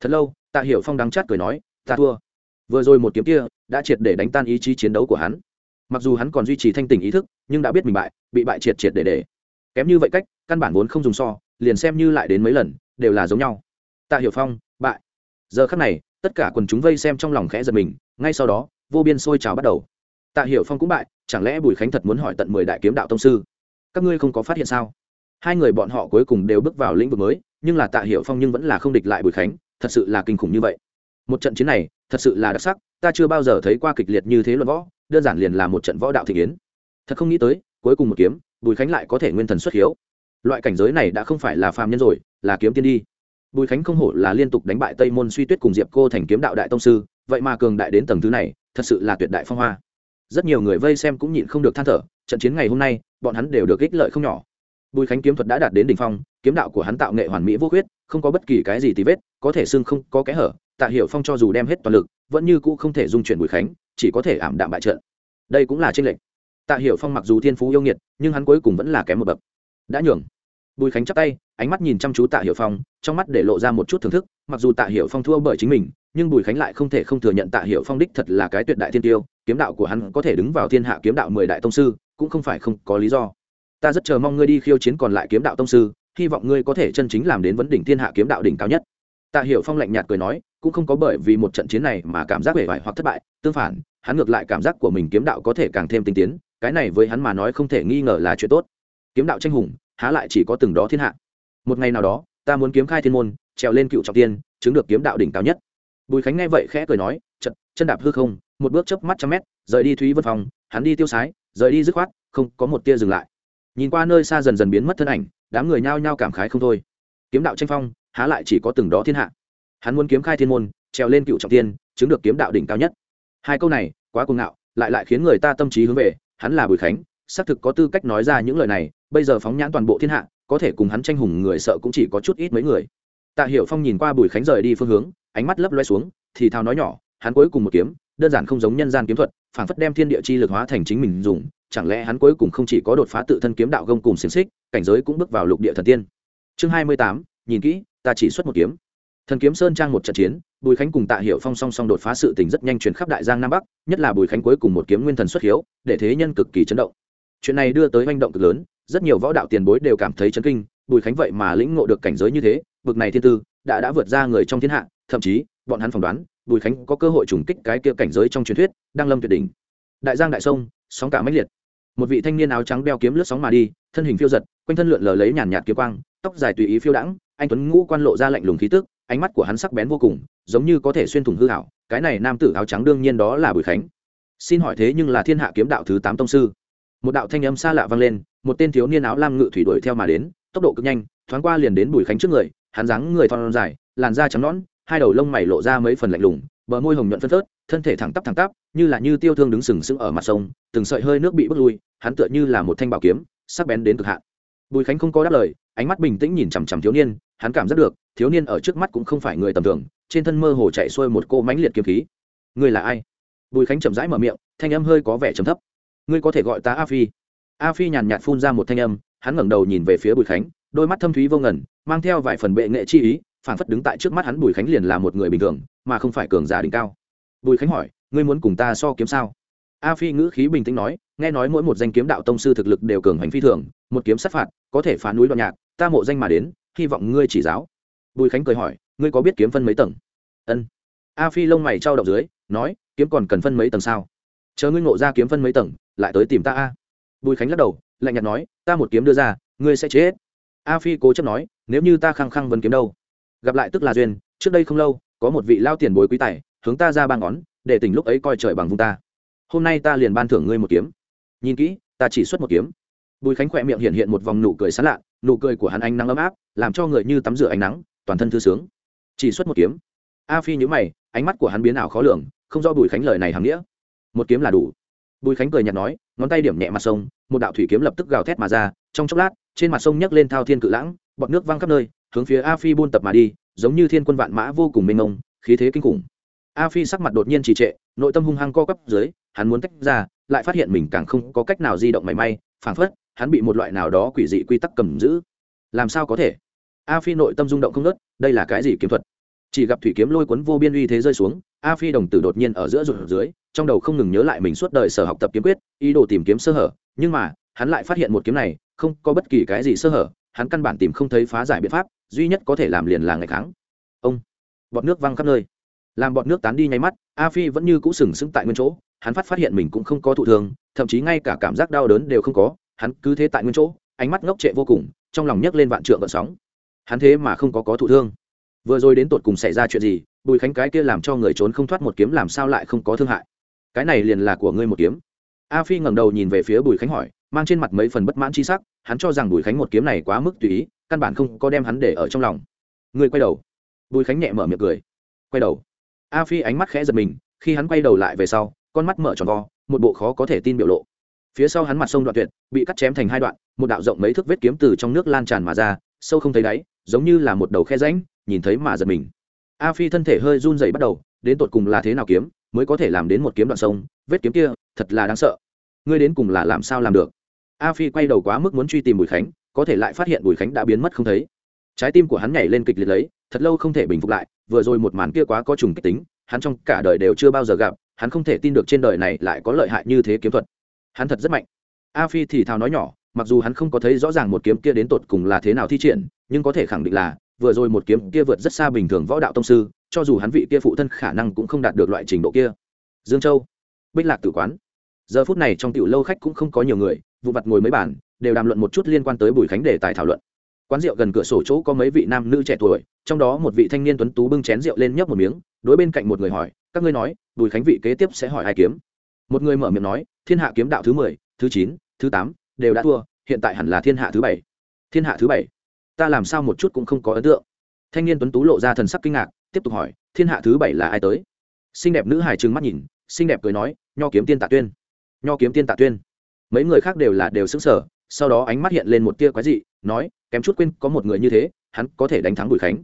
thật lâu, tạ hiểu phong đắng chát cười nói, ta thua. Vừa rồi một kiếm kia đã triệt để đánh tan ý chí chiến đấu của hắn. Mặc dù hắn còn duy trì thanh tình ý thức, nhưng đã biết mình bại, bị bại triệt triệt để để. Kém như vậy cách, căn bản vốn không dùng so, liền xem như lại đến mấy lần, đều là giống nhau. Tạ hiểu phong, bại. Giờ khắc này, tất cả quần chúng vây xem trong lòng khẽ giật mình, ngay sau đó, vô biên sôi trào bắt đầu. Tạ hiểu phong cũng bại, chẳng lẽ bùi khánh thật muốn hỏi tận mười đại kiếm đạo tông sư? Các ngươi không có phát hiện sao? Hai người bọn họ cuối cùng đều bước vào lĩnh vực mới, nhưng là tạ hiểu phong nhưng vẫn là không địch lại bùi khánh thật sự là kinh khủng như vậy. Một trận chiến này, thật sự là đặc sắc, ta chưa bao giờ thấy qua kịch liệt như thế luận võ, đơn giản liền là một trận võ đạo thị kiến. Thật không nghĩ tới, cuối cùng một kiếm, bùi khánh lại có thể nguyên thần xuất hiếu. Loại cảnh giới này đã không phải là phàm nhân rồi, là kiếm tiên đi. Bùi khánh không hổ là liên tục đánh bại tây môn suy tuyết cùng diệp cô thành kiếm đạo đại tông sư, vậy mà cường đại đến tầng thứ này, thật sự là tuyệt đại phong hoa. Rất nhiều người vây xem cũng nhịn không được than thở, trận chiến ngày hôm nay, bọn hắn đều được ích lợi không nhỏ. Bùi khánh kiếm thuật đã đạt đến đ ỉ n h phong, kiếm đạo của hắn tạo nghệ hoàn mỹ vô khuyết không có bất kỳ cái gì tí vết, có thể xưng không có kẽ hở, tạ hiệu phong cho dù đem hết toàn lực, vẫn như cũ không thể dung chuyển bùi khánh, chỉ có thể ảm đạm bại trận. Đây cũng là tranh lệch. Tạ hiệu phong mặc dù thiên phú yêu nghiệt, nhưng hắn cuối cùng vẫn là kém một bậc. Đã nhường. Bùi khánh chắp tay, ánh mắt nhìn chăm chú tạ hiệu phong, trong mắt để lộ ra một chút thưởng thức, mặc dù tạ hiệu phong thua bởi chính mình, nhưng bùi khánh lại không thể không thừa nhận tạ hiệu phong đích thật là cái tuyệt đại thiên tiêu, kiếm đạo của hắn có thể đứng vào thiên hạ kiếm đạo mười đại tông sư, cũng không phải không có lý do. Ta rất chờ mong ngươi đi khiêu chiến còn lại kiếm đạo tông sư hy vọng ngươi có thể chân chính làm đến vấn đỉnh thiên hạ kiếm đạo đỉnh cao nhất. Tạ hiểu phong lạnh nhạt cười nói cũng không có bởi vì một trận chiến này mà cảm giác vẻ vải hoặc thất bại tương phản hắn ngược lại cảm giác của mình kiếm đạo có thể càng thêm tinh tiến cái này với hắn mà nói không thể nghi ngờ là chuyện tốt. Kiếm đạo tranh hùng há lại chỉ có từng đó thiên hạ. Một ngày nào đó ta muốn kiếm khai thiên môn trèo lên cựu trọng tiên chứng được kiếm đạo đỉnh cao nhất. Bùi khánh nghe vậy khẽ cười nói chân, chân đạp hư không một bước chớp mắt trăm mét rời đi thúy vân phòng hắn đi tiêu sái rời đi dứt khoát không có một tia dừng lại. Nhìn qua nơi xa dần dần biến mất thân ảnh đám người nhao nhao cảm khái không thôi. Kiếm đạo tranh phong, há lại chỉ có từng đó thiên hạ. Hắn muốn kiếm khai thiên môn, trèo lên cựu trọng tiên, chứng được kiếm đạo đỉnh cao nhất. Hai câu này, quá cuồng ngạo, lại lại khiến người ta tâm trí hướng về, hắn là bùi khánh, xác thực có tư cách nói ra những lời này, bây giờ phóng nhãn toàn bộ thiên hạ, có thể cùng hắn tranh hùng người sợ cũng chỉ có chút ít mấy người. Tạ hiểu phong nhìn qua bùi khánh rời đi phương hướng, ánh mắt lấp loe xuống, thì thào nói nhỏ, hắn cuối cùng một kiếm, đơn giản không giống nhân gian kiếm thuật, phảng phất đem thiên địa chi lực hóa thành chính mình dùng chẳng lẽ hắn cuối cùng không chỉ có đột phá tự thân kiếm đạo gông cùng xiềng xích, cảnh giới cũng bước vào lục địa thần tiên? Chương hai mươi tám, nhìn kỹ, ta chỉ xuất một kiếm. Thần kiếm sơn trang một trận chiến, bùi khánh cùng tạ hiệu phong song song đột phá sự tình rất nhanh chuyển khắp đại giang nam bắc, nhất là bùi khánh cuối cùng một kiếm nguyên thần xuất hiếu, để thế nhân cực kỳ chấn động. Chuyện này đưa tới manh động cực lớn, rất nhiều võ đạo tiền bối đều cảm thấy chấn kinh, bùi khánh vậy mà lĩnh ngộ được cảnh giới như thế, bực này thiên tư, đã đã vượt ra người trong thiên hạ, thậm chí, bọn hắn phỏng đoán, bùi khánh có cơ hội trùng kích cái kia cảnh giới trong truyền thuyết đang lâm tuyệt đỉnh. Đại giang đại sông, sóng cả mãnh liệt một vị thanh niên áo trắng đeo kiếm lướt sóng mà đi, thân hình phiêu giật, quanh thân lượn lờ lấy nhàn nhạt kiếm quang, tóc dài tùy ý phiêu đãng, anh tuấn ngũ quan lộ ra lạnh lùng khí tức, ánh mắt của hắn sắc bén vô cùng, giống như có thể xuyên thủng hư hảo cái này nam tử áo trắng đương nhiên đó là bùi khánh. Xin hỏi thế nhưng là thiên hạ kiếm đạo thứ tám tông sư. Một đạo thanh âm xa lạ vang lên, một tên thiếu niên áo lam ngự thủy đuổi theo mà đến, tốc độ cực nhanh, thoáng qua liền đến bùi khánh trước người, hắn dáng người thon dài, làn da trắng nõn, hai đầu lông mày lộ ra mấy phần lạnh lùng, bờ môi hồng nhuận phân phớt thân thể thẳng tắp thẳng tắp, như là như tiêu thương đứng sừng sững ở mặt sông, từng sợi hơi nước bị bước lui, hắn tựa như là một thanh bảo kiếm, sắc bén đến cực hạn. Bùi khánh không có đáp lời, ánh mắt bình tĩnh nhìn chằm chằm thiếu niên, hắn cảm giác được, thiếu niên ở trước mắt cũng không phải người tầm thường, trên thân mơ hồ chạy xuôi một cô mãnh liệt kiếm khí. Ngươi là ai? Bùi khánh chậm rãi mở miệng, thanh âm hơi có vẻ trầm thấp. Ngươi có thể gọi ta a phi. A phi nhàn nhạt phun ra một thanh âm, hắn ngẩng đầu nhìn về phía bùi khánh, đôi mắt thâm thúy vô ngần, mang theo vài phần bệ nghệ chi ý phản phất đứng tại trước mắt hắn bùi khánh liền là một người bình thường, mà không phải cường giả đỉnh cao bùi khánh hỏi, ngươi muốn cùng ta so kiếm sao? A phi ngữ khí bình tĩnh nói, nghe nói mỗi một danh kiếm đạo tông sư thực lực đều cường hành phi thường, một kiếm sát phạt, có thể phá núi đoạn nhạc, ta mộ danh mà đến, hy vọng ngươi chỉ giáo. Bùi khánh cười hỏi, ngươi có biết kiếm phân mấy tầng? Ân. A phi lông mày trao động dưới, nói, kiếm còn cần phân mấy tầng sao? Chờ ngươi ngộ ra kiếm phân mấy tầng, lại tới tìm ta a. Bùi khánh lắc đầu, lạnh nhạt nói, ta một kiếm đưa ra, ngươi sẽ chết. A phi cố chấp nói, nếu như ta khăng khăng vấn kiếm đâu? Gặp lại tức là duyên, trước đây không lâu, có một vị lao tiền bối quý tài hướng ta ra ba ngón, để tỉnh lúc ấy coi trời bằng vung ta. Hôm nay ta liền ban thưởng ngươi một kiếm. Nhìn kỹ, ta chỉ xuất một kiếm. Bùi khánh khỏe miệng hiện hiện một vòng nụ cười sán lạ, nụ cười của hắn ánh nắng ấm áp, làm cho người như tắm rửa ánh nắng, toàn thân thư sướng. Chỉ xuất một kiếm. A phi nhữ mày, ánh mắt của hắn biến ảo khó lường, không do bùi khánh lời này hàm nghĩa. Một kiếm là đủ. Bùi khánh cười nhạt nói, ngón tay điểm nhẹ mặt sông, một đạo thủy kiếm lập tức gào thét mà ra, trong chốc lát, trên mặt sông nhấc lên thao thiên cự lãng, bọt nước văng khắp nơi, hướng phía a phi buôn tập mà đi, giống như thiên quân vạn mã vô cùng mênh mông, khí thế kinh khủng a phi sắc mặt đột nhiên trì trệ, nội tâm hung hăng co quắp dưới, hắn muốn tách ra, lại phát hiện mình càng không có cách nào di động mảy may, phảng phất, hắn bị một loại nào đó quỷ dị quy tắc cầm giữ. Làm sao có thể? A phi nội tâm rung động không nớt đây là cái gì kiếm thuật? Chỉ gặp thủy kiếm lôi cuốn vô biên uy thế rơi xuống, a phi đồng tử đột nhiên ở giữa rụt dưới, trong đầu không ngừng nhớ lại mình suốt đời sở học tập kiếm quyết, ý đồ tìm kiếm sơ hở, nhưng mà, hắn lại phát hiện một kiếm này, không có bất kỳ cái gì sơ hở, hắn căn bản tìm không thấy phá giải biện pháp, duy nhất có thể làm liền là ngày kháng. Ông, bọt nước văng khắp nơi làm bọt nước tán đi nháy mắt, a phi vẫn như cũ sừng sững tại nguyên chỗ, hắn phát phát hiện mình cũng không có thụ thương, thậm chí ngay cả cảm giác đau đớn đều không có, hắn cứ thế tại nguyên chỗ, ánh mắt ngốc trệ vô cùng, trong lòng nhấc lên vạn trượng gợn sóng. Hắn thế mà không có có thụ thương. Vừa rồi đến tột cùng xảy ra chuyện gì, bùi khánh cái kia làm cho người trốn không thoát một kiếm làm sao lại không có thương hại? Cái này liền là của ngươi một kiếm. A phi ngẩng đầu nhìn về phía bùi khánh hỏi, mang trên mặt mấy phần bất mãn chi sắc, hắn cho rằng bùi khánh một kiếm này quá mức tùy ý, căn bản không có đem hắn để ở trong lòng. Ngươi quay đầu. Bùi khánh nhẹ mở miệng cười. Quay đầu a phi ánh mắt khẽ giật mình, khi hắn quay đầu lại về sau, con mắt mở tròn vo, một bộ khó có thể tin biểu lộ. Phía sau hắn mặt sông đoạn tuyệt, bị cắt chém thành hai đoạn, một đạo rộng mấy thước vết kiếm từ trong nước lan tràn mà ra, sâu không thấy đáy, giống như là một đầu khe rãnh, nhìn thấy mà giật mình. A phi thân thể hơi run dày bắt đầu, đến tột cùng là thế nào kiếm, mới có thể làm đến một kiếm đoạn sông, vết kiếm kia, thật là đáng sợ. Ngươi đến cùng là làm sao làm được? A phi quay đầu quá mức muốn truy tìm bùi khánh, có thể lại phát hiện bùi khánh đã biến mất không thấy. Trái tim của hắn nhảy lên kịch liệt lấy, thật lâu không thể bình phục lại vừa rồi một màn kia quá có trùng kích tính, hắn trong cả đời đều chưa bao giờ gặp, hắn không thể tin được trên đời này lại có lợi hại như thế kiếm thuật. Hắn thật rất mạnh. A phi thì thào nói nhỏ, mặc dù hắn không có thấy rõ ràng một kiếm kia đến tột cùng là thế nào thi triển, nhưng có thể khẳng định là, vừa rồi một kiếm kia vượt rất xa bình thường võ đạo tông sư, cho dù hắn vị kia phụ thân khả năng cũng không đạt được loại trình độ kia. Dương châu, bích lạc tử quán. Giờ phút này trong tiểu lâu khách cũng không có nhiều người, vụ vặt ngồi mấy bàn, đều đàm luận một chút liên quan tới bùi khánh đề tài thảo luận quán rượu gần cửa sổ chỗ có mấy vị nam nữ trẻ tuổi, trong đó một vị thanh niên tuấn tú bưng chén rượu lên nhấp một miếng, đối bên cạnh một người hỏi, các ngươi nói, bùi khánh vị kế tiếp sẽ hỏi ai kiếm? Một người mở miệng nói, thiên hạ kiếm đạo thứ mười, thứ chín, thứ tám, đều đã thua, hiện tại hẳn là thiên hạ thứ bảy. Thiên hạ thứ bảy? Ta làm sao một chút cũng không có ấn tượng. Thanh niên tuấn tú lộ ra thần sắc kinh ngạc, tiếp tục hỏi, thiên hạ thứ bảy là ai tới? Xinh đẹp nữ hải trừng mắt nhìn, xinh đẹp cười nói, nho kiếm tiên tạ tuyên. Nho kiếm tiên tạ tuyên. Mấy người khác đều là đều xứng sở sau đó ánh mắt hiện lên một tia quái dị nói, kém chút quên, có một người như thế, hắn có thể đánh thắng bùi khánh.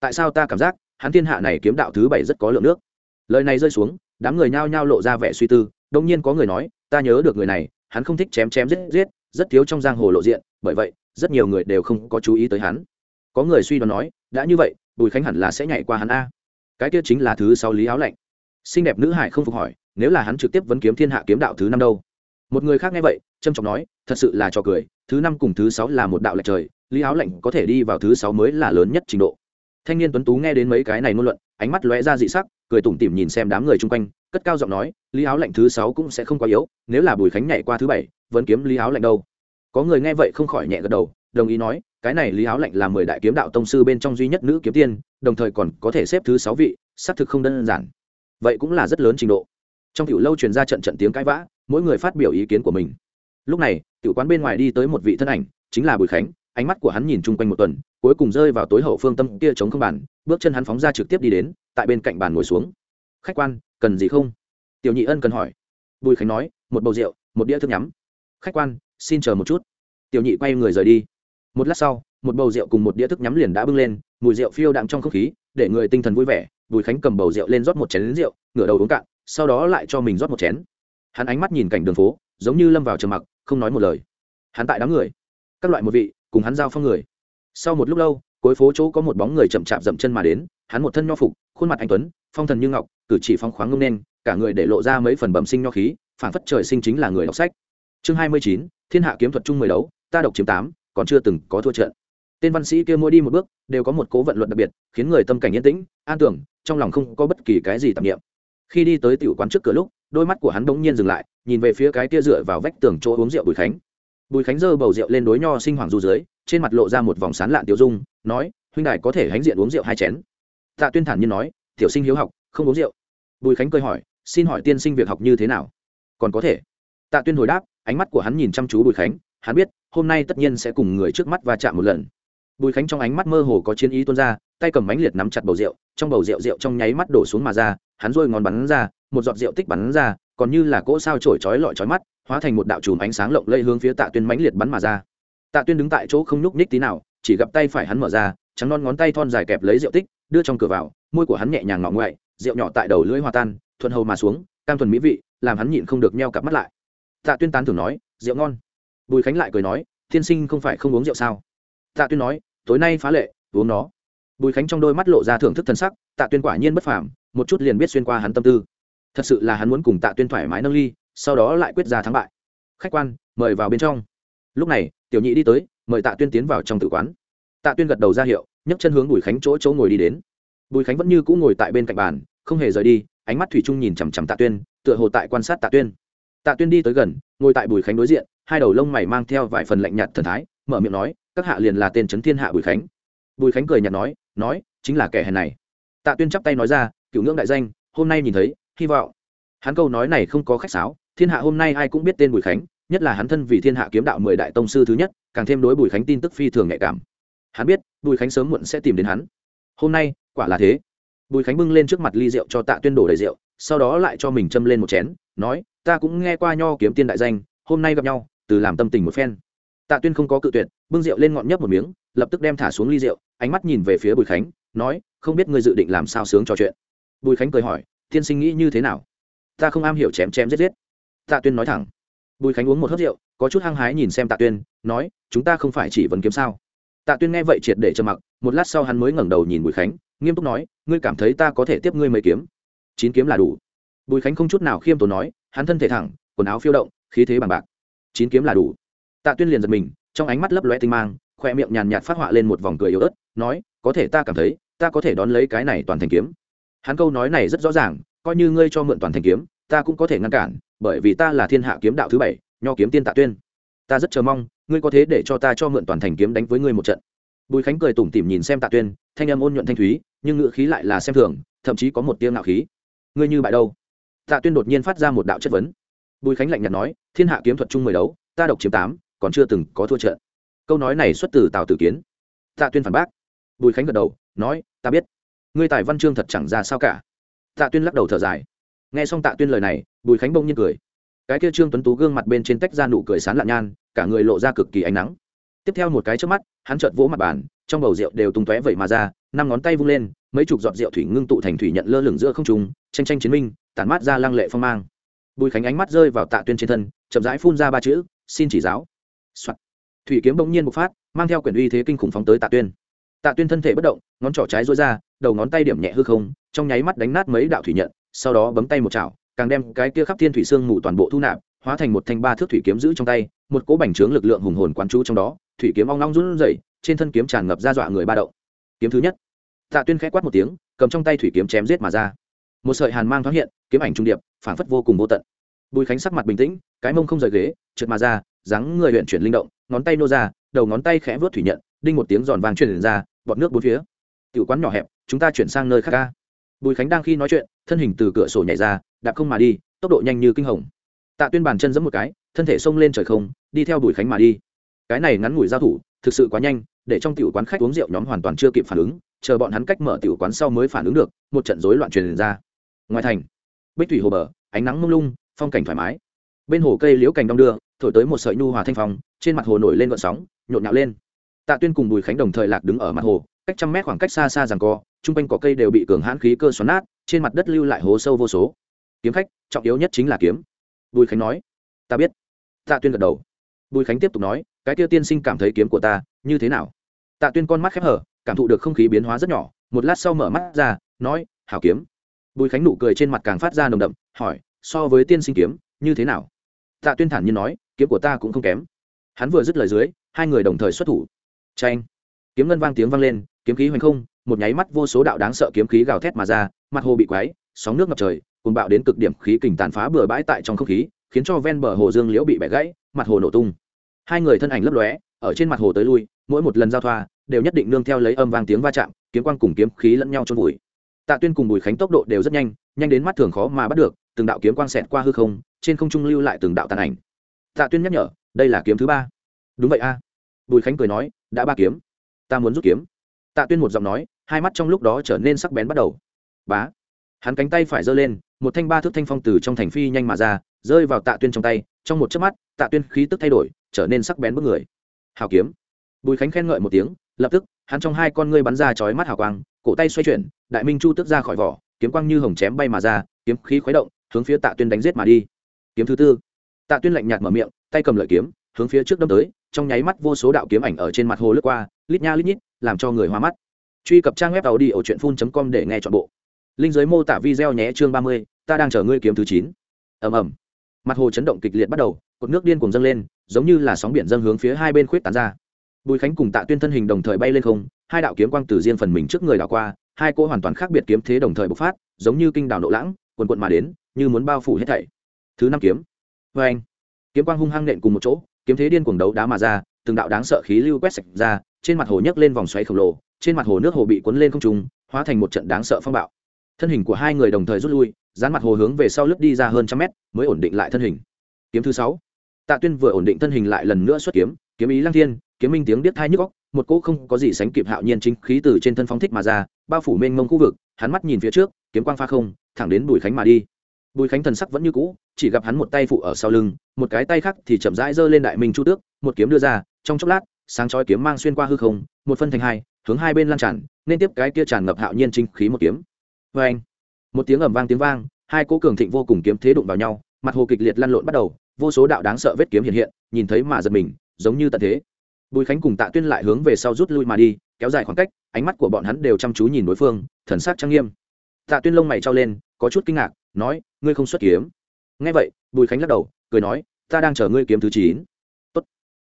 Tại sao ta cảm giác, hắn thiên hạ này kiếm đạo thứ bảy rất có lượng nước? Lời này rơi xuống, đám người nhao nhao lộ ra vẻ suy tư đông nhiên có người nói, ta nhớ được người này, hắn không thích chém chém giết giết, rất thiếu trong giang hồ lộ diện, bởi vậy, rất nhiều người đều không có chú ý tới hắn. Có người suy đoán nói, đã như vậy, bùi khánh hẳn là sẽ nhảy qua hắn a. Cái kia chính là thứ sau lý áo lạnh. Xinh đẹp nữ hải không phục hỏi, nếu là hắn trực tiếp vấn kiếm thiên hạ kiếm đạo thứ năm đâu? Một người khác nghe vậy trâm trọng nói, thật sự là trò cười, thứ năm cùng thứ sáu là một đạo lệch trời, lý áo lạnh có thể đi vào thứ sáu mới là lớn nhất trình độ. Thanh niên tuấn tú nghe đến mấy cái này ngôn luận, ánh mắt lóe ra dị sắc, cười tủm tỉm nhìn xem đám người chung quanh, cất cao giọng nói, lý áo lạnh thứ sáu cũng sẽ không quá yếu, nếu là bùi khánh nhảy qua thứ bảy, vẫn kiếm lý áo lạnh đâu. Có người nghe vậy không khỏi nhẹ gật đầu, đồng ý nói, cái này lý áo lạnh là mười đại kiếm đạo tông sư bên trong duy nhất nữ kiếm tiên, đồng thời còn có thể xếp thứ sáu vị, xác thực không đơn giản. Vậy cũng là rất lớn trình độ. Trong tiểu lâu truyền ra trận trận tiếng cãi vã, mỗi người phát biểu ý kiến của mình lúc này, tiểu quán bên ngoài đi tới một vị thân ảnh, chính là bùi khánh, ánh mắt của hắn nhìn chung quanh một tuần, cuối cùng rơi vào tối hậu phương tâm kia chống không bàn, bước chân hắn phóng ra trực tiếp đi đến, tại bên cạnh bàn ngồi xuống. Khách quan, cần gì không? Tiểu nhị ân cần hỏi. Bùi khánh nói, một bầu rượu, một đĩa thức nhắm. Khách quan, xin chờ một chút. Tiểu nhị quay người rời đi. Một lát sau, một bầu rượu cùng một đĩa thức nhắm liền đã bưng lên, mùi rượu phiêu đạm trong không khí, để người tinh thần vui vẻ, bùi khánh cầm bầu rượu lên rót một chén lính rượu, ngửa đầu uống cạn, sau đó lại cho mình rót một chén. Hắn ánh mắt nhìn cảnh đường phố, giống như lâm vào trầm mặc không nói một lời. Hắn tại đám người, các loại một vị, cùng hắn giao phong người. Sau một lúc lâu, cuối phố chỗ có một bóng người chậm chạp dậm chân mà đến, hắn một thân nho phục, khuôn mặt anh tuấn, phong thần như ngọc, cử chỉ phong khoáng ngông nên, cả người để lộ ra mấy phần bẩm sinh nho khí phản phất trời sinh chính là người đọc sách. Chương hai mươi chín, thiên hạ kiếm thuật chung mười đấu, ta độc chiếm tám, còn chưa từng có thua trận. Tên văn sĩ kia mỗi đi một bước, đều có một cố vận luật đặc biệt, khiến người tâm cảnh yên tĩnh, an tưởng, trong lòng không có bất kỳ cái gì tạp nghiệm khi đi tới tiểu quán trước cửa lúc, đôi mắt của hắn bỗng nhiên dừng lại nhìn về phía cái kia dựa vào vách tường chỗ uống rượu bùi khánh. Bùi khánh giơ bầu rượu lên đối nho sinh hoàng du dưới, trên mặt lộ ra một vòng sán lạn tiểu dung, nói, huynh đại có thể hãnh diện uống rượu hai chén. Tạ tuyên thản nhiên nói, tiểu sinh hiếu học, không uống rượu. Bùi khánh cười hỏi, xin hỏi tiên sinh việc học như thế nào? Còn có thể. Tạ tuyên hồi đáp, ánh mắt của hắn nhìn chăm chú bùi khánh, hắn biết, hôm nay tất nhiên sẽ cùng người trước mắt va chạm một lần. Bùi khánh trong ánh mắt mơ hồ có chiến ý tuôn ra, tay cầm mánh liệt nắm chặt bầu rượu, trong bầu rượu rượu trong nháy mắt đổ xuống mà ra, hắn rôi ngón bắn ra, một giọt rượu tích bắn ra còn như là cỗ sao trổi chói lọi chói mắt, hóa thành một đạo chùm ánh sáng lộng lây hướng phía tạ tuyên mãnh liệt bắn mà ra. Tạ tuyên đứng tại chỗ không nhúc nhích tí nào, chỉ gặp tay phải hắn mở ra, trắng non ngón tay thon dài kẹp lấy rượu tích, đưa trong cửa vào, môi của hắn nhẹ nhàng ngọ ngoại, rượu nhỏ tại đầu lưỡi hòa tan, thuận hầu mà xuống, cam thuần mỹ vị, làm hắn nhịn không được nheo cặp mắt lại. Tạ tuyên tán thưởng nói, rượu ngon. Bùi khánh lại cười nói thiên sinh không phải không uống rượu sao? Tạ tuyên nói, tối nay phá lệ, uống nó. Bùi khánh trong đôi mắt lộ ra thưởng thức thân sắc, tạ tuyên quả nhiên bất phàm, một chút liền biết xuyên qua hắn tâm tư thật sự là hắn muốn cùng tạ tuyên thoải mái nâng ly, sau đó lại quyết ra thắng bại. Khách quan, mời vào bên trong. Lúc này, tiểu nhị đi tới, mời tạ tuyên tiến vào trong tự quán. Tạ tuyên gật đầu ra hiệu, nhấc chân hướng bùi khánh chỗ chỗ ngồi đi đến. Bùi khánh vẫn như cũ ngồi tại bên cạnh bàn, không hề rời đi, ánh mắt thủy chung nhìn chằm chằm tạ tuyên, tựa hồ tại quan sát tạ tuyên. Tạ tuyên đi tới gần, ngồi tại bùi khánh đối diện, hai đầu lông mày mang theo vài phần lạnh nhạt thần thái, mở miệng nói, các hạ liền là tên trấn thiên hạ bùi khánh. Bùi khánh cười nhạt nói nói, chính là kẻ hèn này. Tạ tuyên chắp tay nói ra, cựu ngưỡng đại danh, hôm nay nhìn thấy hy vọng. Hắn câu nói này không có khách sáo, thiên hạ hôm nay ai cũng biết tên bùi khánh, nhất là hắn thân vì thiên hạ kiếm đạo mười đại tông sư thứ nhất, càng thêm đối bùi khánh tin tức phi thường nhạy cảm. Hắn biết, bùi khánh sớm muộn sẽ tìm đến hắn. Hôm nay, quả là thế. Bùi khánh bưng lên trước mặt ly rượu cho tạ tuyên đổ đầy rượu, sau đó lại cho mình châm lên một chén, nói, ta cũng nghe qua nho kiếm tiên đại danh, hôm nay gặp nhau, từ làm tâm tình một phen. Tạ tuyên không có cự tuyệt, bưng rượu lên ngọn nhấp một miếng, lập tức đem thả xuống ly rượu, ánh mắt nhìn về phía bùi khánh, nói, không biết ngươi dự định làm sao sướng trò chuyện? Bùi khánh cười hỏi tiên sinh nghĩ như thế nào? Ta không am hiểu chém chém giết giết. Tạ tuyên nói thẳng. Bùi khánh uống một hớt rượu, có chút hăng hái nhìn xem tạ tuyên, nói, chúng ta không phải chỉ vấn kiếm sao? Tạ tuyên nghe vậy triệt để trầm mặc, một lát sau hắn mới ngẩng đầu nhìn bùi khánh, nghiêm túc nói, ngươi cảm thấy ta có thể tiếp ngươi mấy kiếm? Chín kiếm là đủ. Bùi khánh không chút nào khiêm tốn nói, hắn thân thể thẳng, quần áo phiêu động, khí thế bằng bạc. Chín kiếm là đủ. Tạ tuyên liền giật mình, trong ánh mắt lấp loe tinh mang, khoe miệng nhàn nhạt phát họa lên một vòng cười yếu ớt, nói, có thể ta cảm thấy, ta có thể đón lấy cái này toàn thành kiếm hắn câu nói này rất rõ ràng, coi như ngươi cho mượn toàn thành kiếm, ta cũng có thể ngăn cản, bởi vì ta là thiên hạ kiếm đạo thứ bảy, nho kiếm tiên tạ tuyên. Ta rất chờ mong, ngươi có thế để cho ta cho mượn toàn thành kiếm đánh với ngươi một trận. Bùi khánh cười tủm tỉm nhìn xem tạ tuyên, thanh âm ôn nhuận thanh thúy, nhưng ngữ khí lại là xem thường, thậm chí có một tiếng ngạo khí. Ngươi như bại đâu? Tạ tuyên đột nhiên phát ra một đạo chất vấn. Bùi khánh lạnh nhạt nói, thiên hạ kiếm thuật chung mười đấu, ta độc chiếm tám, còn chưa từng có thua trận. Câu nói này xuất từ tào tử kiến. Tạ tuyên phản bác. Bùi khánh gật đầu, nói, ta biết ngươi tài văn chương thật chẳng ra sao cả. Tạ tuyên lắc đầu thở dài. Nghe xong tạ tuyên lời này, bùi khánh bông nhiên cười. Cái kia trương tuấn tú gương mặt bên trên tách ra nụ cười sán lạn nhan, cả người lộ ra cực kỳ ánh nắng. Tiếp theo một cái trước mắt, hắn chợt vỗ mặt bàn, trong bầu rượu đều tung tóe vậy mà ra, năm ngón tay vung lên, mấy chục giọt rượu thủy ngưng tụ thành thủy nhận lơ lửng giữa không trung, tranh tranh chiến minh, tản mát ra lăng lệ phong mang. Bùi khánh ánh mắt rơi vào tạ tuyên trên thân, chậm rãi phun ra ba chữ, xin chỉ giáo、Soạn. thủy kiếm bỗng nhiên bộc phát, mang theo quyển uy thế kinh khủng phóng tới tạ tuyên. Tạ tuyên thân thể bất động, ngón trỏ trái rối ra đầu ngón tay điểm nhẹ hư không, trong nháy mắt đánh nát mấy đạo thủy nhận, sau đó bấm tay một chảo, càng đem cái kia khắp thiên thủy xương mù toàn bộ thu nạp, hóa thành một thanh ba thước thủy kiếm giữ trong tay, một cỗ bành trướng lực lượng hùng hồn quán chú trong đó, thủy kiếm ong long run rẩy, trên thân kiếm tràn ngập ra dọa người ba động. Kiếm thứ nhất. Tạ tuyên khẽ quát một tiếng, cầm trong tay thủy kiếm chém giết mà ra. Một sợi hàn mang thoáng hiện, kiếm ảnh trung điệp phản phất vô cùng vô tận. Bùi khánh sắc mặt bình tĩnh, cái mông không rời ghế, trượt mà ra, dáng người luyện chuyển linh động, ngón tay nô ra, đầu ngón tay khẽ vớt thủy nhận, đinh một tiếng giòn vàng truyền ra, bọt nước bốn phía tiểu quán nhỏ hẹp, chúng ta chuyển sang nơi khác ca bùi khánh đang khi nói chuyện, thân hình từ cửa sổ nhảy ra, đạp không mà đi, tốc độ nhanh như kinh hồng. Tạ tuyên bàn chân giẫm một cái, thân thể xông lên trời không, đi theo bùi khánh mà đi. Cái này ngắn ngủi giao thủ, thực sự quá nhanh, để trong tiểu quán khách uống rượu nhóm hoàn toàn chưa kịp phản ứng, chờ bọn hắn cách mở tiểu quán sau mới phản ứng được, một trận rối loạn truyền ra. Ngoài thành, bích thủy hồ bờ, ánh nắng mông lung, phong cảnh thoải mái. Bên hồ cây liễu cành đong đưa, thổi tới một sợi nhu hòa thanh phong, trên mặt hồ nổi lên vận sóng, nhộn nhạo lên. Tạ tuyên cùng bùi khánh đồng thời lạc đứng ở mặt hồ cách trăm mét khoảng cách xa xa rằng co, chung quanh cỏ cây đều bị cường hãn khí cơ xoắn nát, trên mặt đất lưu lại hố sâu vô số. Kiếm khách, trọng yếu nhất chính là kiếm. Bùi khánh nói. Ta biết. Tạ tuyên gật đầu. Bùi khánh tiếp tục nói, cái tiêu tiên sinh cảm thấy kiếm của ta như thế nào? Tạ tuyên con mắt khép hở, cảm thụ được không khí biến hóa rất nhỏ, một lát sau mở mắt ra, nói, hảo kiếm. Bùi khánh nụ cười trên mặt càng phát ra nồng đậm, hỏi, so với tiên sinh kiếm, như thế nào? Tạ tuyên thản nhiên nói, kiếm của ta cũng không kém. Hắn vừa dứt lời dưới, hai người đồng thời xuất thủ. Tranh kiếm ngân vang tiếng vang lên kiếm khí hoành không, một nháy mắt vô số đạo đáng sợ kiếm khí gào thét mà ra, mặt hồ bị quáy sóng nước ngập trời cùng bạo đến cực điểm khí kình tàn phá bừa bãi tại trong không khí, khiến cho ven bờ hồ dương liễu bị bẻ gãy, mặt hồ nổ tung. Hai người thân ảnh lấp lóe, ở trên mặt hồ tới lui, mỗi một lần giao thoa, đều nhất định nương theo lấy âm vang tiếng va chạm, kiếm quang cùng kiếm khí lẫn nhau trôn vùi. Tạ tuyên cùng bùi khánh tốc độ đều rất nhanh nhanh đến mắt thường khó mà bắt được, từng đạo kiếm quang xẹt qua hư không, trên không trung lưu lại từng đạo tàn ảnh. Tạ tuyên nhắc nhở, đây là kiếm thứ ba. Đúng vậy a. Bùi khánh cười nói, đã ba kiếm, ta muốn rút kiếm tạ tuyên một giọng nói, hai mắt trong lúc đó trở nên sắc bén bắt đầu. Bá. Hắn cánh tay phải giơ lên, một thanh ba thước thanh phong từ trong thành phi nhanh mà ra, rơi vào tạ tuyên trong tay. Trong một chớp mắt, tạ tuyên khí tức thay đổi, trở nên sắc bén bức người. Hào kiếm. Bùi khánh khen ngợi một tiếng, lập tức, hắn trong hai con ngươi bắn ra chói mắt hào quang, cổ tay xoay chuyển, đại minh chu tức ra khỏi vỏ, kiếm quang như hồng chém bay mà ra, kiếm khí khuấy động, hướng phía tạ tuyên đánh giết mà đi. Kiếm thứ tư. Tạ tuyên lạnh nhạt mở miệng, tay cầm lợi kiếm, hướng phía trước đâm tới, trong nháy mắt vô số đạo kiếm ảnh ở trên mặt hồ lướt qua lít nha lít nhít, làm cho người hoa mắt. Truy cập trang web tàu đi ở truyện phun com để nghe chọn bộ. Linh giới mô tả video nhé, chương ba mươi, ta đang chờ ngươi kiếm thứ chín. Ầm ầm. Mặt hồ chấn động kịch liệt bắt đầu, cột nước điên cuồng dâng lên, giống như là sóng biển dâng hướng phía hai bên khuyết tán ra. Bùi khánh cùng tạ tuyên thân hình đồng thời bay lên không, hai đạo kiếm quang từ riêng phần mình trước người đảo qua, hai cô hoàn toàn khác biệt kiếm thế đồng thời bộc phát, giống như kinh đảo nộ lãng quần quận mà đến, như muốn bao phủ hết thảy. Thứ năm kiếm. Vê anh kiếm quang hung hăng nện cùng một chỗ, kiếm thế điên cuồng đấu đá mà ra từng đạo đáng sợ khí lưu quét sạch ra, trên mặt hồ nhấc lên vòng xoáy khổng lồ, trên mặt hồ nước hồ bị cuốn lên không trung, hóa thành một trận đáng sợ phong bạo. Thân hình của hai người đồng thời rút lui, dán mặt hồ hướng về sau lướt đi ra hơn trăm mét, mới ổn định lại thân hình. Kiếm thứ sáu. Tạ tuyên vừa ổn định thân hình lại lần nữa xuất kiếm kiếm ý lăng thiên, kiếm minh tiếng điếc thai nhức góc một cỗ không có gì sánh kịp hạo nhiên chính khí từ trên thân phóng thích mà ra, bao phủ mênh mông khu vực, hắn mắt nhìn phía trước, kiếm quang pha không, thẳng đến bùi khánh mà đi. Bùi khánh thần sắc vẫn như cũ, chỉ gặp hắn một tay phụ ở sau lưng, một cái tay khác thì chậm rãi giơ lên đại minh chu tước, một kiếm đưa ra trong chốc lát, sáng chói kiếm mang xuyên qua hư không, một phân thành hai, hướng hai bên lan tràn, nên tiếp cái kia tràn ngập hạo nhiên trinh khí một kiếm. Vê anh, một tiếng ầm vang tiếng vang, hai cố cường thịnh vô cùng kiếm thế đụng vào nhau, mặt hồ kịch liệt lăn lộn bắt đầu, vô số đạo đáng sợ vết kiếm hiện hiện, nhìn thấy mà giật mình, giống như tận thế. Bùi khánh cùng tạ tuyên lại hướng về sau rút lui mà đi, kéo dài khoảng cách, ánh mắt của bọn hắn đều chăm chú nhìn đối phương, thần sắc trang nghiêm. Tạ tuyên lông mày trao lên, có chút kinh ngạc, nói, ngươi không xuất kiếm. Nghe vậy, bùi khánh lắc đầu, cười nói, ta đang chờ ngươi kiếm thứ chín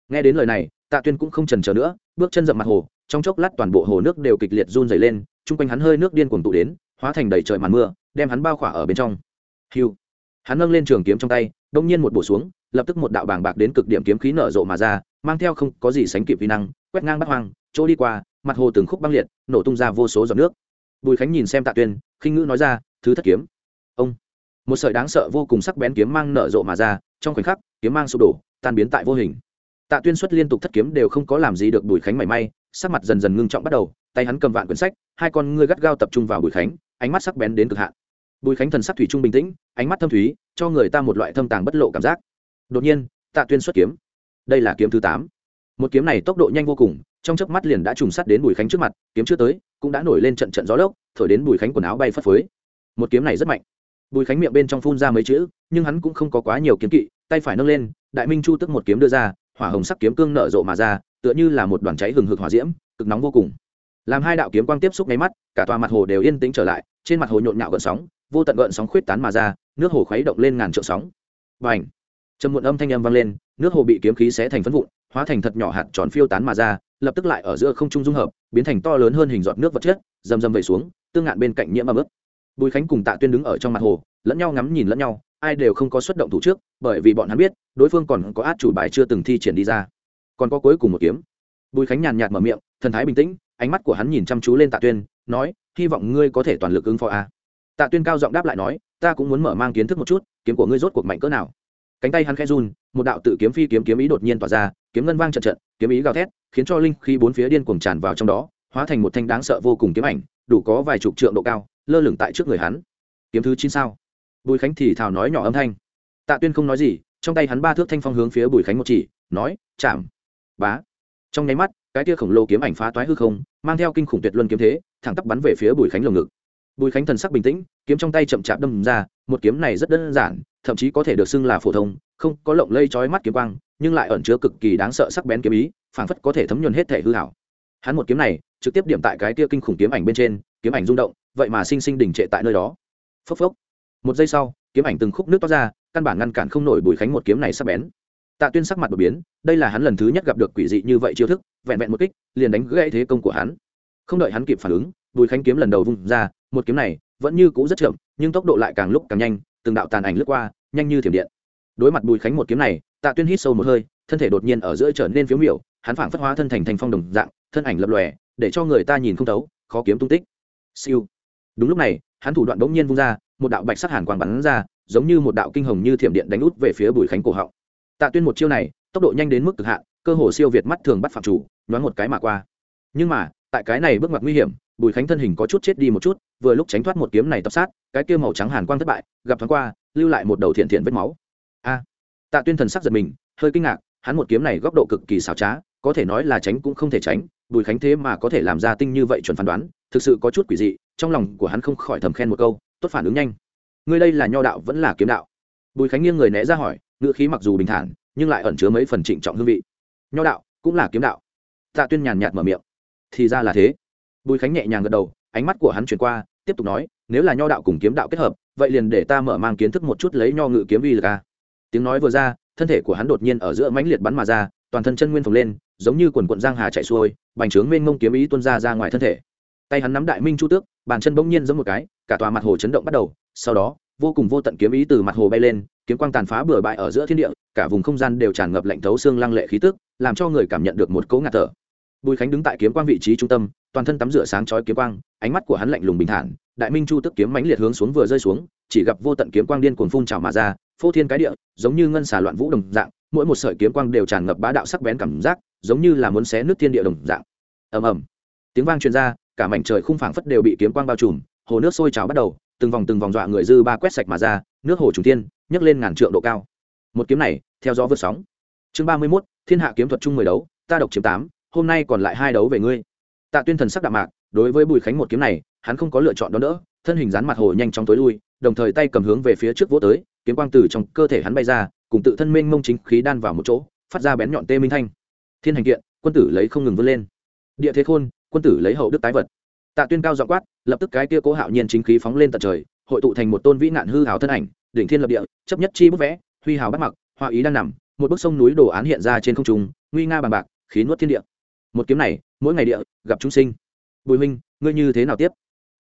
nghe đến lời này, tạ tuyên cũng không trần chờ nữa, bước chân dậm mặt hồ, trong chốc lát toàn bộ hồ nước đều kịch liệt run dày lên, chung quanh hắn hơi nước điên cuồng tụ đến, hóa thành đầy trời màn mưa, đem hắn bao khỏa ở bên trong. Hiu hắn nâng lên trường kiếm trong tay, đông nhiên một bổ xuống, lập tức một đạo bàng bạc đến cực điểm kiếm khí nở rộ mà ra, mang theo không có gì sánh kịp vi năng, quét ngang bắt hoang, chỗ đi qua, mặt hồ từng khúc băng liệt, nổ tung ra vô số giọt nước. Bùi khánh nhìn xem tạ tuyên, khinh ngữ nói ra, thứ thất kiếm. Ông. Một sợi đáng sợ vô cùng sắc bén kiếm mang nở rộ mà ra, trong khoảnh khắc, kiếm mang sụp đổ, tan biến tại vô hình tạ tuyên xuất liên tục thất kiếm đều không có làm gì được bùi khánh mảy may, sắc mặt dần dần ngưng trọng bắt đầu, tay hắn cầm vạn quyển sách, hai con ngươi gắt gao tập trung vào bùi khánh, ánh mắt sắc bén đến cực hạn. Bùi khánh thần sắc thủy trung bình tĩnh, ánh mắt thâm thúy, cho người ta một loại thâm tàng bất lộ cảm giác. Đột nhiên, tạ tuyên xuất kiếm. Đây là kiếm thứ tám. Một kiếm này tốc độ nhanh vô cùng, trong chớp mắt liền đã trùng sắt đến bùi khánh trước mặt, kiếm chưa tới, cũng đã nổi lên trận trận gió lốc, thổi đến bùi khánh quần áo bay phất phới. Một kiếm này rất mạnh. Bùi khánh miệng bên trong phun ra mấy chữ, nhưng hắn cũng không có quá nhiều kiếm kỵ, tay phải nâng lên, đại minh chu tức một kiếm đưa ra hỏa hồng sắc kiếm cương nở rộ mà ra, tựa như là một đoàn cháy hừng hực hỏa diễm, cực nóng vô cùng. Làm hai đạo kiếm quang tiếp xúc nháy mắt, cả tòa mặt hồ đều yên tĩnh trở lại, trên mặt hồ nhộn nhạo gợn sóng, vô tận gợn sóng khuyết tán mà ra, nước hồ khuấy động lên ngàn trượng sóng. Và ảnh trầm muộn âm thanh âm vang lên, nước hồ bị kiếm khí xé thành phân vụn, hóa thành thật nhỏ hạt tròn phiêu tán mà ra, lập tức lại ở giữa không trung dung hợp, biến thành to lớn hơn hình giọt nước vật chất, rầm rầm vẩy xuống, tương ngạn bên cạnh nhiễm mà ướt bùi khánh cùng tạ tuyên đứng ở trong mặt hồ lẫn nhau ngắm nhìn lẫn nhau, ai đều không có xuất động thủ trước, bởi vì bọn hắn biết, đối phương còn có át chủ bài chưa từng thi triển đi ra. Còn có cuối cùng một kiếm. Bùi khánh nhàn nhạt mở miệng, thần thái bình tĩnh, ánh mắt của hắn nhìn chăm chú lên tạ tuyên, nói, hy vọng ngươi có thể toàn lực ứng phó a. Tạ tuyên cao giọng đáp lại nói, ta cũng muốn mở mang kiến thức một chút, kiếm của ngươi rốt cuộc mạnh cỡ nào? Cánh tay hắn khẽ run, một đạo tự kiếm phi kiếm kiếm ý đột nhiên tỏa ra, kiếm ngân vang trận trận, kiếm ý gào thét, khiến cho linh khí bốn phía điên cuồng tràn vào trong đó, hóa thành một thanh đáng sợ vô cùng kiếm ảnh, đủ có vài chục trượng độ cao, lơ lửng tại trước người hắn. Kiếm thứ chín sao? Bùi khánh thì thào nói nhỏ âm thanh. Tạ tuyên không nói gì, trong tay hắn ba thước thanh phong hướng phía bùi khánh một chỉ, nói, chạm, bá. Trong nháy mắt, cái tia khổng lồ kiếm ảnh phá toái hư không, mang theo kinh khủng tuyệt luân kiếm thế, thẳng tắp bắn về phía bùi khánh lồng ngực. Bùi khánh thần sắc bình tĩnh, kiếm trong tay chậm chạp đâm ra, một kiếm này rất đơn giản, thậm chí có thể được xưng là phổ thông, không có lộng lây trói mắt kiếm quang, nhưng lại ẩn chứa cực kỳ đáng sợ sắc bén kiếm ý, phảng phất có thể thấm nhuần hết thể hư hảo. Hắn một kiếm này, trực tiếp điểm tại cái tia kinh khủng kiếm ảnh bên trên, kiếm ảnh rung động, vậy mà sinh sinh đỉnh trệ tại nơi đó. Phốc phốc một giây sau, kiếm ảnh từng khúc nước toát ra, căn bản ngăn cản không nổi bùi khánh một kiếm này sắc bén. Tạ tuyên sắc mặt đột biến, đây là hắn lần thứ nhất gặp được quỷ dị như vậy chiêu thức, vẹn vẹn một kích, liền đánh gãy thế công của hắn. Không đợi hắn kịp phản ứng, bùi khánh kiếm lần đầu vung ra, một kiếm này vẫn như cũ rất chậm, nhưng tốc độ lại càng lúc càng nhanh, từng đạo tàn ảnh lướt qua, nhanh như thiểm điện. Đối mặt bùi khánh một kiếm này, tạ tuyên hít sâu một hơi, thân thể đột nhiên ở giữa trở nên phiếu miểu, hắn phảng phất hóa thân thành thành phong đồng dạng, thân ảnh lập lòe, để cho người ta nhìn không thấu, khó kiếm tung tích. Siêu. Đúng lúc này, hắn thủ đoạn bỗng nhiên vung ra một đạo bạch sắc hàn quang bắn ra, giống như một đạo kinh hồng như thiểm điện đánh út về phía bùi khánh cổ họng. Tạ tuyên một chiêu này, tốc độ nhanh đến mức cực hạn, cơ hồ siêu việt mắt thường bắt phạm chủ, nhoáng một cái mà qua. Nhưng mà, tại cái này bước ngoặt nguy hiểm, bùi khánh thân hình có chút chết đi một chút, vừa lúc tránh thoát một kiếm này tập sát, cái kia màu trắng hàn quang thất bại, gặp thoáng qua, lưu lại một đầu thiện thiện vết máu. A! Tạ tuyên thần sắc giật mình, hơi kinh ngạc, hắn một kiếm này góc độ cực kỳ xảo trá, có thể nói là tránh cũng không thể tránh, bùi khánh thế mà có thể làm ra tinh như vậy chuẩn phán đoán, thực sự có chút quỷ dị, trong lòng của hắn không khỏi thầm khen một câu tốt phản ứng nhanh. Ngươi đây là nho đạo vẫn là kiếm đạo? Bùi khánh nghiêng người né ra hỏi, ngữ khí mặc dù bình thản, nhưng lại ẩn chứa mấy phần trịnh trọng hương vị. Nho đạo, cũng là kiếm đạo. Tạ tuyên nhàn nhạt mở miệng. Thì ra là thế. Bùi khánh nhẹ nhàng gật đầu, ánh mắt của hắn chuyển qua, tiếp tục nói, nếu là nho đạo cùng kiếm đạo kết hợp, vậy liền để ta mở mang kiến thức một chút lấy nho ngự kiếm Vi lực a. Tiếng nói vừa ra, thân thể của hắn đột nhiên ở giữa mãnh liệt bắn mà ra, toàn thân chân nguyên phồng lên, giống như quần quận giang hà chạy xuôi, bành trướng mênh mông kiếm ý tuôn ra ra ngoài thân thể tay hắn nắm đại minh chu tước, bàn chân bỗng nhiên giống một cái, cả tòa mặt hồ chấn động bắt đầu, sau đó, vô cùng vô tận kiếm ý từ mặt hồ bay lên, kiếm quang tàn phá bừa bãi ở giữa thiên địa, cả vùng không gian đều tràn ngập lạnh thấu xương lăng lệ khí tức, làm cho người cảm nhận được một cấu ngạt thở. Bùi khánh đứng tại kiếm quang vị trí trung tâm, toàn thân tắm rửa sáng chói kiếm quang, ánh mắt của hắn lạnh lùng bình thản, đại minh chu tức kiếm mãnh liệt hướng xuống vừa rơi xuống, chỉ gặp vô tận kiếm quang điên cuồng phun trào mà ra, phô thiên cái địa, giống như ngân xà loạn vũ đồng dạng, mỗi một sợi kiếm quang đều tràn ngập bá đạo sắc bén cảm giác, giống như là muốn xé nước thiên địa đồng dạng. Ầm ầm. Tiếng vang truyền ra cả mảnh trời khung phảng phất đều bị kiếm quang bao trùm, hồ nước sôi trào bắt đầu, từng vòng từng vòng dọa người dư ba quét sạch mà ra, nước hồ trùng tiên nhấc lên ngàn trượng độ cao. Một kiếm này, theo gió vượt sóng. Chương ba mươi mốt, thiên hạ kiếm thuật chung mười đấu, ta độc chiếm tám, hôm nay còn lại hai đấu về ngươi. Tạ tuyên thần sắc đạm mạc, đối với bùi khánh một kiếm này, hắn không có lựa chọn đó nữa thân hình dán mặt hồ nhanh chóng tối lui, đồng thời tay cầm hướng về phía trước vỗ tới, kiếm quang từ trong cơ thể hắn bay ra, cùng tự thân mênh mông chính khí đan vào một chỗ, phát ra bén nhọn tê minh thanh. Thiên hành kiện, quân tử lấy không ngừng vươn lên. Địa thế khôn quân tử lấy hậu đức tái vật. Tạ tuyên cao dọ quát, lập tức cái kia cố hạo nhiên chính khí phóng lên tận trời, hội tụ thành một tôn vĩ nạn hư hào thân ảnh, đỉnh thiên lập địa, chấp nhất chi bức vẽ, huy hào bắt mặc hoa ý đang nằm, một bức sông núi đồ án hiện ra trên không trung, nguy nga bằng bạc, khí nuốt thiên địa. Một kiếm này, mỗi ngày địa, gặp chúng sinh. Bùi minh ngươi như thế nào tiếp?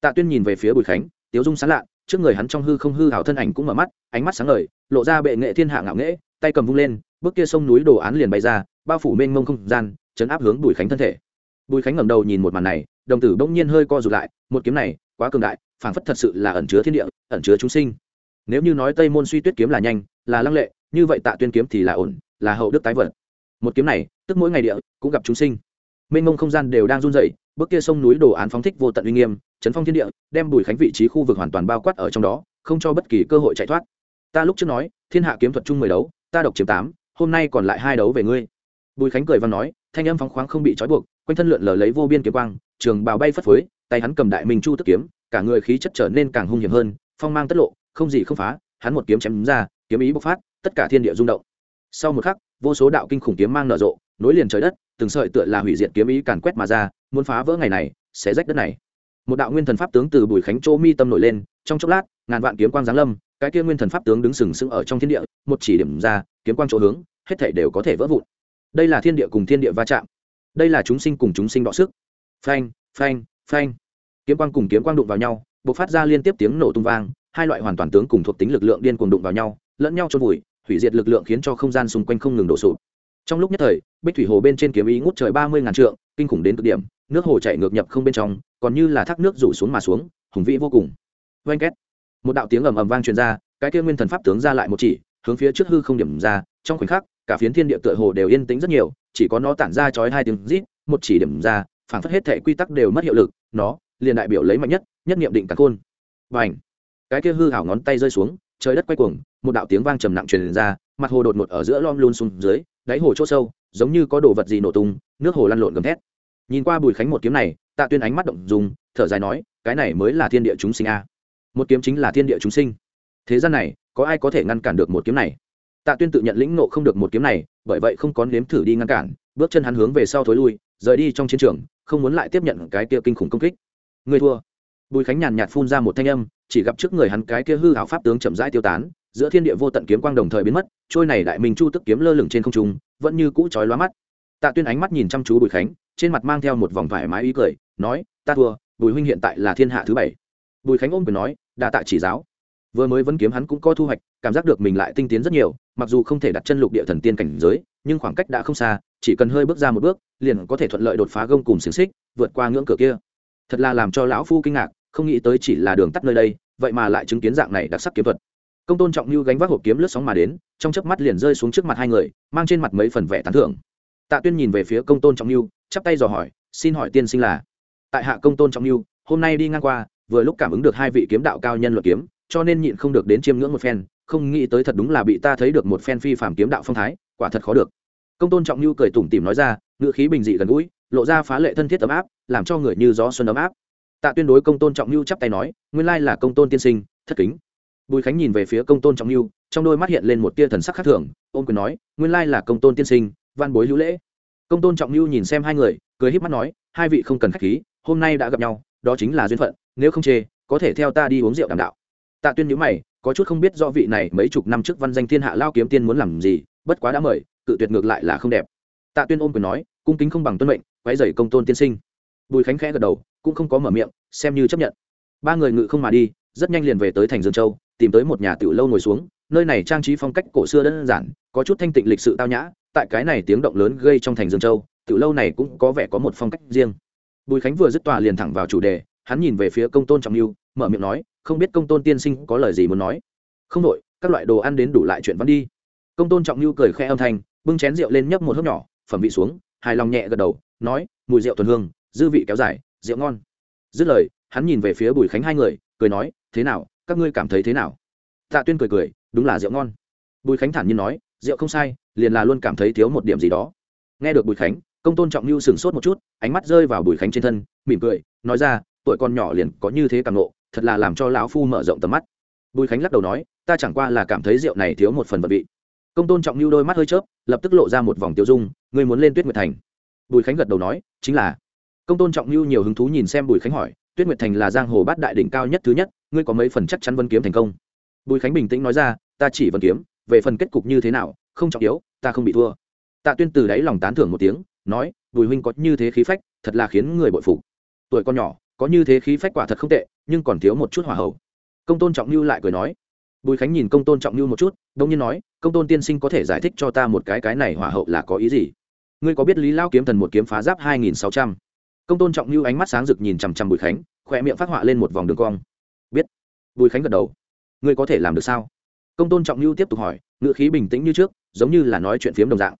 Tạ tuyên nhìn về phía bùi khánh, tiếu dung sán lạ, trước người hắn trong hư không hư hào thân ảnh cũng mở mắt, ánh mắt sáng ngời, lộ ra bệ nghệ thiên hạ ngạo nghễ, tay cầm vung lên, bước kia sông núi đồ án liền bay ra, bao phủ mênh mông không gian, chấn áp hướng bùi khánh thân thể bùi khánh ngẩng đầu nhìn một màn này, đồng tử bỗng nhiên hơi co rụt lại, một kiếm này, quá cường đại, phảng phất thật sự là ẩn chứa thiên địa, ẩn chứa chúng sinh. Nếu như nói tây môn suy tuyết kiếm là nhanh, là lăng lệ, như vậy tạ tuyên kiếm thì là ổn, là hậu đức tái vật. Một kiếm này, tức mỗi ngày địa, cũng gặp chúng sinh. Mênh mông không gian đều đang run rẩy, bước kia sông núi đồ án phóng thích vô tận uy nghiêm, chấn phong thiên địa, đem bùi khánh vị trí khu vực hoàn toàn bao quát ở trong đó, không cho bất kỳ cơ hội chạy thoát. Ta lúc trước nói, thiên hạ kiếm thuật chung mười đấu, ta độc chiếm tám, hôm nay còn lại hai đấu về ngươi bùi khánh cười và nói, thanh âm phóng khoáng không bị trói buộc, quanh thân lượn lờ lấy vô biên kiếm quang, trường bào bay phất phới, tay hắn cầm đại minh chu tức kiếm, cả người khí chất trở nên càng hung hiểm hơn, phong mang tất lộ, không gì không phá, hắn một kiếm chém ra, kiếm ý bộc phát, tất cả thiên địa rung động. Sau một khắc, vô số đạo kinh khủng kiếm mang nở rộ, nối liền trời đất, từng sợi tựa là hủy diệt kiếm ý càn quét mà ra, muốn phá vỡ ngày này, sẽ rách đất này. Một đạo nguyên thần pháp tướng từ bùi khánh chỗ mi tâm nổi lên, trong chốc lát, ngàn vạn kiếm quang giáng lâm, cái kia nguyên thần pháp tướng đứng sừng sững ở trong thiên địa, một chỉ điểm ra, kiếm quang chỗ hướng, hết thảy đều có thể vỡ vụn đây là thiên địa cùng thiên địa va chạm, đây là chúng sinh cùng chúng sinh đọ sức. Phanh phanh phanh. Kiếm quang cùng kiếm quang đụng vào nhau b ộ c phát ra liên tiếp tiếng nổ tung vang, hai loại hoàn toàn tướng cùng thuộc tính lực lượng điên cuồng đụng vào nhau, lẫn nhau trôn vùi, hủy diệt lực lượng khiến cho không gian xung quanh không ngừng đổ sụp. Trong lúc nhất thời, bích thủy hồ bên trên kiếm ý ngút trời ba mươi ngàn trượng, kinh khủng đến cực điểm, nước hồ chạy ngược nhập không bên trong, còn như là thác nước rủ xuống mà xuống, hùng vĩ vô cùng. Oanh két. Một đạo tiếng ầm ầm vang truyền ra, cái kia nguyên thần pháp tướng ra lại một chỉ, hướng phía trước hư không điểm ra, trong khoảnh khắc cả phiến thiên địa tựa hồ đều yên tĩnh rất nhiều, chỉ có nó tản ra chói hai tiếng rít, một chỉ điểm ra phản phất hết thể quy tắc đều mất hiệu lực, nó liền đại biểu lấy mạnh nhất nhất nghiệm định cả khôn. Và ảnh cái kia hư hảo ngón tay rơi xuống, trời đất quay cuồng, một đạo tiếng vang trầm nặng truyền ra, mặt hồ đột ngột ở giữa lom luôn xuống dưới, đáy hồ chỗ sâu, giống như có đồ vật gì nổ tung, nước hồ lăn lộn gầm thét. Nhìn qua bùi khánh một kiếm này, tạ tuyên ánh mắt động dùng, thở dài nói, cái này mới là thiên địa chúng sinh a. Một kiếm chính là thiên địa chúng sinh. Thế gian này, có ai có thể ngăn cản được một kiếm này? Tạ tuyên tự nhận lĩnh nộ không được một kiếm này, bởi vậy không có nếm thử đi ngăn cản, bước chân hắn hướng về sau thối lui, rời đi trong chiến trường, không muốn lại tiếp nhận cái kia kinh khủng công kích. Người thua. Bùi khánh nhàn nhạt phun ra một thanh âm, chỉ gặp trước người hắn cái kia hư hảo pháp tướng chậm rãi tiêu tán, giữa thiên địa vô tận kiếm quang đồng thời biến mất, trôi này đại minh chu tức kiếm lơ lửng trên không trung, vẫn như cũ chói lóa mắt. Tạ tuyên ánh mắt nhìn chăm chú bùi khánh, trên mặt mang theo một vòng thoải mái ý cười, nói, ta thua, bùi huynh hiện tại là thiên hạ thứ bảy. Bùi khánh ôm quyền nói, đa tạ chỉ giáo vừa mới vẫn kiếm hắn cũng có thu hoạch, cảm giác được mình lại tinh tiến rất nhiều, mặc dù không thể đặt chân lục địa thần tiên cảnh giới, nhưng khoảng cách đã không xa, chỉ cần hơi bước ra một bước, liền có thể thuận lợi đột phá gông cùng xiềng xích, vượt qua ngưỡng cửa kia. Thật là làm cho lão phu kinh ngạc, không nghĩ tới chỉ là đường tắt nơi đây, vậy mà lại chứng kiến dạng này đặc sắc kiếm thuật. Công tôn trọng như gánh vác hộp kiếm lướt sóng mà đến, trong chớp mắt liền rơi xuống trước mặt hai người, mang trên mặt mấy phần vẻ tán thưởng. Tạ tuyên nhìn về phía công tôn trọng như chắp tay dò hỏi, xin hỏi tiên sinh là? Tại hạ công tôn trọng như hôm nay đi ngang qua, vừa lúc cảm ứng được hai vị kiếm đạo cao nhân luật kiếm cho nên nhịn không được đến chiêm ngưỡng một phen, không nghĩ tới thật đúng là bị ta thấy được một phen phi phàm kiếm đạo phong thái, quả thật khó được. Công tôn trọng như cười tủm tỉm nói ra, ngữ khí bình dị gần gũi, lộ ra phá lệ thân thiết ấm áp, làm cho người như gió xuân ấm áp. Tạ tuyên đối công tôn trọng như chắp tay nói, nguyên lai là công tôn tiên sinh, thất kính. Bùi khánh nhìn về phía công tôn trọng như trong đôi mắt hiện lên một tia thần sắc khác thường ôm quyền nói, nguyên lai là công tôn tiên sinh, văn bối hữu lễ. Công tôn trọng như nhìn xem hai người, cười híp mắt nói, hai vị không cần khách khí, hôm nay đã gặp nhau, đó chính là duyên phận, nếu không chê, có thể theo ta đi uống rượu đàm đạo tạ tuyên nhữ mày, có chút không biết do vị này mấy chục năm trước văn danh thiên hạ lao kiếm tiên muốn làm gì, bất quá đã mời, cự tuyệt ngược lại là không đẹp. Tạ tuyên ôm quyền nói, cung kính không bằng tuân mệnh quái dày công tôn tiên sinh. Bùi khánh khẽ gật đầu, cũng không có mở miệng, xem như chấp nhận. Ba người ngự không mà đi, rất nhanh liền về tới thành dương châu, tìm tới một nhà tiểu lâu ngồi xuống, nơi này trang trí phong cách cổ xưa đơn giản, có chút thanh tịnh lịch sự tao nhã, tại cái này tiếng động lớn gây trong thành dương châu, tiểu lâu này cũng có vẻ có một phong cách riêng. Bùi khánh vừa dứt tòa liền thẳng vào chủ đề, hắn nhìn về phía công tôn trọng lưu, mở miệng nói không biết công tôn tiên sinh có lời gì muốn nói. Không đội các loại đồ ăn đến đủ lại chuyện vẫn đi. Công tôn trọng nhu cười khẽ âm thanh, bưng chén rượu lên nhấp một hớp nhỏ, phẩm vị xuống, hài lòng nhẹ gật đầu, nói, mùi rượu thuần hương, dư vị kéo dài, rượu ngon. Dứt lời, hắn nhìn về phía bùi khánh hai người, cười nói, thế nào, các ngươi cảm thấy thế nào? Tạ tuyên cười cười, đúng là rượu ngon. Bùi khánh thản nhiên nói, rượu không sai, liền là luôn cảm thấy thiếu một điểm gì đó. Nghe được bùi khánh, công tôn trọng lưu sửng sốt một chút, ánh mắt rơi vào bùi khánh trên thân, mỉm cười, nói ra, tuổi con nhỏ liền có như thế càng ngộ thật là làm cho lão phu mở rộng tầm mắt. Bùi khánh lắc đầu nói, ta chẳng qua là cảm thấy rượu này thiếu một phần vật vị. Công tôn trọng lưu đôi mắt hơi chớp, lập tức lộ ra một vòng tiêu dung, ngươi muốn lên tuyết nguyệt thành. Bùi khánh gật đầu nói, chính là. Công tôn trọng lưu nhiều hứng thú nhìn xem bùi khánh hỏi, tuyết nguyệt thành là giang hồ bát đại đỉnh cao nhất thứ nhất, ngươi có mấy phần chắc chắn vân kiếm thành công? Bùi khánh bình tĩnh nói ra, ta chỉ vân kiếm, về phần kết cục như thế nào, không trọng yếu, ta không bị thua. Tạ tuyên từ đáy lòng tán thưởng một tiếng, nói, bùi huynh có như thế khí phách, thật là khiến người bội phục. Tuổi con nhỏ, có như thế khí phách quả thật không tệ nhưng còn thiếu một chút hỏa hậu công tôn trọng lưu lại cười nói. Bùi khánh nhìn công tôn trọng lưu một chút, đông nhiên nói, công tôn tiên sinh có thể giải thích cho ta một cái cái này hỏa hậu là có ý gì? Ngươi có biết lý lao kiếm thần một kiếm phá giáp hai nghìn sáu trăm? Công tôn trọng lưu ánh mắt sáng rực nhìn chằm chằm bùi khánh, khỏe miệng phát họa lên một vòng đường cong. Biết. Bùi khánh gật đầu. Ngươi có thể làm được sao? Công tôn trọng lưu tiếp tục hỏi, ngữ khí bình tĩnh như trước, giống như là nói chuyện phiếm đồng dạng.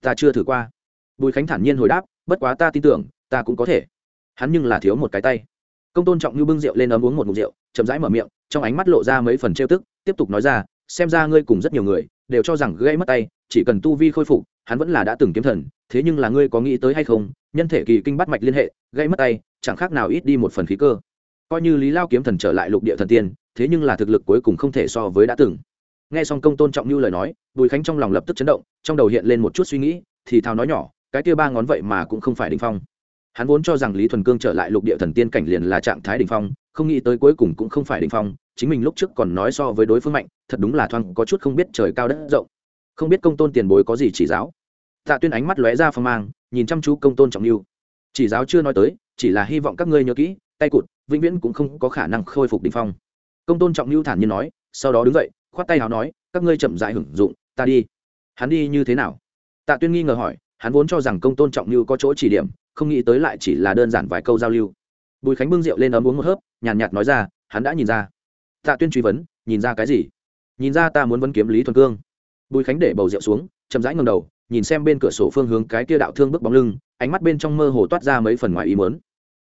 Ta chưa thử qua. Bùi khánh thản nhiên hồi đáp, bất quá ta tin tưởng, ta cũng có thể. Hắn nhưng là thiếu một cái tay công tôn trọng như bưng rượu lên ấm uống một mục rượu, chậm rãi mở miệng, trong ánh mắt lộ ra mấy phần trêu tức, tiếp tục nói ra, xem ra ngươi cùng rất nhiều người, đều cho rằng gây mất tay, chỉ cần tu vi khôi phục, hắn vẫn là đã từng kiếm thần, thế nhưng là ngươi có nghĩ tới hay không, nhân thể kỳ kinh bắt mạch liên hệ gây mất tay, chẳng khác nào ít đi một phần khí cơ. Coi như lý lao kiếm thần trở lại lục địa thần tiên, thế nhưng là thực lực cuối cùng không thể so với đã từng. Nghe xong công tôn trọng như lời nói, bùi khánh trong lòng lập tức chấn động, trong đầu hiện lên một chút suy nghĩ, thì thào nói nhỏ, cái kia ba ngón vậy mà cũng không phải đình phong hắn vốn cho rằng lý thuần cương trở lại lục địa thần tiên cảnh liền là trạng thái đình phong, không nghĩ tới cuối cùng cũng không phải đình phong, chính mình lúc trước còn nói so với đối phương mạnh, thật đúng là thoang có chút không biết trời cao đất rộng. Không biết công tôn tiền bối có gì chỉ giáo? Tạ tuyên ánh mắt lóe ra phong mang, nhìn chăm chú công tôn trọng lưu. Chỉ giáo chưa nói tới, chỉ là hy vọng các ngươi nhớ kỹ, tay cụt, vĩnh viễn cũng không có khả năng khôi phục đình phong. Công tôn trọng lưu thản nhiên nói, sau đó đứng dậy, khoát tay nào nói, các ngươi chậm dại hưởng dụng, ta đi. Hắn đi như thế nào? Tạ tuyên nghi ngờ hỏi, hắn vốn cho rằng công tôn trọng lưu có chỗ chỉ điểm không nghĩ tới lại chỉ là đơn giản vài câu giao lưu. Bùi khánh bưng rượu lên ấm uống một hớp, nhàn nhạt nói ra, hắn đã nhìn ra. Tạ tuyên truy vấn, nhìn ra cái gì? Nhìn ra ta muốn vấn kiếm lý thuần cương. Bùi khánh để bầu rượu xuống, chậm rãi ngầm đầu, nhìn xem bên cửa sổ phương hướng cái kia đạo thương bước bóng lưng, ánh mắt bên trong mơ hồ toát ra mấy phần ngoài ý mớn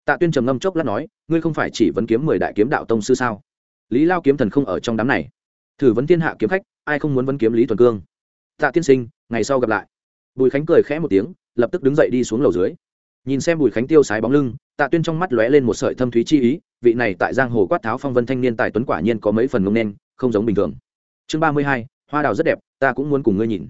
tạ tuyên trầm ngâm chốc lát nói, ngươi không phải chỉ vấn kiếm mười đại kiếm đạo tông sư sao? Lý lao kiếm thần không ở trong đám này. Thử vấn thiên hạ kiếm khách, ai không muốn vấn kiếm lý thuần cương? Tạ tiên sinh, ngày sau gặp lại. Bùi khánh cười khẽ một tiếng, lập tức đứng dậy đi xuống lầu dưới nhìn xem bùi khánh tiêu sái bóng lưng, tạ tuyên trong mắt lóe lên một sợi thâm thúy chi ý, vị này tại giang hồ quát tháo phong vân thanh niên tài tuấn quả nhiên có mấy phần ngông nên, không giống bình thường. Chương ba mươi hai, hoa đào rất đẹp, ta cũng muốn cùng ngươi nhìn.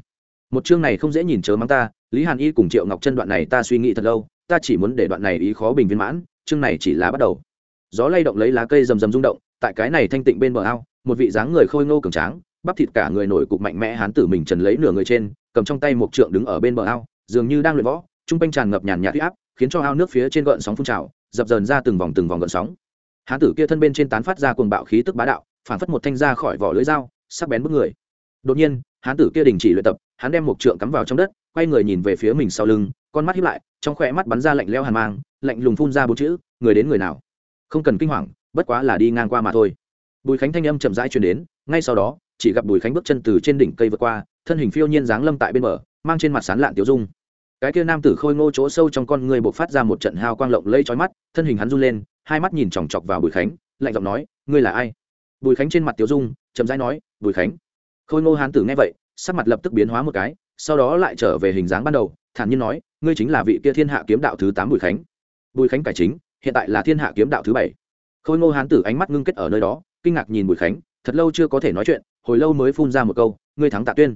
Một chương này không dễ nhìn chớ mắng ta, lý hàn y cùng triệu ngọc chân đoạn này ta suy nghĩ thật lâu, ta chỉ muốn để đoạn này ý khó bình viên mãn, chương này chỉ là bắt đầu. Gió lay động lấy lá cây rầm rầm rung động, tại cái này thanh tịnh bên bờ ao, một vị dáng người khôi ngô cường tráng, bắp thịt cả người nổi cục mạnh mẽ hán tử mình trần lấy nửa người trên, cầm trong tay một trượng đứng ở bên bờ ao, dường như đang luyện võ, trung quanh tràn ngập nhàn nhạt huy áp khiến cho ao nước phía trên gợn sóng phun trào, dập dờn ra từng vòng từng vòng gợn sóng. Hán tử kia thân bên trên tán phát ra cuồng bạo khí tức bá đạo, phản phất một thanh ra khỏi vỏ lưỡi dao, sắc bén bức người. Đột nhiên, hán tử kia đình chỉ luyện tập, hắn đem một trượng cắm vào trong đất, quay người nhìn về phía mình sau lưng, con mắt hiếp lại, trong khỏe mắt bắn ra lạnh leo hàn mang, lạnh lùng phun ra bốn chữ, người đến người nào? Không cần kinh hoàng, bất quá là đi ngang qua mà thôi. Bùi khánh thanh âm chậm rãi truyền đến, ngay sau đó, chỉ gặp bùi khánh bước chân từ trên đỉnh cây vượt qua, thân hình phiêu nhiên dáng lâm tại bên bờ, mang trên mặt sán lạn tiêu dung cái kia nam tử khôi ngô chỗ sâu trong con người buộc phát ra một trận hào quang lộng lây trói mắt, thân hình hắn run lên, hai mắt nhìn chòng chọc vào bùi khánh, lạnh giọng nói, ngươi là ai? Bùi khánh trên mặt tiểu dung, chậm rãi nói, bùi khánh. Khôi ngô hán tử nghe vậy, sắc mặt lập tức biến hóa một cái, sau đó lại trở về hình dáng ban đầu, thản nhiên nói, ngươi chính là vị kia thiên hạ kiếm đạo thứ tám bùi khánh. Bùi khánh cải chính, hiện tại là thiên hạ kiếm đạo thứ bảy. Khôi ngô hán tử ánh mắt ngưng kết ở nơi đó, kinh ngạc nhìn bùi khánh, thật lâu chưa có thể nói chuyện, hồi lâu mới phun ra một câu, ngươi thắng tạ tuyên.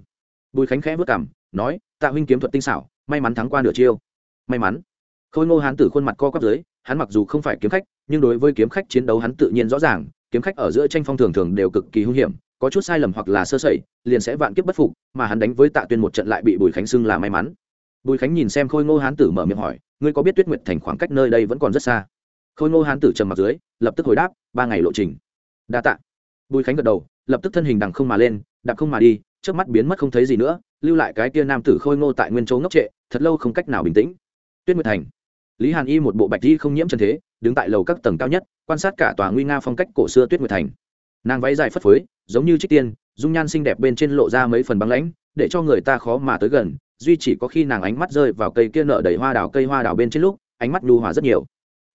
Bùi khánh khẽ vất cảm nói, tạ huynh kiếm thuật tinh xảo may mắn thắng qua nửa chiêu. May mắn. Khôi ngô hán tử khuôn mặt co quắp dưới, hắn mặc dù không phải kiếm khách, nhưng đối với kiếm khách chiến đấu hắn tự nhiên rõ ràng, kiếm khách ở giữa tranh phong thường thường đều cực kỳ hung hiểm, có chút sai lầm hoặc là sơ sẩy, liền sẽ vạn kiếp bất phục, mà hắn đánh với tạ tuyên một trận lại bị bùi khánh xưng là may mắn. Bùi khánh nhìn xem khôi ngô hán tử mở miệng hỏi, ngươi có biết tuyết nguyệt thành khoảng cách nơi đây vẫn còn rất xa? Khôi ngô hán tử trầm mặt dưới, lập tức hồi đáp, ba ngày lộ trình. Đa tạ. Bùi khánh gật đầu, lập tức thân hình đằng không mà lên, đạp không mà đi, trước mắt biến mất không thấy gì nữa, lưu lại cái kia nam tử khôi ngô tại nguyên chỗ ngốc trệ thật lâu không cách nào bình tĩnh. Tuyết nguyệt thành. Lý hàn y một bộ bạch di không nhiễm trần thế, đứng tại lầu các tầng cao nhất, quan sát cả tòa nguy nga phong cách cổ xưa tuyết nguyệt thành. Nàng váy dài phất phới, giống như trích tiên, dung nhan xinh đẹp bên trên lộ ra mấy phần băng lãnh, để cho người ta khó mà tới gần, duy chỉ có khi nàng ánh mắt rơi vào cây kia nở đầy hoa đào cây hoa đào bên trên lúc, ánh mắt nhu hòa rất nhiều.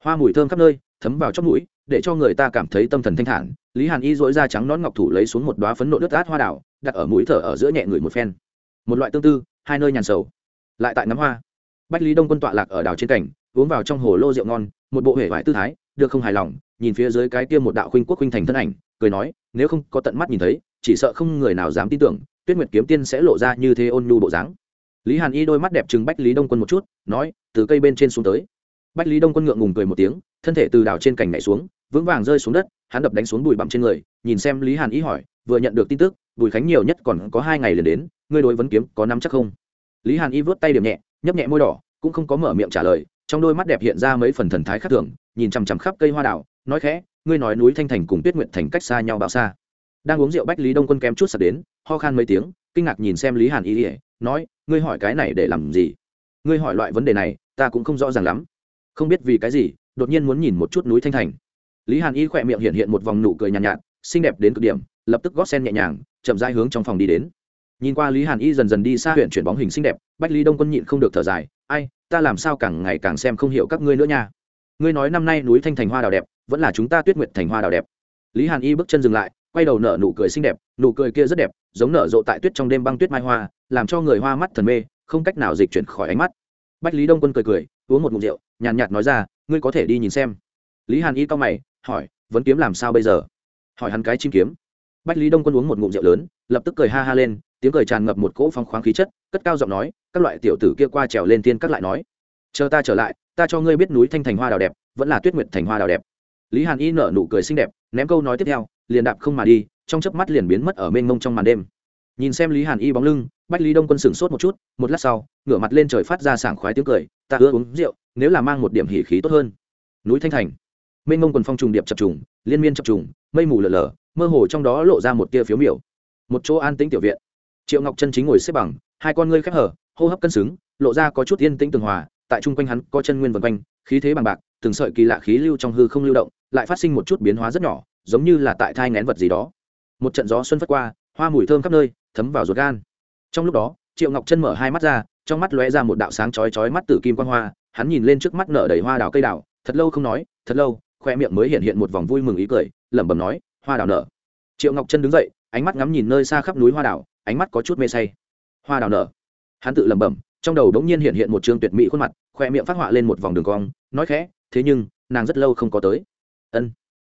Hoa mùi thơm khắp nơi, thấm vào trong mũi, để cho người ta cảm thấy tâm thần thanh thản. Lý hàn y dỗi da trắng nón ngọc thủ lấy xuống một đoá phấn nộ nước át hoa đào, đặt ở mũi thở ở giữa nhẹ người một phen. Một loại tương tư, hai nơi nhàn sầu lại tại nắm hoa. Bách lý đông quân tọa lạc ở đảo trên cảnh uống vào trong hồ lô rượu ngon, một bộ hể vải tư thái, được không hài lòng, nhìn phía dưới cái kia một đạo khuynh quốc khuynh thành thân ảnh, cười nói, nếu không có tận mắt nhìn thấy, chỉ sợ không người nào dám tin tưởng, tuyết nguyệt kiếm tiên sẽ lộ ra như thế ôn nhu bộ dáng. Lý hàn y đôi mắt đẹp chừng bách lý đông quân một chút, nói, từ cây bên trên xuống tới. Bách lý đông quân ngượng ngùng cười một tiếng, thân thể từ đảo trên cảnh nhảy xuống, vững vàng rơi xuống đất, hắn đập đánh xuống bụi bặm trên người, nhìn xem lý hàn y hỏi, vừa nhận được tin tức, bùi khánh nhiều nhất còn có hai ngày liền đến, ngươi đối vấn kiếm có nắm chắc không? Lý hàn y vớt tay điểm nhẹ nhấp nhẹ môi đỏ cũng không có mở miệng trả lời trong đôi mắt đẹp hiện ra mấy phần thần thái khác thường nhìn chằm chằm khắp cây hoa đào nói khẽ ngươi nói núi thanh thành cùng tuyết nguyện thành cách xa nhau bao xa? Đang uống rượu bách lý đông quân kém chút sập đến ho khan mấy tiếng kinh ngạc nhìn xem lý hàn y ỉa nói ngươi hỏi cái này để làm gì? Ngươi hỏi loại vấn đề này ta cũng không rõ ràng lắm. Không biết vì cái gì đột nhiên muốn nhìn một chút núi thanh thành. Lý hàn y khỏe miệng hiện hiện một vòng nụ cười nhàn nhạt, nhạt xinh đẹp đến cực điểm lập tức gót sen nhẹ nhàng chậm rãi hướng trong phòng đi đến nhìn qua lý hàn y dần dần đi xa huyện chuyển bóng hình xinh đẹp, bách lý đông quân nhịn không được thở dài, ai, ta làm sao càng ngày càng xem không hiểu các ngươi nữa nha. Ngươi nói năm nay núi thanh thành hoa đào đẹp, vẫn là chúng ta tuyết nguyệt thành hoa đào đẹp. Lý hàn y bước chân dừng lại, quay đầu nở nụ cười xinh đẹp, nụ cười kia rất đẹp, giống nở rộ tại tuyết trong đêm băng tuyết mai hoa, làm cho người hoa mắt thần mê, không cách nào dịch chuyển khỏi ánh mắt. Bách lý đông quân cười cười, uống một ngụm rượu, nhàn nhạt nói ra, ngươi có thể đi nhìn xem. Lý hàn y cao mày, hỏi vẫn kiếm làm sao bây giờ? Hỏi hắn cái chim kiếm. Bách lý đông quân uống một ngụm rượu lớn, lập tức cười ha ha lên tiếng cười tràn ngập một cỗ phong khoáng khí chất, cất cao giọng nói, các loại tiểu tử kia qua trèo lên tiên các lại nói, chờ ta trở lại, ta cho ngươi biết núi thanh thành hoa đào đẹp, vẫn là tuyết nguyệt thành hoa đào đẹp. Lý hàn y nở nụ cười xinh đẹp, ném câu nói tiếp theo, liền đạp không mà đi, trong chớp mắt liền biến mất ở mênh mông trong màn đêm. Nhìn xem lý hàn y bóng lưng, bách lý đông quân sửng sốt một chút, một lát sau, ngửa mặt lên trời phát ra sảng khoái tiếng cười, ta ưa uống rượu, nếu là mang một điểm hỉ khí tốt hơn. Núi thanh thành. Mênh mông quần phong trùng điệp chập trùng, liên miên chập trùng, mây mù lờ lờ mơ hồ trong đó lộ ra một tia phiếu miểu. Một chỗ an tĩnh tiểu viện triệu ngọc chân chính ngồi xếp bằng, hai con ngươi khép hở, hô hấp cân xứng, lộ ra có chút yên tĩnh tường hòa, tại chung quanh hắn có chân nguyên vần quanh, khí thế bằng bạc, từng sợi kỳ lạ khí lưu trong hư không lưu động, lại phát sinh một chút biến hóa rất nhỏ, giống như là tại thai ngén vật gì đó. Một trận gió xuân phất qua, hoa mùi thơm khắp nơi, thấm vào ruột gan. Trong lúc đó, triệu ngọc chân mở hai mắt ra, trong mắt lóe ra một đạo sáng chói chói mắt tử kim quan hoa, hắn nhìn lên trước mắt nở đầy hoa đào cây đào, thật lâu không nói, thật lâu, khoe miệng mới hiện hiện một vòng vui mừng ý cười, lẩm bẩm nói, hoa đào nở. Triệu ngọc chân đứng dậy, ánh mắt ngắm nhìn nơi xa khắp núi hoa đào ánh mắt có chút mê say. Hoa đào nở. Hắn tự lẩm bẩm, trong đầu đống nhiên hiện hiện một trương tuyệt mỹ khuôn mặt khoe miệng phát họa lên một vòng đường cong, nói khẽ, thế nhưng, nàng rất lâu không có tới. Ân.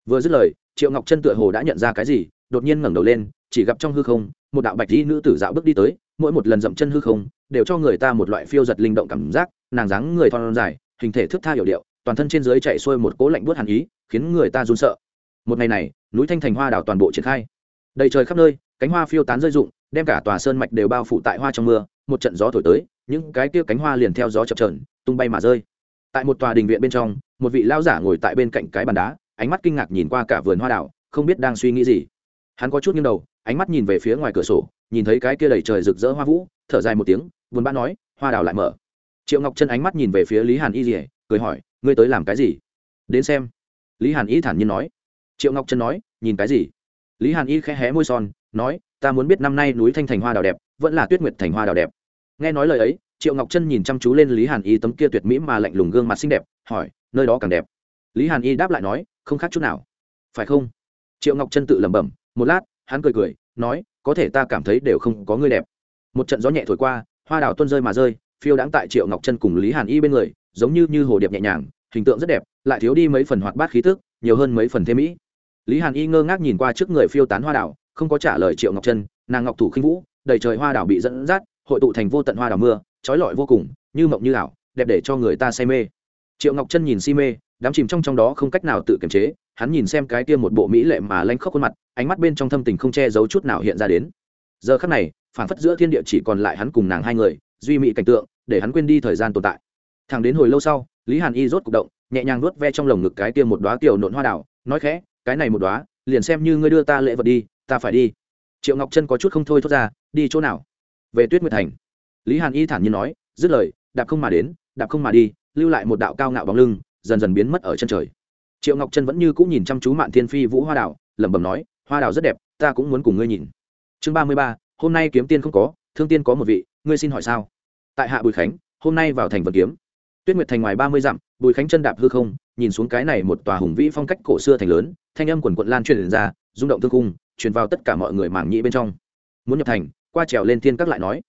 Vừa dứt lời, triệu ngọc chân tựa hồ đã nhận ra cái gì, đột nhiên ngẩng đầu lên, chỉ gặp trong hư không, một đạo bạch dĩ nữ tử dạo bước đi tới, mỗi một lần dậm chân hư không, đều cho người ta một loại phiêu giật linh động cảm giác, nàng dáng người thon dài, hình thể thước tha hiểu điệu, toàn thân trên dưới chạy xuôi một cố lạnh buốt hàn ý, khiến người ta run sợ. Một ngày này, núi thanh thành hoa đảo toàn bộ triển khai. Đầy trời khắp nơi, cánh hoa phiêu tán rơi rụng đem cả tòa sơn mạch đều bao phủ tại hoa trong mưa, một trận gió thổi tới, những cái kia cánh hoa liền theo gió chập trờn tung bay mà rơi. Tại một tòa đình viện bên trong, một vị lão giả ngồi tại bên cạnh cái bàn đá, ánh mắt kinh ngạc nhìn qua cả vườn hoa đảo, không biết đang suy nghĩ gì. Hắn có chút nghiêng đầu, ánh mắt nhìn về phía ngoài cửa sổ, nhìn thấy cái kia đầy trời rực rỡ hoa vũ, thở dài một tiếng, buồn bã nói, hoa đảo lại mở. Triệu ngọc chân ánh mắt nhìn về phía lý hàn y dỉa cười hỏi, ngươi tới làm cái gì? Đến xem. Lý hàn y thản nhiên nói. Triệu ngọc chân nói, nhìn cái gì? Lý hàn y khẽ hé môi son, nói ta muốn biết năm nay núi thanh thành hoa đào đẹp, vẫn là tuyết nguyệt thành hoa đào đẹp. Nghe nói lời ấy, triệu ngọc Trân nhìn chăm chú lên lý hàn y tấm kia tuyệt mỹ mà lạnh lùng gương mặt xinh đẹp, hỏi, nơi đó càng đẹp? Lý hàn y đáp lại nói, không khác chút nào. Phải không? Triệu ngọc Trân tự lẩm bẩm, một lát, hắn cười cười, nói, có thể ta cảm thấy đều không có người đẹp. Một trận gió nhẹ thổi qua, hoa đào tuân rơi mà rơi, phiêu đãng tại triệu ngọc Trân cùng lý hàn y bên người, giống như như hồ điệp nhẹ nhàng, hình tượng rất đẹp, lại thiếu đi mấy phần hoạt bát khí tức, nhiều hơn mấy phần thế mỹ. Lý hàn y ngơ ngác nhìn qua trước người phiêu tán hoa đảo không có trả lời triệu ngọc chân nàng ngọc thủ khinh vũ đầy trời hoa đảo bị dẫn dắt hội tụ thành vô tận hoa đảo mưa trói lọi vô cùng như mộng như ảo đẹp để cho người ta say mê triệu ngọc chân nhìn si mê đám chìm trong trong đó không cách nào tự kiềm chế hắn nhìn xem cái kia một bộ mỹ lệ mà lanh khóc khuôn mặt ánh mắt bên trong thâm tình không che giấu chút nào hiện ra đến giờ khắc này phản phất giữa thiên địa chỉ còn lại hắn cùng nàng hai người duy mỹ cảnh tượng để hắn quên đi thời gian tồn tại thẳng đến hồi lâu sau lý hàn y rốt c ụ c động nhẹ nhàng nuốt ve trong lồng ngực cái kia một đoá tiểu nộn hoa đảo nói khẽ cái này một đoá liền xem như ngươi đưa ta lễ vật đi ta phải đi. Triệu ngọc chân có chút không thôi thốt ra, đi chỗ nào? Về tuyết nguyệt thành. Lý hàn y thản nhiên nói, dứt lời, đạp không mà đến, đạp không mà đi, lưu lại một đạo cao ngạo bóng lưng, dần dần biến mất ở chân trời. Triệu ngọc chân vẫn như cũng nhìn chăm chú mạn thiên phi vũ hoa đảo lẩm bẩm nói, hoa đảo rất đẹp, ta cũng muốn cùng ngươi nhìn. Chương ba mươi ba, hôm nay kiếm tiên không có, thương tiên có một vị, ngươi xin hỏi sao? Tại hạ bùi khánh, hôm nay vào thành vật kiếm. Tuyết nguyệt thành ngoài ba mươi dặm, bùi khánh chân đạp hư không, nhìn xuống cái này một tòa hùng vĩ phong cách cổ xưa thành lớn, thanh âm quần quận lan truyền ra, rung động thương cung truyền vào tất cả mọi người mảng nhĩ bên trong. Muốn nhập thành, qua trèo lên thiên các lại nói.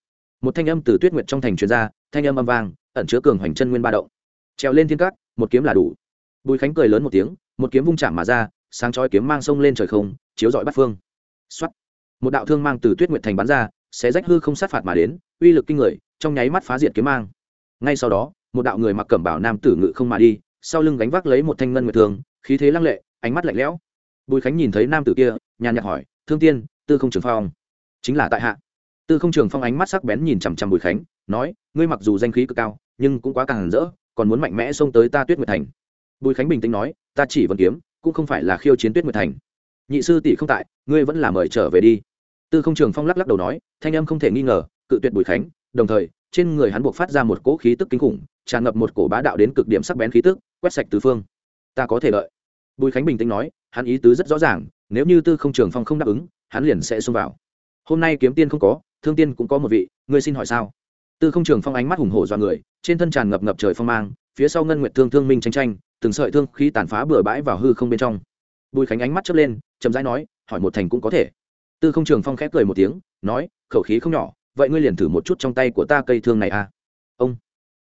Một thanh âm từ tuyết nguyệt trong thành truyền ra, thanh âm âm vang, ẩn chứa cường hoành chân nguyên ba động. Trèo lên thiên các, một kiếm là đủ. Bùi khánh cười lớn một tiếng, một kiếm vung chạm mà ra, sáng chói kiếm mang sông lên trời không, chiếu rọi bắt phương. Xuất một đạo thương mang từ tuyết nguyệt thành bắn ra sẽ rách hư không sát phạt mà đến, uy lực kinh người, trong nháy mắt phá diệt kiếm mang. Ngay sau đó, một đạo người mặc cẩm bảo nam tử ngự không mà đi, sau lưng gánh vác lấy một thanh ngân nguyệt thường khí thế lăng lệ, ánh mắt lạnh lẽo. Bùi khánh nhìn thấy nam tử kia nhàn nhạt hỏi, thương tiên, tư không trường phong? Chính là tại hạ. Tư không trường phong ánh mắt sắc bén nhìn chằm chằm bùi khánh, nói, ngươi mặc dù danh khí cực cao, nhưng cũng quá càng rỡ, còn muốn mạnh mẽ xông tới ta tuyết nguyệt thành. Bùi khánh bình tĩnh nói, ta chỉ vẫn kiếm, cũng không phải là khiêu chiến tuyết nguyệt thành. Nhị sư tỷ không tại, ngươi vẫn là mời trở về đi. Tư không trường phong lắc lắc đầu nói, thanh âm không thể nghi ngờ, cự tuyệt bùi khánh, đồng thời, trên người hắn buộc phát ra một cỗ khí tức kinh khủng, tràn ngập một cổ bá đạo đến cực điểm sắc bén khí tức, quét sạch tứ phương. Ta có thể lợi bùi khánh bình tĩnh nói, hắn ý tứ rất rõ ràng nếu như tư không trường phong không đáp ứng, hắn liền sẽ xông vào. Hôm nay kiếm tiên không có, thương tiên cũng có một vị, ngươi xin hỏi sao? Tư không trường phong ánh mắt hùng hổ do người, trên thân tràn ngập ngập trời phong mang, phía sau ngân nguyệt thương thương minh tranh tranh, từng sợi thương khí tàn phá bừa bãi vào hư không bên trong. Bùi khánh ánh mắt chớp lên, chậm rãi nói, hỏi một thành cũng có thể. Tư không trường phong khép cười một tiếng, nói, khẩu khí không nhỏ, vậy ngươi liền thử một chút trong tay của ta cây thương này à. Ông.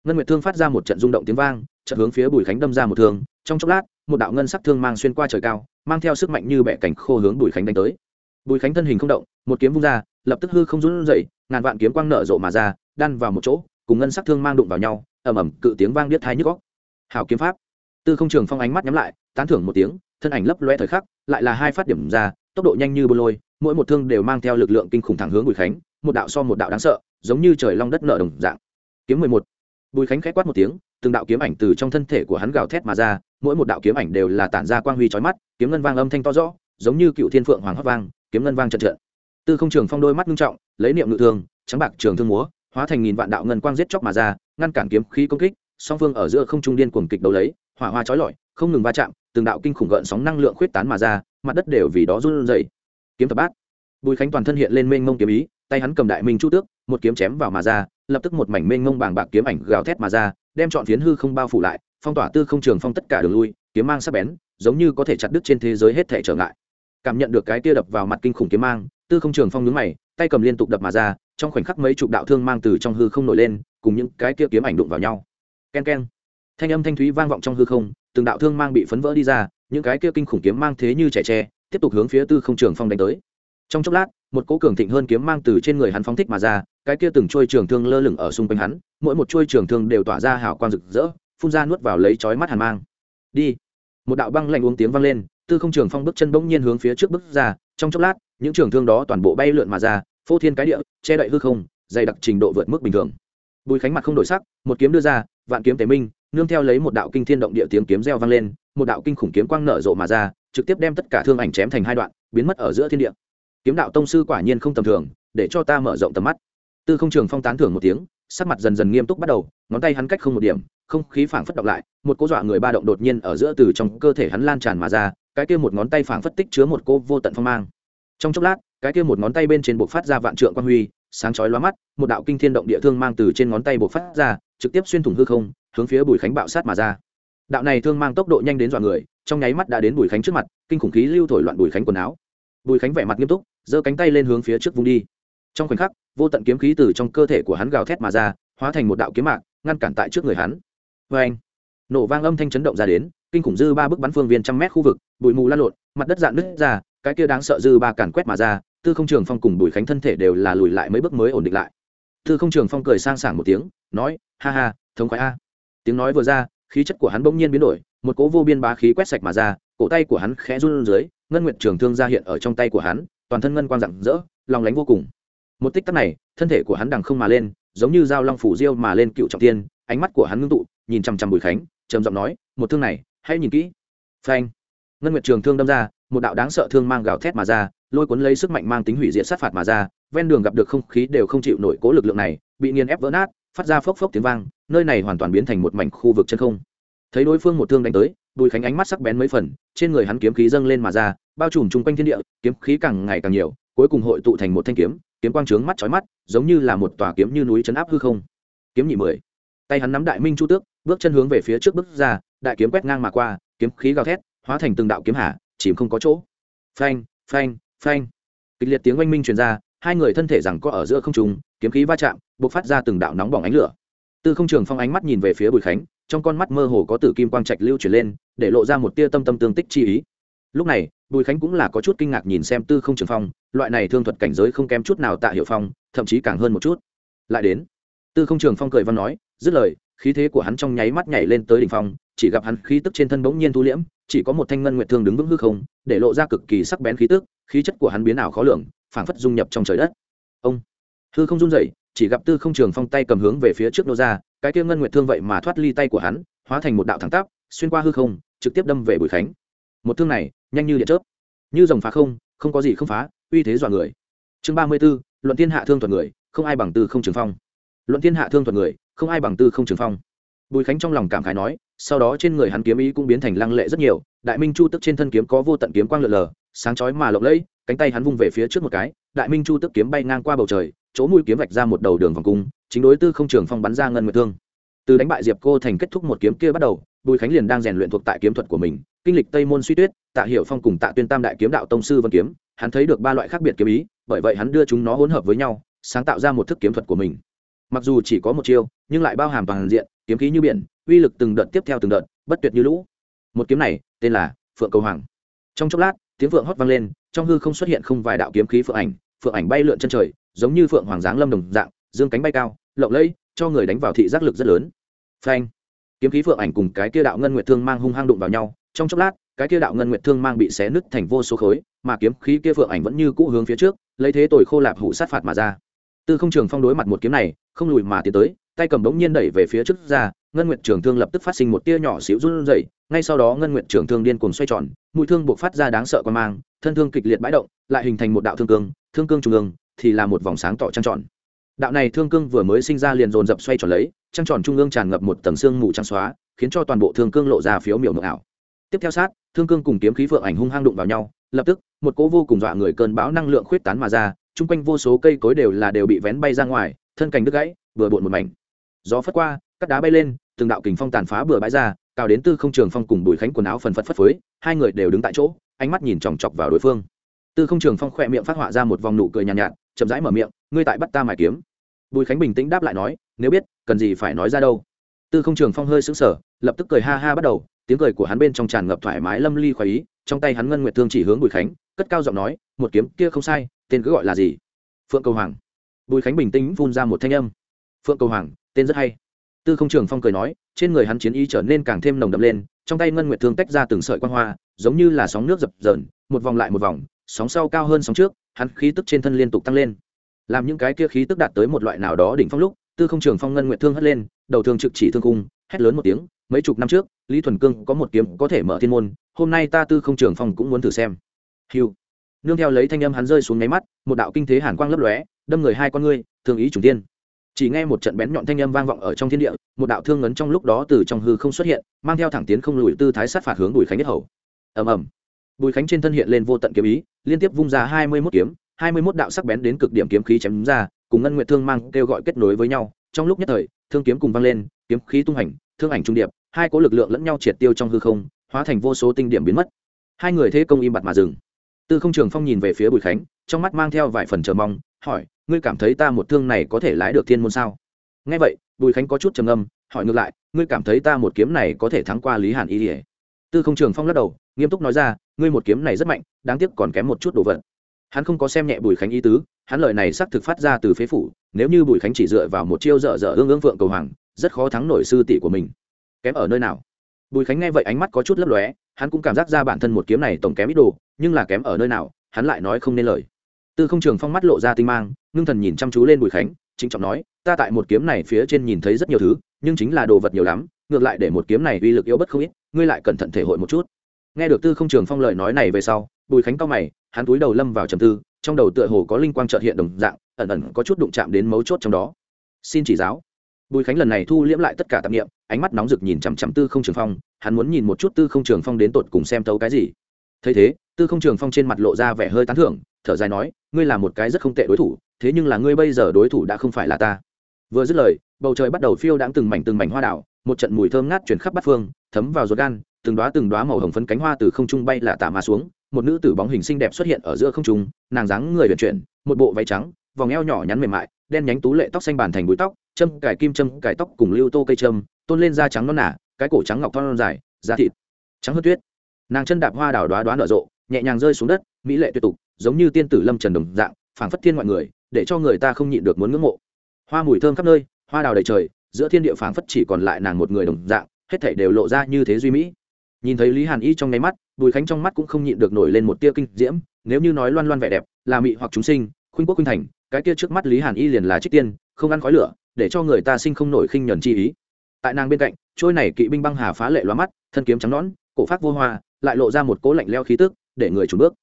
Ngân nguyệt thương phát ra một trận rung động tiếng vang chợt hướng phía bùi khánh đâm ra một thương, trong chốc lát, một đạo ngân sắc thương mang xuyên qua trời cao, mang theo sức mạnh như bẻ cảnh khô hướng bùi khánh đánh tới. Bùi khánh thân hình không động, một kiếm vung ra, lập tức hư không run dậy ngàn vạn kiếm quang nở rộ mà ra, đan vào một chỗ, cùng ngân sắc thương mang đụng vào nhau, ầm ầm, cự tiếng vang biết thai nhức góc hảo kiếm pháp. Tư không trường phong ánh mắt nhắm lại, tán thưởng một tiếng, thân ảnh lấp loe thời khắc, lại là hai phát điểm ra, tốc độ nhanh như bô lôi, mỗi một thương đều mang theo lực lượng kinh khủng thẳng hướng bùi khánh, một đạo so một đạo đáng sợ, giống như trời long đất nợ đồng dạng. Kiếm mười một. Bùi khánh khẽ quát một tiếng từng đạo kiếm ảnh từ trong thân thể của hắn gào thét mà ra, mỗi một đạo kiếm ảnh đều là tản ra quang huy trói mắt, kiếm ngân vang âm thanh to rõ, giống như cựu thiên phượng hoàng hót vang, kiếm ngân vang trận trận. Tư không trường phong đôi mắt nghiêm trọng, lấy niệm ngự thương trắng bạc trường thương múa, hóa thành nghìn vạn đạo ngân quang giết chóc mà ra, ngăn cản kiếm khí công kích, song phương ở giữa không trung điên cuồng kịch đấu lấy, hỏa hoa trói lọi, không ngừng va chạm, từng đạo kinh khủng gợn sóng năng lượng khuyết tán mà ra, mặt đất đều vì đó run rẩy. Kiếm thập bát. Bùi khánh toàn thân hiện lên mênh mông kiếm ý tay hắn cầm đại minh chu tước, một kiếm chém vào mà ra, lập tức một mảnh mênh mông bàng bạc kiếm ảnh gào thét mà ra, đem chọn phiến hư không bao phủ lại, phong tỏa tư không trường phong tất cả đường lui, kiếm mang sắc bén, giống như có thể chặt đứt trên thế giới hết thể trở ngại. Cảm nhận được cái tia đập vào mặt kinh khủng kiếm mang, tư không trường phong nhướng mày, tay cầm liên tục đập mà ra, trong khoảnh khắc mấy chục đạo thương mang từ trong hư không nổi lên, cùng những cái tia kiếm ảnh đụng vào nhau. Ken ken. Thanh âm thanh thúy vang vọng trong hư không, từng đạo thương mang bị phấn vỡ đi ra, những cái kia kinh khủng kiếm mang thế như trẻ tre, tiếp tục hướng phía tư không trường phong đánh tới. Trong chốc lát một cỗ cường thịnh hơn kiếm mang từ trên người hắn phóng thích mà ra, cái kia từng trôi trường thương lơ lửng ở xung quanh hắn, mỗi một trôi trường thương đều tỏa ra hào quang rực rỡ, phun ra nuốt vào lấy chói mắt hàn mang. Đi. Một đạo băng lạnh uống tiếng vang lên, tư không trường phong bước chân bỗng nhiên hướng phía trước bước ra, trong chốc lát, những trường thương đó toàn bộ bay lượn mà ra, phô thiên cái địa, che đậy hư không, dày đặc trình độ vượt mức bình thường. Bùi khánh mặt không đổi sắc, một kiếm đưa ra, vạn kiếm tế minh, nương theo lấy một đạo kinh thiên động địa tiếng kiếm reo vang lên, một đạo kinh khủng kiếm quang nở rộ mà ra, trực tiếp đem tất cả thương ảnh chém thành hai đoạn, biến mất ở giữa thiên địa kiếm đạo tông sư quả nhiên không tầm thường, để cho ta mở rộng tầm mắt. Tư không trường phong tán thưởng một tiếng, sắc mặt dần dần nghiêm túc bắt đầu, ngón tay hắn cách không một điểm, không khí phảng phất động lại, một cô dọa người ba động đột nhiên ở giữa từ trong cơ thể hắn lan tràn mà ra, cái kia một ngón tay phảng phất tích chứa một cô vô tận phong mang. Trong chốc lát, cái kia một ngón tay bên trên buộc phát ra vạn trượng quan huy, sáng chói lóa mắt, một đạo kinh thiên động địa thương mang từ trên ngón tay buộc phát ra, trực tiếp xuyên thủng hư không, hướng phía bùi khánh bạo sát mà ra. Đạo này thương mang tốc độ nhanh đến dọa người, trong nháy mắt đã đến bùi khánh trước mặt, kinh khủng khí lưu thổi loạn bùi khánh quần áo bùi khánh vẻ mặt nghiêm túc, giơ cánh tay lên hướng phía trước vung đi. Trong khoảnh khắc, vô tận kiếm khí từ trong cơ thể của hắn gào thét mà ra, hóa thành một đạo kiếm mạc, ngăn cản tại trước người hắn. Vê anh, nổ vang âm thanh chấn động ra đến, kinh khủng dư ba bức bắn phương viên trăm mét khu vực, bụi mù lan lộn, mặt đất dạn nứt ra, cái kia đáng sợ dư ba càn quét mà ra, tư không trường phong cùng bùi khánh thân thể đều là lùi lại mấy bước mới ổn định lại. Tư không trường phong cười sang sảng một tiếng, nói, ha ha, thống khoái a. Tiếng nói vừa ra, khí chất của hắn bỗng nhiên biến đổi, một cỗ vô biên bá khí quét sạch mà ra, cổ tay của hắn khẽ run dưới ngân nguyệt trường thương ra hiện ở trong tay của hắn, toàn thân ngân quang rạng rỡ, lòng lánh vô cùng. Một tích tắc này, thân thể của hắn đằng không mà lên, giống như dao long phủ diêu mà lên cựu trọng tiên, ánh mắt của hắn ngưng tụ, nhìn chằm chằm bùi khánh, trầm giọng nói, một thương này, hãy nhìn kỹ. Phanh. Ngân nguyệt trường thương đâm ra, một đạo đáng sợ thương mang gào thét mà ra, lôi cuốn lấy sức mạnh mang tính hủy diệt sát phạt mà ra, ven đường gặp được không khí đều không chịu nổi cố lực lượng này, bị nghiền ép vỡ nát, phát ra phốc phốc tiếng vang, nơi này hoàn toàn biến thành một mảnh khu vực chân không. Thấy đối phương một thương đánh tới bùi khánh ánh mắt sắc bén mấy phần, trên người hắn kiếm khí dâng lên mà ra, bao trùm chung quanh thiên địa, kiếm khí càng ngày càng nhiều, cuối cùng hội tụ thành một thanh kiếm kiếm quang trướng mắt chói mắt, giống như là một tòa kiếm như núi chấn áp hư không. Kiếm nhị mười. Tay hắn nắm đại minh chu tước, bước chân hướng về phía trước bước ra, đại kiếm quét ngang mà qua, kiếm khí gào thét, hóa thành từng đạo kiếm hạ chìm không có chỗ. Phanh phanh phanh. Kịch liệt tiếng oanh minh truyền ra, hai người thân thể rằng có ở giữa không trung, kiếm khí va chạm, bộc phát ra từng đạo nóng bỏng ánh lửa. Tư không trường phong ánh mắt nhìn về phía bùi khánh trong con mắt mơ hồ có tử kim quang trạch lưu chuyển lên, để lộ ra một tia tâm tâm tương tích chi ý. Lúc này, bùi khánh cũng là có chút kinh ngạc nhìn xem tư không trường phong, loại này thương thuật cảnh giới không kém chút nào tạ hiệu phong, thậm chí càng hơn một chút. Lại đến, tư không trường phong cười văn nói, dứt lời, khí thế của hắn trong nháy mắt nhảy lên tới đỉnh phong, chỉ gặp hắn khí tức trên thân bỗng nhiên thu liễm, chỉ có một thanh ngân nguyệt thương đứng vững hư không, để lộ ra cực kỳ sắc bén khí tức, khí chất của hắn biến ảo khó lường, phảng phất dung nhập trong trời đất. Ông, hư không run rẩy, chỉ gặp tư không trường phong tay cầm hướng về phía trước nô ra cái kia ngân nguyệt thương vậy mà thoát ly tay của hắn, hóa thành một đạo thẳng tắp, xuyên qua hư không, trực tiếp đâm về bùi khánh. Một thương này, nhanh như điện chớp. Như dòng phá không không có gì không phá, uy thế dọa người. Chương ba mươi b ố luận thiên hạ thương thuật người, không ai bằng tư không trường phong. Luận thiên hạ thương thuật người, không ai bằng tư không trường phong. Bùi khánh trong lòng cảm khái nói, sau đó trên người hắn kiếm ý cũng biến thành lăng lệ rất nhiều, đại minh chu tức trên thân kiếm có vô tận kiếm quang lượn lờ, sáng chói mà lộng lẫy, cánh tay hắn vung về phía trước một cái, đại minh chu tức kiếm bay ngang qua bầu trời, chỗ mũi kiếm vạch ra một đầu đường vòng cung chính đối tư không trường phong bắn ra ngân nguyệt thương. Từ đánh bại diệp cô thành kết thúc một kiếm kia bắt đầu, bùi khánh liền đang rèn luyện thuộc tại kiếm thuật của mình, kinh lịch tây môn suy tuyết, tạ hiệu phong cùng tạ tuyên tam đại kiếm đạo tông sư vân kiếm, hắn thấy được ba loại khác biệt kiếm ý, bởi vậy hắn đưa chúng nó hỗn hợp với nhau, sáng tạo ra một thức kiếm thuật của mình. Mặc dù chỉ có một chiêu, nhưng lại bao hàm toàn diện, kiếm khí như biển, uy lực từng đợt tiếp theo từng đợt, bất tuyệt như lũ. Một kiếm này, tên là phượng cầu hoàng. Trong chốc lát, tiếng phượng hót vang lên, trong hư không xuất hiện không vài đạo kiếm khí phượng ảnh phượng ảnh bay lượn chân trời, giống như phượng hoàng giáng lâm đồng dạng, dương cánh bay cao lộng lẫy, cho người đánh vào thị giác lực rất lớn. Phanh. Kiếm khí phượng ảnh cùng cái kia đạo ngân nguyệt thương mang hung hăng đụng vào nhau, trong chốc lát, cái kia đạo ngân nguyệt thương mang bị xé nứt thành vô số khối, mà kiếm khí kia phượng ảnh vẫn như cũ hướng phía trước, lấy thế tồi khô lạp hủ sát phạt mà ra. Tư không trường phong đối mặt một kiếm này, không lùi mà tiến tới, tay cầm bỗng nhiên đẩy về phía trước ra, ngân nguyệt trường thương lập tức phát sinh một tia nhỏ xíu run rẩy, ngay sau đó ngân nguyệt trường thương điên cuồng xoay tròn, mũi thương buộc phát ra đáng sợ quan mang, thân thương kịch liệt bãi động, lại hình thành một đạo thương cương thương cương trung ương, thì là một vòng sáng tỏ trăng tròn đạo này thương cương vừa mới sinh ra liền dồn dập xoay tròn lấy trăng tròn trung ương tràn ngập một tầng xương mù trắng xóa khiến cho toàn bộ thương cương lộ ra phiếu miểu mực ảo. Tiếp theo sát thương cương cùng kiếm khí phượng ảnh hung hăng đụng vào nhau lập tức một cỗ vô cùng dọa người cơn bão năng lượng khuyết tán mà ra chung quanh vô số cây cối đều là đều bị vén bay ra ngoài thân cành đứt gãy vừa bộn một mảnh. Gió phất qua cắt đá bay lên từng đạo kình phong tàn phá bừa bãi ra cao đến tư không trường phong cùng bùi khánh quần áo phần phật phất phới hai người đều đứng tại chỗ ánh mắt nhìn chòng chọc vào đối phương. Tư không trường phong khỏe miệng phát họa ra một vòng nụ cười nhàn nhạt, nhạt chậm rãi mở miệng ngươi tại bắt ta mài kiếm. Bùi khánh bình tĩnh đáp lại nói, nếu biết, cần gì phải nói ra đâu. Tư không trường phong hơi sững sờ, lập tức cười ha ha bắt đầu, tiếng cười của hắn bên trong tràn ngập thoải mái lâm ly khoái ý, trong tay hắn ngân nguyệt thương chỉ hướng bùi khánh, cất cao giọng nói, một kiếm kia không sai, tên cứ gọi là gì? Phượng cầu hoàng. Bùi khánh bình tĩnh phun ra một thanh âm. Phượng cầu hoàng, tên rất hay. Tư không trường phong cười nói, trên người hắn chiến ý trở nên càng thêm nồng đậm lên, trong tay ngân nguyệt thương tách ra từng sợi quan hoa, giống như là sóng nước dập dờn, một vòng lại một vòng, sóng sau cao hơn sóng trước, hắn khí tức trên thân liên tục tăng lên làm những cái kia khí tức đạt tới một loại nào đó đỉnh phong lúc, tư không trường phong ngân nguyện thương hất lên, đầu thương trực chỉ thương cung, hét lớn một tiếng, mấy chục năm trước, lý thuần cương có một kiếm có thể mở thiên môn, hôm nay ta tư không trường phong cũng muốn thử xem. Hiu nương theo lấy thanh âm hắn rơi xuống nháy mắt, một đạo kinh thế hàn quang lấp lóe, đâm người hai con ngươi, thương ý trùng tiên chỉ nghe một trận bén nhọn thanh âm vang vọng ở trong thiên địa, một đạo thương ngấn trong lúc đó từ trong hư không xuất hiện, mang theo thẳng tiến không lùi tư thái sát phạt hướng bùi khánh nhất hầu. Ầm ầm. Bùi khánh trên thân hiện lên vô tận kiếm ý, liên tiếp vung ra hai mươi mốt kiếm hai mươi mốt đạo sắc bén đến cực điểm kiếm khí chém ra, cùng ngân nguyệt thương mang kêu gọi kết nối với nhau. Trong lúc nhất thời, thương kiếm cùng vang lên, kiếm khí tung hành, thương ảnh trung điệp, hai cỗ lực lượng lẫn nhau triệt tiêu trong hư không, hóa thành vô số tinh điểm biến mất. Hai người thế công im bặt mà dừng. Tư không trường phong nhìn về phía bùi khánh, trong mắt mang theo vài phần chờ mong, hỏi, ngươi cảm thấy ta một thương này có thể lái được thiên môn sao? Nghe vậy, bùi khánh có chút trầm âm hỏi ngược lại, ngươi cảm thấy ta một kiếm này có thể thắng qua lý hàn y ỉa tư không trường phong lắc đầu, nghiêm túc nói ra, ngươi một kiếm này rất mạnh, đáng tiếc còn kém một chút đồ vật hắn không có xem nhẹ bùi khánh ý tứ, hắn lời này xác thực phát ra từ phế phủ, nếu như bùi khánh chỉ dựa vào một chiêu dở dở ương ương phượng cầu hoàng, rất khó thắng nổi sư tỷ của mình. Kém ở nơi nào? Bùi khánh nghe vậy ánh mắt có chút lấp lóe, hắn cũng cảm giác ra bản thân một kiếm này tổng kém ít đồ, nhưng là kém ở nơi nào, hắn lại nói không nên lời. Tư không trường phong mắt lộ ra tinh mang, ngưng thần nhìn chăm chú lên bùi khánh, trịnh trọng nói, ta tại một kiếm này phía trên nhìn thấy rất nhiều thứ, nhưng chính là đồ vật nhiều lắm, ngược lại để một kiếm này uy lực yếu bất không ít, ngươi lại cẩn thận thể hội một chút. Nghe được tư không trường phong lời nói này về sau, bùi khánh cao mày hắn túi đầu lâm vào trầm tư, trong đầu tựa hồ có linh quang trợt hiện đồng dạng, ẩn ẩn có chút đụng chạm đến mấu chốt trong đó. Xin chỉ giáo. Bùi khánh lần này thu liễm lại tất cả tạp nghiệm ánh mắt nóng rực nhìn chằm chằm tư không trường phong, hắn muốn nhìn một chút tư không trường phong đến tột cùng xem tấu cái gì. Thấy thế, tư không trường phong trên mặt lộ ra vẻ hơi tán thưởng, thở dài nói, ngươi là một cái rất không tệ đối thủ, thế nhưng là ngươi bây giờ đối thủ đã không phải là ta. Vừa dứt lời, bầu trời bắt đầu phiêu đãng từng mảnh từng mảnh hoa đảo một trận mùi thơm ngát chuyển khắp bát phương, thấm vào ruột gan, từng đoá từng đoá màu hồng phấn cánh hoa từ không trung bay là tả mà xuống một nữ tử bóng hình xinh đẹp xuất hiện ở giữa không trung, nàng dáng người vận chuyển, một bộ váy trắng, vòng eo nhỏ nhắn mềm mại, đen nhánh tú lệ tóc xanh bàn thành búi tóc, châm cải kim châm cải tóc cùng lưu tô cây châm, tôn lên da trắng non nả cái cổ trắng ngọc thon dài, da thịt trắng hơn tuyết. Nàng chân đạp hoa đào đoá đoá nở rộ, nhẹ nhàng rơi xuống đất, mỹ lệ tuyệt tục, giống như tiên tử lâm trần đồng dạng, phảng phất thiên mọi người, để cho người ta không nhịn được muốn ngưỡng mộ. Hoa mùi thơm khắp nơi, hoa đào đầy trời, giữa thiên địa phảng phất chỉ còn lại nàng một người đồng dạng, hết thảy đều lộ ra như thế duy mỹ. Nhìn thấy lý hàn y trong nháy mắt bùi khánh trong mắt cũng không nhịn được nổi lên một tia kinh diễm, nếu như nói loan loan vẻ đẹp, là mị hoặc chúng sinh, khuynh quốc khuynh thành, cái kia trước mắt lý hàn y liền là trích tiên, không ăn khói lửa, để cho người ta sinh không nổi khinh nhuần chi ý. Tại nàng bên cạnh, trôi này kỵ binh băng hà phá lệ loa mắt, thân kiếm trắng nõn, cổ phát vô hoa, lại lộ ra một cố lạnh leo khí tức, để người chủ bước.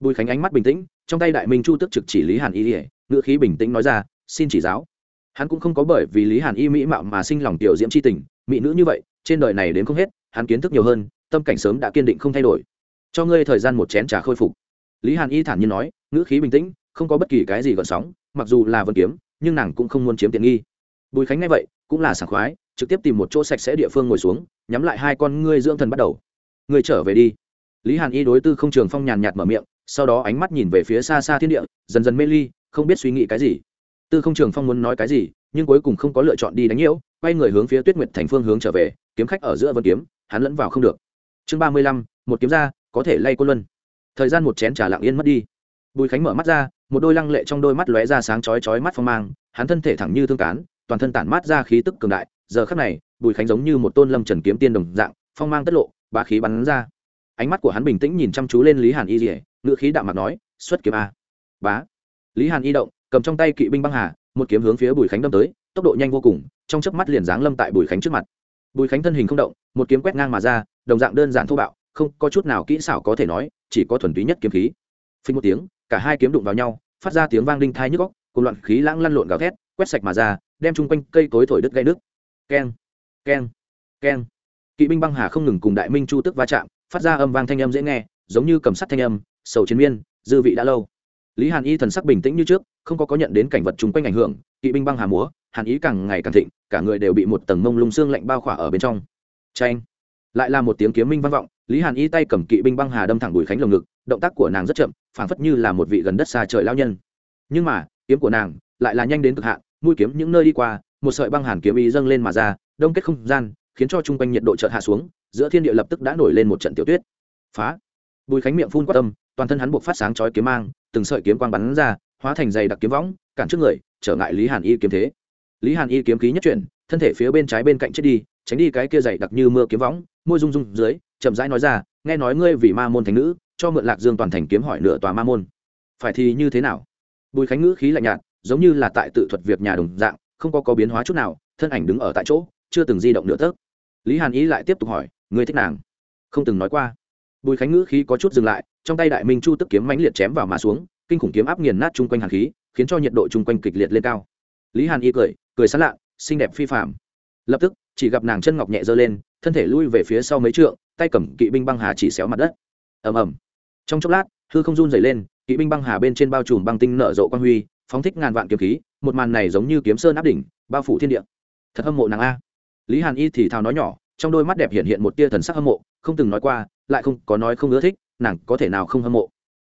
Bùi khánh ánh mắt bình tĩnh, trong tay đại minh chu tức trực chỉ lý hàn y ỉa ngữ khí bình tĩnh nói ra, xin chỉ giáo. Hắn cũng không có bởi vì lý hàn y mỹ mạo mà sinh lòng tiểu diễm c h i tình, mỹ nữ như vậy, trên đời này đến không hết, hắn kiến thức nhiều hơn tâm cảnh sớm đã kiên định không thay đổi. Cho ngươi thời gian một chén trà khôi phục. Lý hàn y thản nhiên nói, ngữ khí bình tĩnh, không có bất kỳ cái gì gợn sóng, mặc dù là vân kiếm, nhưng nàng cũng không muốn chiếm tiện nghi. Bùi khánh nghe vậy, cũng là sảng khoái, trực tiếp tìm một chỗ sạch sẽ địa phương ngồi xuống, nhắm lại hai con ngươi dưỡng thần bắt đầu. Ngươi trở về đi. Lý hàn y đối tư không trường phong nhàn nhạt mở miệng, sau đó ánh mắt nhìn về phía xa xa thiên địa, dần dần mê ly, không biết suy nghĩ cái gì. Tư không trường phong muốn nói cái gì, nhưng cuối cùng không có lựa chọn đi đánh nhiễu, quay người hướng phía tuyết nguyệt thành phương hướng trở về, kiếm khách ở giữa vân kiếm, hắn lẫn vào không được chương ba mươi lăm, một kiếm ra, có thể lay cô luân. Thời gian một chén trà lặng yên mất đi. Bùi khánh mở mắt ra, một đôi lăng lệ trong đôi mắt lóe ra sáng chói chói mắt phong mang, hắn thân thể thẳng như thương cán, toàn thân tản mát ra khí tức cường đại. Giờ khắc này, bùi khánh giống như một tôn lâm trần kiếm tiên đồng dạng, phong mang tất lộ, bá khí bắn ra. Ánh mắt của hắn bình tĩnh nhìn chăm chú lên lý hàn y dỉa ngựa khí đạm mặt nói, xuất kiếm a. Bá. Lý hàn y động, cầm trong tay kỵ binh băng hà, một kiếm hướng phía bùi khánh đâm tới, tốc độ nhanh vô cùng, trong chớp mắt liền giáng lâm tại bùi khánh trước mặt bùi khánh thân hình không động, một kiếm quét ngang mà ra, đồng dạng đơn giản thô bạo, không có chút nào kỹ xảo có thể nói, chỉ có thuần túy nhất kiếm khí. Phình một tiếng, cả hai kiếm đụng vào nhau, phát ra tiếng vang đinh thai nhức góc cùng loạn khí lãng lăn lộn gào thét, quét sạch mà ra, đem chung quanh cây cối thổi đứt gây nước keng keng keng. Kỵ binh băng hà không ngừng cùng đại minh chu tức va chạm, phát ra âm vang thanh âm dễ nghe, giống như cầm sắt thanh âm, sầu chiến miên, dư vị đã lâu lý hàn y thần sắc bình tĩnh như trước, không có có nhận đến cảnh vật chung quanh ảnh hưởng, kỵ binh băng hà múa, hàn ý càng ngày càng thịnh, cả người đều bị một tầng mông lung xương lạnh bao khỏa ở bên trong. Tranh lại là một tiếng kiếm minh vang vọng, lý hàn y tay cầm kỵ binh băng hà đâm thẳng bùi khánh lồng ngực, động tác của nàng rất chậm, phảng phất như là một vị gần đất xa trời lao nhân. Nhưng mà, kiếm của nàng lại là nhanh đến cực hạn, mũi kiếm những nơi đi qua, một sợi băng hàn kiếm y dâng lên mà ra, đông kết không gian, khiến cho chung quanh nhiệt độ chợt hạ xuống, giữa thiên địa lập tức đã nổi lên một trận tiểu tuyết. Phá! Bùi khánh miệng phun quát tâm toàn thân hắn buộc phát sáng chói kiếm mang từng sợi kiếm quang bắn ra, hóa thành dày đặc kiếm võng, cản trước người, trở ngại lý hàn y kiếm thế. Lý hàn y kiếm khí nhất chuyển, thân thể phía bên trái bên cạnh chết đi, tránh đi cái kia dày đặc như mưa kiếm võng, môi rung rung dưới, chậm rãi nói ra, nghe nói ngươi vì ma môn thành nữ, cho mượn lạc dương toàn thành kiếm hỏi nửa tòa ma môn. Phải thì như thế nào? Bùi khánh ngữ khí lạnh nhạt, giống như là tại tự thuật việc nhà đồng dạng, không có có biến hóa chút nào, thân ảnh đứng ở tại chỗ, chưa từng di động nửa tấc. Lý hàn ý lại tiếp tục hỏi, ngươi thích nàng? Không từng nói qua bùi khánh ngữ khí có chút dừng lại, trong tay đại minh chu tức kiếm mãnh liệt chém vào mà xuống, kinh khủng kiếm áp nghiền nát chung quanh hàn khí, khiến cho nhiệt độ chung quanh kịch liệt lên cao. Lý hàn y cười cười sán lạ, xinh đẹp phi phạm lập tức, chỉ gặp nàng chân ngọc nhẹ giơ lên, thân thể lui về phía sau mấy trượng, tay cầm kỵ binh băng hà chỉ xéo mặt đất. Ầm ầm. Trong chốc lát, hư không run dày lên, kỵ binh băng hà bên trên bao trùm băng tinh nở rộ quang huy, phóng thích ngàn vạn kiếm khí, một màn này giống như kiếm sơn áp đỉnh, bao phủ thiên địa. Thật hâm mộ nàng a. Lý hàn y thì thào nói nhỏ, trong đôi mắt đẹp hiện hiện một tia thần sắc hâm mộ, không từng nói qua lại không có nói không ưa thích, nàng có thể nào không hâm mộ.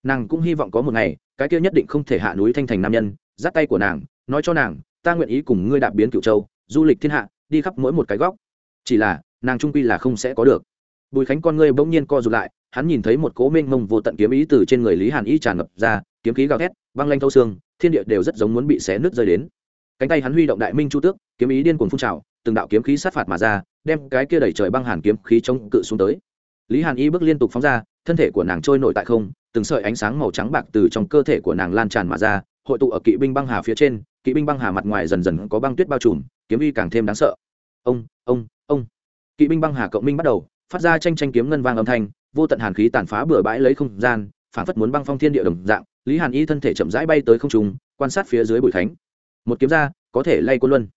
Nàng cũng hy vọng có một ngày, cái kia nhất định không thể hạ núi thanh thành nam nhân giáp tay của nàng, nói cho nàng, ta nguyện ý cùng ngươi đạp biến cựu châu, du lịch thiên hạ, đi khắp mỗi một cái góc. Chỉ là, nàng trung quy là không sẽ có được. Bùi khánh con ngươi bỗng nhiên co rụt lại, hắn nhìn thấy một cố mênh mông vô tận kiếm ý từ trên người lý hàn y tràn ngập ra, kiếm khí gào thét, băng lanh thâu xương, thiên địa đều rất giống muốn bị xé nứt rơi đến. Cánh tay hắn huy động đại minh chu tước, kiếm ý điên cuồng phun trào, từng đạo kiếm khí sát phạt mà ra, đem cái kia đẩy trời băng hàn kiếm khí chống cự xuống tới lý hàn y bước liên tục phóng ra, thân thể của nàng trôi nổi tại không, từng sợi ánh sáng màu trắng bạc từ trong cơ thể của nàng lan tràn mà ra, hội tụ ở kỵ binh băng hà phía trên, kỵ binh băng hà mặt ngoài dần dần có băng tuyết bao trùm, kiếm uy càng thêm đáng sợ. Ông ông ông. Kỵ binh băng hà cộng minh bắt đầu, phát ra tranh tranh kiếm ngân vang âm thanh, vô tận hàn khí tàn phá bừa bãi lấy không gian, phản phất muốn băng phong thiên địa đồng dạng, lý hàn y thân thể chậm rãi bay tới không trung, quan sát phía dưới bụi thánh. một kiếm ra, có thể lay quân luân.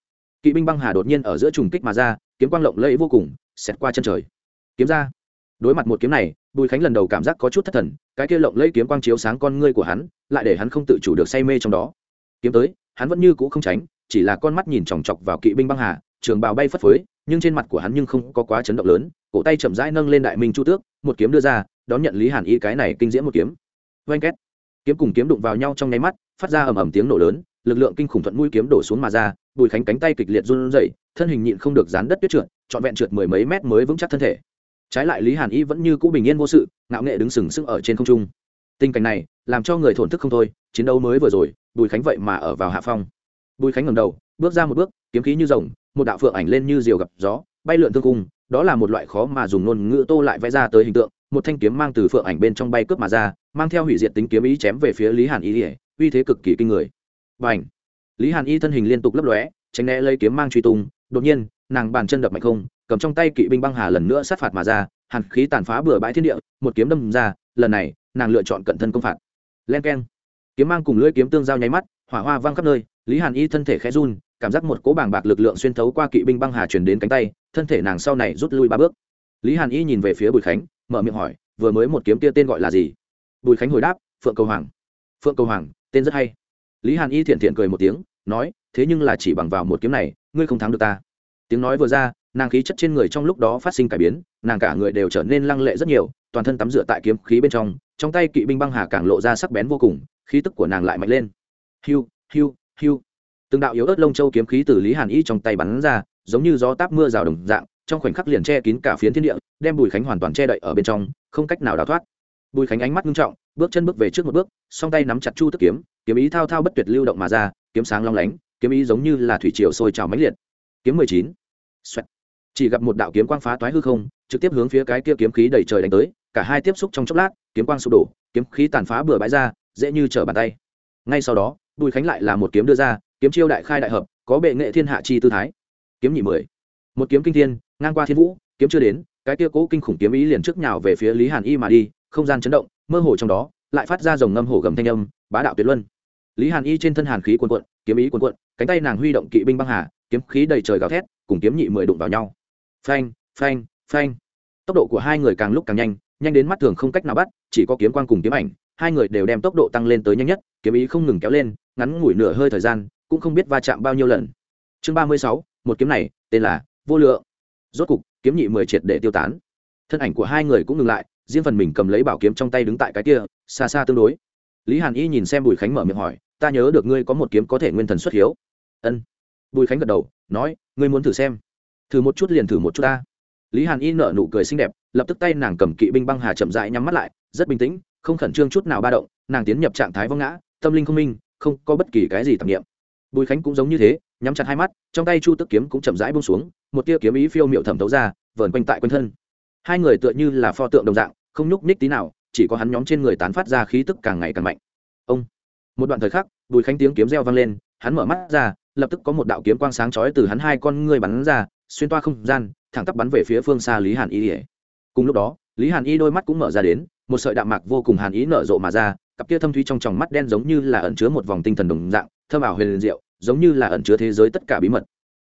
Kỵ binh băng hà đột nhiên ở giữa trùng kích mà ra, kiếm quang lộng lẫy vô cùng, xẹt qua chân trời. Kiếm ra đối mặt một kiếm này, bùi khánh lần đầu cảm giác có chút thất thần, cái kia lộng lẫy kiếm quang chiếu sáng con ngươi của hắn, lại để hắn không tự chủ được say mê trong đó. Kiếm tới, hắn vẫn như cũ không tránh, chỉ là con mắt nhìn chòng chọc vào kỵ binh băng hà, trường bào bay phất phới, nhưng trên mặt của hắn nhưng không có quá chấn động lớn, cổ tay chậm rãi nâng lên đại minh chu tước, một kiếm đưa ra, đón nhận lý hàn y cái này kinh diễm một kiếm. Oanh két. Kiếm cùng kiếm đụng vào nhau trong nháy mắt, phát ra ầm ầm tiếng nổ lớn, lực lượng kinh khủng thuận mũi kiếm đổ xuống mà ra, bùi khánh cánh tay kịch liệt run rẩy, thân hình nhịn không được dán đất tuyết trượt, trọn vẹn trượt mười mấy mét mới vững chắc thân thể trái lại lý hàn y vẫn như cũ bình yên vô sự, ngạo nghệ đứng sừng sững ở trên không trung. Tình cảnh này làm cho người thổn thức không thôi, chiến đấu mới vừa rồi, bùi khánh vậy mà ở vào hạ phong. Bùi khánh ngầm đầu, bước ra một bước, kiếm khí như rồng, một đạo phượng ảnh lên như diều gặp gió, bay lượn thương cung, đó là một loại khó mà dùng ngôn ngữ tô lại vẽ ra tới hình tượng, một thanh kiếm mang từ phượng ảnh bên trong bay cướp mà ra, mang theo hủy diệt tính kiếm ý chém về phía lý hàn y, uy thế cực kỳ kinh người. Và ảnh lý hàn y thân hình liên tục lấp lóe, tránh né lấy kiếm mang truy tung, đột nhiên, nàng bàn chân đập mạnh không cầm trong tay kỵ binh băng hà lần nữa sát phạt mà ra, hàn khí tàn phá bừa bãi thiên địa, một kiếm đâm ra, lần này, nàng lựa chọn cận thân công phạt. Len keng. Kiếm mang cùng lưỡi kiếm tương giao nháy mắt, hỏa hoa văng khắp nơi, lý hàn y thân thể khẽ run, cảm giác một cỗ bàng bạc lực lượng xuyên thấu qua kỵ binh băng hà chuyển đến cánh tay, thân thể nàng sau này rút lui ba bước. Lý hàn y nhìn về phía bùi khánh, mở miệng hỏi, vừa mới một kiếm kia tên gọi là gì? Bùi khánh hồi đáp, phượng cầu hoàng. Phượng cầu hoàng, tên rất hay. Lý hàn y thiện thiện cười một tiếng, nói, thế nhưng là chỉ bằng vào một kiếm này, ngươi không thắng được ta. Tiếng nói vừa ra nàng khí chất trên người trong lúc đó phát sinh cải biến, nàng cả người đều trở nên lăng lệ rất nhiều, toàn thân tắm rửa tại kiếm khí bên trong trong tay kỵ binh băng hà càng lộ ra sắc bén vô cùng, khí tức của nàng lại mạnh lên. Hiu hiu hiu. Từng đạo yếu ớt lông châu kiếm khí từ lý hàn y trong tay bắn ra, giống như gió táp mưa rào đồng dạng, trong khoảnh khắc liền che kín cả phiến thiên địa, đem bùi khánh hoàn toàn che đậy ở bên trong, không cách nào đào thoát. Bùi khánh ánh mắt nghiêm trọng, bước chân bước về trước một bước, song tay nắm chặt chu tức kiếm kiếm ý thao thao bất tuyệt lưu động mà ra, kiếm sáng long lánh, kiếm ý giống như là thủy triều sôi trào mãnh liệt. Kiếm mười chín chỉ gặp một đạo kiếm quang phá toái hư không, trực tiếp hướng phía cái kia kiếm khí đầy trời đánh tới, cả hai tiếp xúc trong chốc lát, kiếm quang sụp đổ, kiếm khí tàn phá bừa bãi ra, dễ như trở bàn tay. Ngay sau đó, bùi khánh lại là một kiếm đưa ra, kiếm chiêu đại khai đại hợp, có bệ nghệ thiên hạ chi tư thái. Kiếm nhị mười. Một kiếm kinh thiên, ngang qua thiên vũ, kiếm chưa đến, cái kia cố kinh khủng kiếm ý liền trước nhào về phía lý hàn y mà đi, không gian chấn động, mơ hồ trong đó, lại phát ra dòng ngâm hổ gầm thanh âm, bá đạo tuyệt luân. Lý hàn y trên thân hàn khí quần quận kiếm ý quần quận cánh tay nàng huy động kỵ binh băng hà, kiếm khí đầy trời gào thét, cùng kiếm nhị mười đụng vào nhau phanh phanh phanh. Tốc độ của hai người càng lúc càng nhanh nhanh đến mắt thường không cách nào bắt, chỉ có kiếm quang cùng kiếm ảnh. Hai người đều đem tốc độ tăng lên tới nhanh nhất, kiếm ý không ngừng kéo lên, ngắn ngủi nửa hơi thời gian, cũng không biết va chạm bao nhiêu lần. Chương ba mươi sáu, một kiếm này, tên là vô lượng. Rốt cục, kiếm nhị mười triệt để tiêu tán. Thân ảnh của hai người cũng ngừng lại, riêng phần mình cầm lấy bảo kiếm trong tay đứng tại cái kia, xa xa tương đối. Lý hàn y nhìn xem bùi khánh mở miệng hỏi, ta nhớ được ngươi có một kiếm có thể nguyên thần xuất hiếu. Ân. Bùi khánh gật đầu, nói, ngươi muốn thử xem thử một chút liền thử một chút ta. Lý hàn y nở nụ cười xinh đẹp, lập tức tay nàng cầm kỵ binh băng hà chậm dại nhắm mắt lại, rất bình tĩnh, không khẩn trương chút nào ba động, nàng tiến nhập trạng thái vong ngã, tâm linh không minh, không có bất kỳ cái gì tạp nghiệm bùi khánh cũng giống như thế, nhắm chặt hai mắt, trong tay chu tức kiếm cũng chậm rãi bông xuống, một tia kiếm ý phiêu m i ệ u thẩm thấu ra, vờn quanh tại quanh thân. Hai người tựa như là pho tượng đồng dạng, không nhúc nhích tí nào, chỉ có hắn nhóm trên người tán phát ra khí tức càng ngày càng mạnh. Ông. Một đoạn thời khắc, bùi khánh tiếng kiếm reo vang lên, hắn mở mắt ra, lập tức có một đạo kiếm quang sáng chói từ hắn hai con ngươi bắn ra xuyên toa không gian, thẳng tắp bắn về phía phương xa lý hàn y ỉa cùng lúc đó, lý hàn y đôi mắt cũng mở ra đến, một sợi đạm mạc vô cùng hàn ý nở rộ mà ra, cặp kia thâm thúy trong tròng mắt đen giống như là ẩn chứa một vòng tinh thần đồng dạng, thơm ảo huyền diệu, giống như là ẩn chứa thế giới tất cả bí mật.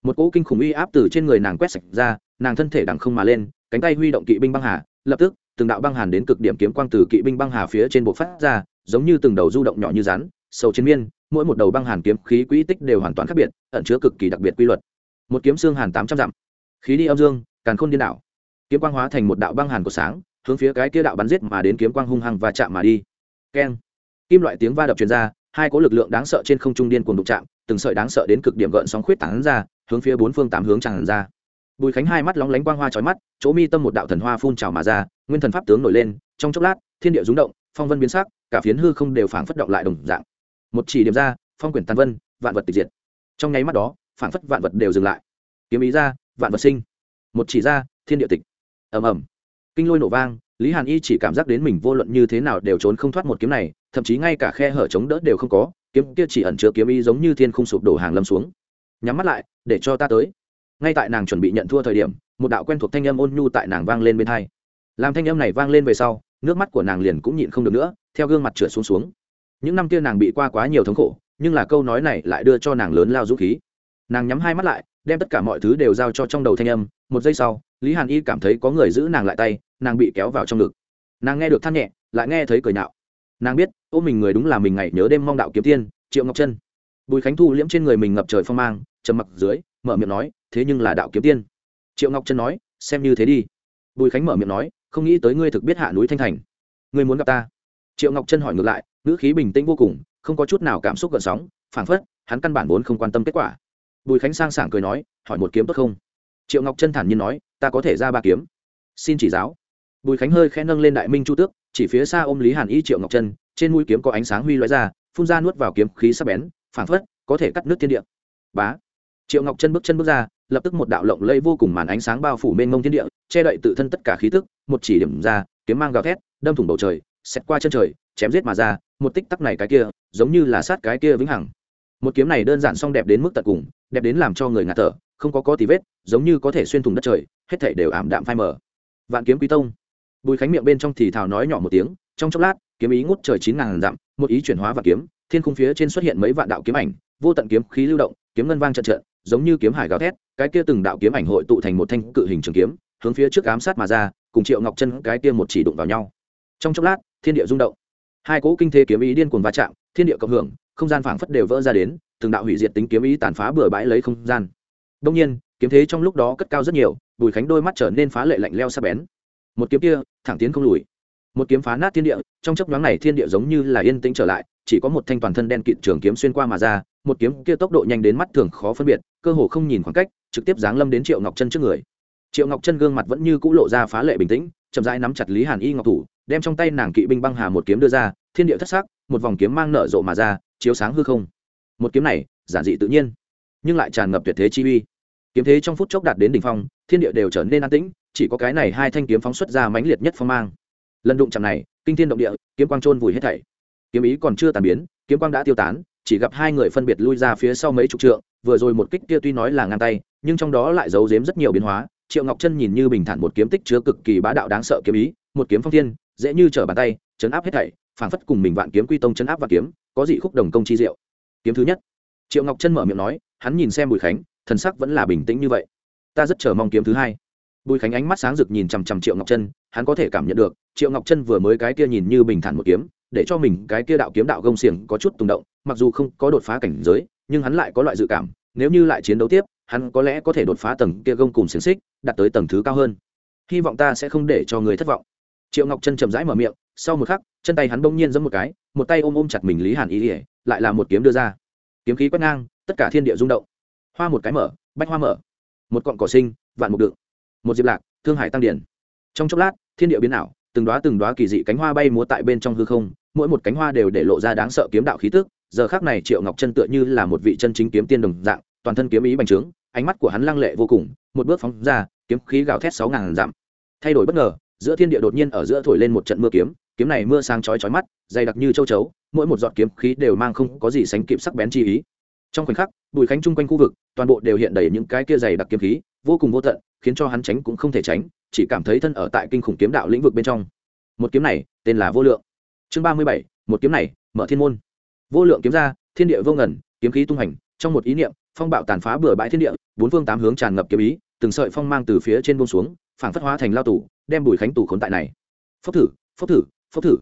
Một cỗ kinh khủng uy áp từ trên người nàng quét sạch ra, nàng thân thể đằng không mà lên, cánh tay huy động kỵ binh băng hà, lập tức, từng đạo băng hàn đến cực điểm kiếm quang từ kỵ binh băng hà phía trên bộ phát ra, giống như từng đầu du động nhỏ như rắn, sâu chiến miên, mỗi một đầu băng hàn kiếm khí quỹ tích đều hoàn toàn khác biệt, ẩn chứa cực kỳ đặc biệt quy luật một kiếm xương hàn tám trăm dặm. Khí đi âm dương, càn khôn điên đảo. Kiếm quang hóa thành một đạo băng hàn của sáng, hướng phía cái kia đạo bắn giết mà đến kiếm quang hung hăng và chạm mà đi. Keng. Kim loại tiếng va đập truyền ra, hai có lực lượng đáng sợ trên không trung điên cuồng đụng chạm, từng sợi đáng sợ đến cực điểm gợn sóng khuyết tán ra, hướng phía bốn phương tám hướng tràn ra. Bùi khánh hai mắt lóng lánh quang hoa trói mắt, chỗ mi tâm một đạo thần hoa phun trào mà ra, nguyên thần pháp tướng nổi lên, trong chốc lát, thiên địa rúng động, phong vân biến sắc, cả phiến hư không đều phảng phất động lại đồng dạng. Một chỉ điểm ra, phong quyển tàn vân, vạn vật tịch diệt. Trong nháy mắt đó Phản phất vạn vật đều dừng lại. Kiếm ý ra, vạn vật sinh. Một chỉ ra, thiên địa tịch. Ầm ầm. Kinh lôi nổ vang, lý hàn y chỉ cảm giác đến mình vô luận như thế nào đều trốn không thoát một kiếm này, thậm chí ngay cả khe hở chống đỡ đều không có, kiếm kia chỉ ẩn chứa kiếm ý giống như thiên không sụp đổ hàng lâm xuống. Nhắm mắt lại, để cho ta tới. Ngay tại nàng chuẩn bị nhận thua thời điểm, một đạo quen thuộc thanh âm ôn nhu tại nàng vang lên bên hai. Làm thanh âm này vang lên về sau, nước mắt của nàng liền cũng nhịn không được nữa, theo gương mặt trượt xuống xuống. Những năm kia nàng bị qua quá nhiều thống khổ, nhưng là câu nói này lại đưa cho nàng lớn lao dũng khí nàng nhắm hai mắt lại, đem tất cả mọi thứ đều giao cho trong đầu thanh âm, một giây sau, lý hàn y cảm thấy có người giữ nàng lại tay, nàng bị kéo vào trong ngực. Nàng nghe được than nhẹ, lại nghe thấy cười nhạo. Nàng biết, ô mình người đúng là mình ngày nhớ đêm mong đạo kiếm tiên, triệu ngọc chân bùi khánh thu liễm trên người mình ngập trời phong mang, trầm mặc dưới, mở miệng nói, thế nhưng là đạo kiếm tiên. Triệu ngọc chân nói, xem như thế đi. Bùi khánh mở miệng nói, không nghĩ tới ngươi thực biết hạ núi thanh thành. Ngươi muốn gặp ta? Triệu ngọc chân hỏi ngược lại, ngữ khí bình tĩnh vô cùng, không có chút nào cảm xúc gợn sóng, phảng phất, hắn căn bản vốn không quan tâm kết quả bùi khánh sang sảng cười nói, hỏi một kiếm tốt không? Triệu ngọc chân thản nhiên nói, ta có thể ra ba kiếm. Xin chỉ giáo. Bùi khánh hơi khẽ nâng lên đại minh chu tước, chỉ phía xa ôm lý hàn y triệu ngọc chân trên mũi kiếm có ánh sáng huy loại ra, phun ra nuốt vào kiếm khí sắc bén, phảng phất có thể cắt nước thiên địa. Bá. Triệu ngọc chân bước chân bước ra, lập tức một đạo lộng lây vô cùng màn ánh sáng bao phủ mênh mông thiên địa, che đậy tự thân tất cả khí tức, một chỉ điểm ra, kiếm mang gào thét, đâm thủng bầu trời xét qua chân trời, chém giết mà ra, một tích tắc này cái kia, giống như là sát cái kia vĩnh hằng. Một kiếm này đơn giản song đẹp đến mức tận cùng đẹp đến làm cho người ngạt thở, không có có tí vết, giống như có thể xuyên thủng đất trời, hết thảy đều ảm đạm phai mờ. Vạn kiếm quý tông. Bùi khánh miệng bên trong thì thào nói nhỏ một tiếng, trong chốc lát, kiếm ý ngút trời chín ngàn dặm, một ý chuyển hóa vạn kiếm, thiên khung phía trên xuất hiện mấy vạn đạo kiếm ảnh, vô tận kiếm khí lưu động, kiếm ngân vang trận trận, giống như kiếm hải gào thét, cái kia từng đạo kiếm ảnh hội tụ thành một thanh cự hình trường kiếm, hướng phía trước ám sát mà ra, cùng triệu ngọc chân cái kia một chỉ đụng vào nhau. Trong chốc lát, thiên địa rung động. Hai cỗ kinh thế kiếm ý điên cuồng va chạm, thiên địa cộng hưởng không gian phảng phất đều vỡ ra đến, từng đạo hủy diệt tính kiếm ý tàn phá bừa bãi lấy không gian. Đông nhiên, kiếm thế trong lúc đó cất cao rất nhiều, bùi khánh đôi mắt trở nên phá lệ lạnh leo sắc bén. Một kiếm kia, thẳng tiến không lùi. Một kiếm phá nát thiên địa, trong chấp nhoáng này thiên địa giống như là yên tĩnh trở lại, chỉ có một thanh toàn thân đen kịt trường kiếm xuyên qua mà ra, một kiếm kia tốc độ nhanh đến mắt thường khó phân biệt, cơ hồ không nhìn khoảng cách, trực tiếp giáng lâm đến triệu ngọc chân trước người. Triệu ngọc chân gương mặt vẫn như cũ lộ ra phá lệ bình tĩnh, chậm rãi nắm chặt lý hàn y ngọc thủ, đem trong tay nàng kỵ binh băng hà một kiếm đưa ra, thiên địa thất sắc, một vòng kiếm mang nở rộ mà ra chiếu sáng hư không. Một kiếm này, giản dị tự nhiên, nhưng lại tràn ngập tuyệt thế chi uy. Kiếm thế trong phút chốc đạt đến đỉnh phong, thiên địa đều trở nên an tĩnh, chỉ có cái này hai thanh kiếm phóng xuất ra mãnh liệt nhất phong mang. Lần đụng chạm này, kinh thiên động địa, kiếm quang trôn vùi hết thảy. Kiếm ý còn chưa tàn biến, kiếm quang đã tiêu tán, chỉ gặp hai người phân biệt lui ra phía sau mấy chục trượng, vừa rồi một kích kia tuy nói là ngang tay, nhưng trong đó lại giấu giếm rất nhiều biến hóa. Triệu ngọc chân nhìn như bình thản một kiếm tích chứa cực kỳ bá đạo đáng sợ kiếm ý, một kiếm phong thiên, dễ như trở bàn tay, chấn áp hết thảy, phảng phất cùng mình vạn kiếm quy tông chấn áp và kiếm có dị khúc đồng công chi diệu. Kiếm thứ nhất. Triệu ngọc chân mở miệng nói, hắn nhìn xem bùi khánh, thần sắc vẫn là bình tĩnh như vậy. Ta rất chờ mong kiếm thứ hai. Bùi khánh ánh mắt sáng rực nhìn chằm chằm triệu ngọc chân hắn có thể cảm nhận được, triệu ngọc chân vừa mới cái kia nhìn như bình thản một kiếm, để cho mình cái kia đạo kiếm đạo gông xiềng có chút tùng động, mặc dù không có đột phá cảnh giới, nhưng hắn lại có loại dự cảm, nếu như lại chiến đấu tiếp, hắn có lẽ có thể đột phá tầng kia gông cùng xiềng xích, đạt tới tầng thứ cao hơn. Hy vọng ta sẽ không để cho người thất vọng triệu ngọc chân chậm rãi mở miệng, sau một khắc, chân tay hắn bỗng nhiên giẫm một cái, một tay ôm ôm chặt mình lý hàn ý ỉa lại là một kiếm đưa ra. Kiếm khí quét ngang, tất cả thiên địa rung động. Hoa một cái mở, bách hoa mở. Một cọn cỏ sinh, vạn mục đựng. Một diệp lạc, thương hải tăng điển. Trong chốc lát, thiên địa biến ảo, từng đoá từng đoá kỳ dị cánh hoa bay múa tại bên trong hư không, mỗi một cánh hoa đều để lộ ra đáng sợ kiếm đạo khí tức. Giờ khác này triệu ngọc chân tựa như là một vị chân chính kiếm tiên đồng dạng, toàn thân kiếm ý bành trướng, ánh mắt của hắn lăng lệ vô cùng, một bước phóng ra, kiếm khí gào thét sáu ngàn dặm. Thay đổi bất ngờ giữa thiên địa đột nhiên ở giữa thổi lên một trận mưa kiếm kiếm này mưa sang chói chói mắt, dày đặc như châu chấu, mỗi một giọt kiếm khí đều mang không có gì sánh kịp sắc bén chi ý. Trong khoảnh khắc bùi khánh chung quanh khu vực, toàn bộ đều hiện đầy những cái kia dày đặc kiếm khí, vô cùng vô tận, khiến cho hắn tránh cũng không thể tránh, chỉ cảm thấy thân ở tại kinh khủng kiếm đạo lĩnh vực bên trong. Một kiếm này, tên là vô lượng. Chương ba mươi bảy, một kiếm này, mở thiên môn. Vô lượng kiếm ra, thiên địa vô ngẩn kiếm khí tung hành, trong một ý niệm, phong bạo tàn phá bừa bãi thiên địa, bốn phương tám hướng tràn ngập kiếm ý, từng sợi phong mang từ phía trên buông xuống phảng phất hóa thành lao tù, đem bùi khánh tù khốn tại này. Phốc thử phốc thử phốc thử.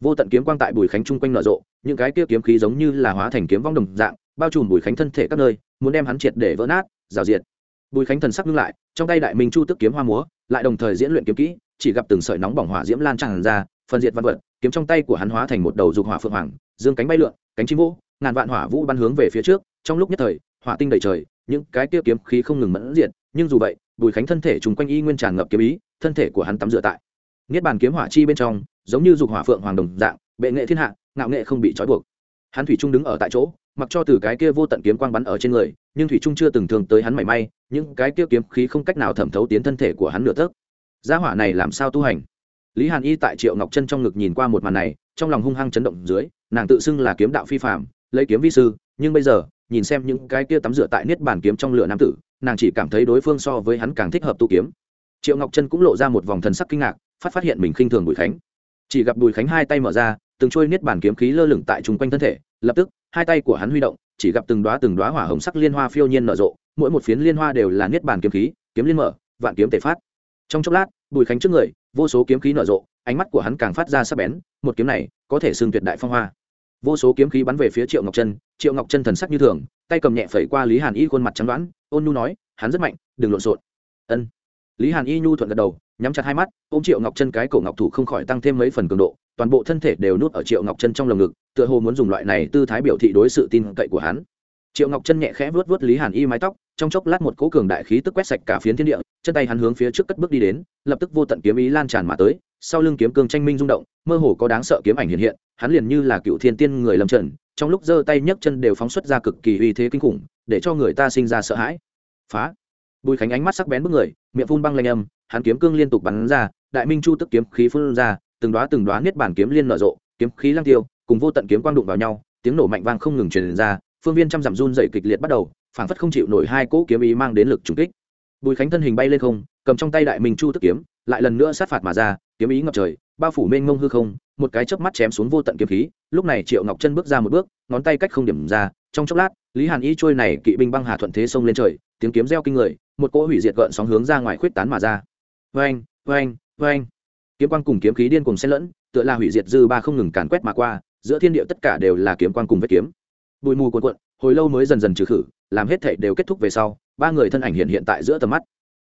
Vô tận kiếm quang tại bùi khánh chung quanh nở rộ, những cái kia kiếm khí giống như là hóa thành kiếm vong đồng dạng, bao trùm bùi khánh thân thể các nơi, muốn đem hắn triệt để vỡ nát, rào diệt. Bùi khánh thần sắc ngưng lại, trong tay đại minh chu tức kiếm hoa múa, lại đồng thời diễn luyện kiếm kỹ, chỉ gặp từng sợi nóng bỏng hỏa diễm lan tràn ra, phân diệt văn vật, kiếm trong tay của hắn hóa thành một đầu dục hỏa phượng hoàng, dương cánh bay lượn, cánh chim vũ ngàn vạn hỏa vũ bắn hướng về phía trước, trong lúc nhất thời, hỏa tinh đầy trời, những cái kia kiếm khí không ngừng mẫn diệt, nhưng dù vậy bùi khánh thân thể trùng quanh y nguyên tràn ngập kiếm ý, thân thể của hắn tắm rửa tại. Niết bàn kiếm hỏa chi bên trong, giống như dục hỏa phượng hoàng đồng dạng, bệ nghệ thiên hạ, ngạo nghệ không bị trói buộc. Hắn thủy trung đứng ở tại chỗ, mặc cho từ cái kia vô tận kiếm quang bắn ở trên người, nhưng thủy trung chưa từng thường tới hắn mảy may, những cái kia kiếm khí không cách nào thẩm thấu tiến thân thể của hắn nửa tấc. Gia hỏa này làm sao tu hành? Lý hàn y tại triệu ngọc chân trong ngực nhìn qua một màn này, trong lòng hung hăng chấn động dưới, nàng tự xưng là kiếm đạo phi phạm lấy kiếm vi sư, nhưng bây giờ nhìn xem những cái kia tắm rửa tại niết bàn kiếm trong lửa nam tử, nàng chỉ cảm thấy đối phương so với hắn càng thích hợp tu kiếm. Triệu ngọc chân cũng lộ ra một vòng thần sắc kinh ngạc, phát phát hiện mình khinh thường bùi khánh. Chỉ gặp bùi khánh hai tay mở ra, từng trôi niết bàn kiếm khí lơ lửng tại chung quanh thân thể, lập tức, hai tay của hắn huy động, chỉ gặp từng đoá từng đoá hỏa hồng sắc liên hoa phiêu nhiên nở rộ, mỗi một phiến liên hoa đều là niết bàn kiếm khí, kiếm liên mở, vạn kiếm tể phát. Trong chốc lát, bùi khánh trước người, vô số kiếm khí nở rộ, ánh mắt của hắn càng phát ra sắc bén, một kiếm này có thể xưng tuyệt đại phong hoa vô số kiếm khí bắn về phía triệu ngọc chân triệu ngọc chân thần sắc như thường, tay cầm nhẹ phẩy qua lý hàn y khuôn mặt chắn đoán, ôn nhu nói, hắn rất mạnh, đừng lộn xộn. Ân. Lý hàn y nhu thuận gật đầu, nhắm chặt hai mắt, ôm triệu ngọc chân cái cổ ngọc thủ không khỏi tăng thêm mấy phần cường độ, toàn bộ thân thể đều nuốt ở triệu ngọc chân trong lồng ngực, tựa hồ muốn dùng loại này tư thái biểu thị đối sự tin cậy của hắn. Triệu ngọc chân nhẹ khẽ vuốt vuốt lý hàn y mái tóc, trong chốc lát một cỗ cường đại khí tức quét sạch cả phiến thiên địa, chân tay hắn hướng phía trước cất bước đi đến, lập tức vô tận kiếm ý lan tràn mà tới, sau lưng kiếm cương tranh minh rung động, mơ hồ có đáng sợ kiếm ảnh hiện hiện hắn liền như là cựu thiên tiên người lâm trần trong lúc giơ tay nhấc chân đều phóng xuất ra cực kỳ uy thế kinh khủng, để cho người ta sinh ra sợ hãi. Phá! Bùi khánh ánh mắt sắc bén bức người, miệng phun băng lanh âm, hắn kiếm cương liên tục bắn ra, đại minh chu tức kiếm khí phun ra, từng đoá từng đoá niết bản kiếm liên nở rộ, kiếm khí lang tiêu, cùng vô tận kiếm quang đụng vào nhau, tiếng nổ mạnh vang không ngừng truyền ra, phương viên trăm dặm run dậy kịch liệt bắt đầu, phảng phất không chịu nổi hai cỗ kiếm ý mang đến lực trùng kích. Bùi khánh thân hình bay lên không, cầm trong tay đại minh chu tức kiếm, lại lần nữa sát phạt mà ra, kiếm ý ngập trời, bao phủ mênh mông hư không một cái chớp mắt chém xuống vô tận kiếm khí, lúc này triệu ngọc chân bước ra một bước, ngón tay cách không điểm ra, trong chốc lát, lý hàn y trôi này kỵ binh băng hà thuận thế xông lên trời, tiếng kiếm reo kinh người, một cỗ hủy diệt gợn sóng hướng ra ngoài khuyết tán mà ra. Vang vang vang kiếm quang cùng kiếm khí điên cùng xen lẫn, tựa là hủy diệt dư ba không ngừng càn quét mà qua, giữa thiên địa tất cả đều là kiếm quang cùng vết kiếm. Bụi mù cuộn cuộn, hồi lâu mới dần dần trừ khử, làm hết thảy đều kết thúc về sau, ba người thân ảnh hiện hiện tại giữa tầm mắt.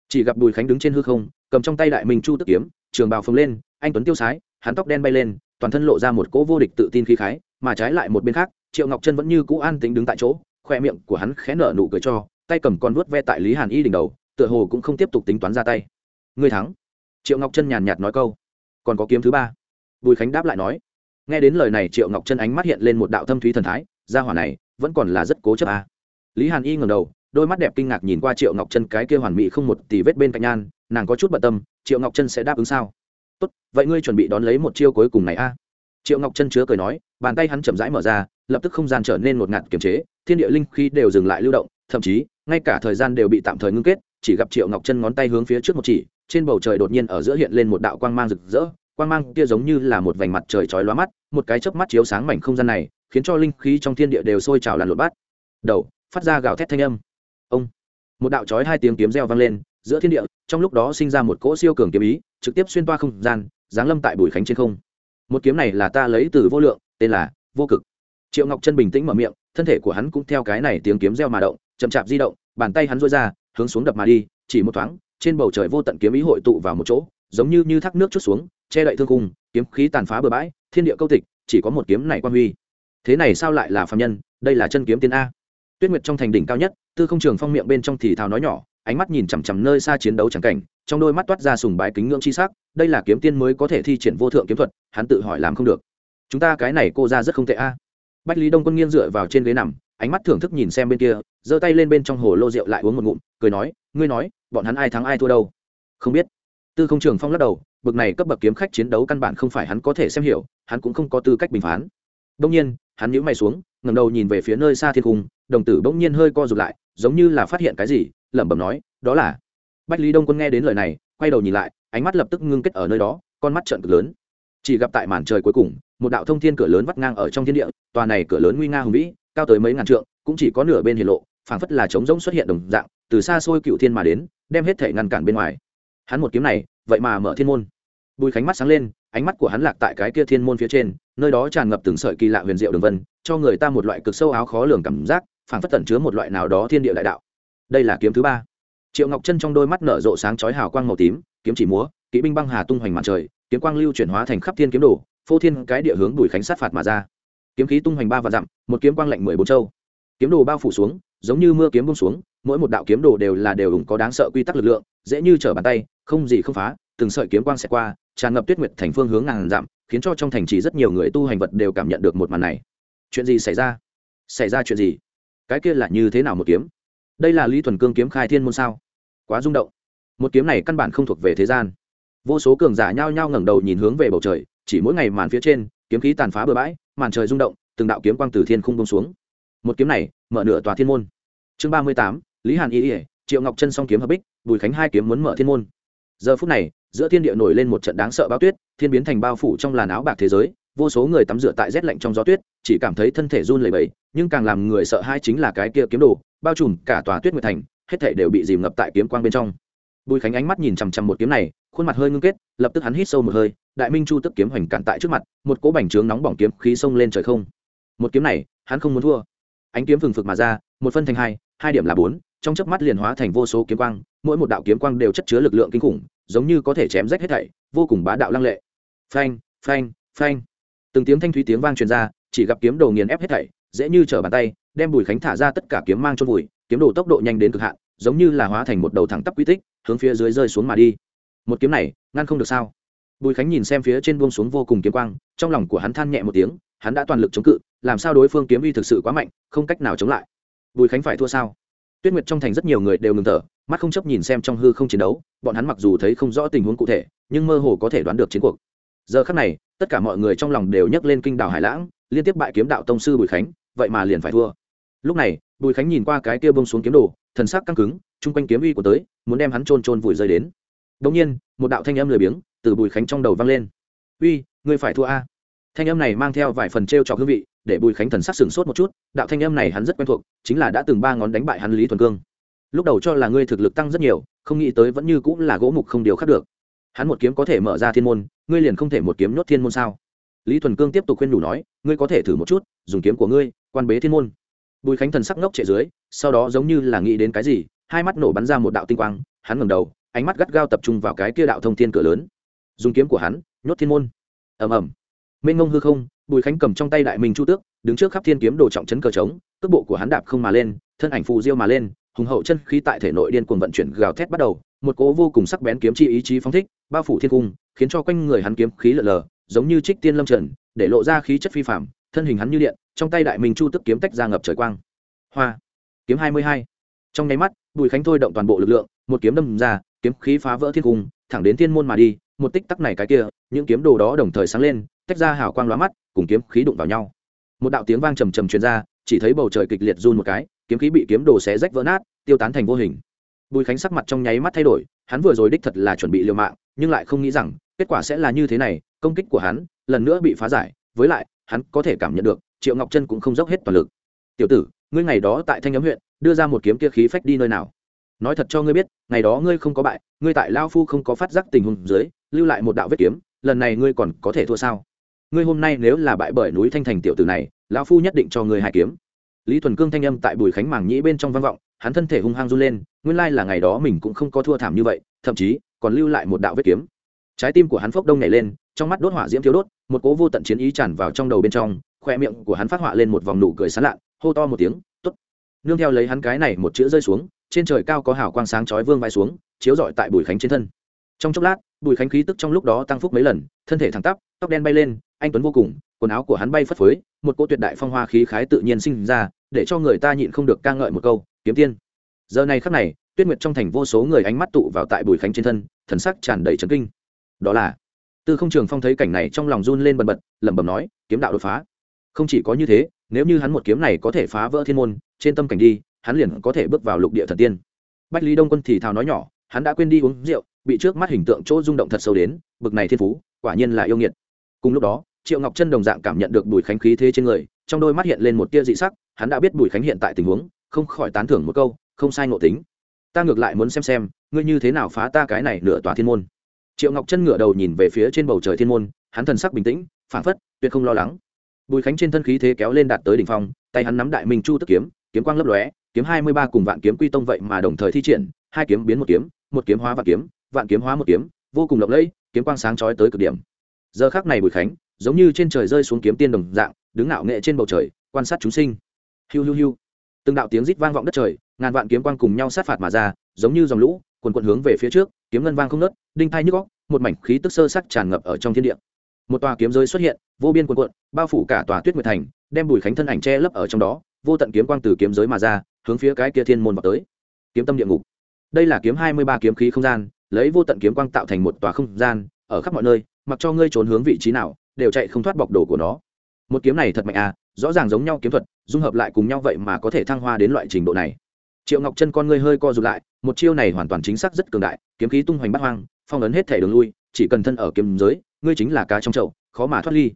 Chỉ gặp bùi khánh đứng trên hư không, cầm trong tay đại minh chu tức kiếm, trường bào phồng lên, anh tuấn tiêu sái hắn tóc đen bay lên, toàn thân lộ ra một cỗ vô địch tự tin khí khái, mà trái lại một bên khác, triệu ngọc chân vẫn như cũ an tính đứng tại chỗ, khoe miệng của hắn khẽ nở nụ cười cho, tay cầm con vuốt ve tại lý hàn y đỉnh đầu, tựa hồ cũng không tiếp tục tính toán ra tay. Ngươi thắng. Triệu ngọc chân nhàn nhạt nói câu. Còn có kiếm thứ ba. Bùi khánh đáp lại nói. Nghe đến lời này, triệu ngọc chân ánh mắt hiện lên một đạo thâm thúy thần thái, gia hỏa này vẫn còn là rất cố chấp à. lý hàn y ngầm đầu, đôi mắt đẹp kinh ngạc nhìn qua triệu ngọc chân cái kia hoàn mỹ không một tỷ vết bên cạnh nhan, nàng có chút bận tâm, triệu ngọc chân sẽ đáp ứng sao? Tốt, vậy ngươi chuẩn bị đón lấy một chiêu cuối cùng này a à? triệu ngọc chân chứa cười nói, bàn tay hắn chậm rãi mở ra, lập tức không gian trở nên một ngạt kiềm chế, thiên địa linh khí đều dừng lại lưu động, thậm chí, ngay cả thời gian đều bị tạm thời ngưng kết, chỉ gặp triệu ngọc chân ngón tay hướng phía trước một chỉ, trên bầu trời đột nhiên ở giữa hiện lên một đạo quang mang rực rỡ, quang mang kia giống như là một vành mặt trời chói lóa mắt, một cái chớp mắt chiếu sáng mảnh không gian này, khiến cho linh khí trong thiên địa đều sôi trào làn lộn bát đầu, phát ra gào thét thanh âm ông, một đạo chói hai tiếng kiếm reo vang lên giữa thiên địa, trong lúc đó sinh ra một cỗ siêu cường kiếm ý, trực tiếp xuyên toa không gian, giáng lâm tại bùi khánh trên không. Một kiếm này là ta lấy từ vô lượng, tên là vô cực. Triệu ngọc chân bình tĩnh mở miệng, thân thể của hắn cũng theo cái này tiếng kiếm reo mà động, chậm chạp di động, bàn tay hắn rối ra, hướng xuống đập mà đi, chỉ một thoáng, trên bầu trời vô tận kiếm ý hội tụ vào một chỗ, giống như như thác nước chút xuống, che đậy thương cung, kiếm khí tàn phá bừa bãi, thiên địa câu tịch, chỉ có một kiếm này quan huy. Thế này sao lại là phạm nhân? Đây là chân kiếm tiên a. Tuyết nguyệt trong thành đỉnh cao nhất, tư không trường phong miệng bên trong thì thào nói nhỏ ánh mắt nhìn chằm chằm nơi xa chiến đấu chẳng cảnh, trong đôi mắt toát ra sùng bái kính ngưỡng chi sắc, đây là kiếm tiên mới có thể thi triển vô thượng kiếm thuật, hắn tự hỏi làm không được. Chúng ta cái này cô ra rất không tệ a. Bách lý đông quân nghiêng dựa vào trên ghế nằm, ánh mắt thưởng thức nhìn xem bên kia, giơ tay lên bên trong hồ lô rượu lại uống một ngụm, cười nói, ngươi nói, bọn hắn ai thắng ai thua đâu? Không biết. Tư không trường phong lắc đầu, bực này cấp bậc kiếm khách chiến đấu căn bản không phải hắn có thể xem hiểu, hắn cũng không có tư cách bình phán. Đông nhiên, hắn nhíu mày xuống, ngẩng đầu nhìn về phía nơi xa thiên cung đồng tử bỗng nhiên hơi co rụt lại, giống như là phát hiện cái gì lẩm bẩm nói, đó là. Bách lý đông quân nghe đến lời này, quay đầu nhìn lại, ánh mắt lập tức ngưng kết ở nơi đó, con mắt trợn cực lớn. Chỉ gặp tại màn trời cuối cùng, một đạo thông thiên cửa lớn vắt ngang ở trong thiên địa, tòa này cửa lớn nguy nga hùng vĩ, cao tới mấy ngàn trượng, cũng chỉ có nửa bên hiện lộ, phảng phất là trống rỗng xuất hiện đồng dạng, từ xa xôi cựu thiên mà đến, đem hết thể ngăn cản bên ngoài. Hắn một kiếm này, vậy mà mở thiên môn. Bùi khánh mắt sáng lên, ánh mắt của hắn lạc tại cái kia thiên môn phía trên, nơi đó tràn ngập từng sợi kỳ lạ huyền diệu đường vân, cho người ta một loại cực sâu áo khó lường cảm giác, phảng phất tẩn chứa một loại nào đó thiên địa đại đạo đây là kiếm thứ ba. Triệu ngọc chân trong đôi mắt nở rộ sáng chói hào quang màu tím, kiếm chỉ múa, kỵ binh băng hà tung hoành mặt trời, kiếm quang lưu chuyển hóa thành khắp thiên kiếm đồ, phô thiên cái địa hướng bùi khánh sát phạt mà ra. Kiếm khí tung hoành ba và dặm, một kiếm quang lạnh mười bốn châu. Kiếm đồ bao phủ xuống, giống như mưa kiếm bông xuống, mỗi một đạo kiếm đồ đều là đều ủng có đáng sợ quy tắc lực lượng, dễ như trở bàn tay, không gì không phá, từng sợi kiếm quang sẽ qua, tràn ngập tuyết nguyệt thành phương hướng ngàn dặm, khiến cho trong thành trì rất nhiều người tu hành vật đều cảm nhận được một màn này. Chuyện gì xảy ra? Xảy ra chuyện gì? Cái kia là như thế nào một kiếm? Đây là lý thuần cương kiếm khai thiên môn sao? Quá rung động. Một kiếm này căn bản không thuộc về thế gian. Vô số cường giả nhao nhao ngẩng đầu nhìn hướng về bầu trời, chỉ mỗi ngày màn phía trên, kiếm khí tàn phá bừa bãi, màn trời rung động, từng đạo kiếm quang từ thiên không bông xuống. Một kiếm này, mở nửa tòa thiên môn. Chương ba mươi tám, lý hàn y ỉa triệu ngọc chân song kiếm hợp bích, bùi khánh hai kiếm muốn mở thiên môn. Giờ phút này, giữa thiên địa nổi lên một trận đáng sợ bao tuyết, thiên biến thành bao phủ trong làn áo bạc thế giới vô số người tắm rửa tại rét lạnh trong gió tuyết, chỉ cảm thấy thân thể run lẩy bẩy, nhưng càng làm người sợ hai chính là cái kia kiếm đồ, bao trùm cả tòa tuyết nguyệt thành, hết thể đều bị dìm ngập tại kiếm quang bên trong. Bùi khánh ánh mắt nhìn chằm chằm một kiếm này, khuôn mặt hơi ngưng kết, lập tức hắn hít sâu một hơi, đại minh chu tức kiếm hoành cản tại trước mặt, một cỗ bành trướng nóng bỏng kiếm khí xông lên trời không. Một kiếm này, hắn không muốn thua. Ánh kiếm phừng phực mà ra, một phân thành hai hai điểm là bốn, trong chớp mắt liền hóa thành vô số kiếm quang, mỗi một đạo kiếm quang đều chất chứa lực lượng kinh khủng, giống như có thể chém rách hết thảy, vô cùng bá đạo lăng lệ. Phanh phanh phanh từng tiếng thanh thúy tiếng vang truyền ra, chỉ gặp kiếm đồ nghiền ép hết thảy, dễ như trở bàn tay, đem bùi khánh thả ra tất cả kiếm mang cho vùi, kiếm đồ tốc độ nhanh đến cực hạn, giống như là hóa thành một đầu thẳng tắp quy tích, hướng phía dưới rơi xuống mà đi. Một kiếm này, ngăn không được sao? Bùi khánh nhìn xem phía trên buông xuống vô cùng kiếm quang, trong lòng của hắn than nhẹ một tiếng, hắn đã toàn lực chống cự, làm sao đối phương kiếm uy thực sự quá mạnh, không cách nào chống lại. Bùi khánh phải thua sao? Tuyết nguyệt trong thành rất nhiều người đều ngừng thở, mắt không chấp nhìn xem trong hư không chiến đấu, bọn hắn mặc dù thấy không rõ tình huống cụ thể, nhưng mơ hồ có thể đoán được chiến cuộc giờ khắc này, tất cả mọi người trong lòng đều nhấc lên kinh đảo hải lãng, liên tiếp bại kiếm đạo tông sư bùi khánh, vậy mà liền phải thua. Lúc này, bùi khánh nhìn qua cái kia bông xuống kiếm đồ, thần sắc căng cứng, chung quanh kiếm uy của tới, muốn đem hắn trôn trôn vùi rơi đến. Đông nhiên, một đạo thanh âm lười biếng từ bùi khánh trong đầu vang lên. Uy, ngươi phải thua a. Thanh âm này mang theo vài phần t r e o trọc hương vị, để bùi khánh thần sắc sừng sốt một chút, đạo thanh âm này hắn rất quen thuộc, chính là đã từng ba ngón đánh bại hắn lý thuần cương. Lúc đầu cho là ngươi thực lực tăng rất nhiều, không nghĩ tới vẫn như cũng là gỗ mục không điều khác được hắn một kiếm có thể mở ra thiên môn, ngươi liền không thể một kiếm nhốt thiên môn sao? Lý thuần cương tiếp tục khuyên đủ nói, ngươi có thể thử một chút, dùng kiếm của ngươi, quan bế thiên môn. Bùi khánh thần sắc ngốc chạy dưới, sau đó giống như là nghĩ đến cái gì, hai mắt nổ bắn ra một đạo tinh quang, hắn ngẩng đầu, ánh mắt gắt gao tập trung vào cái kia đạo thông thiên cửa lớn. Dùng kiếm của hắn, nhốt thiên môn. Ầm ầm. Mênh ngông hư không, bùi khánh cầm trong tay đại minh chu tước, đứng trước khắp thiên kiếm đồ trọng chấn cờ trống, cước bộ của hắn đạp không mà lên, thân ảnh phù diêu mà lên, hùng hậu chân khí tại thể nội điên cuồng vận chuyển gào thét bắt đầu một cố vô cùng sắc bén kiếm chi ý chí phóng thích, bao phủ thiên cung, khiến cho quanh người hắn kiếm khí lở lờ giống như trích tiên lâm trần, để lộ ra khí chất phi phạm thân hình hắn như điện, trong tay đại minh chu tức kiếm tách ra ngập trời quang. Hoa! Kiếm hai mươi hai. Trong nháy mắt, bùi khánh thôi động toàn bộ lực lượng, một kiếm đâm ra, kiếm khí phá vỡ thiên cung, thẳng đến thiên môn mà đi, một tích tắc này cái kia, những kiếm đồ đó đồng thời sáng lên, tách ra hào quang lóa mắt, cùng kiếm khí đụng vào nhau. Một đạo tiếng vang trầm trầm truyền ra, chỉ thấy bầu trời kịch liệt run một cái, kiếm khí bị kiếm đồ xé rách vỡ nát, tiêu tán thành vô hình bùi khánh sắc mặt trong nháy mắt thay đổi, hắn vừa rồi đích thật là chuẩn bị liều mạng, nhưng lại không nghĩ rằng, kết quả sẽ là như thế này, công kích của hắn, lần nữa bị phá giải, với lại, hắn có thể cảm nhận được, triệu ngọc chân cũng không dốc hết toàn lực. Tiểu tử, ngươi ngày đó tại thanh ấm huyện, đưa ra một kiếm kia khí phách đi nơi nào? Nói thật cho ngươi biết, ngày đó ngươi không có bại, ngươi tại lao phu không có phát giác tình huống dưới, lưu lại một đạo vết kiếm, lần này ngươi còn có thể thua sao? Ngươi hôm nay nếu là bại bởi núi thanh thành tiểu tử này lão phu nhất định cho ngươi hai kiếm. Lý thuần cương thanh âm tại bùi khánh mảng nhĩ bên trong vang vọng hắn thân thể hung hăng run lên, nguyên lai là ngày đó mình cũng không có thua thảm như vậy, thậm chí còn lưu lại một đạo vết kiếm. Trái tim của hắn phốc đông nhảy lên, trong mắt đốt hỏa diễm thiếu đốt, một cố vô tận chiến ý tràn vào trong đầu bên trong, khoe miệng của hắn phát họa lên một vòng nụ cười sán lạ, hô to một tiếng t ố t nương theo lấy hắn cái này một chữ rơi xuống, trên trời cao có hào quang sáng chói vương vai xuống, chiếu rọi tại bùi khánh trên thân. Trong chốc lát, bùi khánh khí tức trong lúc đó tăng phúc mấy lần, thân thể thẳng tắp, tóc đen bay lên, anh tuấn vô cùng, quần áo của hắn bay phất phới, một cô tuyệt đại phong hoa khí khái tự nhiên sinh ra, để cho người ta nhịn không được ca ngợi một câu kiếm tiên. Giờ này khắc này, tuyết nguyệt trong thành vô số người ánh mắt tụ vào tại bùi khánh trên thân, thần sắc tràn đầy trấn kinh. Đó là, tư không trường phong thấy cảnh này trong lòng run lên bần bật, lẩm bẩm nói, kiếm đạo đột phá. Không chỉ có như thế, nếu như hắn một kiếm này có thể phá vỡ thiên môn, trên tâm cảnh đi, hắn liền có thể bước vào lục địa thần tiên. Bách lý đông quân thì thào nói nhỏ, hắn đã quên đi uống rượu, bị trước mắt hình tượng chỗ rung động thật sâu đến, bực này thiên phú, quả nhiên là yêu nghiệt. Cùng lúc đó, triệu ngọc chân đồng dạng cảm nhận được bùi khánh khí thế trên người, trong đôi mắt hiện lên một tia dị sắc, hắn đã biết bùi khánh hiện tại tình huống không khỏi tán thưởng một câu, không sai ngộ tính. Ta ngược lại muốn xem xem, ngươi như thế nào phá ta cái này nửa tòa thiên môn. Triệu ngọc chân ngửa đầu nhìn về phía trên bầu trời thiên môn, hắn thần sắc bình tĩnh phản phất, tuyệt không lo lắng. Bùi khánh trên thân khí thế kéo lên đạt tới đỉnh phong, tay hắn nắm đại minh chu tức kiếm kiếm quang lấp lóe, kiếm hai mươi ba cùng vạn kiếm quy tông vậy mà đồng thời thi triển, hai kiếm biến một kiếm một kiếm hóa vạn kiếm vạn kiếm hóa một kiếm, vô cùng lộng lẫy, kiếm quang sáng chói tới cực điểm. Giờ khác này bùi khánh, giống như trên trời rơi xuống kiếm tiên đồng dạng, đứng ngạo nghệ trên bầu trời, quan sát chúng sinh. Hiu hiu hiu từng đạo tiếng rít vang vọng đất trời, ngàn vạn kiếm quang cùng nhau sát phạt mà ra, giống như dòng lũ, quần quận hướng về phía trước, kiếm ngân vang không nớt đinh thai nhức góc một mảnh khí tức sơ sắc tràn ngập ở trong thiên địa. Một tòa kiếm giới xuất hiện, vô biên quần quận bao phủ cả tòa tuyết nguyệt thành, đem bùi khánh thân ảnh che lấp ở trong đó, vô tận kiếm quang từ kiếm giới mà ra, hướng phía cái kia thiên môn vào tới. Kiếm tâm địa ngục. Đây là kiếm hai mươi ba kiếm khí không gian, lấy vô tận kiếm quang tạo thành một tòa không gian, ở khắp mọi nơi, mặc cho ngươi trốn hướng vị trí nào, đều chạy không thoát bọc đồ của nó. Một kiếm này thật mạnh à rõ ràng giống nhau kiếm thuật, dung hợp lại cùng nhau vậy mà có thể thăng hoa đến loại trình độ này. Triệu ngọc chân con ngươi hơi co rụt lại, một chiêu này hoàn toàn chính xác rất cường đại, kiếm khí tung hoành bắt hoang, phong ấn hết thể đường lui, chỉ cần thân ở kiếm giới, ngươi chính là cá trong chậu, khó mà thoát ly.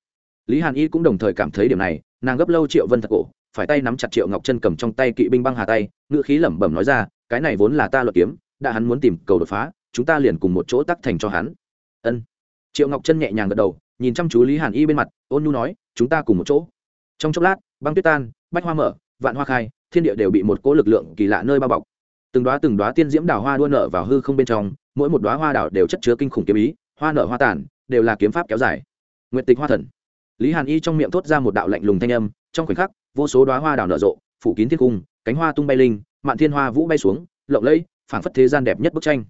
Lý hàn y cũng đồng thời cảm thấy điểm này, nàng gấp lâu triệu vân thật cổ, phải tay nắm chặt triệu ngọc chân cầm trong tay kỵ binh băng hà tay ngự khí lẩm bẩm nói ra, cái này vốn là ta luật kiếm, đã hắn muốn tìm cầu đột phá, chúng ta liền cùng một chỗ tắc thành cho hắn. Ân. Triệu ngọc chân nhẹ nhàng gật đầu, nhìn chăm chú lý hàn y bên mặt, ôn nhu nói, chúng ta cùng một chỗ trong chốc lát, băng tuyết tan, bách hoa mở, vạn hoa khai, thiên địa đều bị một cỗ lực lượng kỳ lạ nơi bao bọc. Từng đoá từng đoá tiên diễm đào hoa đua nở vào hư không bên trong, mỗi một đoá hoa đào đều chất chứa kinh khủng kiếm ý, hoa nở hoa tàn, đều là kiếm pháp kéo dài. Nguyện tịch hoa thần. Lý hàn y trong miệng thốt ra một đạo lạnh lùng thanh âm, trong khoảnh khắc, vô số đoá hoa đào nở rộ, phủ kín thiên cung, cánh hoa tung bay linh, mạn thiên hoa vũ bay xuống, lộng lẫy, phảng phất thế gian đẹp nhất bức tranh.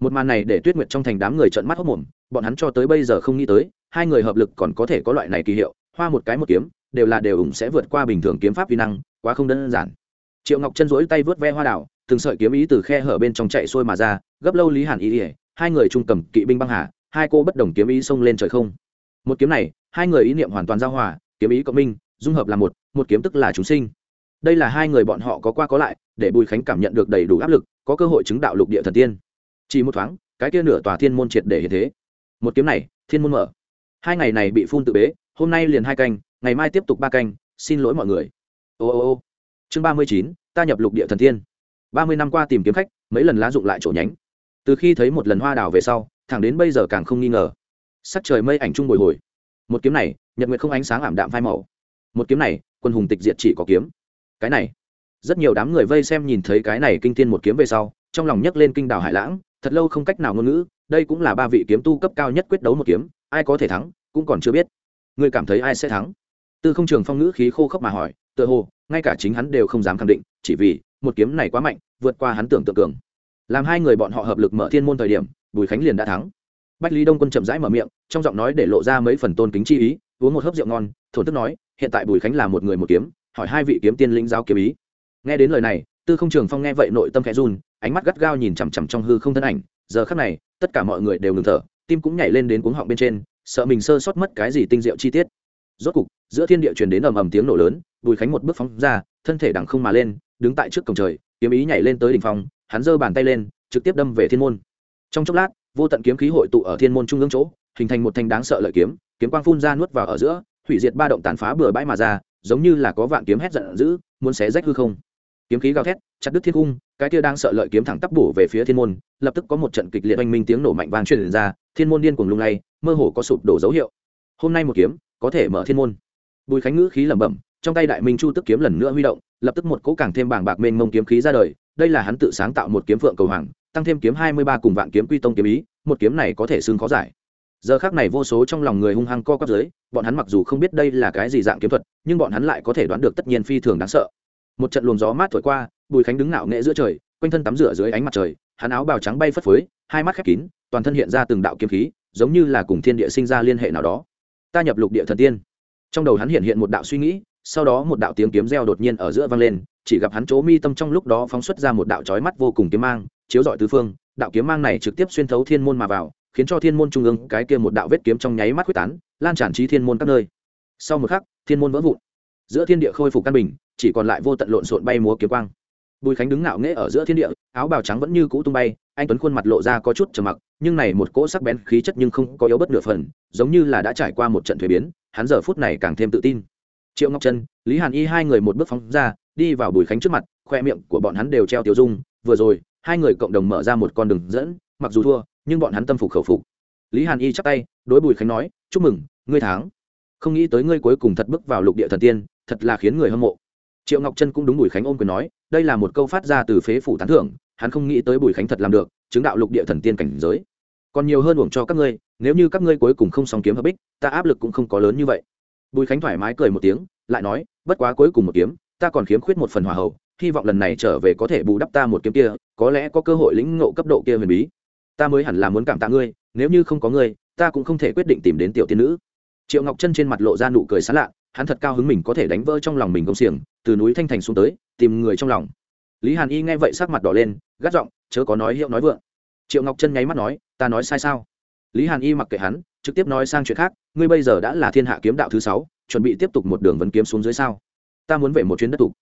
Một màn này để tuyết nguyệt trong thành đám người trợn mắt hốc mồm bọn hắn cho tới bây giờ không nghĩ tới, hai người hợp lực còn có thể có loại này kỳ hiệu, hoa một cái một kiếm đều là đều ủng sẽ vượt qua bình thường kiếm pháp vi năng, quá không đơn giản. Triệu ngọc chân rỗi tay vớt ve hoa đảo, từng sợi kiếm ý từ khe hở bên trong chạy xuôi mà ra, gấp lâu lý hàn ý ỉa hai người trung cầm kỵ binh băng hà, hai cô bất đồng kiếm ý xông lên trời không. Một kiếm này, hai người ý niệm hoàn toàn giao hòa, kiếm ý cộng minh, dung hợp là một một kiếm tức là chúng sinh. Đây là hai người bọn họ có qua có lại, để bùi khánh cảm nhận được đầy đủ áp lực, có cơ hội chứng đạo lục địa thần tiên. Chỉ một thoáng, cái kia nửa tòa thiên môn triệt để hiện thế. Một kiếm này, thiên môn mở. Hai ngày này bị phun tự bế, hôm nay liền hai canh ngày mai tiếp tục ba canh, xin lỗi mọi người. Ô ô ô. Chương ba mươi chín, ta nhập lục địa thần tiên. Ba mươi năm qua tìm kiếm khách, mấy lần lá dụng lại chỗ nhánh. Từ khi thấy một lần hoa đào về sau, thẳng đến bây giờ càng không nghi ngờ. Sắc trời mây ảnh chung bồi hồi. Một kiếm này, nhật nguyệt không ánh sáng ảm đạm phai màu. Một kiếm này, quân hùng tịch diệt chỉ có kiếm. Cái này, rất nhiều đám người vây xem nhìn thấy cái này kinh thiên một kiếm về sau, trong lòng nhấc lên kinh đảo hải lãng, thật lâu không cách nào ngôn ngữ, đây cũng là ba vị kiếm tu cấp cao nhất quyết đấu một kiếm, ai có thể thắng, cũng còn chưa biết. Ngươi cảm thấy ai sẽ thắng? Tư không trường phong ngữ khí khô khốc mà hỏi tựa hồ, ngay cả chính hắn đều không dám khẳng định, chỉ vì một kiếm này quá mạnh, vượt qua hắn tưởng tượng cường. Làm hai người bọn họ hợp lực mở thiên môn thời điểm, bùi khánh liền đã thắng. Bách lý đông quân chậm rãi mở miệng, trong giọng nói để lộ ra mấy phần tôn kính chi ý, uống một hớp rượu ngon, thổn thức nói, hiện tại bùi khánh là một người một kiếm, hỏi hai vị kiếm tiên lĩnh giáo kiếm ý. Nghe đến lời này, tư không trường phong nghe vậy nội tâm khẽ run, ánh mắt gắt gao nhìn chằm chằm trong hư không thân ảnh. Giờ khắc này, tất cả mọi người đều ngừng thở, tim cũng nhảy lên đến cuống họng bên trên, sợ mình sơ sót mất cái gì tinh diệu chi tiết. Rốt cục giữa thiên địa truyền đến ầm ầm tiếng nổ lớn, bùi khánh một bước phóng ra, thân thể đằng không mà lên, đứng tại trước cổng trời, kiếm ý nhảy lên tới đỉnh phong, hắn giơ bàn tay lên, trực tiếp đâm về thiên môn. Trong chốc lát, vô tận kiếm khí hội tụ ở thiên môn trung ương chỗ, hình thành một thanh đáng sợ lợi kiếm kiếm quang phun ra nuốt vào ở giữa, hủy diệt ba động tàn phá bừa bãi mà ra, giống như là có vạn kiếm hét giận dữ, muốn xé rách hư không. Kiếm khí gào thét, chặt đứt thiên cung, cái kia đang sợ lợi kiếm thẳng tắp bổ về phía thiên môn, lập tức có một trận kịch liệt oanh minh tiếng nổ mạnh vang truyền ra, thiên môn điên cuồng lung lay, mơ hồ có sụp đổ dấu hiệu. Hôm nay một kiếm, có thể mở thiên môn bùi khánh ngữ khí lẩm bẩm, trong tay đại minh chu tức kiếm lần nữa huy động, lập tức một cỗ càng thêm bảng bạc mênh mông kiếm khí ra đời, đây là hắn tự sáng tạo một kiếm phượng cầu hoàng, tăng thêm kiếm hai mươi ba cùng vạn kiếm quy tông kiếm ý, một kiếm này có thể xương khó giải. Giờ khác này vô số trong lòng người hung hăng co quắp dưới, bọn hắn mặc dù không biết đây là cái gì dạng kiếm thuật, nhưng bọn hắn lại có thể đoán được tất nhiên phi thường đáng sợ. Một trận luồng gió mát thổi qua, bùi khánh đứng ngạo nghệ giữa trời, quanh thân tắm rửa dưới ánh mặt trời, hắn áo bào trắng bay phất phới, hai mắt khép kín, toàn thân hiện ra từng đạo kiếm khí, giống như là cùng thiên địa sinh ra liên hệ nào đó. Ta nhập lục địa thần tiên trong đầu hắn hiện hiện một đạo suy nghĩ, sau đó một đạo tiếng kiếm reo đột nhiên ở giữa vang lên, chỉ gặp hắn chỗ mi tâm trong lúc đó phóng xuất ra một đạo chói mắt vô cùng kiếm mang, chiếu rọi tứ phương, đạo kiếm mang này trực tiếp xuyên thấu thiên môn mà vào, khiến cho thiên môn trung ương cái kia một đạo vết kiếm trong nháy mắt quyết tán, lan tràn trí thiên môn các nơi. Sau một khắc, thiên môn vỡ vụn. Giữa thiên địa khôi phục căn bình, chỉ còn lại vô tận lộn xộn bay múa kiếm quang. Bùi khánh đứng ngạo nghễ ở giữa thiên địa, áo bào trắng vẫn như cũ tung bay, anh tuấn khuôn mặt lộ ra có chút trầm mặc nhưng này một cỗ sắc bén khí chất nhưng không có yếu bất nửa phần, giống như là đã trải qua một trận thuế biến, hắn giờ phút này càng thêm tự tin. Triệu ngọc trân, lý hàn y hai người một bước phóng ra, đi vào bùi khánh trước mặt, khoe miệng của bọn hắn đều treo tiêu dung, vừa rồi, hai người cộng đồng mở ra một con đường dẫn, mặc dù thua, nhưng bọn hắn tâm phục khẩu phục. Lý hàn y chắp tay, đối bùi khánh nói, chúc mừng, ngươi thắng. Không nghĩ tới ngươi cuối cùng thật bước vào lục địa thần tiên, thật là khiến người hâm mộ. Triệu ngọc trân cũng đúng bùi khánh ôm quyền nói, đây là một câu phát ra từ phế phủ tán thưởng, hắn không nghĩ tới bùi khánh thật làm được chứng đạo lục địa thần tiên cảnh giới. Còn nhiều hơn uổng cho các ngươi, nếu như các ngươi cuối cùng không song kiếm hợp bích, ta áp lực cũng không có lớn như vậy. Bùi khánh thoải mái cười một tiếng, lại nói, bất quá cuối cùng một kiếm, ta còn khiếm khuyết một phần hòa hậu hy vọng lần này trở về có thể bù đắp ta một kiếm kia, có lẽ có cơ hội lĩnh ngộ cấp độ kia huyền bí. Ta mới hẳn là muốn cảm tạ ngươi, nếu như không có ngươi, ta cũng không thể quyết định tìm đến tiểu tiên nữ. Triệu ngọc chân trên mặt lộ ra nụ cười xá lạ, hắn thật cao hứng mình có thể đánh vỡ trong lòng mình công xiềng, từ núi thanh thành xuống tới, tìm người trong lòng. Lý hàn y nghe vậy sắc mặt đỏ lên, gắt giọng chớ có nói hiệu nói vượng. Triệu ngọc chân nháy mắt nói, ta nói sai sao? Lý hàn y mặc kệ hắn, trực tiếp nói sang chuyện khác, ngươi bây giờ đã là thiên hạ kiếm đạo thứ sáu, chuẩn bị tiếp tục một đường vấn kiếm xuống dưới sao? Ta muốn về một chuyến đất tục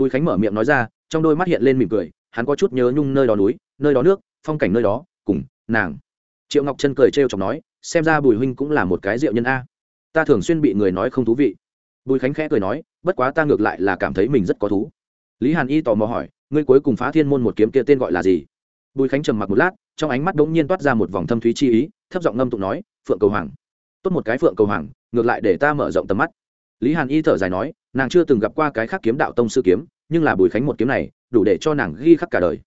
bùi khánh mở miệng nói ra, trong đôi mắt hiện lên mỉm cười, hắn có chút nhớ nhung nơi đó núi, nơi đó nước, phong cảnh nơi đó, cùng nàng. Triệu ngọc chân cười trêu chọc nói, xem ra bùi huynh cũng là một cái rượu nhân a. Ta thường xuyên bị người nói không thú vị. Bùi khánh khẽ cười nói, bất quá ta ngược lại là cảm thấy mình rất có thú. Lý hàn y tò mò hỏi, ngươi cuối cùng phá thiên môn một kiếm kia tên gọi là gì? Bùi khánh trầm mặc một lát, trong ánh mắt đ ỗ n g nhiên toát ra một vòng thâm thúy chi ý, thấp giọng ngâm tụng nói, phượng cầu hoàng, tốt một cái phượng cầu hoàng, ngược lại để ta mở rộng tầm mắt. Lý hàn y thở dài nói, nàng chưa từng gặp qua cái khác kiếm đạo tông sư kiếm, nhưng là bùi khánh một kiếm này, đủ để cho nàng ghi khắc cả đời.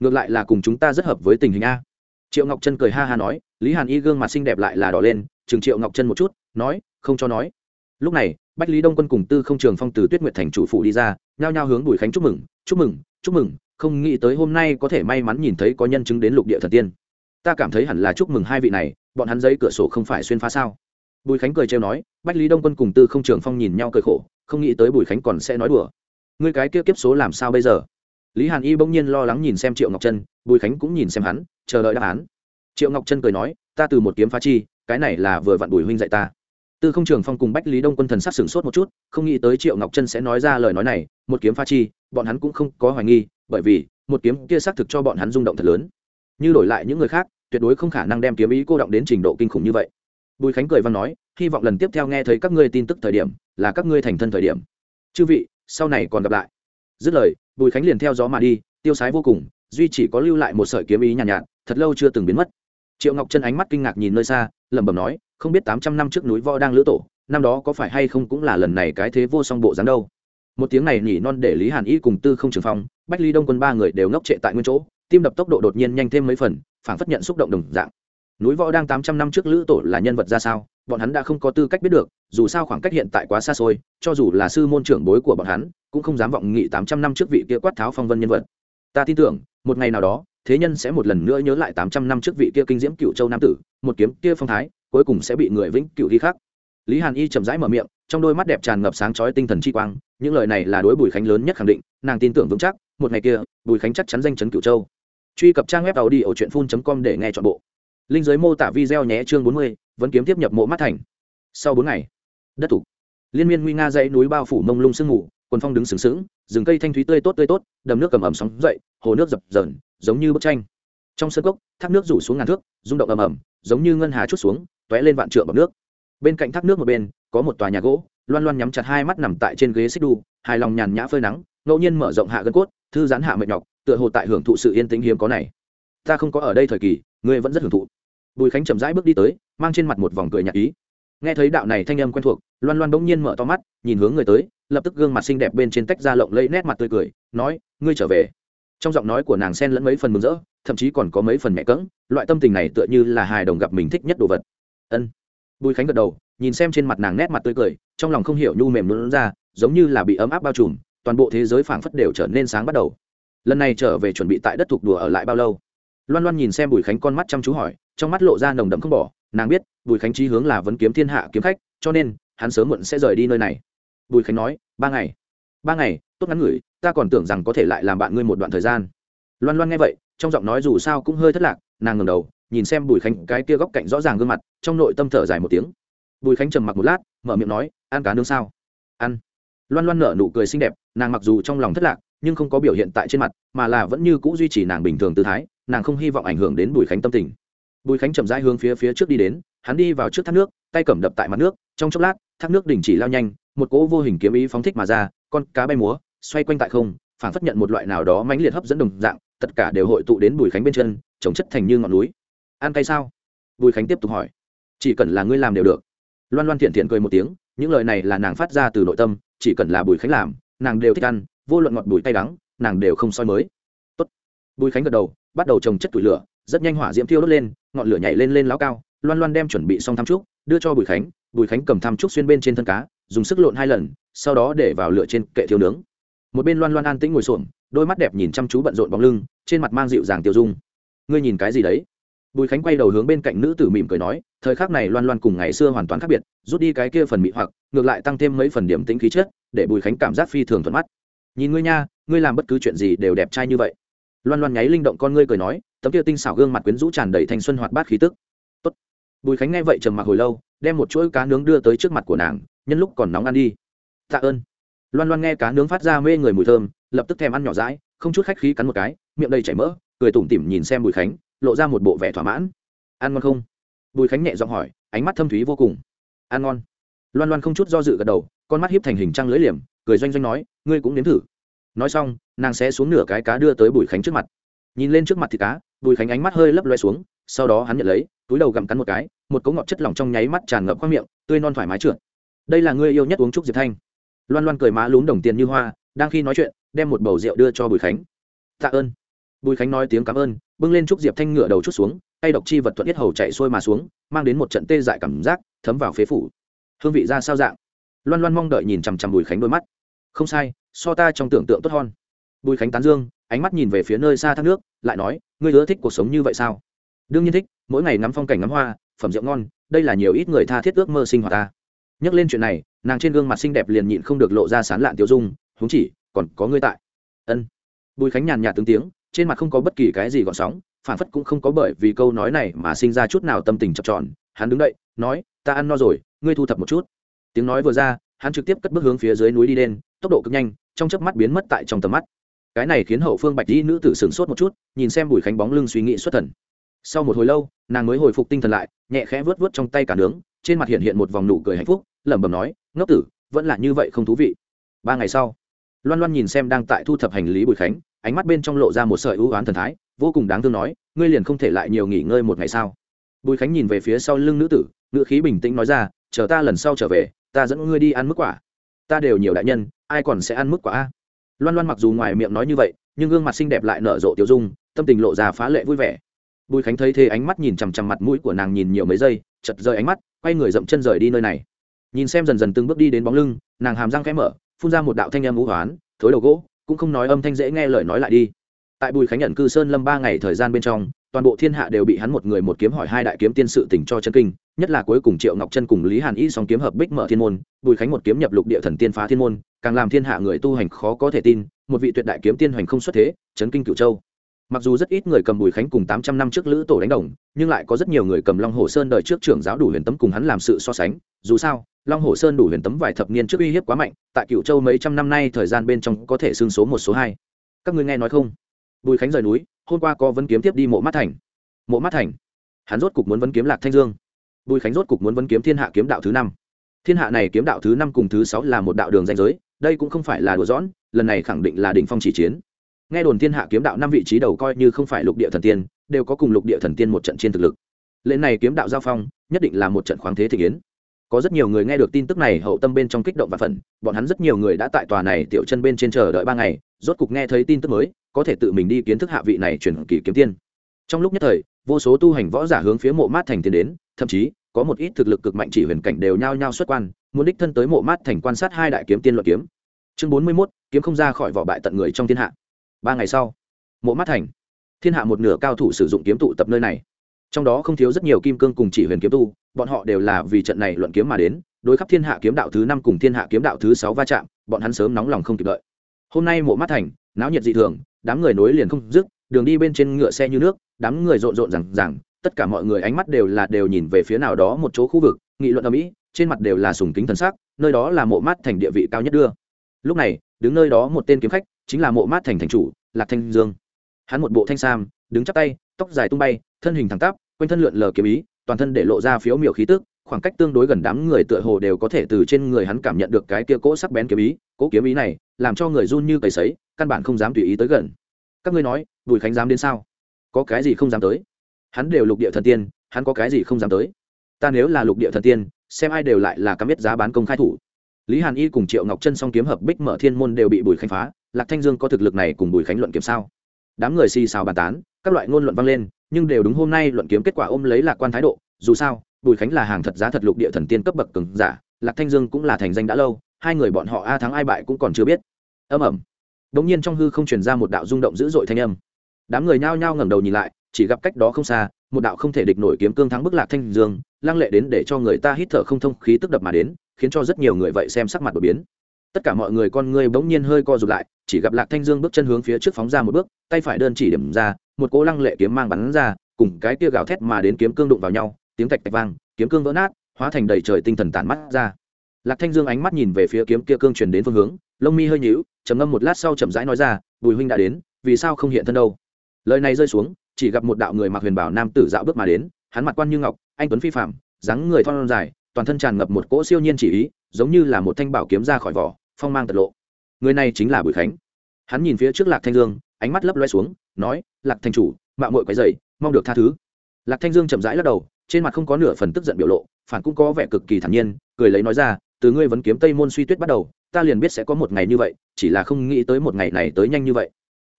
Ngược lại là cùng chúng ta rất hợp với tình hình a. Triệu ngọc trân cười ha ha nói, lý hàn y gương mặt xinh đẹp lại là đỏ lên, chừng triệu ngọc trân một chút, nói, không cho nói. Lúc này, bách lý đông quân cùng tư không trường phong từ tuyết nguyệt thành chủ phủ đi ra, nhao nhao hướng bùi khánh chúc mừng chúc mừng chúc mừng không nghĩ tới hôm nay có thể may mắn nhìn thấy có nhân chứng đến lục địa thần tiên. Ta cảm thấy hẳn là chúc mừng hai vị này, bọn hắn giấy cửa sổ không phải xuyên phá sao? Bùi khánh cười trêu nói, bách lý đông quân cùng tư không trường phong nhìn nhau cười khổ, không nghĩ tới bùi khánh còn sẽ nói đùa. Người cái kia kiếp số làm sao bây giờ? Lý hàn y bỗng nhiên lo lắng nhìn xem triệu ngọc trân, bùi khánh cũng nhìn xem hắn, chờ đợi đáp án. Triệu ngọc trân cười nói, ta từ một kiếm phá chi, cái này là vừa vặn bùi huynh dạy ta. Tư không trường phong cùng bách lý đông quân thần sắc sửng sốt một chút, không nghĩ tới triệu ngọc trân sẽ nói ra lời nói này, một kiếm pha chi, bọn hắn cũng không có hoài nghi bởi vì một kiếm kia xác thực cho bọn hắn rung động thật lớn. Như đổi lại những người khác tuyệt đối không khả năng đem kiếm ý cô động đến trình độ kinh khủng như vậy. Bùi khánh cười văn nói hy vọng lần tiếp theo nghe thấy các ngươi tin tức thời điểm là các ngươi thành thân thời điểm. Chư vị sau này còn gặp lại. Dứt lời bùi khánh liền theo gió mà đi tiêu sái vô cùng duy chỉ có lưu lại một sợi kiếm ý nhàn nhạt, nhạt thật lâu chưa từng biến mất. Triệu ngọc chân ánh mắt kinh ngạc nhìn nơi xa lẩm bẩm nói không biết tám trăm năm trước núi võ đang lữ tổ năm đó có phải hay không cũng là lần này cái thế vô song bộ dáng đâu? Một tiếng này nhỉ non để lý hàn y cùng tư không trường phong, bách ly đông quân ba người đều ngốc trệ tại nguyên chỗ, tim đập tốc độ đột nhiên nhanh thêm mấy phần phản phất nhận xúc động đồng dạng. Núi võ đang tám trăm năm trước lữ tổ là nhân vật ra sao, bọn hắn đã không có tư cách biết được, dù sao khoảng cách hiện tại quá xa xôi, cho dù là sư môn trưởng bối của bọn hắn, cũng không dám vọng nghị tám trăm năm trước vị kia quát tháo phong vân nhân vật. Ta tin tưởng, một ngày nào đó, thế nhân sẽ một lần nữa nhớ lại tám trăm năm trước vị kia kinh diễm cựu châu nam tử, một kiếm kia phong thái, cuối cùng sẽ bị người vĩnh cựu đi khắc. Lý hàn y chậm rãi mở miệng trong đôi mắt đẹp tràn ngập sáng chói tinh thần chi quang, những lời này là đối bùi khánh lớn nhất khẳng định, nàng tin tưởng vững chắc, một ngày kia, bùi khánh chắc chắn danh chấn cửu châu. Truy cập trang web tàu đi ở truyện phun com để nghe chọn bộ. Linh giới mô tả video nhé, chương bốn mươi, vẫn kiếm tiếp nhập mộ mắt thành. Sau bốn ngày, đất thủ. Liên miên nguy nga dãy núi bao phủ mông lung sương mù, quần phong đứng sừng sững, rừng cây thanh thúy tươi tốt tươi tốt, đầm nước cầm ẩm sóng dậy, hồ nước dập dờn, giống như bức tranh. Trong sân cốc, thác nước rủ xuống ngàn thước, rung động ầm ầm, giống như ngân hà chút xuống t lên vạn trượng bọc nước. Bên cạnh thác nước một bên có một tòa nhà gỗ, loan loan nhắm chặt hai mắt nằm tại trên ghế xích đu, hài lòng nhàn nhã phơi nắng, ngẫu nhiên mở rộng hạ gân cốt, thư giãn hạ mệt nhọc, tựa hồ tại hưởng thụ sự yên tĩnh hiếm có này. Ta không có ở đây thời kỳ, ngươi vẫn rất hưởng thụ. Bùi khánh chậm rãi bước đi tới, mang trên mặt một vòng cười nhạt ý. Nghe thấy đạo này thanh âm quen thuộc, loan loan bỗng nhiên mở to mắt, nhìn hướng người tới, lập tức gương mặt xinh đẹp bên trên tách ra lộng lấy nét mặt tươi cười, nói, ngươi trở về. Trong giọng nói của nàng xen lẫn mấy phần mừng rỡ, thậm chí còn có mấy phần mẹ cỡng, loại tâm tình này tựa như là hài đồng gặp mình thích nhất đồ vật. Ân. Bùi khánh gật đầu nhìn xem trên mặt nàng nét mặt tươi cười, trong lòng không hiểu nhu mềm luôn ra, giống như là bị ấm áp bao trùm, toàn bộ thế giới phảng phất đều trở nên sáng bắt đầu. Lần này trở về chuẩn bị tại đất thuộc đùa ở lại bao lâu? Loan loan nhìn xem bùi khánh con mắt chăm chú hỏi, trong mắt lộ ra nồng đậm không bỏ, nàng biết, bùi khánh trí hướng là vấn kiếm thiên hạ kiếm khách, cho nên, hắn sớm muộn sẽ rời đi nơi này. Bùi khánh nói, ba ngày. Ba ngày, tốt ngắn ngủi, ta còn tưởng rằng có thể lại làm bạn ngươi một đoạn thời gian. Loan loan nghe vậy, trong giọng nói dù sao cũng hơi thất lạc, nàng ngầm đầu, nhìn xem bùi khánh cái kia góc cạnh rõ ràng gương mặt, trong nội tâm thở dài một tiếng bùi khánh trầm mặc một lát, mở miệng nói, ăn cá nướng sao? Ăn. Loan loan nở nụ cười xinh đẹp, nàng mặc dù trong lòng thất lạc, nhưng không có biểu hiện tại trên mặt, mà là vẫn như c ũ duy trì nàng bình thường tư thái, nàng không hy vọng ảnh hưởng đến bùi khánh tâm tình. Bùi khánh chậm rãi hướng phía phía trước đi đến, hắn đi vào trước thác nước, tay cầm đập tại mặt nước, trong chốc lát, thác nước đình chỉ lao nhanh, một cỗ vô hình kiếm ý phóng thích mà ra, con cá bay múa, xoay quanh tại không phản phất nhận một loại nào đó mãnh liệt hấp dẫn đồng dạng, tất cả đều hội tụ đến bùi khánh bên chân, trồng chất thành như ngọn núi. Ăn cay sao? Bùi khánh tiếp tục hỏi. Chỉ cần là ngươi làm đều được loan loan thiện thiện cười một tiếng, những lời này là nàng phát ra từ nội tâm, chỉ cần là bùi khánh làm, nàng đều thích ăn, vô luận ngọt bùi tay đắng, nàng đều không soi mới. Tốt. bùi khánh gật đầu, bắt đầu trồng chất tủi lửa, rất nhanh hỏa diễm thiêu đốt lên, ngọn lửa nhảy lên lên láo cao, loan loan đem chuẩn bị xong tham trúc, đưa cho bùi khánh bùi khánh cầm tham trúc xuyên bên trên thân cá, dùng sức lộn hai lần, sau đó để vào lửa trên kệ thiêu nướng. Một bên loan loan an tĩnh ngồi xổm, đôi mắt đẹp nhìn chăm chú bận rộn bóng lưng, trên mặt mang dịu dàng tiêu dung. Ngươi nhìn cái gì đấy? Bùi khánh quay đầu hướng bên cạnh nữ tử mỉm cười nói, thời khắc này loan loan cùng ngày xưa hoàn toàn khác biệt, rút đi cái kia phần mị hoặc, ngược lại tăng thêm mấy phần điểm tính khí chất, để bùi khánh cảm giác phi thường thuận mắt. Nhìn ngươi nha, ngươi làm bất cứ chuyện gì đều đẹp trai như vậy. Loan loan nháy linh động con ngươi cười nói, tấm kia tinh xảo gương mặt quyến rũ tràn đầy thanh xuân hoạt bát khí tức. Tốt. bùi khánh nghe vậy trầm mặc hồi lâu, đem một chuỗi cá nướng đưa tới trước mặt của nàng, nhân lúc còn nóng ăn đi. Tạ ơn. Loan loan nghe cá nướng phát ra mê người mùi thơm, lập tức thèm ăn nhỏ rãi không chút khách khí cắn một cái, miệng đầy chảy mỡ, cười tủm tỉm nhìn xem bùi khánh lộ ra một bộ vẻ thỏa mãn. Ăn ngon không? Bùi khánh nhẹ giọng hỏi, ánh mắt thâm thúy vô cùng. Ăn ngon. Loan loan không chút do dự gật đầu, con mắt hiếp thành hình trăng lưỡi liềm, cười doanh doanh nói, ngươi cũng nếm thử. Nói xong, nàng sẽ xuống nửa cái cá đưa tới bùi khánh trước mặt. Nhìn lên trước mặt thịt cá, bùi khánh ánh mắt hơi lấp loe xuống, sau đó hắn nhận lấy, túi đầu gặm cắn một cái, một cống ngọt chất lỏng trong nháy mắt tràn ngập khoang miệng, tươi non thoải mái trượt. Đây là ngươi yêu nhất uống trúc diệp thanh. Loan loan cười má lún đồng tiền như hoa, đang khi nói chuyện, đem một bầu rượu đưa cho bùi khánh. Tạ ơn bùi khánh nói tiếng cảm ơn, bưng lên trúc diệp thanh ngựa đầu chút xuống, tay độc chi vật thuận yết hầu chạy xuôi mà xuống, mang đến một trận tê dại cảm giác, thấm vào phế phủ. Hương vị ra sao dạng? Loan loan mong đợi nhìn chằm chằm bùi khánh đôi mắt. Không sai, so ta trong tưởng tượng tốt hơn. Bùi khánh tán dương, ánh mắt nhìn về phía nơi xa thác nước, lại nói, ngươi ưa thích cuộc sống như vậy sao? Đương nhiên thích, mỗi ngày ngắm phong cảnh ngắm hoa, phẩm rượu ngon, đây là nhiều ít người tha thiết ước mơ sinh hoạt ta. Nhắc lên chuyện này, nàng trên gương mặt xinh đẹp liền nhịn không được lộ ra sán lạn tiêu dung húng chỉ, còn có ngươi tại. Ân. Bùi khánh nhàn nhạt tướng tiếng trên mặt không có bất kỳ cái gì gọn sóng phản phất cũng không có bởi vì câu nói này mà sinh ra chút nào tâm tình chập tròn. Hắn đứng đậy nói, ta ăn no rồi, ngươi thu thập một chút. Tiếng nói vừa ra, hắn trực tiếp cất bước hướng phía dưới núi đi đen tốc độ cực nhanh, trong chớp mắt biến mất tại trong tầm mắt. Cái này khiến hậu phương bạch dĩ nữ tử sửng sốt một chút, nhìn xem bùi khánh bóng lưng suy nghĩ xuất thần. Sau một hồi lâu, nàng mới hồi phục tinh thần lại, nhẹ khẽ vớt vớt trong tay cả nướng, trên mặt hiện hiện một vòng nụ cười hạnh phúc, lẩm bẩm nói, ngốc tử, vẫn là như vậy không thú vị. Ba ngày sau, loan loan nhìn xem đang tại thu thập hành lý bùi khánh ánh mắt bên trong lộ ra một sợi ưu oán thần thái, vô cùng đáng thương nói, ngươi liền không thể lại nhiều nghỉ ngơi một ngày sao? Bùi khánh nhìn về phía sau lưng nữ tử, ngữ khí bình tĩnh nói ra, chờ ta lần sau trở về, ta dẫn ngươi đi ăn mức quả. Ta đều nhiều đại nhân, ai còn sẽ ăn mức quả a? Loan loan mặc dù ngoài miệng nói như vậy, nhưng gương mặt xinh đẹp lại nở rộ tiêu dung, tâm tình lộ ra phá lệ vui vẻ. Bùi khánh thấy thế ánh mắt nhìn chằm chằm mặt mũi của nàng nhìn nhiều mấy giây chật rời ánh mắt, quay người dậm chân rời đi nơi này. Nhìn xem dần dần từng bước đi đến bóng lưng, nàng hàm răng khẽ mở, phun ra một đạo thanh âm vũ hoán, thối đầu gỗ cũng không nói âm thanh dễ nghe lời nói lại đi. Tại bùi khánh nhận cư sơn lâm ba ngày thời gian bên trong, toàn bộ thiên hạ đều bị hắn một người một kiếm hỏi hai đại kiếm tiên sự tình cho chân kinh, nhất là cuối cùng triệu ngọc chân cùng lý hàn y song kiếm hợp bích mở thiên môn, bùi khánh một kiếm nhập lục địa thần tiên phá thiên môn, càng làm thiên hạ người tu hành khó có thể tin, một vị tuyệt đại kiếm tiên hoành không xuất thế, chấn kinh cửu châu. Mặc dù rất ít người cầm bùi khánh cùng tám trăm năm trước lữ tổ đánh đồng, nhưng lại có rất nhiều người cầm long hồ sơn đời trước trưởng giáo đủ huyền tấm cùng hắn làm sự so sánh, dù sao long hồ sơn đủ huyền tấm vài thập niên trước uy hiếp quá mạnh, tại cửu châu mấy trăm năm nay thời gian bên trong có thể xương số một, số hai. Các ngươi nghe nói không? Bùi khánh rời núi, hôm qua có vấn kiếm tiếp đi mộ mắt thành. Mộ mắt thành? Hắn rốt cục muốn vấn kiếm lạc thanh dương. Bùi khánh rốt cục muốn vấn kiếm thiên hạ kiếm đạo thứ năm. Thiên hạ này kiếm đạo thứ năm cùng thứ sáu là một đạo đường danh giới, đây cũng không phải là đùa dõn lần này khẳng định là đỉnh phong chỉ chiến. Nghe đồn thiên hạ kiếm đạo năm vị trí đầu coi như không phải lục địa thần tiên, đều có cùng lục địa thần tiên một trận trên thực lực. Lễ này kiếm đạo giao phong, nhất định là một trận khoáng thế thị kiến có rất nhiều người nghe được tin tức này, hậu tâm bên trong kích động và phần bọn hắn rất nhiều người đã tại tòa này tiểu chân bên trên chờ đợi ba ngày, rốt cục nghe thấy tin tức mới, có thể tự mình đi kiến thức hạ vị này chuyển kỳ kiếm tiên. Trong lúc nhất thời, vô số tu hành võ giả hướng phía mộ mát thành tiến đến, thậm chí, có một ít thực lực cực mạnh chỉ huyền cảnh đều nhao nhao xuất quan, muốn đích thân tới mộ mát thành quan sát hai đại kiếm tiên luận kiếm. Chương bốn mươi mốt, kiếm không ra khỏi vỏ bại tận người trong thiên hạ. Ba ngày sau, mộ mát thành, thiên hạ một nửa cao thủ sử dụng kiếm tụ tập nơi này trong đó không thiếu rất nhiều kim cương cùng chỉ huyền kiếm tu, bọn họ đều là vì trận này luận kiếm mà đến, đối khắp thiên hạ kiếm đạo thứ năm cùng thiên hạ kiếm đạo thứ sáu va chạm, bọn hắn sớm nóng lòng không kịp đợi. Hôm nay mộ mát thành, náo nhiệt dị thường, đám người nối liền không dứt, đường đi bên trên ngựa xe như nước, đám người rộn rộn rằng rằng tất cả mọi người ánh mắt đều là đều nhìn về phía nào đó một chỗ khu vực, nghị luận ở mỹ trên mặt đều là sùng kính thần sắc, nơi đó là mộ mát thành địa vị cao nhất đưa. Lúc này, đứng nơi đó một tên kiếm khách, chính là mộ mát thành thành chủ, lạc thanh dương. Hắn một bộ thanh sam, đứng chắp tay, tóc dài tung bay thân hình thẳng tắp, quanh thân lượn lờ kiếm ý, toàn thân để lộ ra phiếu miểu khí tức, khoảng cách tương đối gần đám người tựa hồ đều có thể từ trên người hắn cảm nhận được cái kia cỗ sắc bén kiếm ý. Cỗ kiếm ý này làm cho người run như cầy sấy, căn bản không dám tùy ý tới gần. Các ngươi nói, bùi khánh dám đến sao? Có cái gì không dám tới? Hắn đều lục địa thần tiên, hắn có cái gì không dám tới? Ta nếu là lục địa thần tiên, xem ai đều lại là cắm biết giá bán công khai thủ. Lý hàn y cùng triệu ngọc chân song kiếm hợp bích mở thiên môn đều bị bùi khánh phá. Lạc thanh dương có thực lực này cùng bùi khánh luận kiếm sao? Đám người xì xào bàn tán, các loại ngôn luận vang lên, nhưng đều đúng hôm nay luận kiếm kết quả ôm lấy lạc quan thái độ, dù sao, bùi khánh là hàng thật giá thật lục địa thần tiên cấp bậc cường giả, lạc thanh dương cũng là thành danh đã lâu, hai người bọn họ a thắng ai bại cũng còn chưa biết. Âm ẩm đ ỗ n g nhiên trong hư không truyền ra một đạo rung động dữ dội thanh âm. Đám người nhao nhao ngẩng đầu nhìn lại, chỉ gặp cách đó không xa, một đạo không thể địch nổi kiếm cương thắng bức lạc thanh dương, lăng lệ đến để cho người ta hít thở không thông, khí tức đập mà đến, khiến cho rất nhiều người vậy xem sắc mặt đột biến tất cả mọi người con ngươi bỗng nhiên hơi co rụt lại, chỉ gặp lạc thanh dương bước chân hướng phía trước phóng ra một bước, tay phải đơn chỉ điểm ra, một cỗ lăng lệ kiếm mang bắn ra, cùng cái kia gào thét mà đến kiếm cương đụng vào nhau, tiếng tạch tạch vang, kiếm cương vỡ nát, hóa thành đầy trời tinh thần tản mắt ra. Lạc thanh dương ánh mắt nhìn về phía kiếm kia cương truyền đến phương hướng, lông mi hơi nhíu, trầm ngâm một lát sau chậm rãi nói ra, bùi huynh đã đến, vì sao không hiện thân đâu? Lời này rơi xuống, chỉ gặp một đạo người mặc huyền bảo nam tử dạo bước mà đến, hắn mặt quan như ngọc, anh tuấn phi phạm dáng người thon dài, toàn thân tràn ngập một cỗ siêu nhiên chỉ ý, giống như là một thanh bảo kiếm ra khỏi vỏ phong mang tật lộ. Người này chính là bùi khánh. Hắn nhìn phía trước lạc thanh dương, ánh mắt lấp loe xuống, nói, lạc thanh chủ mạng mội quấy dày mong được tha thứ. Lạc thanh dương chậm rãi lắc đầu, trên mặt không có nửa phần tức giận biểu lộ, phản cũng có vẻ cực kỳ thản nhiên, cười lấy nói ra, từ ngươi vấn kiếm tây môn suy tuyết bắt đầu, ta liền biết sẽ có một ngày như vậy, chỉ là không nghĩ tới một ngày này tới nhanh như vậy.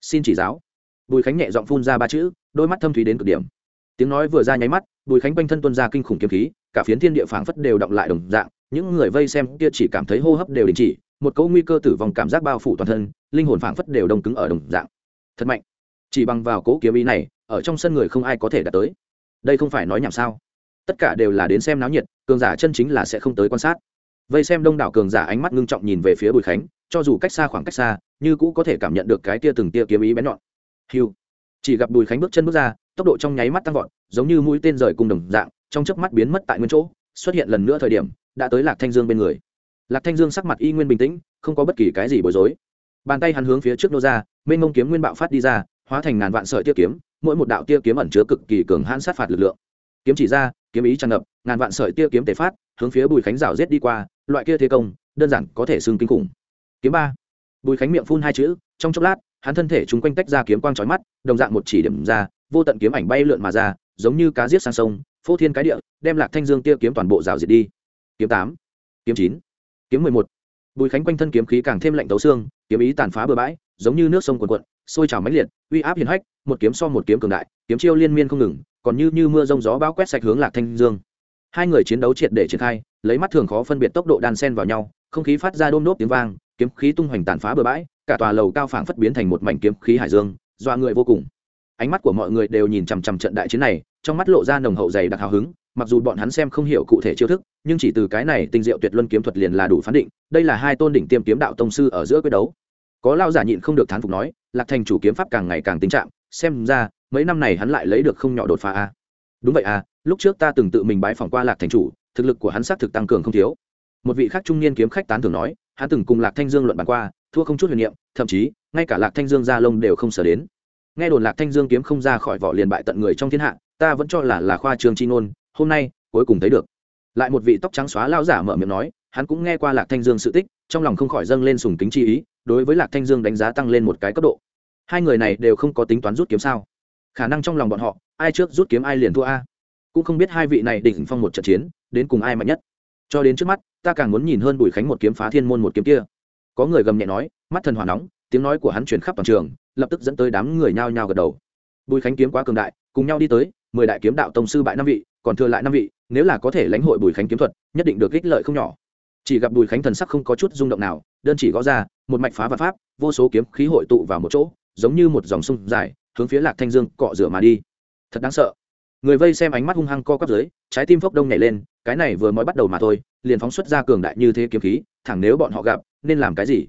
Xin chỉ giáo. Bùi khánh nhẹ giọng phun ra ba chữ, đôi mắt thâm thúy đến cực điểm. Tiếng nói vừa ra nháy mắt, bùi khánh quanh thân tuân ra kinh khủng kiếm khí, cả phiến thiên địa phảng phất đều động lại đồng dạng, những người vây xem kia chỉ cảm thấy hô hấp đều đình chỉ một cỗ nguy cơ tử vong cảm giác bao phủ toàn thân, linh hồn phảng phất đều đông cứng ở đồng dạng. Thật mạnh. Chỉ bằng vào cố kiếm ý này, ở trong sân người không ai có thể đạt tới. Đây không phải nói nhảm sao? Tất cả đều là đến xem náo nhiệt, cường giả chân chính là sẽ không tới quan sát. Vây xem đông đảo cường giả ánh mắt ngưng trọng nhìn về phía bùi khánh, cho dù cách xa khoảng cách xa, như cũ có thể cảm nhận được cái tia từng tia kiếm ý bén nhọn. Hiu chỉ gặp bùi khánh bước chân bước ra, tốc độ trong nháy mắt tăng vọt, giống như mũi tên rời cung đồng dạng, trong chớp mắt biến mất tại nguyên chỗ, xuất hiện lần nữa thời điểm, đã tới lạc thanh dương bên người lạc thanh dương sắc mặt y nguyên bình tĩnh, không có bất kỳ cái gì bối rối. Bàn tay hắn hướng phía trước nô ra, mênh mông kiếm nguyên bạo phát đi ra, hóa thành ngàn vạn sợi tia kiếm, mỗi một đạo tia kiếm ẩn chứa cực kỳ cường hãn sát phạt lực lượng. Kiếm chỉ ra, kiếm ý tràn ngập, ngàn vạn sợi tia kiếm tề phát, hướng phía bùi khánh rào rết đi qua, loại kia thế công, đơn giản có thể xưng kinh khủng. Kiếm ba. Bùi khánh miệng phun hai chữ, trong chốc lát, hắn thân thể chúng quanh tách ra kiếm quang trói mắt, đồng dạng một chỉ điểm ra, vô tận kiếm ảnh bay lượn mà ra, giống như cá giết sang sông, phô thiên cái địa, đem lạc thanh dương tia kiếm toàn bộ rào diệt đi. Kiếm tám. Kiếm chín kiếm mười một. Bùi khánh quanh thân kiếm khí càng thêm lạnh tấu xương, kiếm ý tàn phá bừa bãi, giống như nước sông cuồn cuộn, sôi trào mãnh liệt, uy áp hiền hách, một kiếm so một kiếm cường đại, kiếm chiêu liên miên không ngừng, còn như như mưa rông gió bão quét sạch hướng lạc thanh dương. Hai người chiến đấu triệt để triển khai, lấy mắt thường khó phân biệt tốc độ đan sen vào nhau, không khí phát ra đôm đốp tiếng vang, kiếm khí tung hoành tàn phá bừa bãi, cả tòa lầu cao phảng phất biến thành một mảnh kiếm khí hải dương, dọa người vô cùng. Ánh mắt của mọi người đều nhìn chằm chằm trận đại chiến này, trong mắt lộ ra nồng hậu dày đặc hào hứng mặc dù bọn hắn xem không hiểu cụ thể chiêu thức, nhưng chỉ từ cái này tinh diệu tuyệt luân kiếm thuật liền là đủ phán định, đây là hai tôn đỉnh tiêm kiếm đạo tông sư ở giữa quyết đấu. Có lao giả nhịn không được thán phục nói, lạc thành chủ kiếm pháp càng ngày càng tinh trạng, xem ra, mấy năm này hắn lại lấy được không nhỏ đột phá a. Đúng vậy à lúc trước ta từng tự mình bái phỏng qua lạc thành chủ, thực lực của hắn xác thực tăng cường không thiếu. Một vị khác trung niên kiếm khách tán thường nói, hắn từng cùng lạc thanh dương luận bàn qua, thua không chút huyền niệm, thậm chí, ngay cả lạc thanh dương gia lông đều không sở đến. Nghe đồn lạc thanh dương kiếm không ra khỏi vỏ liền bại tận người trong thiên hạ, ta vẫn cho là là khoa trường chi ngôn hôm nay, cuối cùng thấy được. Lại một vị tóc trắng xóa lao giả mở miệng nói, hắn cũng nghe qua lạc thanh dương sự tích, trong lòng không khỏi dâng lên sùng kính chi ý, đối với lạc thanh dương đánh giá tăng lên một cái cấp độ. Hai người này đều không có tính toán rút kiếm sao? Khả năng trong lòng bọn họ, ai trước rút kiếm ai liền thua a. Cũng không biết hai vị này đỉnh phong một trận chiến, đến cùng ai mạnh nhất. Cho đến trước mắt, ta càng muốn nhìn hơn bùi khánh một kiếm phá thiên môn một kiếm kia. Có người gầm nhẹ nói, mắt thần hỏa nóng, tiếng nói của hắn truyền khắp toàn trường, lập tức dẫn tới đám người nhao nhao gật đầu. Bùi khánh kiếm quá cường đại, cùng nhau đi tới, mười đại kiếm đạo tông sư bại năm vị còn thừa lại năm vị, nếu là có thể lãnh hội bùi khánh kiếm thuật, nhất định được ích lợi không nhỏ. Chỉ gặp bùi khánh thần sắc không có chút rung động nào, đơn chỉ gõ ra, một mạch phá và pháp, vô số kiếm khí hội tụ vào một chỗ, giống như một dòng sông dài, hướng phía lạc thanh dương cọ rửa mà đi. Thật đáng sợ. Người vây xem ánh mắt hung hăng co quắp dưới, trái tim phốc đông nhảy lên, cái này vừa mới bắt đầu mà thôi, liền phóng xuất ra cường đại như thế kiếm khí, thẳng nếu bọn họ gặp, nên làm cái gì?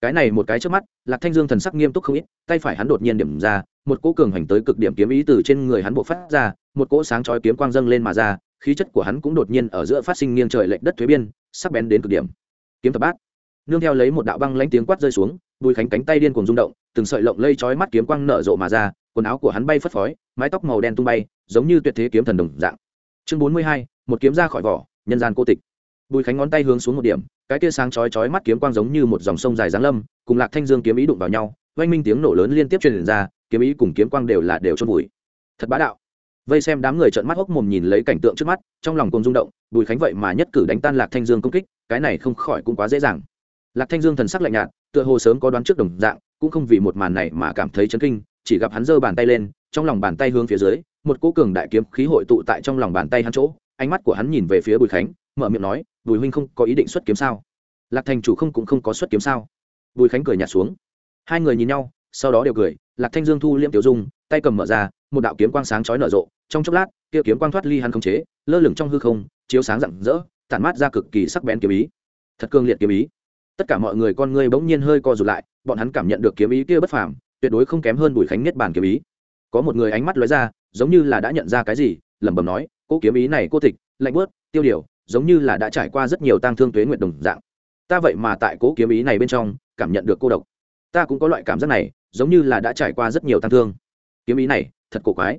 Cái này một cái trước mắt, lạc thanh dương thần sắc nghiêm túc không ít, tay phải hắn đột nhiên điểm ra một cỗ cường hành tới cực điểm kiếm ý từ trên người hắn bộ phát ra, một cỗ sáng chói kiếm quang dâng lên mà ra, khí chất của hắn cũng đột nhiên ở giữa phát sinh nghiêng trời lệch đất thuế biên, sắc bén đến cực điểm. Kiếm thập bát. Nương theo lấy một đạo băng lãnh tiếng quát rơi xuống, bùi khánh cánh tay điên cuồng rung động, từng sợi lộng lây chói mắt kiếm quang nở rộ mà ra, quần áo của hắn bay phất phới, mái tóc màu đen tung bay, giống như tuyệt thế kiếm thần đồng dạng. Chương bốn mươi hai, một kiếm ra khỏi vỏ, nhân gian cô tịch. Bùi khánh ngón tay hướng xuống một điểm, cái kia sáng chói chói mắt kiếm quang giống như một dòng sông dài giáng lâm, cùng lạc thanh dương kiếm ý đụng vào nhau oanh minh tiếng nổ lớn liên tiếp truyền ra, kiếm ý cùng kiếm quang đều là đều chôn vùi. Thật bá đạo. Vây xem đám người trợn mắt hốc mồm nhìn lấy cảnh tượng trước mắt, trong lòng cùng rung động, bùi khánh vậy mà nhất cử đánh tan lạc thanh dương công kích, cái này không khỏi cũng quá dễ dàng. Lạc thanh dương thần sắc lạnh nhạt, tựa hồ sớm có đoán trước đồng dạng, cũng không vì một màn này mà cảm thấy chấn kinh, chỉ gặp hắn giơ bàn tay lên, trong lòng bàn tay hướng phía dưới, một cỗ cường đại kiếm khí hội tụ tại trong lòng bàn tay hắn chỗ, ánh mắt của hắn nhìn về phía bùi khánh, mở miệng nói, bùi huynh không có ý định xuất kiếm sao? Lạc thành chủ không cũng không có xuất kiếm sao? Bùi khánh cười nhạt xuống hai người nhìn nhau, sau đó đều cười, lạc thanh dương thu liêm tiểu dung, tay cầm mở ra, một đạo kiếm quang sáng chói nở rộ, trong chốc lát, kia kiếm quang thoát ly hắn khống chế, lơ lửng trong hư không, chiếu sáng rạng rỡ, tản mát ra cực kỳ sắc bén kiếm ý. Thật cương liệt kiếm ý. Tất cả mọi người con ngươi bỗng nhiên hơi co rụt lại, bọn hắn cảm nhận được kiếm ý kia bất phàm, tuyệt đối không kém hơn bùi khánh nhất bản kiếm ý. Có một người ánh mắt lóe ra, giống như là đã nhận ra cái gì, lẩm bẩm nói, cô kiếm ý này cô tịch, lạnh bớt tiêu điều, giống như là đã trải qua rất nhiều tang thương tuế nguyện đồng dạng. Ta vậy mà tại cố kiếm ý này bên trong, cảm nhận được cô độc ta cũng có loại cảm giác này, giống như là đã trải qua rất nhiều tang thương. Kiếm ý này, thật cổ quái.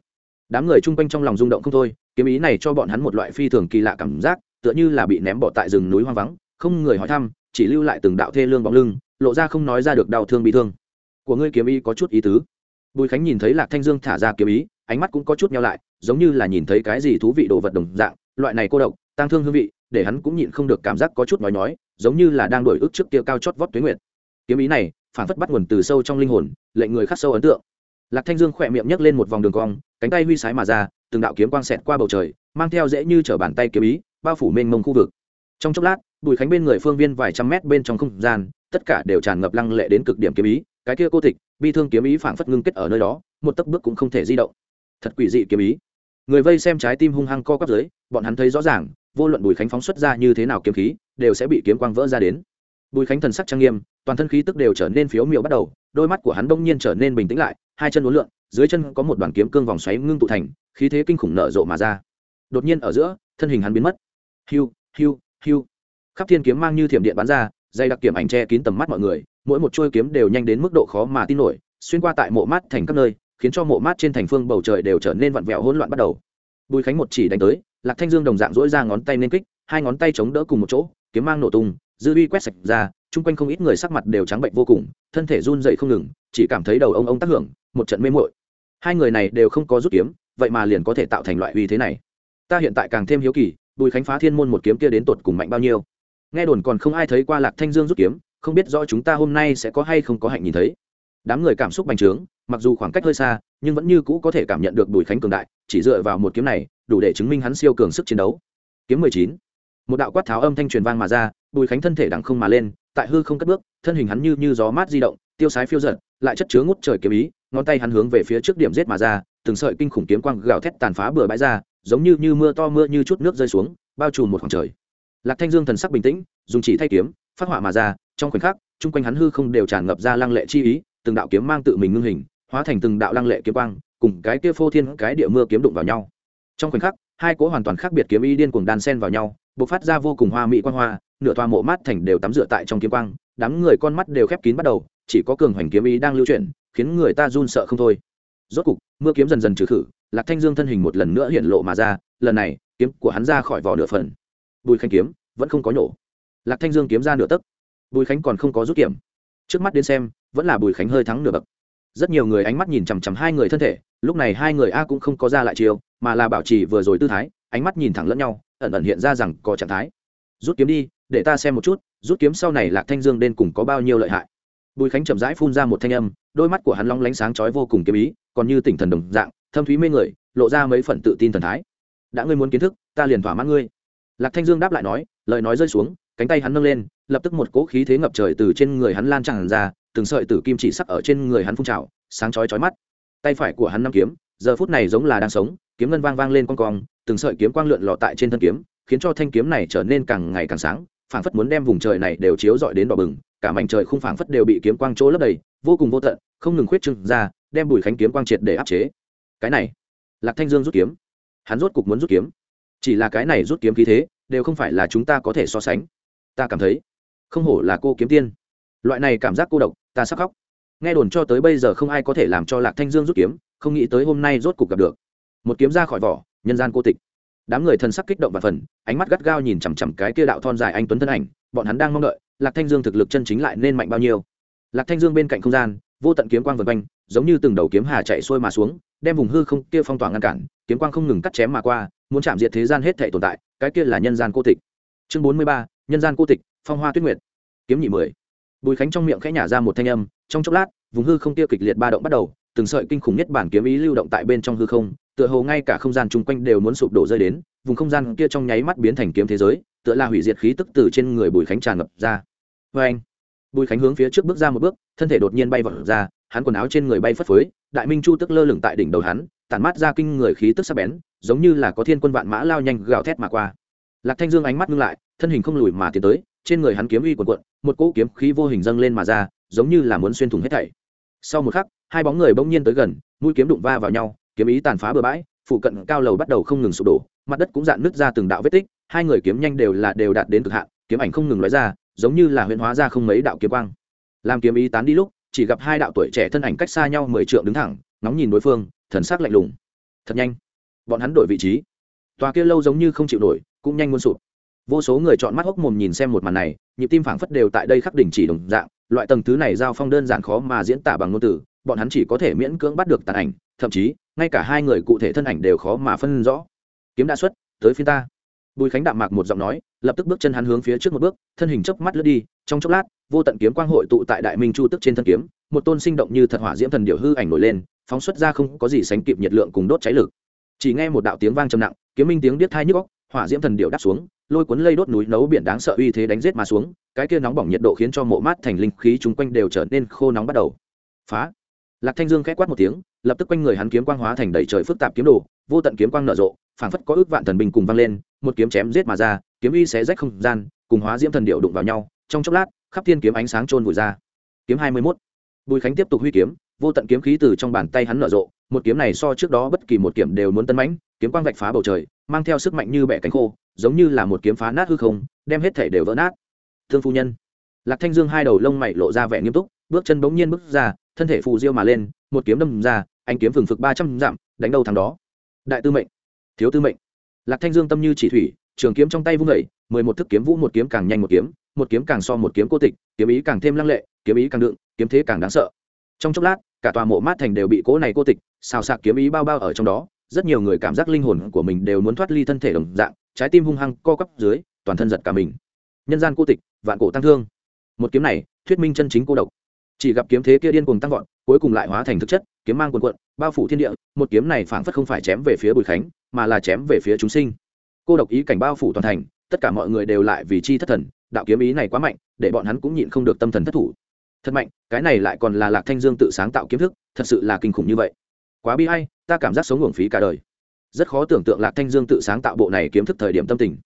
Đám người chung quanh trong lòng rung động không thôi, kiếm ý này cho bọn hắn một loại phi thường kỳ lạ cảm giác, tựa như là bị ném bỏ tại rừng núi hoang vắng, không người hỏi thăm, chỉ lưu lại từng đạo thê lương bóng lưng, lộ ra không nói ra được đau thương bị thương. Của ngươi kiếm ý có chút ý tứ. Bùi khánh nhìn thấy lạc thanh dương thả ra kiếm ý, ánh mắt cũng có chút nhau lại, giống như là nhìn thấy cái gì thú vị đồ vật đồng dạng, loại này cô độc tăng thương hương vị, để hắn cũng nhịn không được cảm giác có chút nói nói giống như là đang đổi ức trước kia cao chót vót tuyến nguyệt. Kiếm ý này phản phất bắt nguồn từ sâu trong linh hồn, lệnh người khắc sâu ấn tượng. Lạc thanh dương khỏe miệng nhấc lên một vòng đường cong, cánh tay huy sái mà ra, từng đạo kiếm quang xẹt qua bầu trời, mang theo dễ như chở bàn tay kiếm ý, bao phủ mênh mông khu vực. Trong chốc lát, bùi khánh bên người phương viên vài trăm mét bên trong không gian, tất cả đều tràn ngập lăng lệ đến cực điểm kiếm ý, cái kia cô tịch, bi thương kiếm ý phảng phất ngưng kết ở nơi đó, một tấc bước cũng không thể di động. Thật quỷ dị kiếm ý. Người vây xem trái tim hung hăng co quắp dưới, bọn hắn thấy rõ ràng, vô luận bùi khánh phóng xuất ra như thế nào kiếm khí, đều sẽ bị kiếm quang vỡ ra đến. Bùi khánh thần sắc trang nghiêm toàn thân khí tức đều trở nên phiếu miệu bắt đầu, đôi mắt của hắn đông nhiên trở nên bình tĩnh lại, hai chân uốn lượn, dưới chân có một đoàn kiếm cương vòng xoáy ngưng tụ thành, khí thế kinh khủng nở rộ mà ra. Đột nhiên ở giữa, thân hình hắn biến mất. Hiu hiu hiu. Khắp thiên kiếm mang như thiểm điện bắn ra, dây đặc kiểm ảnh che kín tầm mắt mọi người, mỗi một chuôi kiếm đều nhanh đến mức độ khó mà tin nổi, xuyên qua tại mộ mát thành các nơi, khiến cho mộ mát trên thành phương bầu trời đều trở nên vặn vẹo hỗn loạn bắt đầu. Bùi khánh một chỉ đánh tới, lạc thanh dương đồng dạng dỗi ra ngón tay nên kích, hai ngón tay chống đỡ cùng một chỗ, kiếm mang nổ tung, dư uy quét sạch ra chung quanh không ít người sắc mặt đều trắng bệnh vô cùng, thân thể run dậy không ngừng, chỉ cảm thấy đầu ông ông tác hưởng, một trận mê mội hai người này đều không có rút kiếm, vậy mà liền có thể tạo thành loại uy thế này. Ta hiện tại càng thêm hiếu kỳ, bùi khánh phá thiên môn một kiếm kia đến tột cùng mạnh bao nhiêu. Nghe đồn còn không ai thấy qua lạc thanh dương rút kiếm, không biết rõ chúng ta hôm nay sẽ có hay không có hạnh nhìn thấy. Đám người cảm xúc bành trướng, mặc dù khoảng cách hơi xa, nhưng vẫn như cũ có thể cảm nhận được bùi khánh cường đại, chỉ dựa vào một kiếm này, đủ để chứng minh hắn siêu cường sức chiến đấu. Kiếm mười chín. Một đạo quát tháo âm thanh truyền vang mà ra, bùi khánh thân thể đằng không mà lên tại hư không cất bước, thân hình hắn như như gió mát di động, tiêu sái phiêu giật lại chất chứa ngút trời kiếm ý, ngón tay hắn hướng về phía trước điểm giết mà ra, từng sợi kinh khủng kiếm quang gào thét tàn phá bừa bãi ra, giống như như mưa to mưa như chút nước rơi xuống, bao trùm một khoảng trời. Lạc thanh dương thần sắc bình tĩnh, dùng chỉ thay kiếm, phát họa mà ra, trong khoảnh khắc, chung quanh hắn hư không đều tràn ngập ra lăng lệ chi ý, từng đạo kiếm mang tự mình ngưng hình, hóa thành từng đạo lăng lệ kiếm quang, cùng cái kia phô thiên cái địa mưa kiếm đụng vào nhau. Trong khoảnh khắc, hai cỗ hoàn toàn khác biệt kiếm ý điên cuồng đan sen vào nhau, bộc phát ra vô cùng hoa mỹ quan hoa nửa toa mộ mát thành đều tắm rửa tại trong kiếm quang, đám người con mắt đều khép kín bắt đầu, chỉ có cường hoành kiếm ý đang lưu chuyển, khiến người ta run sợ không thôi. Rốt cục, mưa kiếm dần dần trừ khử, lạc thanh dương thân hình một lần nữa hiện lộ mà ra, lần này, kiếm của hắn ra khỏi vỏ nửa phần. Bùi khánh kiếm, vẫn không có nhổ. Lạc thanh dương kiếm ra nửa tấc. Bùi khánh còn không có rút kiểm trước mắt đến xem, vẫn là bùi khánh hơi thắng nửa bậc. Rất nhiều người ánh mắt nhìn chằm chằm hai người thân thể, lúc này hai người a cũng không có ra lại chiều mà là bảo trì vừa rồi tư thái, ánh mắt nhìn thẳng lẫn nhau, ẩn ẩn hiện ra rằng có trạng thái. Rút kiếm đi để ta xem một chút, rút kiếm sau này lạc thanh dương đến cùng có bao nhiêu lợi hại. Bùi khánh chậm rãi phun ra một thanh âm, đôi mắt của hắn long lánh sáng chói vô cùng kiếm ý, còn như tỉnh thần đồng dạng, thâm thúy mê người, lộ ra mấy phần tự tin thần thái. Đã ngươi muốn kiến thức, ta liền thỏa mãn ngươi. Lạc thanh dương đáp lại nói, lời nói rơi xuống, cánh tay hắn nâng lên, lập tức một cỗ khí thế ngập trời từ trên người hắn lan tràn ra, từng sợi tử kim chỉ sắc ở trên người hắn phun trào, sáng chói chói mắt. Tay phải của hắn nắm kiếm, giờ phút này giống là đang sống, kiếm ngân vang vang lên con cong, từng sợi kiếm quang lượn lọ tại trên thân kiếm, khiến cho thanh kiếm này trở nên càng ngày càng sáng phảng phất muốn đem vùng trời này đều chiếu rọi đến đỏ bừng, cả mảnh trời không phảng phất đều bị kiếm quang chỗ lấp đầy, vô cùng vô tận, không ngừng khuyết trừng ra, đem bùi khánh kiếm quang triệt để áp chế. Cái này, lạc thanh dương rút kiếm. Hắn rốt cục muốn rút kiếm. Chỉ là cái này rút kiếm khí thế, đều không phải là chúng ta có thể so sánh. Ta cảm thấy, không hổ là cô kiếm tiên. Loại này cảm giác cô độc, ta sắp khóc. Nghe đồn cho tới bây giờ không ai có thể làm cho lạc thanh dương rút kiếm, không nghĩ tới hôm nay rốt cục gặp được. Một kiếm ra khỏi vỏ, nhân gian cô tịch đám người thân sắc kích động và phần, ánh mắt gắt gao nhìn chằm chằm cái kia đạo thon dài anh tuấn thân ảnh, bọn hắn đang mong đợi, lạc thanh dương thực lực chân chính lại nên mạnh bao nhiêu. Lạc thanh dương bên cạnh không gian, vô tận kiếm quang vần quanh, giống như từng đầu kiếm hà chạy xuôi mà xuống, đem vùng hư không kia phong tỏa ngăn cản, kiếm quang không ngừng cắt chém mà qua, muốn chạm diệt thế gian hết thể tồn tại, cái kia là nhân gian cô tịch. Chương bốn mươi ba, nhân gian cô tịch, phong hoa tuyết nguyệt. Kiếm nhị mười. Bùi khánh trong miệng khẽ nhả ra một thanh âm, trong chốc lát, vùng hư không kia kịch liệt ba động bắt đầu, từng sợi kinh khủng nhất bản kiếm ý lưu động tại bên trong hư không tựa hồ ngay cả không gian chung quanh đều muốn sụp đổ rơi đến, vùng không gian kia trong nháy mắt biến thành kiếm thế giới, tựa là hủy diệt khí tức từ trên người bùi khánh tràn ngập ra. Vê anh, bùi khánh hướng phía trước bước ra một bước, thân thể đột nhiên bay vọt ra, hắn quần áo trên người bay phất phới, đại minh chu tức lơ lửng tại đỉnh đầu hắn, tản mát ra kinh người khí tức sắc bén, giống như là có thiên quân vạn mã lao nhanh gào thét mà qua. Lạc thanh dương ánh mắt ngưng lại, thân hình không lùi mà tiến tới, trên người hắn kiếm uy quần quận một cỗ kiếm khí vô hình dâng lên mà ra, giống như là muốn xuyên thủng hết thảy. Sau một khắc, hai bóng người bỗng nhiên tới gần, mũi kiếm đụng va vào nhau kiếm ý tàn phá bừa bãi, phụ cận cao lầu bắt đầu không ngừng sụp đổ, mặt đất cũng dạn nứt ra từng đạo vết tích, hai người kiếm nhanh đều là đều đạt đến cực hạn, kiếm ảnh không ngừng lóe ra, giống như là huyễn hóa ra không mấy đạo kiếm quang. Làm kiếm ý tán đi lúc, chỉ gặp hai đạo tuổi trẻ thân ảnh cách xa nhau mười trượng đứng thẳng nóng nhìn đối phương, thần sắc lạnh lùng. Thật nhanh. Bọn hắn đổi vị trí. Tòa kia lâu giống như không chịu nổi, cũng nhanh muốn sụp. Vô số người chọn mắt hốc mồm nhìn xem một màn này, nhịp tim phảng phất đều tại đây khắc đỉnh chỉ đồng dạng, loại tầng thứ này giao phong đơn giản khó mà diễn tả bằng ngôn từ, bọn hắn chỉ có thể miễn cưỡng bắt được tàn ảnh, thậm chí ngay cả hai người cụ thể thân ảnh đều khó mà phân rõ. Kiếm đã xuất, tới phiên ta. Bùi khánh đạm mạc một giọng nói, lập tức bước chân hắn hướng phía trước một bước, thân hình chớp mắt lướt đi, trong chốc lát, vô tận kiếm quang hội tụ tại đại minh chu tức trên thân kiếm, một tôn sinh động như thật hỏa diễm thần điệu hư ảnh nổi lên, phóng xuất ra không có gì sánh kịp nhiệt lượng cùng đốt cháy lực. Chỉ nghe một đạo tiếng vang trầm nặng, kiếm minh tiếng điếc thai nhức góc hỏa diễm thần điệu đáp xuống, lôi cuốn lây đốt núi nấu biển đáng sợ uy thế đánh giết mà xuống, cái kia nóng bỏng nhiệt độ khiến cho mộ mát thành linh khí chung quanh đều trở nên khô nóng bắt đầu. Phá! Lạc thanh dương khẽ quát một tiếng lập tức quanh người hắn kiếm quang hóa thành đầy trời phức tạp kiếm đồ, vô tận kiếm quang nở rộ, phảng phất có ước vạn thần binh cùng vang lên, một kiếm chém giết mà ra, kiếm uy xé rách không gian, cùng hóa diễm thần điệu đụng vào nhau, trong chốc lát, khắp thiên kiếm ánh sáng trôn vùi ra. Kiếm hai mươi 21. bùi khánh tiếp tục huy kiếm, vô tận kiếm khí từ trong bàn tay hắn nở rộ, một kiếm này so trước đó bất kỳ một kiếm đều muốn tân mãnh, kiếm quang vạch phá bầu trời, mang theo sức mạnh như bẻ cánh khô, giống như là một kiếm phá nát hư không, đem hết thể đều vỡ nát. Thương phu nhân. Lạc thanh dương hai đầu lông mày lộ ra vẻ nghiêm túc, bước chân bỗng nhiên bước ra, thân thể phù diêu mà lên, một kiếm đâm ra anh kiếm phừng phực ba trăm dặm, đánh đầu thằng đó? Đại tư mệnh, thiếu tư mệnh. Lạc thanh dương tâm như chỉ thủy, trường kiếm trong tay vung vẩy mười một thức kiếm vũ một kiếm càng nhanh một kiếm một kiếm càng so một kiếm cô tịch, kiếm ý càng thêm lăng lệ, kiếm ý càng đựng, kiếm thế càng đáng sợ. Trong chốc lát, cả tòa mộ mát thành đều bị cố này cô tịch, xào xạc kiếm ý bao bao ở trong đó, rất nhiều người cảm giác linh hồn của mình đều muốn thoát ly thân thể đồng dạng, trái tim hung hăng co quắp dưới, toàn thân giật cả mình. Nhân gian cô tịch, vạn cổ tăng thương. Một kiếm này, thuyết minh chân chính cô độc. Chỉ gặp kiếm thế kia điên cuồng tăng vọt, cuối cùng lại hóa thành thực chất kiếm mang quần quận, bao phủ thiên địa, một kiếm này phảng phất không phải chém về phía bùi khánh, mà là chém về phía chúng sinh. Cô độc ý cảnh bao phủ toàn thành, tất cả mọi người đều lại vì chi thất thần, đạo kiếm ý này quá mạnh, để bọn hắn cũng nhịn không được tâm thần thất thủ. Thật mạnh, cái này lại còn là lạc thanh dương tự sáng tạo kiếm thức, thật sự là kinh khủng như vậy. Quá bi hay ta cảm giác sống uổng phí cả đời. Rất khó tưởng tượng lạc thanh dương tự sáng tạo bộ này kiếm thức thời điểm tâm tình.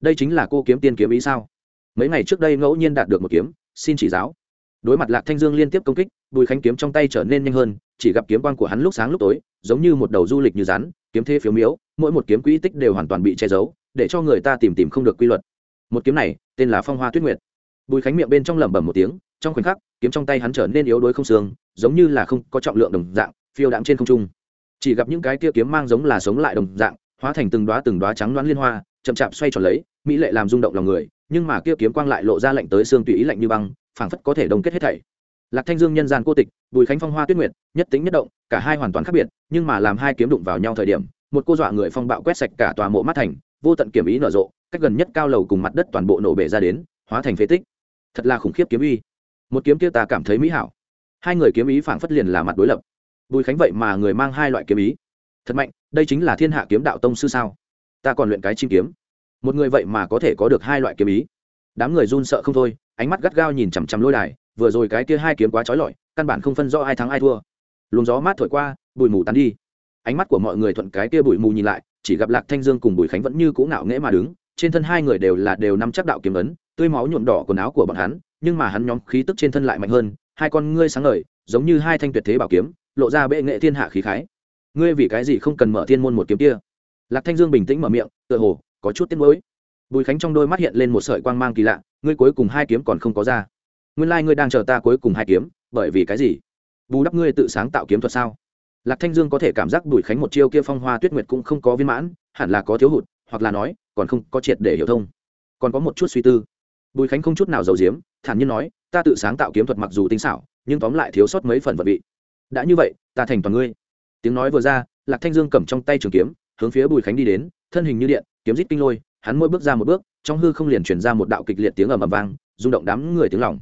Đây chính là cô kiếm tiên kiếm ý sao? Mấy ngày trước đây ngẫu nhiên đạt được một kiếm, xin chỉ giáo. Đối mặt lạc thanh dương liên tiếp công kích, bùi khánh kiếm trong tay trở nên nhanh hơn chỉ gặp kiếm quan của hắn lúc sáng lúc tối, giống như một đầu du lịch như rắn, kiếm thế phiếu miếu, mỗi một kiếm quỹ tích đều hoàn toàn bị che giấu, để cho người ta tìm tìm không được quy luật. Một kiếm này, tên là phong hoa tuyết nguyệt. Bùi khánh miệng bên trong lẩm bẩm một tiếng, trong khoảnh khắc, kiếm trong tay hắn trở nên yếu đuối không xương, giống như là không có trọng lượng đồng dạng, phiêu đạm trên không trung. Chỉ gặp những cái kia kiếm mang giống là sống lại đồng dạng, hóa thành từng đoá từng đoá trắng loãng liên hoa, chậm chạp xoay tròn lấy, mỹ lệ làm rung động lòng người, nhưng mà kia kiếm quang lại lộ ra lạnh tới xương tùy ý lạnh như băng, phảng phất có thể đồng kết hết thảy lạc thanh dương nhân gian cô tịch, bùi khánh phong hoa tuyết nguyệt, nhất tính nhất động, cả hai hoàn toàn khác biệt, nhưng mà làm hai kiếm đụng vào nhau thời điểm, một cô dọa người phong bạo quét sạch cả tòa mộ mắt thành, vô tận kiểm ý nở rộ, cách gần nhất cao lầu cùng mặt đất toàn bộ nổ bể ra đến, hóa thành phế tích. Thật là khủng khiếp kiếm uy. Một kiếm kia ta cảm thấy mỹ hảo. Hai người kiếm ý phảng phất liền là mặt đối lập. Bùi khánh vậy mà người mang hai loại kiếm ý. Thật mạnh, đây chính là thiên hạ kiếm đạo tông sư sao? Ta còn luyện cái chim kiếm. Một người vậy mà có thể có được hai loại kiếm ý. Đám người run sợ không thôi, ánh mắt gắt gao nhìn chằm chằm lôi đài vừa rồi cái kia hai kiếm quá trói lọi, căn bản không phân rõ ai thắng ai thua. Luồng gió mát thổi qua, bụi mù tan đi. Ánh mắt của mọi người thuận cái kia bụi mù nhìn lại, chỉ gặp lạc thanh dương cùng bùi khánh vẫn như cũ ngạo nghễ mà đứng, trên thân hai người đều là đều nắm chắc đạo kiếm ấn, tươi máu nhuộm đỏ quần áo của bọn hắn, nhưng mà hắn nhóm khí tức trên thân lại mạnh hơn, hai con ngươi sáng ngời, giống như hai thanh tuyệt thế bảo kiếm, lộ ra bệ nghệ thiên hạ khí khái. Ngươi vì cái gì không cần mở thiên môn một kiếm kia? Lạc thanh dương bình tĩnh mở miệng, tựa hồ có chút tiếc nuối. Bùi khánh trong đôi mắt hiện lên một sợi quang mang kỳ lạ, ngươi cuối cùng hai kiếm còn không có ra nguyên lai、like、ngươi đang chờ ta cuối cùng hai kiếm, bởi vì cái gì? Bù đắp ngươi tự sáng tạo kiếm thuật sao? Lạc thanh dương có thể cảm giác bùi khánh một chiêu kia phong hoa tuyết nguyệt cũng không có viên mãn, hẳn là có thiếu hụt, hoặc là nói, còn không có triệt để hiểu thông. Còn có một chút suy tư. Bùi khánh không chút nào giàu diếm thản nhiên nói, ta tự sáng tạo kiếm thuật mặc dù tinh xảo, nhưng tóm lại thiếu sót mấy phần vật vị đã như vậy, ta thành toàn ngươi. Tiếng nói vừa ra, lạc thanh dương cầm trong tay trường kiếm, hướng phía bùi khánh đi đến, thân hình như điện, kiếm rít kinh lôi, hắn mỗi bước ra một bước, trong hư không liền chuyển ra một đạo kịch liệt tiếng ầm ầm vang, rung động đám người tiếng lòng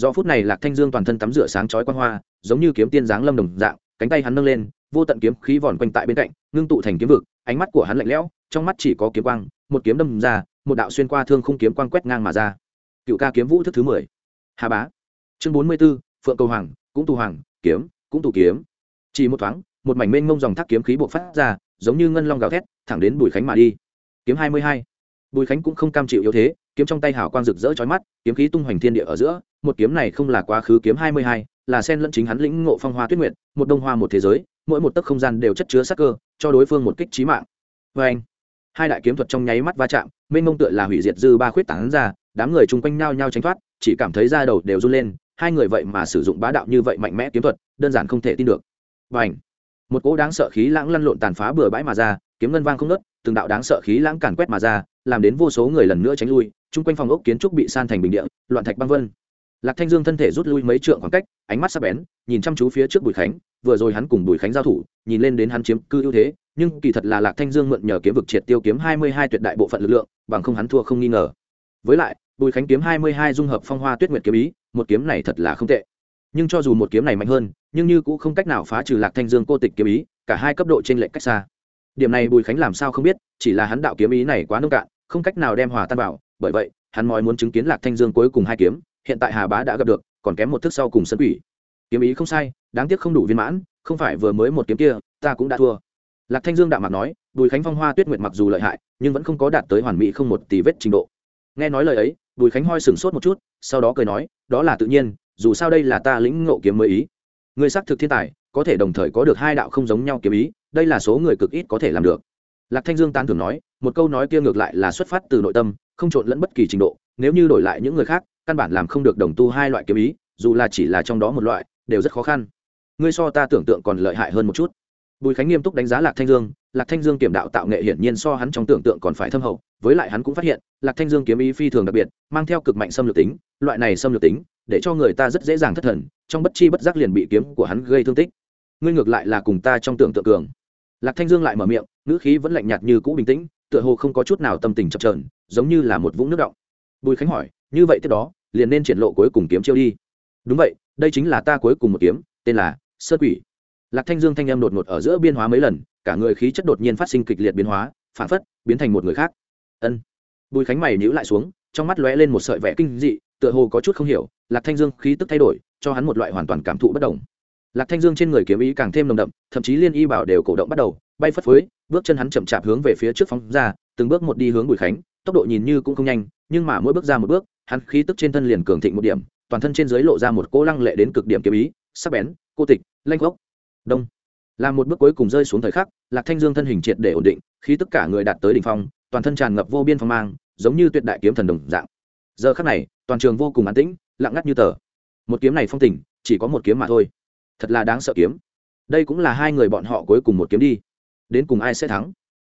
do phút này lạc thanh dương toàn thân tắm rửa sáng chói quan hoa, giống như kiếm tiên dáng lâm đồng dạng, cánh tay hắn nâng lên, vô tận kiếm khí vòn quanh tại bên cạnh, ngưng tụ thành kiếm vực, ánh mắt của hắn lạnh lẽo, trong mắt chỉ có kiếm quang, một kiếm đâm ra, một đạo xuyên qua thương khung kiếm quang quét ngang mà ra. Cựu ca kiếm vũ thức thứ mười. Hà bá. Chương bốn mươi b ố phượng cầu hoàng, cũng tù hoàng, kiếm, cũng tù kiếm. Chỉ một thoáng, một mảnh mênh mông dòng thác kiếm khí buộc phát ra, giống như ngân long gào thét, thẳng đến bùi khánh mà đi. Kiếm hai mươi hai. Bùi khánh cũng không cam chịu yếu thế kiếm trong tay hào quang rực rỡ chói mắt, kiếm khí tung hoành thiên địa ở giữa, một kiếm này không là quá khứ kiếm hai mươi hai, là sen lẫn chính hắn lĩnh ngộ phong hoa tuyết nguyệt, một đông hoa một thế giới, mỗi một tấc không gian đều chất chứa sắc cơ, cho đối phương một kích trí mạng. Vê hai đại kiếm thuật trong nháy mắt va chạm, mênh mông tựa là hủy diệt dư ba khuyết tảng ra, đám người chung quanh nhau nhau tránh thoát, chỉ cảm thấy da đầu đều run lên, hai người vậy mà sử dụng bá đạo như vậy mạnh mẽ kiếm thuật, đơn giản không thể tin được. Và một cỗ đáng sợ khí lãng lăn lộn tàn phá bừa bãi mà ra, kiếm ngân vang không nớt từng đạo đáng sợ khí lãng càn quét mà ra, làm đến vô số người lần nữa tránh lui, chung quanh phòng ốc kiến trúc bị san thành bình địa, loạn thạch băng vân. Lạc thanh dương thân thể rút lui mấy trượng khoảng cách, ánh mắt sắc bén, nhìn chăm chú phía trước bùi khánh, vừa rồi hắn cùng bùi khánh giao thủ, nhìn lên đến hắn chiếm cư ưu thế, nhưng kỳ thật là lạc thanh dương mượn nhờ kiếm vực triệt tiêu kiếm hai mươi hai tuyệt đại bộ phận lực lượng, bằng không hắn thua không nghi ngờ. Với lại, bùi khánh kiếm hai mươi hai dung hợp phong hoa tuyết nguyệt kiếm ý, một kiếm này thật là không tệ. Nhưng cho dù một kiếm này mạnh hơn nhưng như cũng không cách nào phá trừ lạc thanh dương cô tịch kiếm ý, cả hai cấp độ trên lệnh cách xa. Điểm này bùi khánh làm sao không biết, chỉ là hắn đạo kiếm ý này quá nông cạn, không cách nào đem hòa tan vào, bởi vậy, hắn mọi muốn chứng kiến lạc thanh dương cuối cùng hai kiếm, hiện tại hà bá đã gặp được, còn kém một thức sau cùng sân quỷ. Kiếm ý không sai, đáng tiếc không đủ viên mãn, không phải vừa mới một kiếm kia, ta cũng đã thua. Lạc thanh dương đạo mặt nói, bùi khánh phong hoa tuyết nguyệt mặc dù lợi hại, nhưng vẫn không có đạt tới hoàn mỹ không một tỷ vết trình độ. Nghe nói lời ấy, bùi khánh hoi sửng sốt một chút, sau đó cười nói, đó là tự nhiên, dù sao đây là ta lĩnh ngộ kiếm mới ý người xác thực thiên tài, có thể đồng thời có được hai đạo không giống nhau kiếm ý, đây là số người cực ít có thể làm được. Lạc thanh dương tán thường nói, một câu nói kia ngược lại là xuất phát từ nội tâm, không trộn lẫn bất kỳ trình độ, nếu như đổi lại những người khác, căn bản làm không được đồng tu hai loại kiếm ý, dù là chỉ là trong đó một loại, đều rất khó khăn. Ngươi so ta tưởng tượng còn lợi hại hơn một chút. Bùi khánh nghiêm túc đánh giá lạc thanh dương, lạc thanh dương kiểm đạo tạo nghệ hiển nhiên so hắn trong tưởng tượng còn phải thâm hậu, với lại hắn cũng phát hiện, lạc thanh dương kiếm ý phi thường đặc biệt, mang theo cực mạnh xâm lược tính, loại này xâm lược tính, để cho người ta rất dễ dàng thất thần trong bất chi bất giác liền bị kiếm của hắn gây thương tích. Ngươi ngược lại là cùng ta trong tưởng tượng cường. Lạc thanh dương lại mở miệng, ngữ khí vẫn lạnh nhạt như cũ bình tĩnh, tựa hồ không có chút nào tâm tình chập trờn giống như là một vũng nước động. Bùi khánh hỏi, như vậy tiếp đó, liền nên triển lộ cuối cùng kiếm chiêu đi. Đúng vậy, đây chính là ta cuối cùng một kiếm, tên là sơ quỷ. Lạc thanh dương thanh em đột ngột ở giữa biên hóa mấy lần, cả người khí chất đột nhiên phát sinh kịch liệt biến hóa, phản phất biến thành một người khác. Ân. Bùi khánh mày nhíu lại xuống, trong mắt lóe lên một sợi vẻ kinh dị tựa hồ có chút không hiểu, lạc thanh dương khí tức thay đổi, cho hắn một loại hoàn toàn cảm thụ bất đồng. Lạc thanh dương trên người kiếm ý càng thêm nồng đậm, thậm chí liên y bảo đều cổ động bắt đầu, bay phất phới, bước chân hắn chậm chạp hướng về phía trước phóng ra, từng bước một đi hướng bùi khánh, tốc độ nhìn như cũng không nhanh, nhưng mà mỗi bước ra một bước, hắn khí tức trên thân liền cường thịnh một điểm, toàn thân trên dưới lộ ra một cỗ lăng lệ đến cực điểm kiếm ý, sắc bén, cô tịch, lanh gốc. Đông. Làm một bước cuối cùng rơi xuống thời khắc, lạc thanh dương thân hình triệt để ổn định khi tất cả người đạt tới đỉnh phong, toàn thân tràn ngập vô biên phong mang, giống như tuyệt đại kiếm thần đồng dạng giờ khắc này, toàn trường vô cùng an tĩnh, lặng ngắt như tờ. Một kiếm này phong tình, chỉ có một kiếm mà thôi. Thật là đáng sợ kiếm. Đây cũng là hai người bọn họ cuối cùng một kiếm đi. Đến cùng ai sẽ thắng?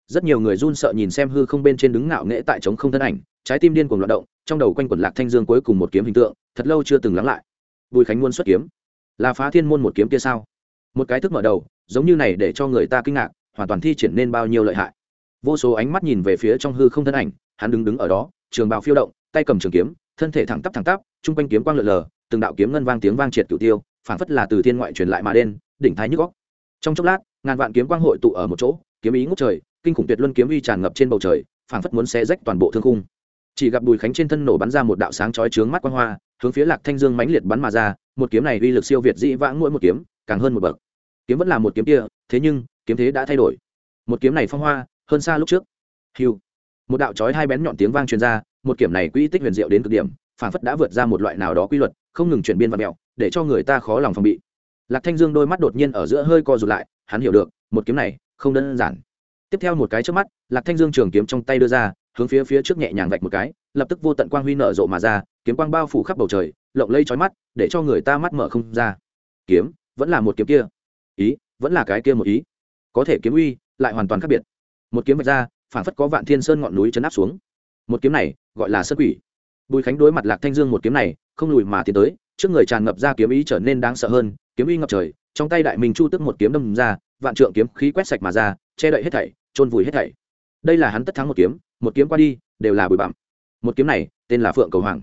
Rất nhiều người run sợ nhìn xem hư không bên trên đứng ngạo nghễ tại trống không thân ảnh, trái tim điên cuồng loạt động, trong đầu quanh quẩn lạc thanh dương cuối cùng một kiếm hình tượng, thật lâu chưa từng lắng lại. Bùi khánh muôn xuất kiếm. Là phá thiên môn một kiếm kia sao? Một cái thức mở đầu, giống như này để cho người ta kinh ngạc, hoàn toàn thi triển nên bao nhiêu lợi hại. Vô số ánh mắt nhìn về phía trong hư không thân ảnh, hắn đứng đứng ở đó, trường bào phiêu động tay cầm trường kiếm, thân thể thẳng tắp thẳng tắp, chung quanh kiếm quang lượn lờ, từng đạo kiếm ngân vang tiếng vang triệt cửu tiêu, phảng phất là từ thiên ngoại truyền lại mà đen đỉnh thái nhức góc trong chốc lát, ngàn vạn kiếm quang hội tụ ở một chỗ, kiếm ý ngút trời, kinh khủng tuyệt luân kiếm uy tràn ngập trên bầu trời, phảng phất muốn xé rách toàn bộ thương khung. Chỉ gặp bùi khánh trên thân nổ bắn ra một đạo sáng chói trướng mắt quang hoa, hướng phía lạc thanh dương mãnh liệt bắn mà ra, một kiếm này uy lực siêu việt dĩ vãng mỗi một kiếm, càng hơn một bậc. Kiếm vẫn là một kiếm kia, thế nhưng, kiếm thế đã thay đổi. Một kiếm này phong hoa, hơn xa lúc trước. Hiu một đạo chói hai bén nhọn tiếng vang truyền ra, một kiếm này quỹ tích huyền diệu đến cực điểm, phảng phất đã vượt ra một loại nào đó quy luật, không ngừng chuyển biên và mẹo để cho người ta khó lòng phòng bị. Lạc thanh dương đôi mắt đột nhiên ở giữa hơi co rụt lại, hắn hiểu được, một kiếm này không đơn giản. Tiếp theo một cái trước mắt, lạc thanh dương trường kiếm trong tay đưa ra, hướng phía phía trước nhẹ nhàng vạch một cái, lập tức vô tận quang huy nở rộ mà ra, kiếm quang bao phủ khắp bầu trời, lộng lây trói mắt, để cho người ta mắt mở không ra. Kiếm, vẫn là một kiếm kia. Ý, vẫn là cái kia một ý. Có thể kiếm uy, lại hoàn toàn khác biệt. Một kiếm vạch ra phản phất có vạn thiên sơn ngọn núi chấn áp xuống. Một kiếm này gọi là sơn quỷ. Bùi khánh đối mặt lạc thanh dương một kiếm này, không lùi mà tiến tới, trước người tràn ngập ra kiếm ý trở nên đáng sợ hơn, kiếm uy ngập trời, trong tay đại minh chu tức một kiếm đâm ra, vạn trượng kiếm khí quét sạch mà ra, che đậy hết thảy trôn vùi hết thảy. Đây là hắn tất thắng một kiếm một kiếm qua đi, đều là bụi bặm. Một kiếm này, tên là phượng cầu hoàng.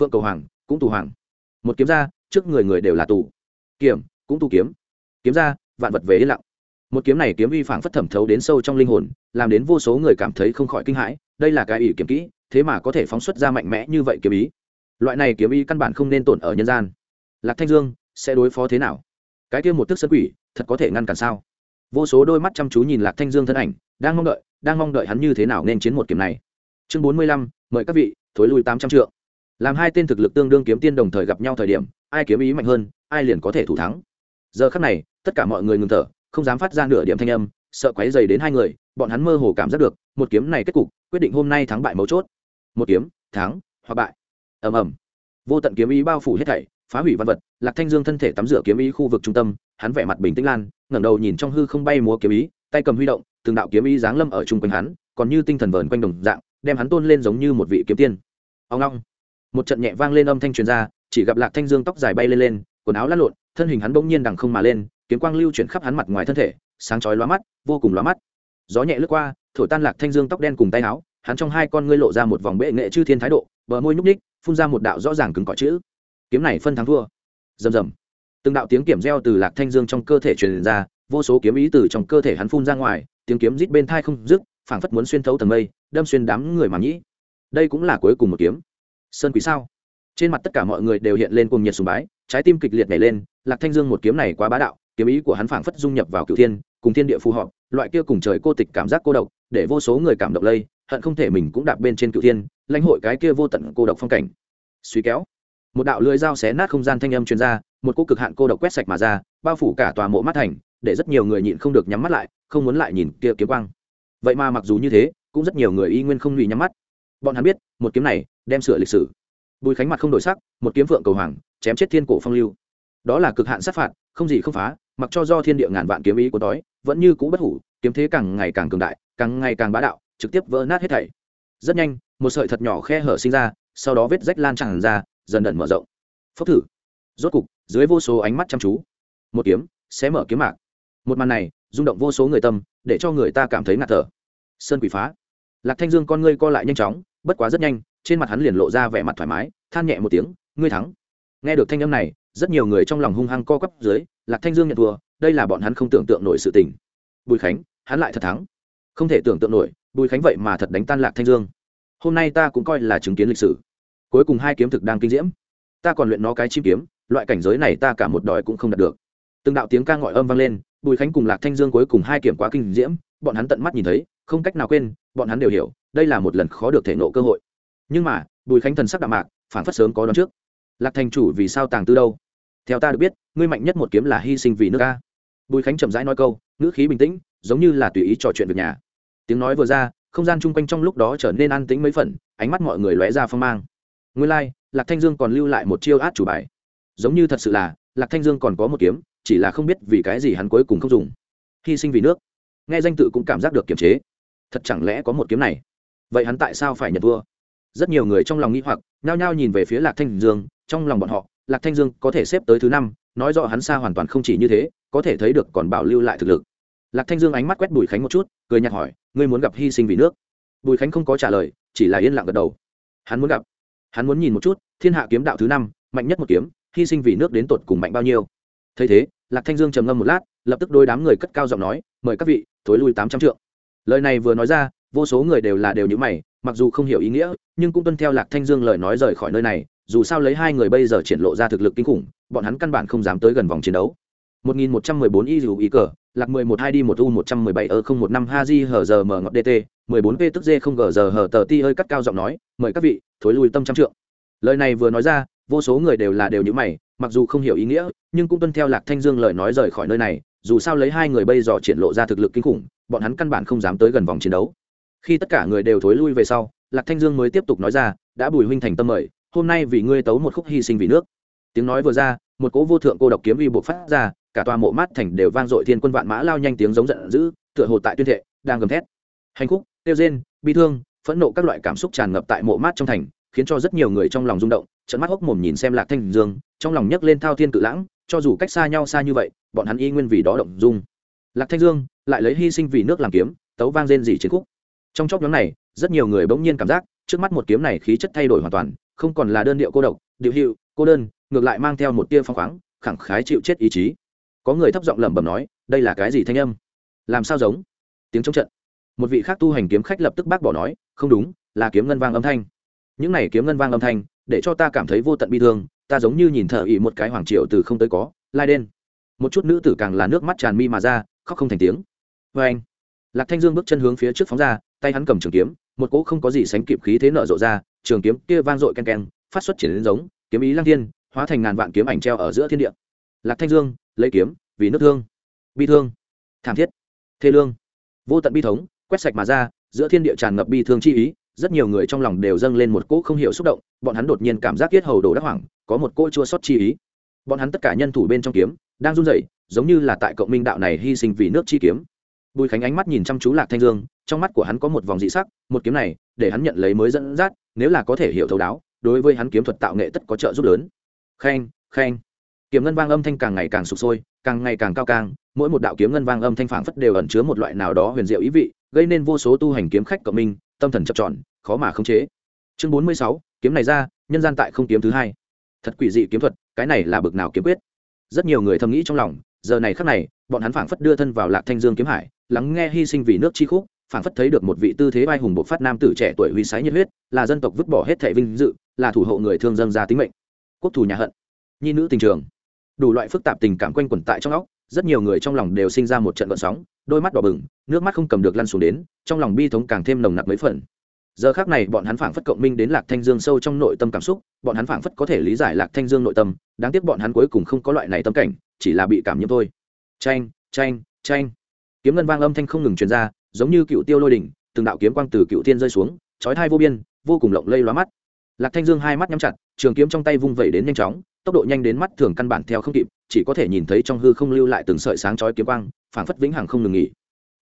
Phượng cầu hoàng, cũng tù hoàng. Một kiếm ra, trước người người đều là tù. Kiểm cũng tù kiếm. Kiếm ra, vạn vật về yên lặng một kiếm này kiếm vi phảng phất thẩm thấu đến sâu trong linh hồn, làm đến vô số người cảm thấy không khỏi kinh hãi, đây là cái ỷ kiếm kỹ, thế mà có thể phóng xuất ra mạnh mẽ như vậy kiếm ý. Loại này kiếm ý căn bản không nên tổn ở nhân gian. Lạc thanh dương, sẽ đối phó thế nào? Cái kia một thức sân quỷ, thật có thể ngăn cản sao? Vô số đôi mắt chăm chú nhìn lạc thanh dương thân ảnh, đang mong đợi, đang mong đợi hắn như thế nào nên chiến một kiếm này. Chương bốn mươi lăm, mời các vị, thối lui tám trăm trượng. Làm hai tên thực lực tương đương kiếm tiên đồng thời gặp nhau thời điểm, ai kiếm ý mạnh hơn, ai liền có thể thủ thắng. Giờ khắc này, tất cả mọi người ngừng thở không dám phát ra nửa điểm thanh âm, sợ quấy dày đến hai người, bọn hắn mơ hồ cảm giác được, một kiếm này kết cục, quyết định hôm nay thắng bại mấu chốt. Một kiếm, thắng, hoặc bại. Ầm ầm. Vô tận kiếm ý bao phủ hết thảy, phá hủy văn vật, lạc thanh dương thân thể tắm rửa kiếm ý khu vực trung tâm, hắn vẻ mặt bình tĩnh lan, ngẩng đầu nhìn trong hư không bay múa kiếm ý, tay cầm huy động, từng đạo kiếm ý giáng lâm ở chung quanh hắn, còn như tinh thần vờn quanh đồng dạng, đem hắn tôn lên giống như một vị kiếm tiên. Ông long. Một trận nhẹ vang lên âm thanh truyền ra, chỉ gặp lạc thanh dương tóc dài bay lên lên, quần áo lát lộn, thân hình hắn bỗng nhiên đằng không mà lên kiếm quang lưu chuyển khắp hắn mặt ngoài thân thể, sáng chói lóa mắt, vô cùng lóa mắt. Gió nhẹ lướt qua, thổi tan lạc thanh dương tóc đen cùng tay áo, hắn trong hai con ngươi lộ ra một vòng bệ nghệ chư thiên thái độ, bờ môi nhúc ních phun ra một đạo rõ ràng cứng cỏi chữ. Kiếm này phân thắng thua. Rầm rầm. Từng đạo tiếng kiểm reo từ lạc thanh dương trong cơ thể truyền ra, vô số kiếm ý từ trong cơ thể hắn phun ra ngoài, tiếng kiếm rít bên thai không dứt, phảng phất muốn xuyên thấu tầng mây, đâm xuyên đám người mà nhĩ. Đây cũng là cuối cùng một kiếm. Sơn quỷ sao? Trên mặt tất cả mọi người đều hiện lên cùng nhiệt sùng bái, trái tim kịch liệt nhảy lên, lạc thanh dương một kiếm này quá bá đạo kiếm ý của hắn phảng phất dung nhập vào cựu thiên, cùng thiên địa phù hợp, loại kia cùng trời cô tịch cảm giác cô độc, để vô số người cảm động lây, hận không thể mình cũng đạp bên trên cựu thiên, lãnh hội cái kia vô tận cô độc phong cảnh. Suy kéo, một đạo lưới dao xé nát không gian thanh âm chuyên gia một cô cực hạn cô độc quét sạch mà ra, bao phủ cả tòa mộ mắt thành, để rất nhiều người nhịn không được nhắm mắt lại, không muốn lại nhìn kia kiếm quang. Vậy mà mặc dù như thế, cũng rất nhiều người y nguyên không lùi nhắm mắt. Bọn hắn biết, một kiếm này đem sửa lịch sử. Bùi khánh mặt không đổi sắc, một kiếm phượng cầu hoàng, chém chết thiên cổ phong lưu. Đó là cực hạn sát phạt, không gì không phá mặc cho do thiên địa ngàn vạn kiếm ý của đói, vẫn như cũ bất hủ, kiếm thế càng ngày càng cường đại, càng ngày càng bá đạo, trực tiếp vỡ nát hết thảy. Rất nhanh, một sợi thật nhỏ khe hở sinh ra, sau đó vết rách lan tràn ra, dần dần mở rộng. Phốc thử. Rốt cục, dưới vô số ánh mắt chăm chú, một kiếm sẽ mở kiếm mạc. Một màn này, rung động vô số người tâm, để cho người ta cảm thấy ngạt thở. Sơn quỷ phá. Lạc thanh dương con ngươi co lại nhanh chóng, bất quá rất nhanh, trên mặt hắn liền lộ ra vẻ mặt thoải mái, than nhẹ một tiếng, ngươi thắng. Nghe được thanh âm này, rất nhiều người trong lòng hung hăng co quắp dưới lạc thanh dương nhận thua, đây là bọn hắn không tưởng tượng nổi sự tình. Bùi khánh, hắn lại thật thắng. Không thể tưởng tượng nổi, bùi khánh vậy mà thật đánh tan lạc thanh dương. Hôm nay ta cũng coi là chứng kiến lịch sử. Cuối cùng hai kiếm thực đang kinh diễm. Ta còn luyện nó cái chim kiếm, loại cảnh giới này ta cả một đòi cũng không đạt được. Từng đạo tiếng ca ngọi âm vang lên, bùi khánh cùng lạc thanh dương cuối cùng hai kiểm quá kinh diễm, bọn hắn tận mắt nhìn thấy, không cách nào quên, bọn hắn đều hiểu, đây là một lần khó được thể nộ cơ hội. Nhưng mà, bùi khánh thần sắc đạm mạc phản phất sớm có đón trước. Lạc thành chủ vì sao tàng tư đâu? Theo ta được biết ngươi mạnh nhất một kiếm là hy sinh vì nước ca bùi khánh chậm rãi nói câu ngữ khí bình tĩnh giống như là tùy ý trò chuyện việc nhà. Tiếng nói vừa ra không gian chung quanh trong lúc đó trở nên an tĩnh mấy phần ánh mắt mọi người lóe ra phong mang. Ngươi lai、like, lạc thanh dương còn lưu lại một chiêu át chủ bài. Giống như thật sự là lạc thanh dương còn có một kiếm chỉ là không biết vì cái gì hắn cuối cùng không dùng. Hy sinh vì nước. Nghe danh tự cũng cảm giác được kiềm chế. Thật chẳng lẽ có một kiếm này? Vậy hắn tại sao phải nhận vua? rất nhiều người trong lòng nghĩ hoặc nhao nhao nhìn về phía lạc thanh dương trong lòng bọn họ lạc thanh dương có thể xếp tới thứ năm nói rõ hắn xa hoàn toàn không chỉ như thế, có thể thấy được còn bảo lưu lại thực lực. Lạc thanh dương ánh mắt quét bùi khánh một chút, cười nhạt hỏi, ngươi muốn gặp hy sinh vì nước? Bùi khánh không có trả lời, chỉ là yên lặng gật đầu. Hắn muốn gặp. Hắn muốn nhìn một chút, thiên hạ kiếm đạo thứ năm, mạnh nhất một kiếm, hy sinh vì nước đến tột cùng mạnh bao nhiêu? Thấy thế, lạc thanh dương trầm ngâm một lát, lập tức đôi đám người cất cao giọng nói, mời các vị, thối lui tám trăm trượng. lời này vừa nói ra, vô số người đều là đều như mày, mặc dù không hiểu ý nghĩa, nhưng cũng tuân theo lạc thanh dương lời nói rời khỏi nơi này dù sao lấy hai người bây giờ triển lộ ra thực lực kinh khủng, bọn hắn căn bản không dám tới gần vòng chiến đấu. 1114 y dù ý cờ, lạc 11 hai đi 1 u 117 ơ 015 di hờ giờ mở ngọt dt 14 p tức d không gờ giờ hờ tờ ti hơi cắt cao giọng nói, mời các vị, thối lui tâm trăm trượng. Lời này vừa nói ra, vô số người đều là đều như mày, mặc dù không hiểu ý nghĩa, nhưng cũng tuân theo lạc thanh dương lời nói rời khỏi nơi này, dù sao lấy hai người bây giờ triển lộ ra thực lực kinh khủng, bọn hắn căn bản không dám tới gần vòng chiến đấu. Khi tất cả người đều thối lui về sau, lạc thanh dương mới tiếp tục nói ra, đã bùi huynh thành tâm mời hôm nay vì ngươi tấu một khúc hy sinh vì nước. Tiếng nói vừa ra, một cỗ vô thượng cô độc kiếm uy buộc phát ra, cả tòa mộ mát thành đều vang dội thiên quân vạn mã lao nhanh tiếng giống giận dữ, tựa hồ tại tuyên thệ, đang gầm thét. Hành khúc, tiêu rên bi thương, phẫn nộ các loại cảm xúc tràn ngập tại mộ mát trong thành, khiến cho rất nhiều người trong lòng rung động trận mắt hốc mồm nhìn xem lạc thanh dương, trong lòng nhấc lên thao thiên cự lãng, cho dù cách xa nhau xa như vậy, bọn hắn y nguyên vì đó động dung. Lạc thanh dương lại lấy hy sinh vì nước làm kiếm, tấu vang rên dỉ chiến khúc. Trong chốc nhóm này, rất nhiều người bỗng nhiên cảm giác, trước mắt một kiếm này khí chất thay đổi hoàn toàn không còn là đơn điệu cô độc, điệu hiệu cô đơn, ngược lại mang theo một tia phong khoáng, khẳng khái chịu chết ý chí. Có người thấp giọng lẩm bẩm nói, đây là cái gì thanh âm? Làm sao giống? Tiếng trống trận. Một vị khác tu hành kiếm khách lập tức bác bỏ nói, không đúng, là kiếm ngân vang âm thanh. Những này kiếm ngân vang âm thanh, để cho ta cảm thấy vô tận bi thương, ta giống như nhìn thở ỉ một cái hoàng triệu từ không tới có, lai đen. Một chút nữ tử càng là nước mắt tràn mi mà ra, khóc không thành tiếng. Vê anh, lạc thanh dương bước chân hướng phía trước phóng ra, tay hắn cầm trường kiếm, một cỗ không có gì sánh kịp khí thế nở rộ ra trường kiếm kia vang dội ken ken phát xuất triển đến giống kiếm ý lang thiên, hóa thành ngàn vạn kiếm ảnh treo ở giữa thiên địa. Lạc thanh dương, lấy kiếm, vì nước thương, bi thương, thảm thiết, thê lương. Vô tận bi thống, quét sạch mà ra, giữa thiên địa tràn ngập bi thương chi ý, rất nhiều người trong lòng đều dâng lên một cỗ không hiểu xúc động, bọn hắn đột nhiên cảm giác kiết hầu đồ đắc hoảng, có một cỗ chua xót chi ý. Bọn hắn tất cả nhân thủ bên trong kiếm, đang run rẩy, giống như là tại cộng minh đạo này hy sinh vì nước chi kiếm bùi khánh ánh mắt nhìn chăm chú lạc thanh dương, trong mắt của hắn có một vòng dị sắc, một kiếm này, để hắn nhận lấy mới dẫn dắt, nếu là có thể hiểu thấu đáo, đối với hắn kiếm thuật tạo nghệ tất có trợ giúp lớn. Khen khen. Kiếm ngân vang âm thanh càng ngày càng sụp sôi, càng ngày càng cao càng, mỗi một đạo kiếm ngân vang âm thanh phảng phất đều ẩn chứa một loại nào đó huyền diệu ý vị, gây nên vô số tu hành kiếm khách cộng minh, tâm thần chập tròn, khó mà khống chế. Chương bốn mươi sáu, kiếm này ra, nhân gian tại không kiếm thứ hai. Thật quỷ dị kiếm thuật, cái này là bực nào kiếm quyết? Rất nhiều người thầm nghĩ trong lòng, giờ này khắc này, bọn hắn phảng phất đưa thân vào lạc thanh dương kiếm hải lắng nghe hy sinh vì nước chi khúc, phảng phất thấy được một vị tư thế vai hùng bộc phát nam tử trẻ tuổi huy sái nhiệt huyết, là dân tộc vứt bỏ hết thể vinh dự, là thủ hộ người thương dân ra tính mệnh. Quốc thủ nhà hận. Nhi nữ tình trường. Đủ loại phức tạp tình cảm quanh quẩn tại trong óc, rất nhiều người trong lòng đều sinh ra một trận vận sóng, đôi mắt đỏ bừng, nước mắt không cầm được lăn xuống đến, trong lòng bi thống càng thêm nồng nặc mấy phần. Giờ khác này bọn hắn phảng phất cộng minh đến lạc thanh dương sâu trong nội tâm cảm xúc, bọn hắn phảng phất có thể lý giải lạc thanh dương nội tâm, đáng tiếc bọn hắn cuối cùng không có loại này tâm cảnh, chỉ là bị cảm nhiễm thôi. Tranh tranh tranh kiếm ngân vang âm thanh không ngừng truyền ra, giống như cựu tiêu lôi đỉnh, từng đạo kiếm quang từ cựu thiên rơi xuống, chói thai vô biên, vô cùng lộng lây lóa mắt. Lạc thanh dương hai mắt nhắm chặt, trường kiếm trong tay vung vẩy đến nhanh chóng, tốc độ nhanh đến mắt thường căn bản theo không kịp, chỉ có thể nhìn thấy trong hư không lưu lại từng sợi sáng chói kiếm quang, phảng phất vĩnh hằng không ngừng nghỉ.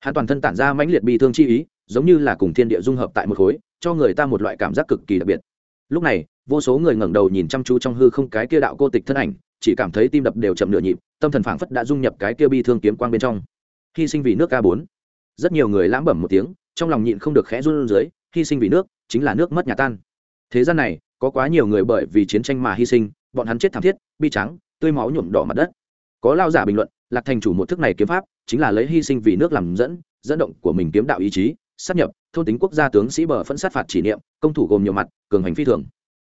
Hắn toàn thân tản ra mãnh liệt bị thương chi ý, giống như là cùng thiên địa dung hợp tại một khối, cho người ta một loại cảm giác cực kỳ đặc biệt. Lúc này, vô số người ngẩng đầu nhìn chăm chú trong hư không cái kia đạo cô tịch thân ảnh, chỉ cảm thấy tim đập đều chậm nửa nhịp, tâm thần phảng phất đã dung nhập cái kia bi thương kiếm quang bên trong hy sinh vì nước ca bốn. Rất nhiều người lãm bẩm một tiếng, trong lòng nhịn không được khẽ run dưới hy sinh vì nước, chính là nước mất nhà tan. Thế gian này, có quá nhiều người bởi vì chiến tranh mà hy sinh, bọn hắn chết thảm thiết, bi trắng tươi máu nhuộm đỏ mặt đất. Có lao giả bình luận, lạc thành chủ một thức này kiếm pháp, chính là lấy hy sinh vì nước làm dẫn dẫn động của mình kiếm đạo ý chí, sát nhập, thôn tính quốc gia tướng sĩ bờ phẫn sát phạt chỉ niệm, công thủ gồm nhiều mặt, cường hành phi thường.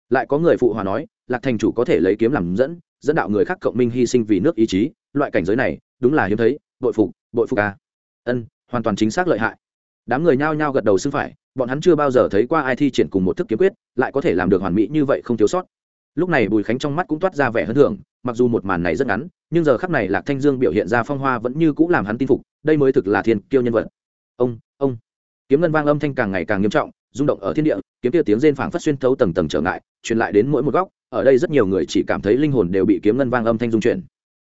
Lại có người phụ hòa nói, lạc thành chủ có thể lấy kiếm làm dẫn dẫn đạo người khác cộng minh hy sinh vì nước ý chí, loại cảnh giới này, đúng là hiếm thấy bội phục bội phục ca ân, hoàn toàn chính xác lợi hại. Đám người nhao nhao gật đầu xưng phải, bọn hắn chưa bao giờ thấy qua ai thi triển cùng một thức kiếm quyết, lại có thể làm được hoàn mỹ như vậy không thiếu sót. Lúc này bùi khánh trong mắt cũng toát ra vẻ hơn thường mặc dù một màn này rất ngắn, nhưng giờ khắc này lạc thanh dương biểu hiện ra phong hoa vẫn như c ũ làm hắn tin phục, đây mới thực là thiên kiêu nhân vật. Ông ông. Kiếm ngân vang âm thanh càng ngày càng nghiêm trọng, rung động ở thiên địa, kiếm kia tiếng rên phảng phất xuyên thấu tầng tầng trở ngại, truyền lại đến mỗi một góc, ở đây rất nhiều người chỉ cảm thấy linh hồn đều bị kiếm ngân vang âm thanh dung chuyển.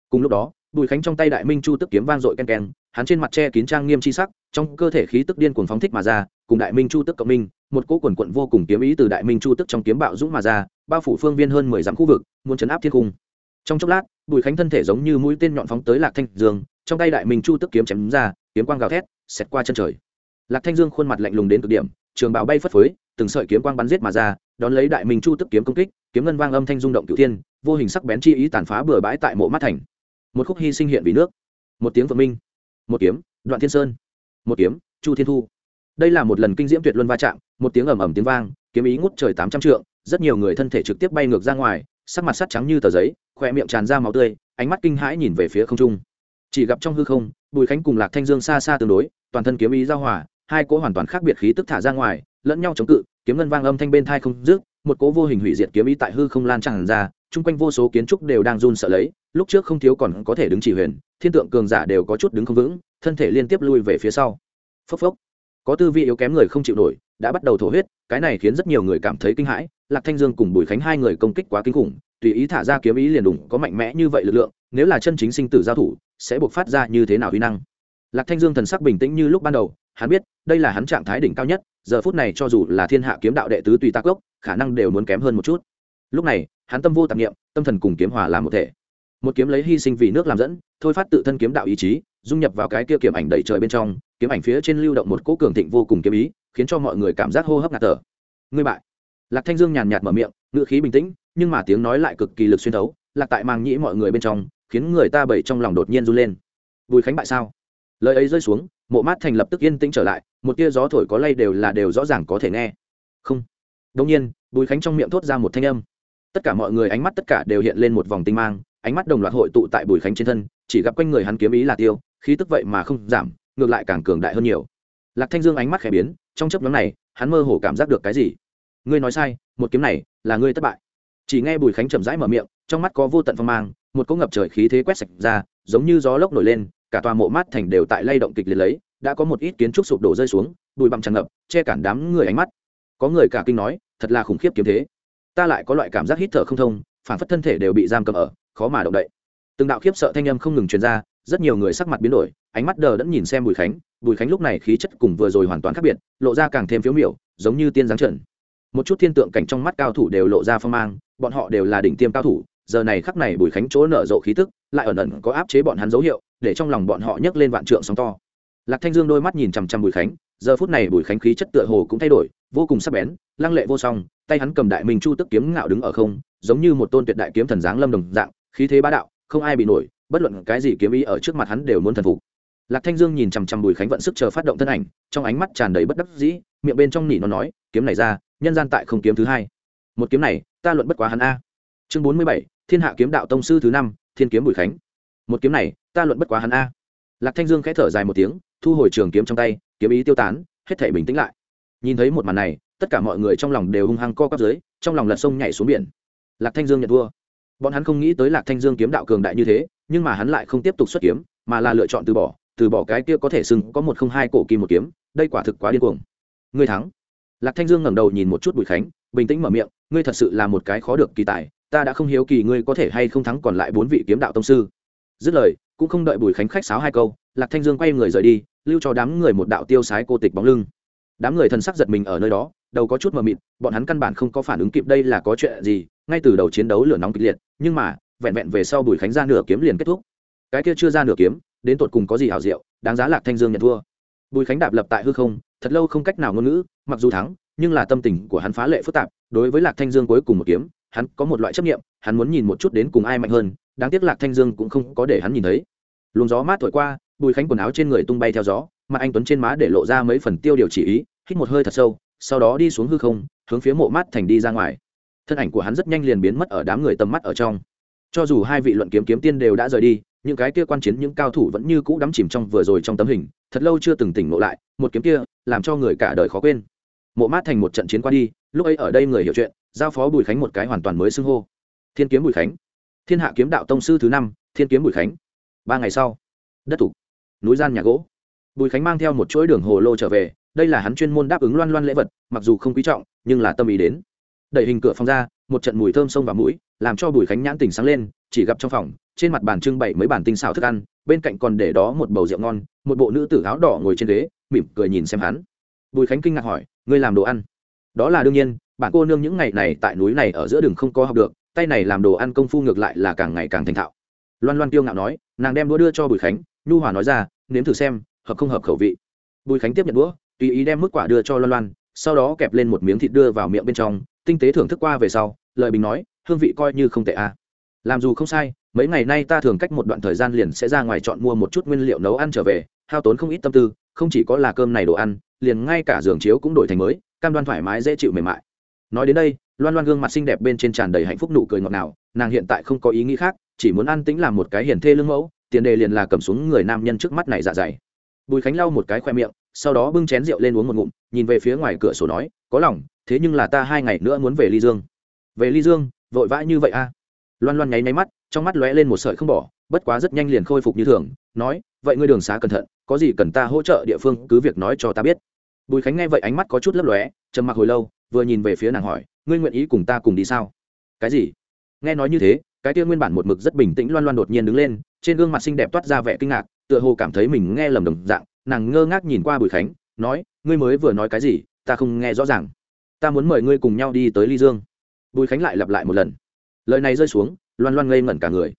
Cùng lúc đó bùi khánh trong tay đại minh chu tức kiếm vang dội ken ken, hắn trên mặt che kín trang nghiêm c h i sắc, trong cơ thể khí tức điên cuồng phóng thích mà ra, cùng đại minh chu tức cộng minh, một cỗ quần quận vô cùng kiếm ý từ đại minh chu tức trong kiếm bạo dũng mà ra, bao phủ phương viên hơn mười dặm khu vực, muốn chấn áp thiên cung. Trong chốc lát, bùi khánh thân thể giống như mũi tên nhọn phóng tới lạc thanh dương, trong tay đại minh chu tức kiếm chém ra, kiếm quang gào thét, xẹt qua chân trời. Lạc thanh dương khuôn mặt lạnh lùng đến cực điểm, trường bào bay phất phới, từng sợi kiếm quang bắn giết mà ra, đón lấy đại minh chu tức kiếm công kích, kiếm ngân vang âm thanh rung động cửu thiên, vô hình sắc bén chi ý tàn phá bừa bãi tại mộ mắt thành một khúc hy sinh hiện vì nước. Một tiếng vợ minh. Một kiếm, đoạn thiên sơn. Một kiếm, chu thiên thu. Đây là một lần kinh diễm tuyệt luân va chạm, một tiếng ầm ầm tiếng vang, kiếm ý ngút trời tám trăm trượng, rất nhiều người thân thể trực tiếp bay ngược ra ngoài, sắc mặt sắt trắng như tờ giấy khoe miệng tràn ra máu tươi, ánh mắt kinh hãi nhìn về phía không trung. Chỉ gặp trong hư không, bùi khánh cùng lạc thanh dương xa xa tương đối, toàn thân kiếm ý giao hòa, hai cỗ hoàn toàn khác biệt khí tức thả ra ngoài, lẫn nhau chống cự, kiếm ngân vang âm thanh bên thai không dứt, một cỗ vô hình hủy diệt kiếm ý tại hư không lan tràn ra, chung quanh vô số kiến trúc đều đang run sợ lấy lúc trước không thiếu còn có thể đứng chỉ huyền, thiên tượng cường giả đều có chút đứng không vững, thân thể liên tiếp lui về phía sau. Phốc phốc. Có tư vị yếu kém người không chịu nổi, đã bắt đầu thổ huyết, cái này khiến rất nhiều người cảm thấy kinh hãi, lạc thanh dương cùng bùi khánh hai người công kích quá kinh khủng, tùy ý thả ra kiếm ý liền đủng có mạnh mẽ như vậy lực lượng, nếu là chân chính sinh tử giao thủ, sẽ buộc phát ra như thế nào uy năng? Lạc thanh dương thần sắc bình tĩnh như lúc ban đầu, hắn biết, đây là hắn trạng thái đỉnh cao nhất, giờ phút này cho dù là thiên hạ kiếm đạo đệ tứ tùy tác gốc khả năng đều muốn kém hơn một chút. Lúc này, hắn tâm vô tạp nghiệm tâm thần cùng kiếm hòa làm một thể một kiếm lấy hy sinh vì nước làm dẫn, thôi phát tự thân kiếm đạo ý chí, dung nhập vào cái kia kiếm ảnh đầy trời bên trong, kiếm ảnh phía trên lưu động một cỗ cường thịnh vô cùng kiếm ý, khiến cho mọi người cảm giác hô hấp ngạt thở. Ngươi bại. Lạc thanh dương nhàn nhạt mở miệng, ngữ khí bình tĩnh, nhưng mà tiếng nói lại cực kỳ lực xuyên thấu, lạc tại mang nhĩ mọi người bên trong, khiến người ta bẩy trong lòng đột nhiên run lên. Bùi khánh bại sao? Lời ấy rơi xuống, mộ mát thành lập tức yên tĩnh trở lại, một tia gió thổi có lay đều là đều rõ ràng có thể nghe. Không. Đông nhiên, bùi khánh trong miệng thốt ra một thanh âm. Tất cả mọi người ánh mắt tất cả đều hiện lên một vòng tinh mang ánh mắt đồng loạt hội tụ tại bùi khánh trên thân, chỉ gặp quanh người hắn kiếm ý là tiêu, khí tức vậy mà không giảm, ngược lại càng cường đại hơn nhiều. Lạc thanh dương ánh mắt khẽ biến, trong chấp nhóm này, hắn mơ hồ cảm giác được cái gì? Ngươi nói sai, một kiếm này là ngươi thất bại. Chỉ nghe bùi khánh chậm rãi mở miệng, trong mắt có vô tận phong mang, một cỗ ngập trời khí thế quét sạch ra, giống như gió lốc nổi lên, cả tòa mộ mát thành đều tại lay động kịch liệt lấy, đã có một ít kiến trúc sụp đổ rơi xuống, bụi bặm tràn ngập, che cản đám người ánh mắt. Có người cả kinh nói, thật là khủng khiếp kiếm thế. Ta lại có loại cảm giác hít thở không thông phản phất thân thể đều bị giam cầm ở, khó mà động đậy. Từng đạo khiếp sợ thanh âm không ngừng truyền ra, rất nhiều người sắc mặt biến đổi, ánh mắt đờ đẫn nhìn xem bùi khánh. Bùi khánh lúc này khí chất cùng vừa rồi hoàn toàn khác biệt, lộ ra càng thêm phiếu miểu, giống như tiên giáng trần. Một chút thiên tượng cảnh trong mắt cao thủ đều lộ ra phong mang, bọn họ đều là đỉnh tiêm cao thủ, giờ này khắc này bùi khánh chỗ nở rộ khí tức, lại ẩn ẩn có áp chế bọn hắn dấu hiệu, để trong lòng bọn họ nhấc lên vạn trượng sóng to. Lạc thanh dương đôi mắt nhìn chằm chằm bùi khánh, giờ phút này bùi khánh khí chất tựa hồ cũng thay đổi vô cùng sắc bén, lăng lệ vô song, tay hắn cầm đại minh chu tức kiếm ngạo đứng ở không, giống như một tôn tuyệt đại kiếm thần giáng lâm đồng dạng, khí thế bá đạo, không ai bị nổi, bất luận cái gì kiếm ý ở trước mặt hắn đều muốn thần phục. Lạc thanh dương nhìn chằm chằm bùi khánh vận sức chờ phát động thân ảnh, trong ánh mắt tràn đầy bất đắc dĩ, miệng bên trong nỉ nó nói, kiếm này ra, nhân gian tại không kiếm thứ hai. Một kiếm này, ta luận bất quá hắn a. Chương bốn mươi bảy, thiên hạ kiếm đạo tông sư thứ năm, thiên kiếm bùi khánh. Một kiếm này, ta luận bất quá hắn a. Lạc thanh dương khẽ thở dài một tiếng, thu hồi trường kiếm trong tay, kiếm ý tiêu tán, hết thể bình tĩnh lại nhìn thấy một màn này, tất cả mọi người trong lòng đều hung hăng co quắp dưới, trong lòng lật sông nhảy xuống biển. Lạc thanh dương nhận thua. Bọn hắn không nghĩ tới lạc thanh dương kiếm đạo cường đại như thế, nhưng mà hắn lại không tiếp tục xuất kiếm, mà là lựa chọn từ bỏ từ bỏ cái kia có thể sừng có một không hai cổ kim một kiếm, đây quả thực quá điên cuồng. Ngươi thắng. Lạc thanh dương ngẩng đầu nhìn một chút bùi khánh, bình tĩnh mở miệng, ngươi thật sự là một cái khó được kỳ tài, ta đã không hiếu kỳ ngươi có thể hay không thắng còn lại bốn vị kiếm đạo tông sư. Dứt lời, cũng không đợi bùi khánh khách sáo hai câu, lạc thanh dương quay người rời đi, lưu cho đám người một đạo tiêu sái cô tịch bóng lưng đám người thần sắc giật mình ở nơi đó, đầu có chút mờ mịt, bọn hắn căn bản không có phản ứng kịp đây là có chuyện gì, ngay từ đầu chiến đấu lửa nóng kịch liệt, nhưng mà, vẹn vẹn về sau bùi khánh ra nửa kiếm liền kết thúc. Cái kia chưa ra nửa kiếm, đến tột cùng có gì hảo diệu, đáng giá lạc thanh dương nhận thua. Bùi khánh đạp lập tại hư không, thật lâu không cách nào ngôn ngữ, mặc dù thắng, nhưng là tâm tình của hắn phá lệ phức tạp, đối với lạc thanh dương cuối cùng một kiếm, hắn có một loại chấp nghiệm hắn muốn nhìn một chút đến cùng ai mạnh hơn, đáng tiếc lạc thanh dương cũng không có để hắn nhìn thấy. Luồng gió mát thổi qua, bùi khánh quần áo trên người tung bay theo gió, mặt anh tuấn trên má để lộ ra mấy phần tiêu điều chỉ ý hít một hơi thật sâu, sau đó đi xuống hư không, hướng phía mộ mát thành đi ra ngoài. Thân ảnh của hắn rất nhanh liền biến mất ở đám người tầm mắt ở trong. Cho dù hai vị luận kiếm kiếm tiên đều đã rời đi, những cái kia quan chiến, những cao thủ vẫn như cũ đắm chìm trong vừa rồi trong tấm hình, thật lâu chưa từng tỉnh ngộ lại, một kiếm kia làm cho người cả đời khó quên. Mộ mát thành một trận chiến qua đi, lúc ấy ở đây người hiểu chuyện, giao phó bùi khánh một cái hoàn toàn mới xưng hô. Thiên kiếm bùi khánh. Thiên hạ kiếm đạo tông sư thứ năm, thiên kiếm bùi khánh. Ba ngày sau, đất thủ, núi gian nhà gỗ. Bùi khánh mang theo một chuỗi đường hồ lô trở về đây là hắn chuyên môn đáp ứng loan loan lễ vật, mặc dù không quý trọng, nhưng là tâm ý đến. Đẩy hình cửa phòng ra, một trận mùi thơm sông vào mũi, làm cho bùi khánh nhãn tỉnh sáng lên, chỉ gặp trong phòng, trên mặt bàn trưng bày mấy bản tinh xào thức ăn, bên cạnh còn để đó một bầu rượu ngon, một bộ nữ tử áo đỏ ngồi trên ghế, mỉm cười nhìn xem hắn. Bùi khánh kinh ngạc hỏi, ngươi làm đồ ăn? Đó là đương nhiên, bạn cô nương những ngày này tại núi này ở giữa đường không có học được, tay này làm đồ ăn công phu ngược lại là càng ngày càng thành thạo. Loan loan tiêu ngạo nói, nàng đem đũa đưa cho bùi khánh, nhu hòa nói ra, nếm thử xem, hợp không hợp khẩu vị? Bùi khánh tiếp nhận đũa tùy ý đem mức quả đưa cho loan loan, sau đó kẹp lên một miếng thịt đưa vào miệng bên trong, tinh tế thưởng thức qua về sau, lời bình nói, hương vị coi như không tệ à. làm dù không sai, mấy ngày nay ta thường cách một đoạn thời gian liền sẽ ra ngoài chọn mua một chút nguyên liệu nấu ăn trở về, hao tốn không ít tâm tư, không chỉ có là cơm này đồ ăn, liền ngay cả giường chiếu cũng đổi thành mới, cam đoan thoải mái, dễ chịu mềm mại nói đến đây, loan loan gương mặt xinh đẹp bên trên tràn đầy hạnh phúc nụ cười ngọt ngào, nàng hiện tại không có ý nghĩ khác, chỉ muốn ăn tính làm một cái hiền thê lương mẫu, tiền đề liền là cầm xuống người nam nhân trước mắt này dạ dày bùi khánh lau một cái khoe miệng sau đó bưng chén rượu lên uống một ngụm, nhìn về phía ngoài cửa sổ nói, có lòng, thế nhưng là ta hai ngày nữa muốn về ly dương. Về ly dương? Vội vã như vậy a à? loan loan nháy máy mắt, trong mắt lóe lên một sợi không bỏ, bất quá rất nhanh liền khôi phục như thường, nói, vậy ngươi đường xá cẩn thận, có gì cần ta hỗ trợ địa phương cứ việc nói cho ta biết. Bùi khánh nghe vậy ánh mắt có chút lấp lóe, trầm mặc hồi lâu, vừa nhìn về phía nàng hỏi, ngươi nguyện ý cùng ta cùng đi sao? Cái gì? Nghe nói như thế, cái kia nguyên bản một mực rất bình tĩnh loan loan đột nhiên đứng lên, trên gương mặt xinh đẹp toát ra vẻ kinh ngạc, tựa hồ cảm thấy mình nghe lầm đồng dạng nàng ngơ ngác nhìn qua bùi khánh nói ngươi mới vừa nói cái gì? Ta không nghe rõ ràng. Ta muốn mời ngươi cùng nhau đi tới ly dương. Bùi khánh lại lặp lại một lần. Lời này rơi xuống loan loan ngây ngẩn cả người.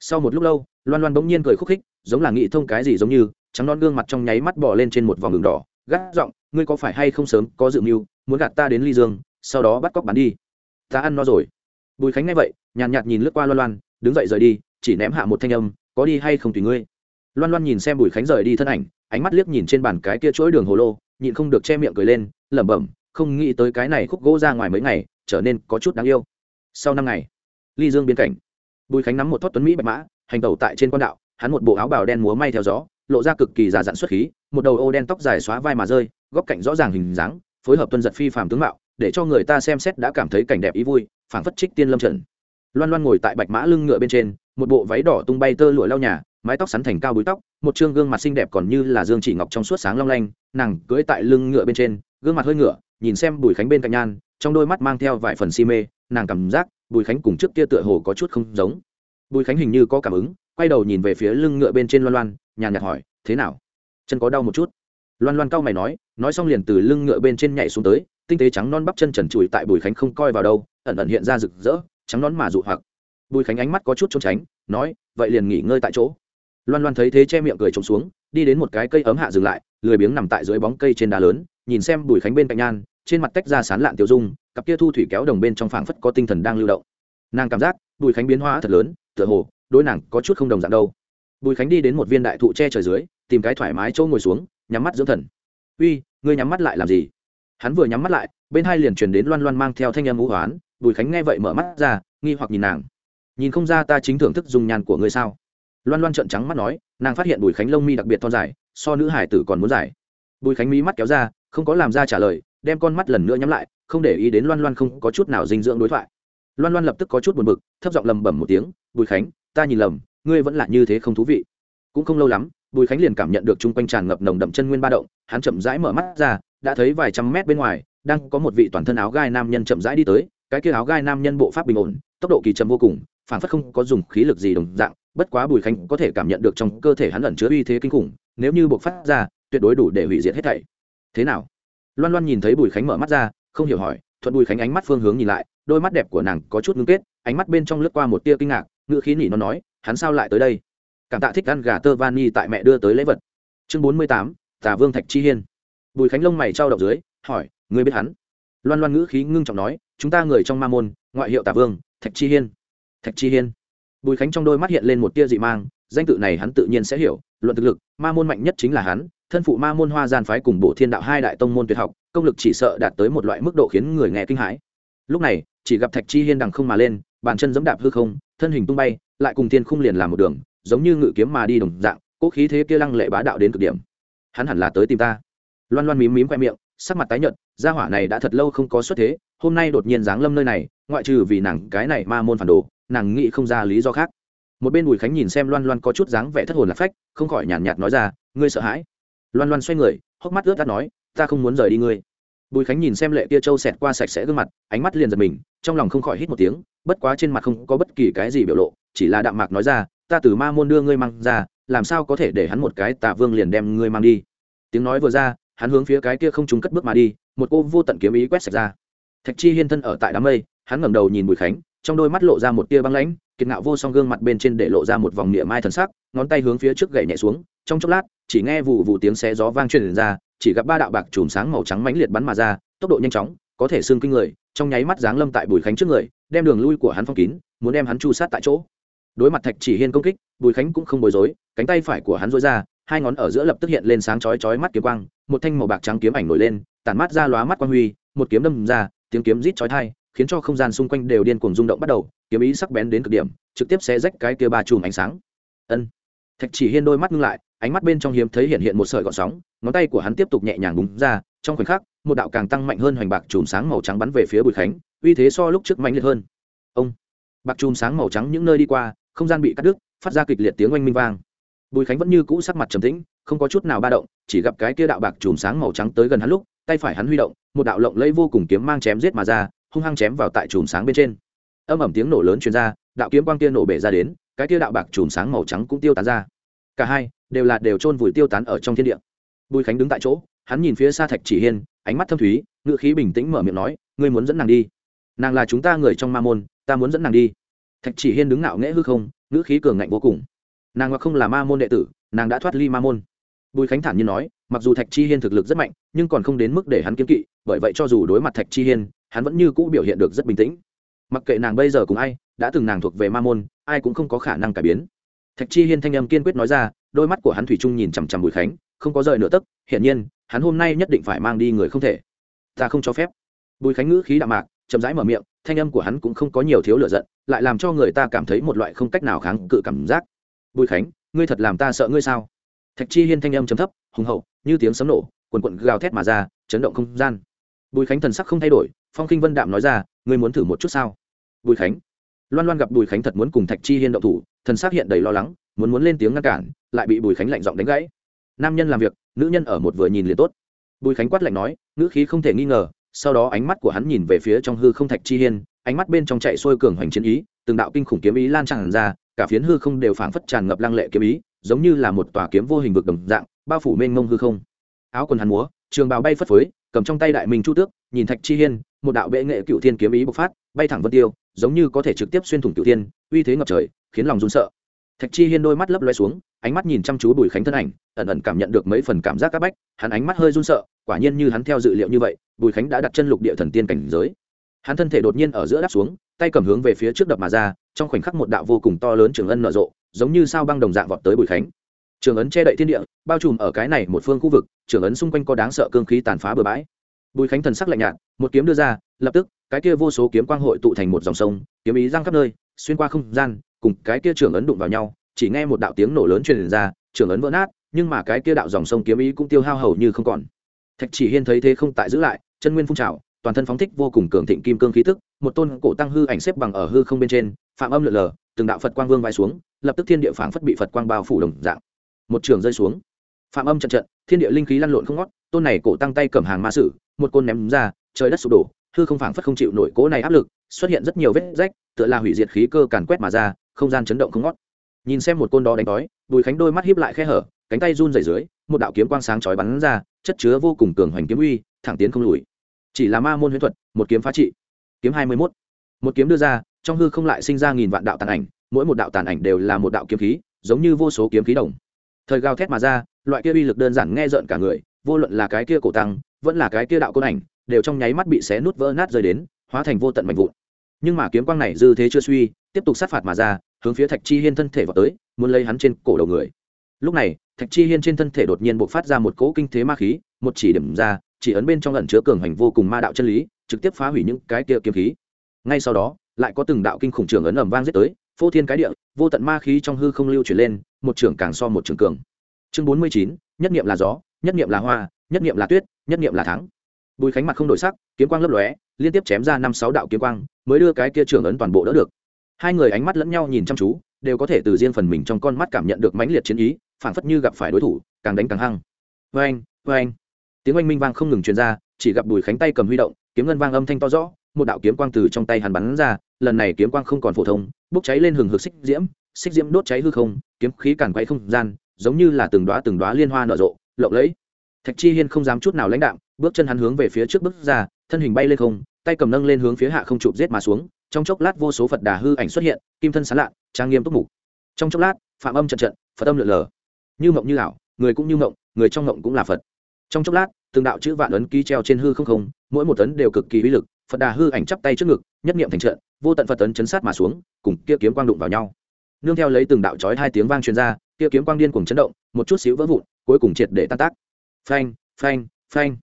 Sau một lúc lâu loan loan bỗng nhiên cười khúc khích giống là nghĩ thông cái gì giống như trắng non gương mặt trong nháy mắt bỏ lên trên một vòng đường đỏ gắt giọng ngươi có phải hay không sớm có dự mưu muốn gạt ta đến ly dương sau đó bắt cóc bán đi? Ta ăn nó rồi. Bùi khánh nghe vậy nhàn nhạt, nhạt nhìn lướt qua loan loan đứng dậy rời đi chỉ ném hạ một thanh âm có đi hay không tùy ngươi? Loan loan nhìn xem bùi khánh rời đi thân ảnh ánh mắt liếc nhìn trên bàn cái kia chuỗi đường hồ lô, nhịn không được che miệng cười lên, lẩm bẩm, không nghĩ tới cái này khúc gỗ ra ngoài mấy ngày, trở nên có chút đáng yêu. Sau năm ngày, ly dương biên cảnh. Bùi khánh nắm một thoát tuấn mỹ bạch mã, hành tẩu tại trên quan đạo, hắn một bộ áo bào đen múa may theo gió, lộ ra cực kỳ già dặn xuất khí, một đầu ô đen tóc dài xóa vai mà rơi, góc cạnh rõ ràng hình dáng, phối hợp tuân giật phi phàm tướng mạo, để cho người ta xem xét đã cảm thấy cảnh đẹp ý vui, phảng phất trích tiên lâm trần loan loan ngồi tại bạch mã lưng ngựa bên trên, một bộ váy đỏ tung bay tơ lụa lao nhà mái tóc sắn thành cao búi tóc, một chương gương mặt xinh đẹp còn như là dương chỉ ngọc trong suốt sáng long lanh, nàng cưỡi tại lưng ngựa bên trên, gương mặt hơi ngựa, nhìn xem bùi khánh bên cạnh nhan, trong đôi mắt mang theo vài phần si mê, nàng cảm giác bùi khánh cùng trước kia tựa hồ có chút không giống. Bùi khánh hình như có cảm ứng, quay đầu nhìn về phía lưng ngựa bên trên loan loan, nhàn nhạt hỏi, thế nào? Chân có đau một chút? Loan loan cau mày nói nói xong liền từ lưng ngựa bên trên nhảy xuống tới, tinh tế trắng non bắp chân trần trụi tại bùi khánh không coi vào đâu, ẩn ẩn hiện ra rực rỡ, trắng non mà dụ hoặc. Bùi khánh ánh mắt có chút trốn tránh, nói, vậy liền nghỉ ngơi tại chỗ loan loan thấy thế che miệng cười trống xuống, đi đến một cái cây ấm hạ dừng lại, lười biếng nằm tại dưới bóng cây trên đá lớn, nhìn xem bùi khánh bên cạnh nhan, trên mặt tách ra sán lạn tiêu dung, cặp kia thu thủy kéo đồng bên trong phảng phất có tinh thần đang lưu động. Nàng cảm giác, bùi khánh biến hóa thật lớn, tựa hồ, đối nàng có chút không đồng dạng đâu. Bùi khánh đi đến một viên đại thụ che trời dưới, tìm cái thoải mái chỗ ngồi xuống, nhắm mắt dưỡng thần. Uy, ngươi nhắm mắt lại làm gì? Hắn vừa nhắm mắt lại, bên hai liền truyền đến loan loan mang theo thanh âm ngũ hoán. Bùi khánh nghe vậy mở mắt ra, nghi hoặc nhìn nàng. Nhìn không ra ta chính thưởng thức dùng nhàn của ngươi sao? Loan loan trợn trắng mắt nói, nàng phát hiện bùi khánh lông mi đặc biệt thon dài, so nữ hải tử còn muốn dài. Bùi khánh mí mắt kéo ra, không có làm ra trả lời, đem con mắt lần nữa nhắm lại, không để ý đến loan loan không có chút nào dinh dưỡng đối thoại. Loan loan lập tức có chút buồn bực, thấp giọng lầm bẩm một tiếng, bùi khánh, ta nhìn lầm, ngươi vẫn là như thế không thú vị. Cũng không lâu lắm, bùi khánh liền cảm nhận được chung quanh tràn ngập nồng đậm chân nguyên ba động, hắn chậm rãi mở mắt ra, đã thấy vài trăm mét bên ngoài, đang có một vị toàn thân áo gai nam nhân chậm rãi đi tới, cái kia áo gai nam nhân bộ pháp bình ổn, tốc độ kỳ chậm vô cùng, phản phất không có dùng khí lực gì đồng dạng bất quá bùi khánh có thể cảm nhận được trong cơ thể hắn ẩn chứa uy thế kinh khủng, nếu như buộc phát ra, tuyệt đối đủ để hủy diệt hết thảy. Thế nào? Loan loan nhìn thấy bùi khánh mở mắt ra, không hiểu hỏi, thuận bùi khánh ánh mắt phương hướng nhìn lại, đôi mắt đẹp của nàng có chút ngưng kết, ánh mắt bên trong lướt qua một tia kinh ngạc ngự khí nỉ nó nói, hắn sao lại tới đây? Cảm tạ thích ăn gà tơ van tại mẹ đưa tới lễ vật. Chương bốn mươi tám, tà vương thạch chi hiên. Bùi khánh lông mày trao đọc dưới, hỏi, ngươi biết hắn? Loan loan ngữ khí ngưng trọng nói, chúng ta người trong ma môn, ngoại hiệu tà vương, thạch chi hiên. Thạch chi hiên bùi khánh trong đôi mắt hiện lên một tia dị mang, danh tự này hắn tự nhiên sẽ hiểu, luận thực lực, ma môn mạnh nhất chính là hắn, thân phụ ma môn hoa gian phái cùng bộ thiên đạo hai đại tông môn tuyệt học, công lực chỉ sợ đạt tới một loại mức độ khiến người nghe kinh hãi. Lúc này, chỉ gặp thạch chi hiên đằng không mà lên, bàn chân giẫm đạp hư không, thân hình tung bay, lại cùng thiên khung liền làm một đường, giống như ngự kiếm mà đi đồng dạng, cố khí thế kia lăng lệ bá đạo đến cực điểm. Hắn hẳn là tới tìm ta. Loan loan mím mím khoe miệng, sắc mặt tái nhợt, gia hỏa này đã thật lâu không có xuất thế, hôm nay đột nhiên giáng lâm nơi này, ngoại trừ vì nàng cái này ma môn phản đồ nàng nghĩ không ra lý do khác. Một bên bùi khánh nhìn xem loan loan có chút dáng vẻ thất hồn lạc phách không khỏi nhàn nhạt, nhạt nói ra ngươi sợ hãi? Loan loan xoay người hốc mắt ướt át nói ta không muốn rời đi ngươi. Bùi khánh nhìn xem lệ tia trâu xẹt qua sạch sẽ gương mặt ánh mắt liền giật mình trong lòng không khỏi hít một tiếng bất quá trên mặt không có bất kỳ cái gì biểu lộ chỉ là đạm mạc nói ra ta từ ma môn đưa ngươi mang ra làm sao có thể để hắn một cái tạ vương liền đem ngươi mang đi? Tiếng nói vừa ra hắn hướng phía cái kia không trúng cất bước mà đi một cô vô tận kiếm ý quét sạch ra. Thạch chi hiên thân ở tại đám mây hắn ngẩng đầu nhìn bùi khánh trong đôi mắt lộ ra một tia băng lãnh, kiệt ngạo vô song gương mặt bên trên để lộ ra một vòng niệm mai thần sắc, ngón tay hướng phía trước gậy nhẹ xuống, trong chốc lát, chỉ nghe vụ vụ tiếng xé gió vang truyền ra, chỉ gặp ba đạo bạc chùm sáng màu trắng mãnh liệt bắn mà ra, tốc độ nhanh chóng, có thể xương kinh người, trong nháy mắt giáng lâm tại bùi khánh trước người, đem đường lui của hắn phong kín, muốn đem hắn chu sát tại chỗ. Đối mặt thạch chỉ hiên công kích, bùi khánh cũng không bối rối, cánh tay phải của hắn dối ra, hai ngón ở giữa lập tức hiện lên sáng chói chói mắt kiếm quang, một thanh màu bạc trắng kiếm ảnh nổi lên, tản mắt ra lóa mắt quang huy, một kiếm đâm ra, tiếng kiếm rít chói tai khiến cho không gian xung quanh đều điên cuồng rung động bắt đầu, kiếm ý sắc bén đến cực điểm, trực tiếp xé rách cái kia ba chùm ánh sáng. Ân. Thạch chỉ hiên đôi mắt ngưng lại, ánh mắt bên trong hiếm thấy hiện hiện một sợi gọn sóng, ngón tay của hắn tiếp tục nhẹ nhàng búng ra, trong khoảnh khắc, một đạo càng tăng mạnh hơn hoành bạc chùm sáng màu trắng bắn về phía bùi khánh, uy thế so lúc trước mạnh liệt hơn. Ông. Bạc chùm sáng màu trắng những nơi đi qua, không gian bị cắt đứt, phát ra kịch liệt tiếng oanh minh vang. Bùi khánh vẫn như cũ sắc mặt trầm tĩnh, không có chút nào ba động, chỉ gặp cái kia đạo bạc chùm sáng màu trắng tới gần hắn lúc, tay phải hắn huy động, một đạo lộng lẫy vô cùng kiếm mang chém giết mà ra hung hăng chém vào tại chùm sáng bên trên. Âm ẩm tiếng nổ lớn truyền ra, đạo kiếm quang kia nổ bể ra đến, cái kia đạo bạc chùm sáng màu trắng cũng tiêu tán ra. Cả hai đều là đều chôn vùi tiêu tán ở trong thiên địa. Bùi khánh đứng tại chỗ, hắn nhìn phía xa thạch chỉ hiên, ánh mắt thâm thúy ngự khí bình tĩnh mở miệng nói, ngươi muốn dẫn nàng đi? Nàng là chúng ta người trong ma môn, ta muốn dẫn nàng đi. Thạch chỉ hiên đứng ngạo nghễ hư không, ngữ khí cường ngạnh vô cùng. Nàng hoặc không là ma môn đệ tử, nàng đã thoát ly ma môn. Bùi khánh thản nhiên nói, mặc dù thạch chi hiên thực lực rất mạnh, nhưng còn không đến mức để hắn kiếm kỵ, bởi vậy cho dù đối mặt thạch chi hiên hắn vẫn như cũ biểu hiện được rất bình tĩnh. Mặc kệ nàng bây giờ cùng ai, đã từng nàng thuộc về ma môn, ai cũng không có khả năng cải biến. Thạch chi hiên thanh âm kiên quyết nói ra, đôi mắt của hắn thủy chung nhìn chằm chằm bùi khánh, không có rời nửa tấc, hiển nhiên, hắn hôm nay nhất định phải mang đi người không thể. Ta không cho phép. Bùi khánh ngữ khí đạm mạc, chậm rãi mở miệng, thanh âm của hắn cũng không có nhiều thiếu lựa giận, lại làm cho người ta cảm thấy một loại không cách nào kháng cự cảm giác. Bùi khánh, ngươi thật làm ta sợ ngươi sao? Thạch chi hiên thanh âm chấm thấp, hùng hậu, như tiếng sấm nổ quần quận gào thét mà ra, chấn động không gian bùi khánh thần sắc không thay đổi, phong khinh vân đạm nói ra, ngươi muốn thử một chút sao? Bùi khánh. Loan loan gặp bùi khánh thật muốn cùng thạch chi hiên động thủ, thần sắc hiện đầy lo lắng, muốn muốn lên tiếng ngăn cản, lại bị bùi khánh lạnh giọng đánh gãy. Nam nhân làm việc, nữ nhân ở một vừa nhìn liền tốt. Bùi khánh quát lạnh nói, ngữ khí không thể nghi ngờ. Sau đó ánh mắt của hắn nhìn về phía trong hư không thạch chi hiên, ánh mắt bên trong chạy xôi cường hoành chiến ý, từng đạo kinh khủng kiếm ý lan tràn ra, cả phiến hư không đều phảng phất tràn ngập lăng lệ kiếm ý, giống như là một tòa kiếm vô hình vực đồng dạng, bao phủ mênh mông hư không. Áo quần hắn múa, trường bào bay phất phới cầm trong tay đại minh chu tước, nhìn thạch chi hiên, một đạo bệ nghệ cựu thiên kiếm ý bộc phát, bay thẳng vân tiêu, giống như có thể trực tiếp xuyên thủng cựu thiên, uy thế ngập trời, khiến lòng run sợ. Thạch chi hiên đôi mắt lấp loe xuống, ánh mắt nhìn chăm chú bùi khánh thân ảnh, ẩn ẩn cảm nhận được mấy phần cảm giác c áp bách, hắn ánh mắt hơi run sợ, quả nhiên như hắn theo dự liệu như vậy, bùi khánh đã đặt chân lục địa thần tiên cảnh giới. Hắn thân thể đột nhiên ở giữa đáp xuống, tay cầm hướng về phía trước đập mà ra, trong khoảnh khắc một đạo vô cùng to lớn trường ân nở rộ, giống như sao băng đồng dạng vọt tới bùi khánh trường ấn che đậy thiên địa, bao trùm ở cái này một phương khu vực, trường ấn xung quanh có đáng sợ cương khí tàn phá bừa bãi. Bùi khánh thần sắc lạnh nhạt, một kiếm đưa ra, lập tức, cái kia vô số kiếm quang hội tụ thành một dòng sông, kiếm ý răng khắp nơi, xuyên qua không gian, cùng cái kia trường ấn đụng vào nhau, chỉ nghe một đạo tiếng nổ lớn truyền ra, trường ấn vỡ nát, nhưng mà cái kia đạo dòng sông kiếm ý cũng tiêu hao hầu như không còn. Thạch chỉ hiên thấy thế không tại giữ lại, chân nguyên phun trào, toàn thân phóng thích vô cùng cường thịnh kim cương khí tức, một tôn cổ tăng hư ảnh xếp bằng ở hư không bên trên, phạm âm lượn lờ, từng đạo phật quang vương vai xuống, lập tức thiên địa phảng phất bị phật quang bao phủ đồng dạng một trường rơi xuống. Phạm âm trận trận, thiên địa linh khí lăn lộn không ngót, tôn này cổ tăng tay cầm hàng ma sử, một côn ném ra, trời đất sụp đổ, hư không phảng phất không chịu nổi cố này áp lực, xuất hiện rất nhiều vết rách, tựa là hủy diệt khí cơ càn quét mà ra, không gian chấn động không ngót. Nhìn xem một côn đó đánh đói, bùi khánh đôi mắt híp lại khe hở, cánh tay run rẩy dưới, một đạo kiếm quang sáng chói bắn ra, chất chứa vô cùng cường hoành kiếm uy, thẳng tiến không lùi. Chỉ là ma môn huyễn thuật, một kiếm phá trị. Kiếm hai mươi mốt. Một kiếm đưa ra, trong hư không lại sinh ra nghìn vạn đạo tàn ảnh, mỗi một đạo tàn ảnh đều là một đạo kiếm khí, giống như vô số kiếm khí đồng thời gào thét mà ra, loại kia uy lực đơn giản nghe rợn cả người, vô luận là cái kia cổ tăng, vẫn là cái kia đạo côn ảnh, đều trong nháy mắt bị xé nút vỡ nát rơi đến, hóa thành vô tận mạnh vụn. Nhưng mà kiếm quang này dư thế chưa suy, tiếp tục sát phạt mà ra, hướng phía thạch chi hiên thân thể vào tới, muốn lấy hắn trên cổ đầu người. Lúc này, thạch chi hiên trên thân thể đột nhiên bộc phát ra một cỗ kinh thế ma khí, một chỉ điểm ra, chỉ ấn bên trong lần chứa cường hành vô cùng ma đạo chân lý, trực tiếp phá hủy những cái kia kiếm khí. Ngay sau đó, lại có từng đạo kinh khủng trường ấn ầm vang giết tới phô thiên cái địa, vô tận ma khí trong hư không lưu chuyển lên, một trưởng càng so một trưởng cường. Chương bốn mươi chín, nhất niệm là gió, nhất niệm là hoa, nhất niệm là tuyết, nhất niệm là thắng. Bùi khánh mặt không đổi sắc, kiếm quang lấp lóe, liên tiếp chém ra năm sáu đạo kiếm quang, mới đưa cái kia trưởng ấn toàn bộ đỡ được. Hai người ánh mắt lẫn nhau nhìn chăm chú, đều có thể từ riêng phần mình trong con mắt cảm nhận được mãnh liệt chiến ý, phảng phất như gặp phải đối thủ, càng đánh càng hăng. Vê anh vê anh tiếng oanh minh vang không ngừng truyền ra, chỉ gặp bùi khánh tay cầm huy động, kiếm ngân vang âm thanh to rõ một đạo kiếm quang từ trong tay hắn bắn ra, lần này kiếm quang không còn phổ thông, bốc cháy lên hừng hực xích diễm xích diễm đốt cháy hư không, kiếm khí càn quay không gian, giống như là từng đóa từng đóa liên hoa nở rộ, lộng lẫy. Thạch chi hiên không dám chút nào lãnh đạm, bước chân hắn hướng về phía trước bước ra, thân hình bay lên không, tay cầm nâng lên hướng phía hạ không chụp giết mà xuống, trong chốc lát vô số phật đà hư ảnh xuất hiện, kim thân sán lạ trang nghiêm túc mục. Trong chốc lát, phạm âm trận trận, phật âm lượn lờ. Như mộng như ảo, người cũng như mộng, người trong mộng cũng là phật. Trong chốc lát, từng đạo chữ vạn ấn ký treo trên hư không không, mỗi một ấn đều cực kỳ uy lực phật đà hư ảnh chắp tay trước ngực, nhất niệm thành trận, vô tận phật tấn chấn sát mà xuống, cùng kia kiếm quang đụng vào nhau. Nương theo lấy từng đạo chói hai tiếng vang truyền ra, kia kiếm quang điên cùng chấn động, một chút xíu vỡ vụn, cuối cùng triệt để tan tác. Phanh phanh phanh.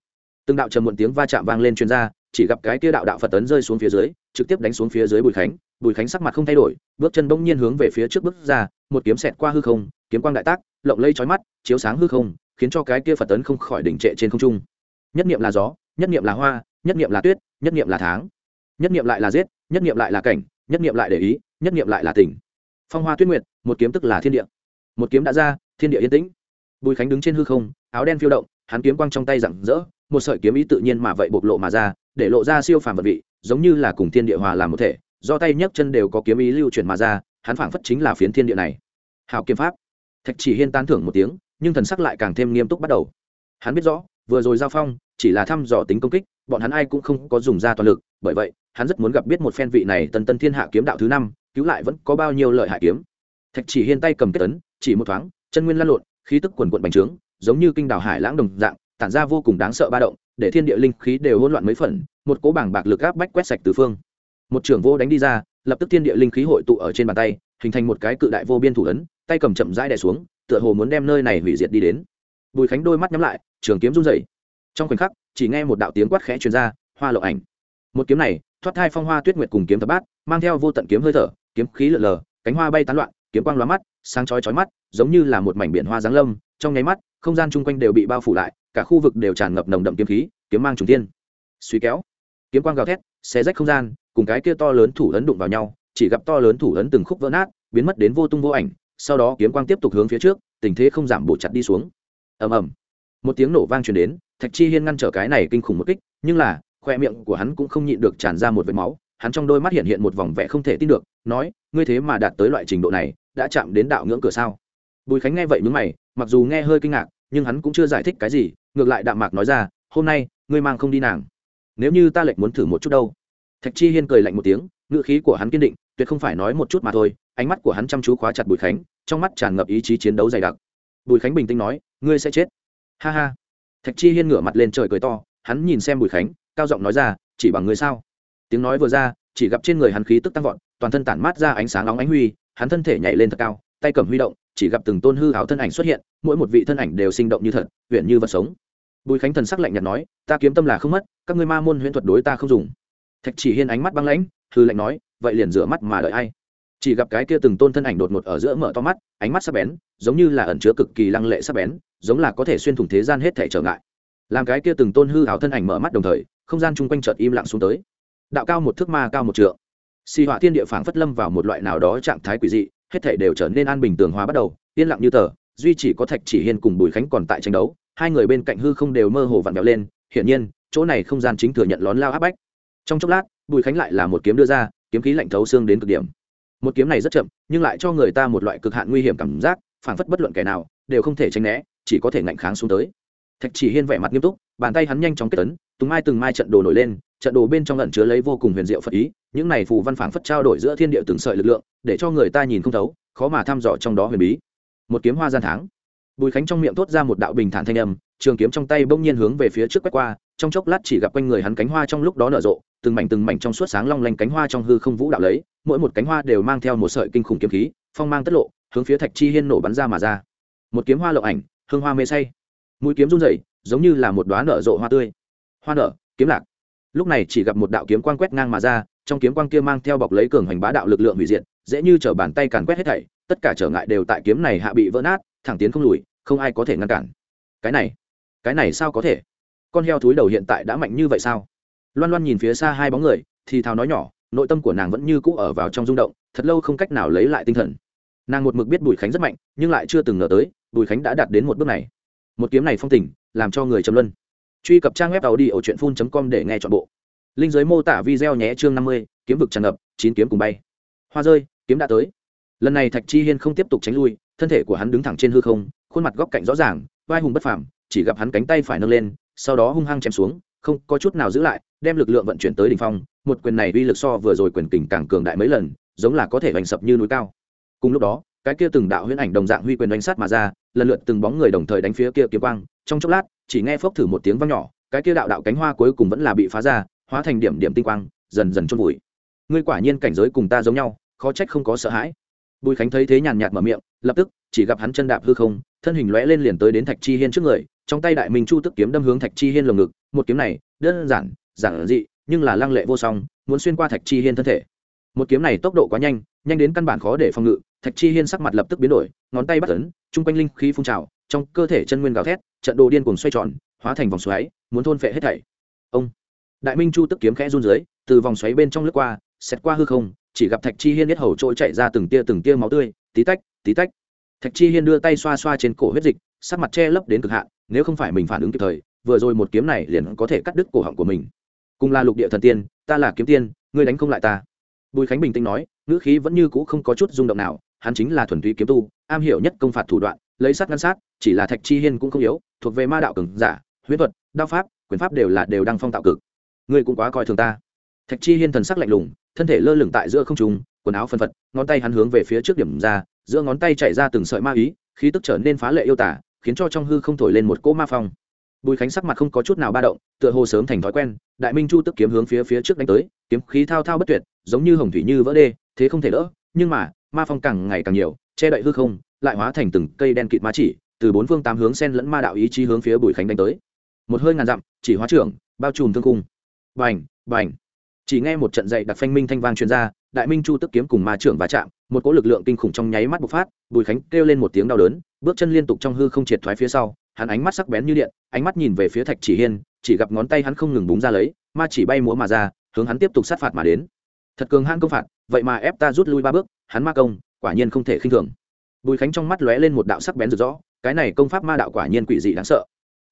Từng đạo trầm muộn tiếng va chạm vang lên truyền ra, chỉ gặp cái kia đạo đạo phật tấn rơi xuống phía dưới, trực tiếp đánh xuống phía dưới bùi khánh. Bùi khánh sắc mặt không thay đổi, bước chân bỗng nhiên hướng về phía trước bước ra, một kiếm xẹt qua hư không, kiếm quang đại tác, lộng lây chói mắt, chiếu sáng hư không, khiến cho cái kia phật tấn không khỏi đỉnh trệ trên không trung. Nhất niệm là gió, nhất niệm là hoa, nhất niệm là tuyết nhất niệm là tháng, nhất niệm lại là giết, nhất niệm lại là cảnh, nhất niệm lại để ý, nhất niệm lại là tỉnh phong hoa tuyết nguyệt, một kiếm tức là thiên địa. Một kiếm đã ra, thiên địa yên tĩnh. Bùi khánh đứng trên hư không, áo đen phiêu động, hắn kiếm quang trong tay rạng rỡ, một sợi kiếm ý tự nhiên mà vậy bộc lộ mà ra, để lộ ra siêu phàm vật vị, giống như là cùng thiên địa hòa làm một thể, do tay nhấc chân đều có kiếm ý lưu chuyển mà ra, hắn phảng phất chính là phiến thiên địa này. Hào kiếm pháp. Thạch chỉ hiên tán thưởng một tiếng, nhưng thần sắc lại càng thêm nghiêm túc bắt đầu. Hắn biết rõ, vừa rồi giao phong, chỉ là thăm dò tính công kích bọn hắn ai cũng không có dùng ra toàn lực, bởi vậy, hắn rất muốn gặp biết một phen vị này tân tân thiên hạ kiếm đạo thứ năm, cứu lại vẫn có bao nhiêu lợi hại kiếm. Thạch chỉ hiên tay cầm kết tấn chỉ một thoáng, chân nguyên lăn lộn, khí tức quần quận bành trướng, giống như kinh đảo hải lãng đồng dạng, tản ra vô cùng đáng sợ ba động, để thiên địa linh khí đều hỗn loạn mấy phần, một cỗ bảng bạc lực áp bách quét sạch từ phương. Một trưởng vô đánh đi ra, lập tức thiên địa linh khí hội tụ ở trên bàn tay, hình thành một cái cự đại vô biên thủ ấn, tay cầm chậm rãi đè xuống, tựa hồ muốn đem nơi này hủy diệt đi đến. Bùi khánh đôi mắt nhắm lại, trường kiếm run rẩy trong khoảnh khắc, chỉ nghe một đạo tiếng quát khẽ truyền ra, hoa lộ ảnh. Một kiếm này, thoát thai phong hoa tuyết nguyệt cùng kiếm thập bát, mang theo vô tận kiếm hơi thở, kiếm khí lượn lờ, cánh hoa bay tán loạn, kiếm quang lóa mắt, sáng chói chói mắt, giống như là một mảnh biển hoa giáng lâm, trong nháy mắt, không gian chung quanh đều bị bao phủ lại, cả khu vực đều tràn ngập nồng đậm kiếm khí, kiếm mang trùng tiên suy kéo, kiếm quang gào thét, xé rách không gian, cùng cái kia to lớn thủ ấn đụng vào nhau, chỉ gặp to lớn thủ ấn từng khúc vỡ nát, biến mất đến vô tung vô ảnh, sau đó kiếm quang tiếp tục hướng phía trước, tình thế không giảm bổ chặt đi xuống. Ầm ầm. Một tiếng nổ vang truyền đến thạch chi hiên ngăn trở cái này kinh khủng một kích, nhưng là, khoe miệng của hắn cũng không nhịn được tràn ra một vệt máu, hắn trong đôi mắt hiện hiện một vòng vẽ không thể tin được, nói, ngươi thế mà đạt tới loại trình độ này, đã chạm đến đạo ngưỡng cửa sao? Bùi khánh nghe vậy mướn mày, mặc dù nghe hơi kinh ngạc, nhưng hắn cũng chưa giải thích cái gì, ngược lại đạm mạc nói ra, hôm nay, ngươi mang không đi nàng. Nếu như ta lệnh muốn thử một chút đâu. Thạch chi hiên cười lạnh một tiếng ngựa khí của hắn kiên định, tuyệt không phải nói một chút mà thôi, ánh mắt của hắn chăm chú khóa chặt bùi khánh, trong mắt tràn ngập ý chí chiến đấu dày đặc. Bùi khánh bình tĩnh nói, ngươi sẽ chết. Ha ha thạch chi hiên ngửa mặt lên trời cười to, hắn nhìn xem bùi khánh, cao giọng nói ra, chỉ bằng ngươi sao? Tiếng nói vừa ra, chỉ gặp trên người hắn khí tức tăng vọt, toàn thân tản mát ra ánh sáng nóng ánh huy, hắn thân thể nhảy lên thật cao, tay cầm huy động, chỉ gặp từng tôn hư hảo thân ảnh xuất hiện, mỗi một vị thân ảnh đều sinh động như thật huyện như vật sống. Bùi khánh thần sắc lạnh nhạt nói, ta kiếm tâm là không mất, các ngươi ma môn huyễn thuật đối ta không dùng. Thạch chỉ hiên ánh mắt băng lãnh, hư lạnh nói, vậy liền rửa mắt mà đợi ai? Chỉ gặp cái kia từng tôn thân ảnh đột ngột ở giữa mở to mắt, ánh mắt sắc bén, giống như là ẩn chứa cực kỳ lăng lệ sắc bén, giống là có thể xuyên thủng thế gian hết thể trở ngại. Làm cái kia từng tôn hư hảo thân ảnh mở mắt đồng thời, không gian chung quanh chợt im lặng xuống tới. Đạo cao một thước ma cao một trượng. Xì họa thiên địa phảng phất lâm vào một loại nào đó trạng thái quỷ dị, hết thể đều trở nên an bình tường hóa bắt đầu, yên lặng như tờ, duy chỉ có thạch chỉ hiên cùng bùi khánh còn tại tranh đấu, hai người bên cạnh hư không đều mơ hồ vặn vẹo lên, hiển nhiên, chỗ này không gian chính thừa nhận lón lao áp bách. Trong chốc lát, bùi khánh lại là một kiếm đưa ra, kiếm khí lạnh thấu xương đến cực điểm một kiếm này rất chậm, nhưng lại cho người ta một loại cực hạn nguy hiểm cảm giác, phảng phất bất luận kẻ nào đều không thể tránh né, chỉ có thể ngạnh kháng xuống tới. Thạch chỉ hiên vẻ mặt nghiêm túc, bàn tay hắn nhanh chóng kết tấn từng mai từng mai trận đồ nổi lên, trận đồ bên trong lẩn chứa lấy vô cùng huyền diệu phật ý, những này phù văn phảng phất trao đổi giữa thiên địa từng sợi lực lượng, để cho người ta nhìn không thấu, khó mà thăm dò trong đó huyền bí. Một kiếm hoa gian tháng. Bùi khánh trong miệng thốt ra một đạo bình thản thanh âm, trường kiếm trong tay bỗng nhiên hướng về phía trước quét qua trong chốc lát chỉ gặp quanh người hắn cánh hoa trong lúc đó nở rộ, từng mảnh từng mảnh trong suốt sáng long lanh cánh hoa trong hư không vũ đạo lấy, mỗi một cánh hoa đều mang theo một sợi kinh khủng kiếm khí, phong mang tất lộ, hướng phía thạch chi hiên nổ bắn ra mà ra. Một kiếm hoa lộng ảnh, hương hoa mê say. Mũi kiếm run rẩy, giống như là một đoá nở rộ hoa tươi. Hoa nở, kiếm lạc. Lúc này chỉ gặp một đạo kiếm quang quét ngang mà ra, trong kiếm quang kia mang theo bọc lấy cường hành bá đạo lực lượng hủy diệt, dễ như chở bàn tay càn quét hết thảy, tất cả trở ngại đều tại kiếm này hạ bị vỡ nát, thẳng tiến không lùi, không ai có thể ngăn cản. Cái này cái này sao có thể? Con heo thúi đầu hiện tại đã mạnh như vậy sao? Loan loan nhìn phía xa hai bóng người, thì thào nói nhỏ, nội tâm của nàng vẫn như cũ ở vào trong rung động, thật lâu không cách nào lấy lại tinh thần. Nàng một mực biết bùi khánh rất mạnh, nhưng lại chưa từng ngờ tới, bùi khánh đã đạt đến một bước này. Một kiếm này phong tình, làm cho người trầm luân. Truy cập trang web tàu đi ở truyện phun com để nghe chọn bộ. Linh giới mô tả video nhé chương năm mươi, kiếm vực tràn ngập, chín kiếm cùng bay. Hoa rơi, kiếm đã tới. Lần này thạch chi hiên không tiếp tục tránh lui, thân thể của hắn đứng thẳng trên hư không, khuôn mặt góc cạnh rõ ràng, vai hùng bất phàm, chỉ gặp hắn cánh tay phải nâng lên sau đó hung hăng chém xuống, không có chút nào giữ lại, đem lực lượng vận chuyển tới đỉnh phong, một quyền này uy lực so vừa rồi quyền kình càng cường đại mấy lần, giống là có thể vành sập như núi cao. Cùng lúc đó, cái kia từng đạo huyễn ảnh đồng dạng huy quyền đánh sát mà ra, lần lượt từng bóng người đồng thời đánh phía kia kiếm quang, trong chốc lát, chỉ nghe phốc thử một tiếng vang nhỏ, cái kia đạo đạo cánh hoa cuối cùng vẫn là bị phá ra, hóa thành điểm điểm tinh quang, dần dần chôn vùi. Ngươi quả nhiên cảnh giới cùng ta giống nhau, khó trách không có sợ hãi. Bùi khánh thấy thế nhàn nhạt mở miệng, lập tức chỉ gặp hắn chân đạp hư không, thân hình lóe lên liền tới đến thạch chi hiên trước người trong tay đại minh chu tức kiếm đâm hướng thạch chi hiên lồng ngực, một kiếm này, đơn giản giản dị, nhưng là lăng lệ vô song, muốn xuyên qua thạch chi hiên thân thể. Một kiếm này tốc độ quá nhanh nhanh đến căn bản khó để phòng ngự, thạch chi hiên sắc mặt lập tức biến đổi, ngón tay bắt tấn chung quanh linh khí phun trào, trong cơ thể chân nguyên gào thét, trận đồ điên cuồng xoay tròn, hóa thành vòng xoáy, muốn thôn phệ hết thảy. Ông, đại minh chu tức kiếm khẽ run dưới, từ vòng xoáy bên trong lướt qua xét qua hư không, chỉ gặp thạch chi hiên biết hầu trôi chạy ra từng tia từng tia máu tươi, tí tách tí tách. Thạch chi hiên đưa tay xoa xoa trên cổ huyết dịch, sắc mặt che lấp đến cực hạn nếu không phải mình phản ứng kịp thời, vừa rồi một kiếm này liền có thể cắt đứt cổ họng của mình. Cùng là lục địa thần tiên, ta là kiếm tiên, ngươi đánh không lại ta. Bùi khánh bình tĩnh nói, ngữ khí vẫn như cũ không có chút rung động nào, hắn chính là thuần túy kiếm tu, am hiểu nhất công phạt thủ đoạn, lấy sát ngăn sát, chỉ là thạch chi hiên cũng không yếu, thuộc về ma đạo cường giả huyết thuật, đao pháp, quyền pháp đều là đều đang phong tạo cực. Ngươi cũng quá coi thường ta. Thạch chi hiên thần sắc lạnh lùng, thân thể lơ lửng tại giữa không trung, quần áo phân phật, ngón tay hắn hướng về phía trước điểm ra, giữa ngón tay chạy ra từng sợi ma ý, khí tức trở nên phá lệ yêu tả khiến cho trong hư không thổi lên một cỗ ma phong. Bùi khánh sắc mặt không có chút nào ba động tựa hồ sớm thành thói quen đại minh chu tức kiếm hướng phía phía trước đánh tới kiếm khí thao thao bất tuyệt giống như hồng thủy như vỡ đê thế không thể đỡ nhưng mà ma phong càng ngày càng nhiều che đậy hư không lại hóa thành từng cây đen kịt ma chỉ từ bốn phương tám hướng sen lẫn ma đạo ý chí hướng phía bùi khánh đánh tới. Một hơi ngàn dặm chỉ hóa trưởng bao trùm thương cung. Bành bành. Chỉ nghe một trận dậy đặc phanh minh thanh vang chuyên ra, đại minh chu tức kiếm cùng ma trưởng va chạm một cỗ lực lượng kinh khủng trong nháy mắt bộc phát bùi khánh kêu lên một tiếng đau đớn bước chân liên tục trong hư không triệt thoái phía sau, hắn ánh mắt sắc bén như điện, ánh mắt nhìn về phía thạch chỉ hiên, chỉ gặp ngón tay hắn không ngừng búng ra lấy, ma chỉ bay múa mà ra, hướng hắn tiếp tục sát phạt mà đến. Thật cường hãn công phạt, vậy mà ép ta rút lui ba bước, hắn ma công, quả nhiên không thể khinh thường. Bùi khánh trong mắt lóe lên một đạo sắc bén rực rõ cái này công pháp ma đạo quả nhiên quỷ dị đáng sợ.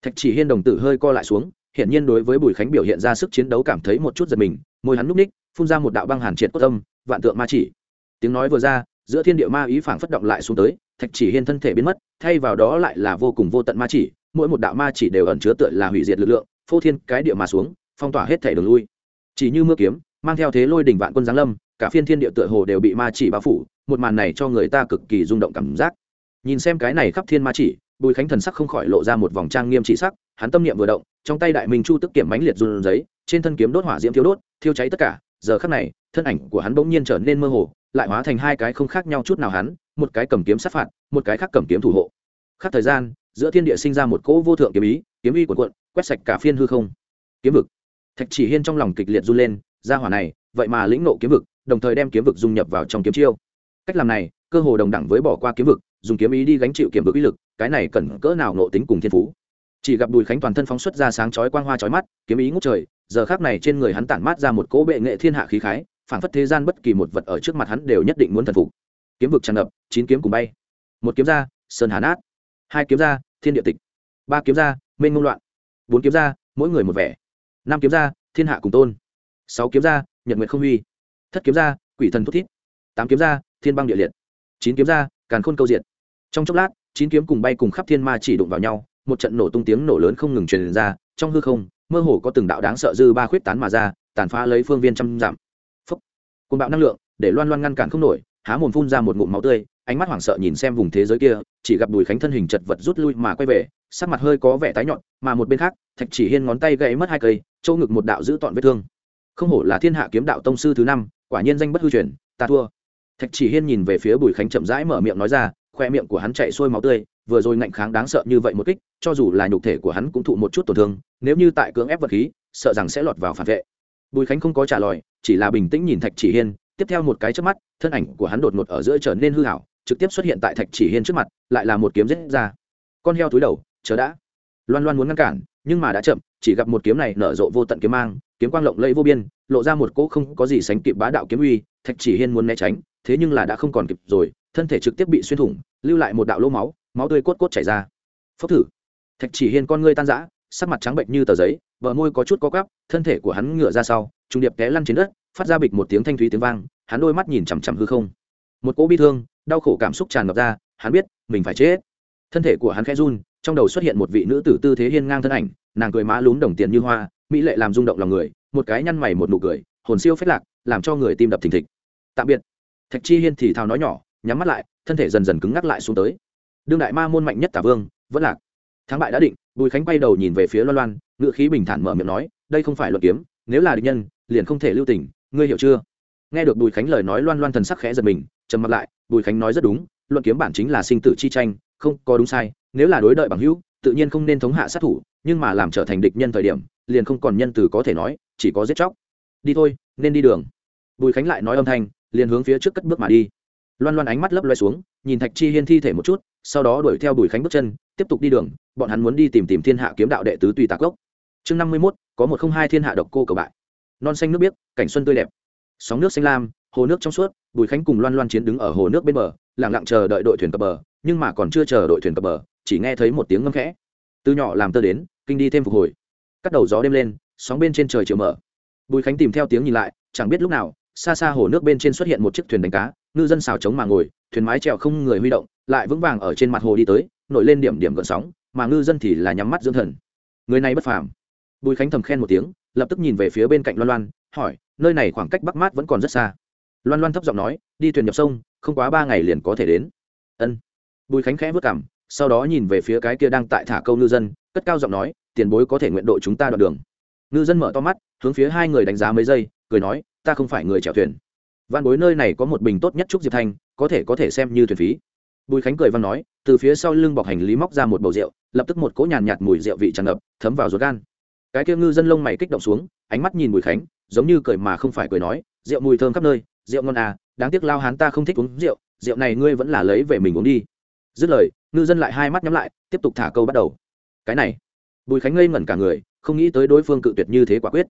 Thạch chỉ hiên đồng tử hơi co lại xuống, hiển nhiên đối với bùi khánh biểu hiện ra sức chiến đấu cảm thấy một chút giật mình, môi hắn núp ních, phun ra một đạo băng hàn triệt cốt tâm vạn tượng ma chỉ. Tiếng nói vừa ra giữa thiên địa ma ý phảng phất động lại xuống tới, thạch chỉ hiên thân thể biến mất, thay vào đó lại là vô cùng vô tận ma chỉ, mỗi một đạo ma chỉ đều ẩn chứa tựa là hủy diệt lực lượng, phô thiên cái địa mà xuống, phong tỏa hết thể đường lui. Chỉ như mưa kiếm, mang theo thế lôi đỉnh vạn quân giáng lâm, cả phiên thiên địa tựa hồ đều bị ma chỉ bao phủ, một màn này cho người ta cực kỳ rung động cảm giác. Nhìn xem cái này khắp thiên ma chỉ, bùi khánh thần sắc không khỏi lộ ra một vòng trang nghiêm chỉ sắc, hắn tâm niệm vừa động, trong tay đại minh chu tức kiểm mãnh liệt run giấy trên thân kiếm đốt hỏa diễm thiếu đốt, thiêu cháy tất cả giờ khắc này, thân ảnh của hắn bỗng nhiên trở nên mơ hồ, lại hóa thành hai cái không khác nhau chút nào hắn, một cái cầm kiếm sát phạt, một cái khác cầm kiếm thủ hộ. Khác thời gian, giữa thiên địa sinh ra một cỗ vô thượng kiếm ý, kiếm uy quần quận quét sạch cả phiên hư không. Kiếm vực. Thạch chỉ hiên trong lòng kịch liệt run lên, ra hỏa này, vậy mà lĩnh nộ kiếm vực, đồng thời đem kiếm vực dung nhập vào trong kiếm chiêu. Cách làm này, cơ hồ đồng đẳng với bỏ qua kiếm vực, dùng kiếm ý đi gánh chịu kiếm vực uy lực, cái này cần cỡ nào nộ tính cùng thiên phú. Chỉ gặp bùi khánh toàn thân phóng xuất ra sáng chói quang hoa chói mắt, kiếm ý ngút trời giờ khác này trên người hắn tản mát ra một cỗ bệ nghệ thiên hạ khí khái, phảng phất thế gian bất kỳ một vật ở trước mặt hắn đều nhất định muốn thần phục. Kiếm vực tràn ngập, chín kiếm cùng bay. Một kiếm ra, sơn hà nát. Hai kiếm ra, thiên địa tịch. Ba kiếm ra, mênh ngôn loạn. Bốn kiếm ra, mỗi người một vẻ. Năm kiếm ra, thiên hạ cùng tôn. Sáu kiếm ra, nhật nguyện không huy. Thất kiếm ra, quỷ thần thúc thiết tám kiếm ra, thiên băng địa liệt. Chín kiếm ra, càn khôn câu diệt. trong chốc lát, chín kiếm cùng bay cùng khắp thiên ma chỉ đụng vào nhau, một trận nổ tung tiếng nổ lớn không ngừng truyền ra, trong hư không mơ hồ có từng đạo đáng sợ dư ba khuyết tán mà ra, tàn phá lấy phương viên trăm dặm. Phúc. Côn bạo năng lượng, để loan loan ngăn cản không nổi, há mồm phun ra một ngụm máu tươi, ánh mắt hoảng sợ nhìn xem vùng thế giới kia, chỉ gặp bùi khánh thân hình chật vật rút lui mà quay về, sắc mặt hơi có vẻ tái nhọn mà một bên khác, thạch chỉ hiên ngón tay gãy mất hai cây, châu ngực một đạo giữ tọn vết thương. Không hổ là thiên hạ kiếm đạo tông sư thứ năm, quả nhiên danh bất hư truyền, ta thua. Thạch chỉ hiên nhìn về phía bùi khánh chậm rãi mở miệng nói ra, khoe miệng của hắn chạy xuôi máu tươi vừa rồi ngạnh kháng đáng sợ như vậy một kích, cho dù là nhục thể của hắn cũng thụ một chút tổn thương, nếu như tại cưỡng ép vật khí, sợ rằng sẽ lọt vào phản vệ. Bùi khánh không có trả lời, chỉ là bình tĩnh nhìn thạch chỉ hiên, tiếp theo một cái trước mắt, thân ảnh của hắn đột ngột ở giữa trở nên hư hảo trực tiếp xuất hiện tại thạch chỉ hiên trước mặt, lại là một kiếm rết ra. Con heo túi đầu, chờ đã. Loan loan muốn ngăn cản, nhưng mà đã chậm, chỉ gặp một kiếm này nở rộ vô tận kiếm mang, kiếm quang lộng lẫy vô biên, lộ ra một cỗ không có gì sánh kịp bá đạo kiếm uy, thạch chỉ hiên muốn né tránh, thế nhưng là đã không còn kịp rồi, thân thể trực tiếp bị xuyên thủng, lưu lại một đạo lỗ máu máu tươi cốt cốt chảy ra. Phốc thử. Thạch chỉ hiên con ngươi tan rã, sắc mặt trắng bệnh như tờ giấy, bờ môi có chút có cắp thân thể của hắn ngửa ra sau, trung điệp té lăn trên đất, phát ra bịch một tiếng thanh thúy tiếng vang, hắn đôi mắt nhìn chằm chằm hư không. Một cỗ bi thương, đau khổ cảm xúc tràn ngập ra, hắn biết, mình phải chết. Thân thể của hắn khẽ run, trong đầu xuất hiện một vị nữ tử tư thế hiên ngang thân ảnh, nàng cười má lún đồng tiền như hoa, mỹ lệ làm rung động lòng người, một cái nhăn mày một nụ cười, hồn siêu phết lạc, làm cho người tim đập thình thịch. Tạm biệt. Thạch chi hiên thì thào nói nhỏ, nhắm mắt lại, thân thể dần dần cứng ngắc lại xuống tới đương đại ma môn mạnh nhất tả vương, vẫn lạc. Thắng bại đã định, bùi khánh quay đầu nhìn về phía loan loan ngự khí bình thản mở miệng nói, đây không phải luận kiếm, nếu là địch nhân, liền không thể lưu tình, ngươi hiểu chưa? Nghe được bùi khánh lời nói, loan loan thần sắc khẽ giật mình, trầm mặt lại, bùi khánh nói rất đúng, luận kiếm bản chính là sinh tử chi tranh, không có đúng sai, nếu là đối đợi bằng hữu, tự nhiên không nên thống hạ sát thủ, nhưng mà làm trở thành địch nhân thời điểm, liền không còn nhân từ có thể nói, chỉ có giết chóc. Đi thôi, nên đi đường. Bùi khánh lại nói âm thanh, liền hướng phía trước cất bước mà đi loan loan ánh mắt lấp loay xuống, nhìn thạch chi hiên thi thể một chút, sau đó đuổi theo bùi khánh bước chân, tiếp tục đi đường, bọn hắn muốn đi tìm tìm thiên hạ kiếm đạo đệ tứ tùy tạc gốc chương năm mươi mốt, có một không hai thiên hạ độc cô cầu bại. Non xanh nước biếc, cảnh xuân tươi đẹp. Sóng nước xanh lam, hồ nước trong suốt, bùi khánh cùng loan loan chiến đứng ở hồ nước bên bờ lẳng lặng chờ đợi đội thuyền cập bờ, nhưng mà còn chưa chờ đội thuyền cập bờ, chỉ nghe thấy một tiếng ngâm khẽ. Từ nhỏ làm tơ đến, kinh đi thêm phục hồi. Cắt đầu gió đêm lên, sóng bên trên trời chiều mở. Bùi khánh tìm theo tiếng nhìn lại, chẳng biết lúc nào, xa xa hồ nước bên trên xuất hiện một chiếc thuyền đánh cá ngư dân xào trống mà ngồi, thuyền mái trèo không người huy động, lại vững vàng ở trên mặt hồ đi tới, nổi lên điểm điểm gợn sóng, mà ngư dân thì là nhắm mắt dưỡng thần. Người này bất phàm. Bùi khánh thầm khen một tiếng, lập tức nhìn về phía bên cạnh loan loan, hỏi, nơi này khoảng cách bắc mát vẫn còn rất xa? Loan loan thấp giọng nói, đi thuyền nhập sông, không quá ba ngày liền có thể đến. Ân. Bùi khánh khẽ vất cảm sau đó nhìn về phía cái kia đang tại thả câu ngư dân, cất cao giọng nói, tiền bối có thể nguyện độ chúng ta đoạn đường. Ngư dân mở to mắt, hướng phía hai người đánh giá mấy giây, cười nói, ta không phải người chèo thuyền văn bối nơi này có một bình tốt nhất trúc diệp thanh, có thể có thể xem như thuyền phí. Bùi khánh cười văn nói, từ phía sau lưng bọc hành lý móc ra một bầu rượu, lập tức một cỗ nhàn nhạt mùi rượu vị tràn ngập, thấm vào ruột gan. Cái kia ngư dân lông mày kích động xuống, ánh mắt nhìn bùi khánh, giống như cười mà không phải cười nói, rượu mùi thơm khắp nơi, rượu ngon à đáng tiếc lao hán ta không thích uống rượu rượu này ngươi vẫn là lấy về mình uống đi. Dứt lời, ngư dân lại hai mắt nhắm lại, tiếp tục thả câu bắt đầu. Cái này, bùi khánh ngây ngẩn cả người, không nghĩ tới đối phương cự tuyệt như thế quả quyết.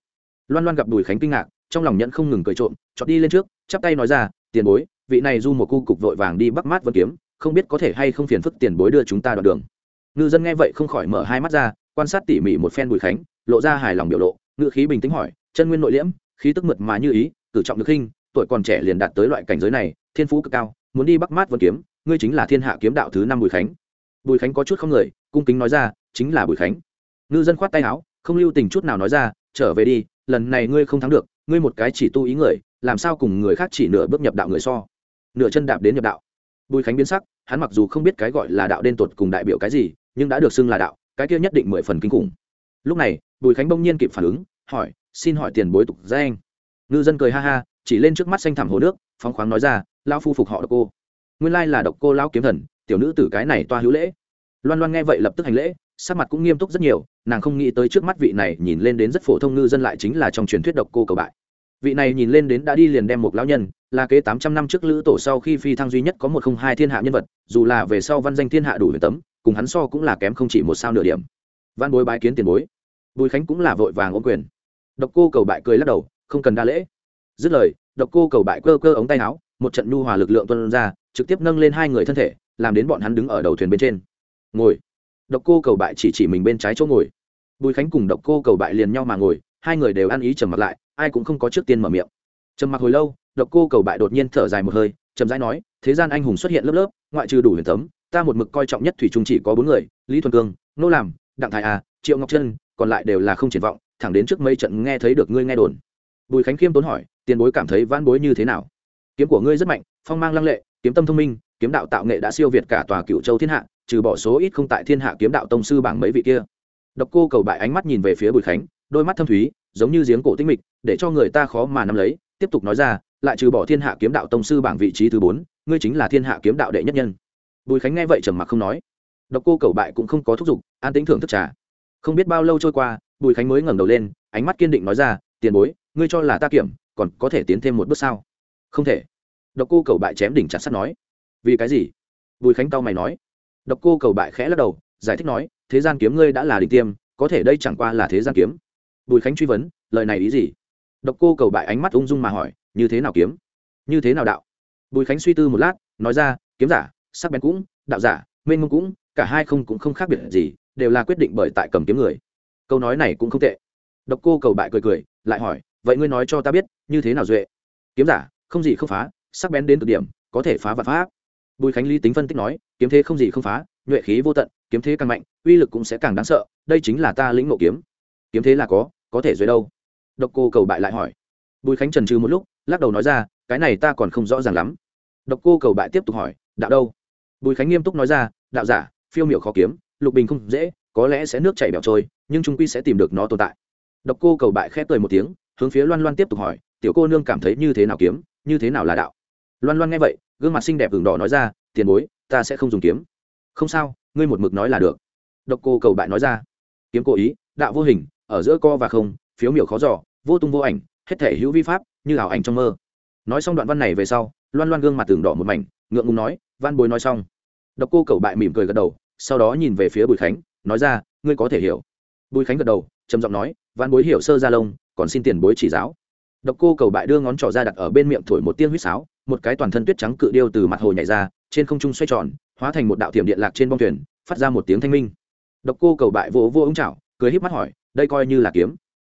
Loan loan gặp bùi khánh kinh ngạc trong lòng nhẫn không ngừng cười trộm chọn đi lên trước, chắp tay nói ra, tiền bối, vị này du một cu cục vội vàng đi bắt mát vân kiếm, không biết có thể hay không phiền phức tiền bối đưa chúng ta đoạn đường. Ngư dân nghe vậy không khỏi mở hai mắt ra, quan sát tỉ mỉ một phen bùi khánh, lộ ra hài lòng biểu lộ ngự khí bình tĩnh hỏi, chân nguyên nội liễm, khí tức mượt mà như ý, cử trọng được hình tuổi còn trẻ liền đạt tới loại cảnh giới này, thiên phú cực cao, muốn đi bắc mát vân kiếm, ngươi chính là thiên hạ kiếm đạo thứ năm bùi khánh. Bùi khánh có chút không người, cung kính nói ra, chính là bùi khánh. Ngư dân khoát tay áo, không lưu tình chút nào nói ra, trở về đi, lần này ngươi không thắng được ngươi một cái chỉ tu ý người, làm sao cùng người khác chỉ nửa bước nhập đạo người so? Nửa chân đạp đến nhập đạo. Bùi khánh biến sắc, hắn mặc dù không biết cái gọi là đạo đen tuột cùng đại biểu cái gì, nhưng đã được xưng là đạo, cái kia nhất định mười phần kinh khủng. Lúc này, bùi khánh bỗng nhiên kịp phản ứng, hỏi, xin hỏi tiền bối tục ra anh? Ngư dân cười ha ha, chỉ lên trước mắt xanh thẳm hồ nước, phóng khoáng nói ra lao phu phục họ độc cô. Nguyên lai là độc cô lao kiếm thần, tiểu nữ tử cái này toa hữu lễ. Loan loan nghe vậy lập tức hành lễ sắc mặt cũng nghiêm túc rất nhiều, nàng không nghĩ tới trước mắt vị này nhìn lên đến rất phổ thông ngư dân lại chính là trong truyền thuyết độc cô cầu bại. Vị này nhìn lên đến đã đi liền đem một lão nhân, là kế tám trăm năm trước lữ tổ sau khi phi thăng duy nhất có một không hai thiên hạ nhân vật, dù là về sau văn danh thiên hạ đủ huyền tấm, cùng hắn so cũng là kém không chỉ một sao nửa điểm. Văn bối bái kiến tiền bối. Bùi khánh cũng là vội vàng ô quyền. Độc cô cầu bại cười lắc đầu, không cần đa lễ. Dứt lời, độc cô cầu bại cơ cơ ống tay áo, một trận nhu hòa lực lượng tuân ra, trực tiếp nâng lên hai người thân thể, làm đến bọn hắn đứng ở đầu thuyền bên trên. Ngồi độc cô cầu bại chỉ chỉ mình bên trái chỗ ngồi. Bùi khánh cùng độc cô cầu bại liền nhau mà ngồi, hai người đều ăn ý trầm mặt lại, ai cũng không có trước tiên mở miệng. Trầm mặc hồi lâu, độc cô cầu bại đột nhiên thở dài một hơi trầm rãi nói, thế gian anh hùng xuất hiện lớp lớp, ngoại trừ đủ huyền tấm ta một mực coi trọng nhất thủy trung chỉ có bốn người, lý thuần cương, nô làm, đặng thái a, triệu ngọc trân, còn lại đều là không triển vọng, thẳng đến trước mấy trận nghe thấy được ngươi nghe đồn. Bùi khánh khiêm tốn hỏi, tiền bối cảm thấy vãn bối như thế nào? Kiếm của ngươi rất mạnh, phong mang lăng lệ, kiếm tâm thông minh, kiếm đạo tạo nghệ đã siêu việt cả tòa cựu châu thiên hạ trừ bỏ số ít không tại thiên hạ kiếm đạo tông sư bảng mấy vị kia. Độc cô cầu bại ánh mắt nhìn về phía bùi khánh, đôi mắt thâm thúy, giống như giếng cổ tinh mịch, để cho người ta khó mà nắm lấy, tiếp tục nói ra, lại trừ bỏ thiên hạ kiếm đạo tông sư bảng vị trí thứ bốn, ngươi chính là thiên hạ kiếm đạo đệ nhất nhân. Bùi khánh nghe vậy trầm mặc không nói. Độc cô cầu bại cũng không có thúc giục, an tính thưởng thức trà. Không biết bao lâu trôi qua, bùi khánh mới ngẩng đầu lên, ánh mắt kiên định nói ra, tiền bối, ngươi cho là ta kiểm, còn có thể tiến thêm một bước sao? Không thể. Độc cô cầu bại chém đỉnh chặt sắt nói. Vì cái gì? Bùi khánh tao mày nói độc cô cầu bại khẽ lắc đầu, giải thích nói, thế gian kiếm ngươi đã là đỉnh tiêm, có thể đây chẳng qua là thế gian kiếm. Bùi khánh truy vấn, lời này ý gì? Độc cô cầu bại ánh mắt ung dung mà hỏi, như thế nào kiếm? Như thế nào đạo? Bùi khánh suy tư một lát, nói ra, kiếm giả, sắc bén cũng, đạo giả, mênh mông cũng, cả hai không cũng không khác biệt gì, đều là quyết định bởi tại cầm kiếm người. Câu nói này cũng không tệ. Độc cô cầu bại cười cười, lại hỏi, vậy ngươi nói cho ta biết, như thế nào duệ? Kiếm giả, không gì không phá, sắc bén đến cực điểm, có thể phá vật phá bùi khánh lý tính phân tích nói, kiếm thế không gì không phá, nhuệ khí vô tận, kiếm thế càng mạnh, uy lực cũng sẽ càng đáng sợ, đây chính là ta lĩnh ngộ kiếm. Kiếm thế là có có thể dưới đâu? Độc cô cầu bại lại hỏi. Bùi khánh trần trừ một lúc, lắc đầu nói ra, cái này ta còn không rõ ràng lắm. Độc cô cầu bại tiếp tục hỏi, đạo đâu? Bùi khánh nghiêm túc nói ra, đạo giả, phiêu miểu khó kiếm, lục bình không dễ, có lẽ sẽ nước chảy bẻo trôi, nhưng trung quy sẽ tìm được nó tồn tại. Độc cô cầu bại khép cười một tiếng, hướng phía loan loan tiếp tục hỏi, tiểu cô nương cảm thấy như thế nào kiếm, như thế nào là đạo? Loan loan nghe vậy gương mặt xinh đẹp hưởng đỏ nói ra, tiền bối, ta sẽ không dùng kiếm. Không sao, ngươi một mực nói là được. Độc cô cầu bại nói ra. Kiếm cố ý, đạo vô hình, ở giữa co và không, phiếu miểu khó giỏ vô tung vô ảnh, hết thể hữu vi pháp, như ảo ảnh trong mơ. Nói xong đoạn văn này về sau, loan loan gương mặt tường đỏ một mảnh, ngượng ngùng nói, văn bối nói xong. Độc cô cầu bại mỉm cười gật đầu, sau đó nhìn về phía bùi khánh, nói ra, ngươi có thể hiểu. Bùi khánh gật đầu, trầm giọng nói, văn bối hiểu sơ ra lông, còn xin tiền bối chỉ giáo. Độc cô cầu bại đưa ngón trỏ ra đặt ở bên miệng thổi một tiếng huýt sáo một cái toàn thân tuyết trắng cự điêu từ mặt hồ nhảy ra, trên không trung xoay tròn, hóa thành một đạo tiềm điện lạc trên bông thuyền, phát ra một tiếng thanh minh. Độc cô cầu bại vỗ vô ưng chảo, cười híp mắt hỏi, đây coi như là kiếm.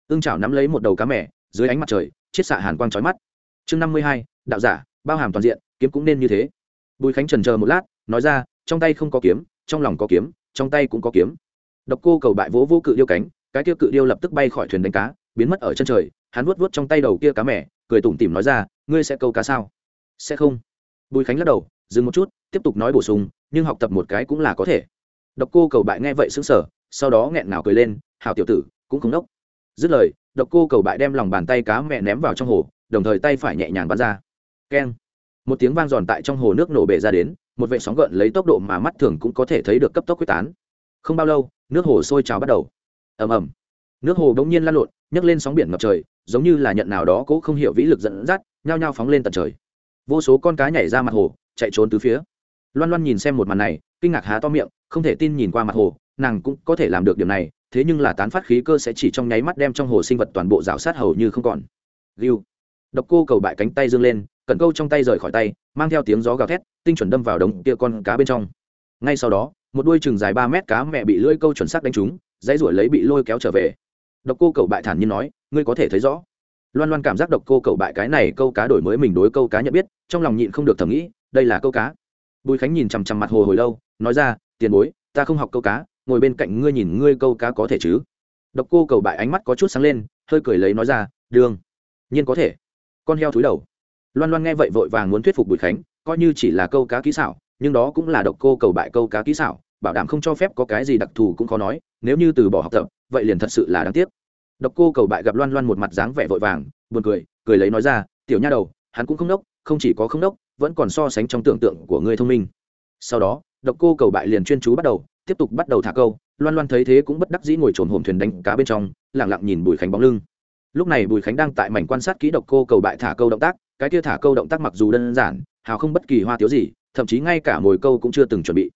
Ưng chảo nắm lấy một đầu cá mẻ, dưới ánh mặt trời, chiết xạ hàn quang trói mắt. Chương năm mươi hai, đạo giả, bao hàm toàn diện, kiếm cũng nên như thế. Bùi khánh trần chờ một lát, nói ra, trong tay không có kiếm, trong lòng có kiếm, trong tay cũng có kiếm. Độc cô cầu bại vỗ vô cự điêu cánh, cái kia cự điêu lập tức bay khỏi thuyền đánh cá, biến mất ở chân trời, hắn vuốt vuốt trong tay đầu kia cá mẻ, cười tủm tỉm nói ra, ngươi sẽ câu cá sao? Sẽ không. Bùi khánh lắc đầu, dừng một chút, tiếp tục nói bổ sung, nhưng học tập một cái cũng là có thể. Độc cô cầu bại nghe vậy xứng sở sau đó nghẹn ngào cười lên, hảo tiểu tử, cũng không đốc. Dứt lời, độc cô cầu bại đem lòng bàn tay cá mẹ ném vào trong hồ, đồng thời tay phải nhẹ nhàng bắn ra. Keng. Một tiếng vang giòn tại trong hồ nước nổ bể ra đến, một vệ sóng gợn lấy tốc độ mà mắt thường cũng có thể thấy được cấp tốc quyết tán. Không bao lâu, nước hồ sôi trào bắt đầu. Ầm ầm. Nước hồ đ ỗ n g nhiên lan lộn, nhấc lên sóng biển ngập trời, giống như là nhận nào đó cố không hiểu vĩ lực dẫn dắt, nhao nhao phóng lên tận trời vô số con cá nhảy ra mặt hồ, chạy trốn từ phía. Loan loan nhìn xem một màn này, kinh ngạc há to miệng, không thể tin nhìn qua mặt hồ, nàng cũng có thể làm được điều này, thế nhưng là tán phát khí cơ sẽ chỉ trong nháy mắt đem trong hồ sinh vật toàn bộ rào sát hầu như không còn. Lưu. độc cô cầu bại cánh tay dương lên, cẩn câu trong tay rời khỏi tay, mang theo tiếng gió gào thét, tinh chuẩn đâm vào đống kia con cá bên trong. Ngay sau đó, một đuôi chừng dài ba mét cá mẹ bị lưỡi câu chuẩn xác đánh trúng, dãy ruổi lấy bị lôi kéo trở về. Độc cô cầu bại thản nhiên nói, ngươi có thể thấy rõ loan loan cảm giác độc cô cầu bại cái này, câu cá đổi mới mình đối câu cá nhận biết, trong lòng nhịn không được thầm nghĩ, đây là câu cá. Bùi khánh nhìn chằm chằm mặt hồ hồi lâu, nói ra, tiền bối, ta không học câu cá, ngồi bên cạnh ngươi nhìn ngươi câu cá có thể chứ? Độc cô cầu bại ánh mắt có chút sáng lên, hơi cười lấy nói ra, đương nhiên có thể. Con heo thúi đầu. Loan loan nghe vậy vội vàng muốn thuyết phục bùi khánh, coi như chỉ là câu cá kỹ xảo, nhưng đó cũng là độc cô cầu bại câu cá kỹ xảo, bảo đảm không cho phép có cái gì đặc thù cũng khó nói, nếu như từ bỏ học tập, vậy liền thật sự là đáng tiếc độc cô cầu bại gặp loan loan một mặt dáng vẻ vội vàng, buồn cười cười lấy nói ra, tiểu nha đầu, hắn cũng không đốc, không chỉ có không đốc, vẫn còn so sánh trong tưởng tượng của ngươi thông minh. Sau đó, độc cô cầu bại liền chuyên chú bắt đầu, tiếp tục bắt đầu thả câu, loan loan thấy thế cũng bất đắc dĩ ngồi trồn hồm thuyền đánh cá bên trong lẳng lặng nhìn bùi khánh bóng lưng. Lúc này bùi khánh đang tại mảnh quan sát kỹ độc cô cầu bại thả câu động tác, cái kia thả câu động tác mặc dù đơn giản, hào không bất kỳ hoa tiếu gì, thậm chí ngay cả mồi câu cũng chưa từng chuẩn bị.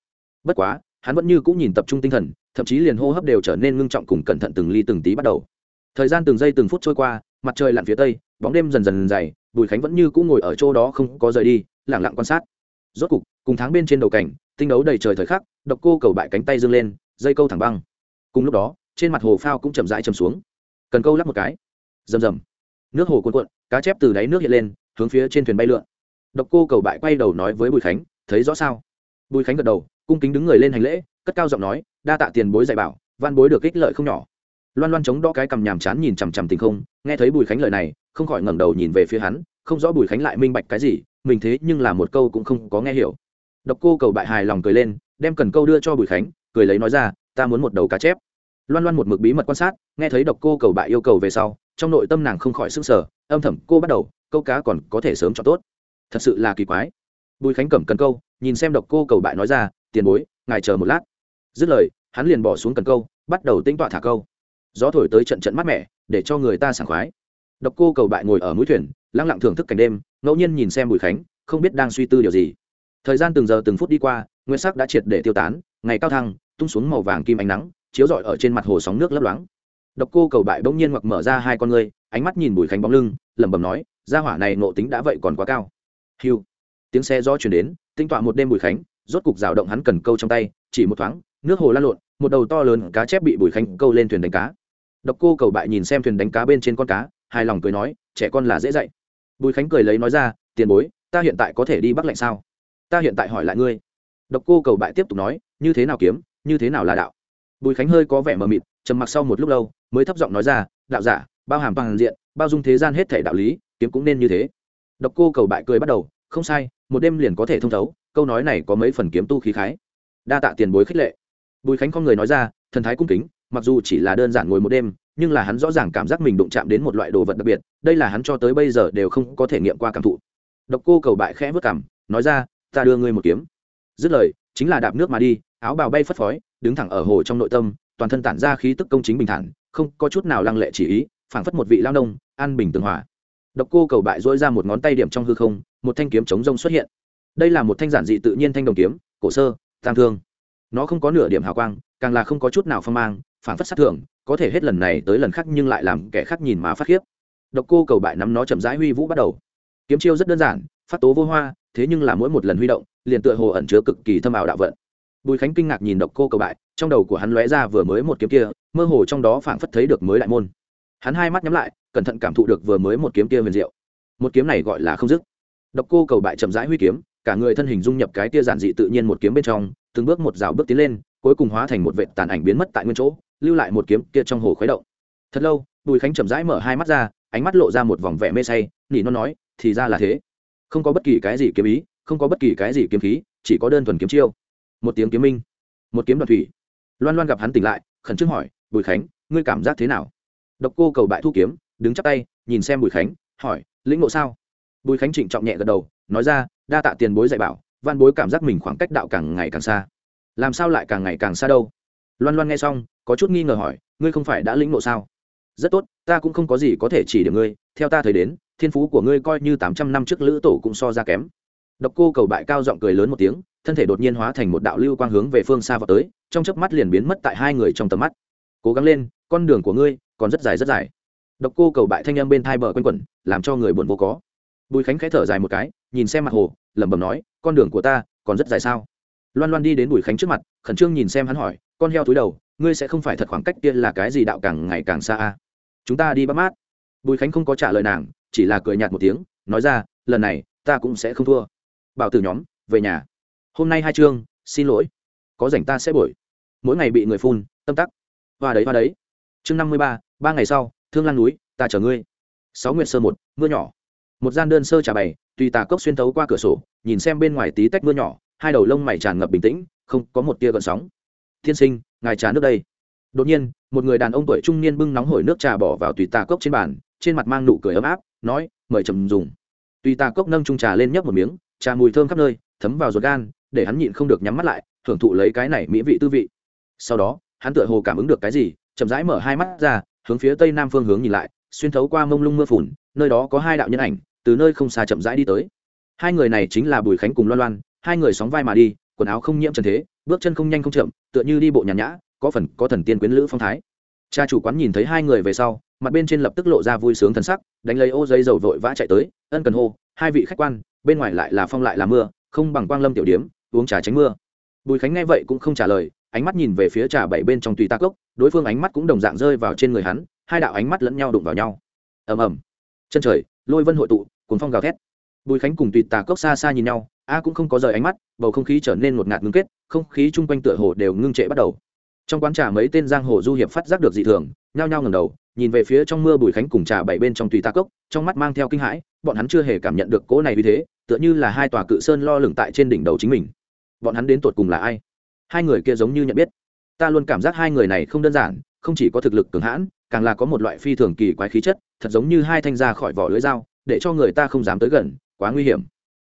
Bất quá, hắn vẫn như cũng nhìn tập trung tinh thần, thậm chí liền hô hấp đều trở nên ngưng trọng cùng cẩn thận từng ly từng tí bắt đầu thời gian từng giây từng phút trôi qua, mặt trời lặn phía tây, bóng đêm dần dần dày, bùi khánh vẫn như cũng ngồi ở chỗ đó không có rời đi lẳng lặng quan sát. Rốt cục, cùng tháng bên trên đầu cảnh, tinh đấu đầy trời thời khắc, độc cô cầu bại cánh tay dương lên, dây câu thẳng băng. Cùng lúc đó, trên mặt hồ phao cũng chậm rãi chầm xuống. Cần câu lắp một cái. Rầm rầm. Nước hồ cuộn cuộn, cá chép từ đáy nước hiện lên, hướng phía trên thuyền bay lượn. Độc cô cầu bại quay đầu nói với bùi khánh, thấy rõ sao? Bùi khánh gật đầu, cung kính đứng người lên hành lễ, cất cao giọng nói, đa tạ tiền bối dạy bảo, văn bối được ích lợi không nhỏ loan loan chống đo cái cầm nhàm chán nhìn chằm chằm tình không, nghe thấy bùi khánh lời này, không khỏi ngẩng đầu nhìn về phía hắn, không rõ bùi khánh lại minh bạch cái gì, mình thế nhưng là một câu cũng không có nghe hiểu. Độc cô cầu bại hài lòng cười lên, đem cần câu đưa cho bùi khánh, cười lấy nói ra, ta muốn một đầu cá chép. Loan loan một mực bí mật quan sát, nghe thấy độc cô cầu bại yêu cầu về sau, trong nội tâm nàng không khỏi sức sở âm thầm, cô bắt đầu, câu cá còn có thể sớm cho tốt. Thật sự là kỳ quái. Bùi khánh cầm cần câu, nhìn xem độc cô cầu bại nói ra, tiền bối, ngài chờ một lát. Dứt lời, hắn liền bỏ xuống cần câu, bắt đầu tính tọa thả câu gió thổi tới trận trận mát mẻ, để cho người ta sảng khoái. Độc cô cầu bại ngồi ở mũi thuyền, lăng lặng thưởng thức cảnh đêm, ngẫu nhiên nhìn xem bùi khánh, không biết đang suy tư điều gì. Thời gian từng giờ từng phút đi qua, nguyên sắc đã triệt để tiêu tán, ngày cao thăng, tung xuống màu vàng kim ánh nắng, chiếu rọi ở trên mặt hồ sóng nước lấp loáng. Độc cô cầu bại bỗng nhiên hoặc mở ra hai con ngươi, ánh mắt nhìn bùi khánh bóng lưng, lẩm bẩm nói, gia hỏa này nộ tính đã vậy còn quá cao. Hiu tiếng xe do chuyển đến, tinh tọa một đêm bùi khánh, rốt cục rào động hắn cần câu trong tay, chỉ một thoáng, nước hồ lan lộn, một đầu to lớn cá chép bị bùi khánh câu lên thuyền đánh cá độc cô cầu bại nhìn xem thuyền đánh cá bên trên con cá, hài lòng cười nói, trẻ con là dễ dạy. Bùi khánh cười lấy nói ra, tiền bối, ta hiện tại có thể đi bắc lạnh sao? Ta hiện tại hỏi lại ngươi. Độc cô cầu bại tiếp tục nói, như thế nào kiếm, như thế nào là đạo? Bùi khánh hơi có vẻ mờ mịt, trầm mặc sau một lúc lâu, mới thấp giọng nói ra, đạo giả, bao hàm bằng diện, bao dung thế gian hết thể đạo lý, kiếm cũng nên như thế. Độc cô cầu bại cười bắt đầu, không sai, một đêm liền có thể thông thấu, câu nói này có mấy phần kiếm tu khí khái. Đa tạ tiền bối khích lệ. Bùi khánh con người nói ra, thần thái cung kính mặc dù chỉ là đơn giản ngồi một đêm, nhưng là hắn rõ ràng cảm giác mình đụng chạm đến một loại đồ vật đặc biệt, đây là hắn cho tới bây giờ đều không có thể nghiệm qua cảm thụ. Độc cô cầu bại khẽ vất cảm, nói ra, ta đưa ngươi một kiếm. Dứt lời, chính là đạp nước mà đi, áo bào bay phất phới, đứng thẳng ở hồ trong nội tâm, toàn thân tản ra khí tức công chính bình thản, không có chút nào lăng lệ chỉ ý, phảng phất một vị lao nông, an bình tường hòa. Độc cô cầu bại dỗi ra một ngón tay điểm trong hư không, một thanh kiếm chống rông xuất hiện. Đây là một thanh giản dị tự nhiên thanh đồng kiếm, cổ sơ tang thương. Nó không có nửa điểm hào quang càng là không có chút nào phong mang, phảng phất sát thưởng có thể hết lần này tới lần khác nhưng lại làm kẻ khác nhìn mà phát khiếp. Độc cô cầu bại nắm nó chậm rãi huy vũ bắt đầu. Kiếm chiêu rất đơn giản, phát tố vô hoa, thế nhưng là mỗi một lần huy động, liền tựa hồ ẩn chứa cực kỳ thâm ảo đạo vận. Bùi khánh kinh ngạc nhìn độc cô cầu bại, trong đầu của hắn lóe ra vừa mới một kiếm kia, mơ hồ trong đó phảng phất thấy được mới đại môn. Hắn hai mắt nhắm lại, cẩn thận cảm thụ được vừa mới một kiếm kia huyền diệu. Một kiếm này gọi là không dứt. Độc cô cầu bại chậm rãi huy kiếm, cả người thân hình dung nhập cái tia giản dị tự nhiên một kiếm bên trong, từng bước một rào bước tiến lên cuối cùng hóa thành một vệ tàn ảnh biến mất tại nguyên chỗ, lưu lại một kiếm kia trong hồ khuấy động. Thật lâu, bùi khánh chậm rãi mở hai mắt ra, ánh mắt lộ ra một vòng vẻ mê say, nỉ nó nói, thì ra là thế. Không có bất kỳ cái gì kiếm ý, không có bất kỳ cái gì kiếm khí, chỉ có đơn thuần kiếm chiêu. Một tiếng kiếm minh, một kiếm đoạn thủy. Loan loan gặp hắn tỉnh lại, khẩn trương hỏi, bùi khánh, ngươi cảm giác thế nào? Độc cô cầu bại thu kiếm, đứng chắp tay, nhìn xem bùi khánh, hỏi, lĩnh ngộ sao? Bùi khánh trịnh trọng nhẹ gật đầu, nói ra, đa tạ tiền bối dạy bảo, văn bối cảm giác mình khoảng cách đạo càng ngày càng xa làm sao lại càng ngày càng xa đâu? Loan loan nghe xong, có chút nghi ngờ hỏi, ngươi không phải đã lĩnh nộ sao? Rất tốt, ta cũng không có gì có thể chỉ điểm ngươi, theo ta thời đến, thiên phú của ngươi coi như tám trăm năm trước lữ tổ cũng so ra kém. Độc cô cầu bại cao giọng cười lớn một tiếng, thân thể đột nhiên hóa thành một đạo lưu quang hướng về phương xa vào tới, trong chớp mắt liền biến mất tại hai người trong tầm mắt. Cố gắng lên, con đường của ngươi còn rất dài rất dài. Độc cô cầu bại thanh âm bên thai bờ quanh quẩn, làm cho người buồn vô có. Bùi khánh khẽ thở dài một cái, nhìn xem mặt hồ, lẩm bẩm nói, con đường của ta còn rất dài sao? Loan loan đi đến bùi khánh trước mặt, khẩn trương nhìn xem hắn hỏi, con heo túi đầu, ngươi sẽ không phải thật khoảng cách kia là cái gì đạo càng ngày càng xa a. chúng ta đi bắt mát. Bùi khánh không có trả lời nàng, chỉ là cười nhạt một tiếng, nói ra, lần này, ta cũng sẽ không thua. Bảo từ nhóm, về nhà. Hôm nay hai chương, xin lỗi. Có rảnh ta sẽ bổi mỗi ngày bị người phun, tâm tắc. Hoa đấy hoa đấy. Chương năm mươi ba ba ngày sau, thương lan núi, ta chở ngươi. Sáu nguyện sơ một, mưa nhỏ. Một gian đơn sơ trà bày, tùy tà cốc xuyên tấu qua cửa sổ, nhìn xem bên ngoài tí tách mưa nhỏ hai đầu lông mày tràn ngập bình tĩnh, không có một tia gợn sóng. Thiên sinh, ngài trà nước đây. Đột nhiên, một người đàn ông tuổi trung niên bưng nóng hổi nước trà bỏ vào tùy tà cốc trên bàn, trên mặt mang nụ cười ấm áp, nói, mời trầm dùng. Tùy tà cốc nâng trung trà lên nhấp một miếng, trà mùi thơm khắp nơi, thấm vào ruột gan, để hắn nhịn không được nhắm mắt lại, thưởng thụ lấy cái này mỹ vị tư vị. Sau đó, hắn tựa hồ cảm ứng được cái gì, chậm rãi mở hai mắt ra, hướng phía tây nam phương hướng nhìn lại, xuyên thấu qua mông lung mưa phùn, nơi đó có hai đạo nhân ảnh, từ nơi không xa chậm rãi đi tới. Hai người này chính là bùi khánh cùng loan loan hai người sóng vai mà đi, quần áo không nhiễm trần thế, bước chân không nhanh không chậm, tựa như đi bộ nhàn nhã, có phần có thần tiên quyến lữ phong thái. Cha chủ quán nhìn thấy hai người về sau, mặt bên trên lập tức lộ ra vui sướng thần sắc, đánh lấy ô giấy dầu vội vã chạy tới, ân cần hô, hai vị khách quan, bên ngoài lại là phong lại là mưa, không bằng quang lâm tiểu điếm, uống trà tránh mưa. Bùi khánh nghe vậy cũng không trả lời, ánh mắt nhìn về phía trà bảy bên trong tùy ta cốc, đối phương ánh mắt cũng đồng dạng rơi vào trên người hắn, hai đạo ánh mắt lẫn nhau đụng vào nhau. Ầm ầm. Chân trời, lôi vân hội tụ cuốn phong gào thét. Bùi khánh cùng tùy tà cốc xa xa nhìn nhau a cũng không có rời ánh mắt, bầu không khí trở nên ngột ngạt ngưng kết, không khí chung quanh tựa hồ đều ngưng trệ bắt đầu. Trong quán trà mấy tên giang hồ du hiệp phát giác được dị thường, nhao nhao ngầm đầu, nhìn về phía trong mưa bùi khánh cùng trà bảy bên trong tùy ta cốc, trong mắt mang theo kinh hãi, bọn hắn chưa hề cảm nhận được cỗ này vì thế, tựa như là hai tòa cự sơn lo lửng tại trên đỉnh đầu chính mình. Bọn hắn đến tột cùng là ai? Hai người kia giống như nhận biết. Ta luôn cảm giác hai người này không đơn giản, không chỉ có thực lực cường hãn, càng là có một loại phi thường kỳ quái khí chất, thật giống như hai thanh ra khỏi vỏ lưới dao, để cho người ta không dám tới gần, quá nguy hiểm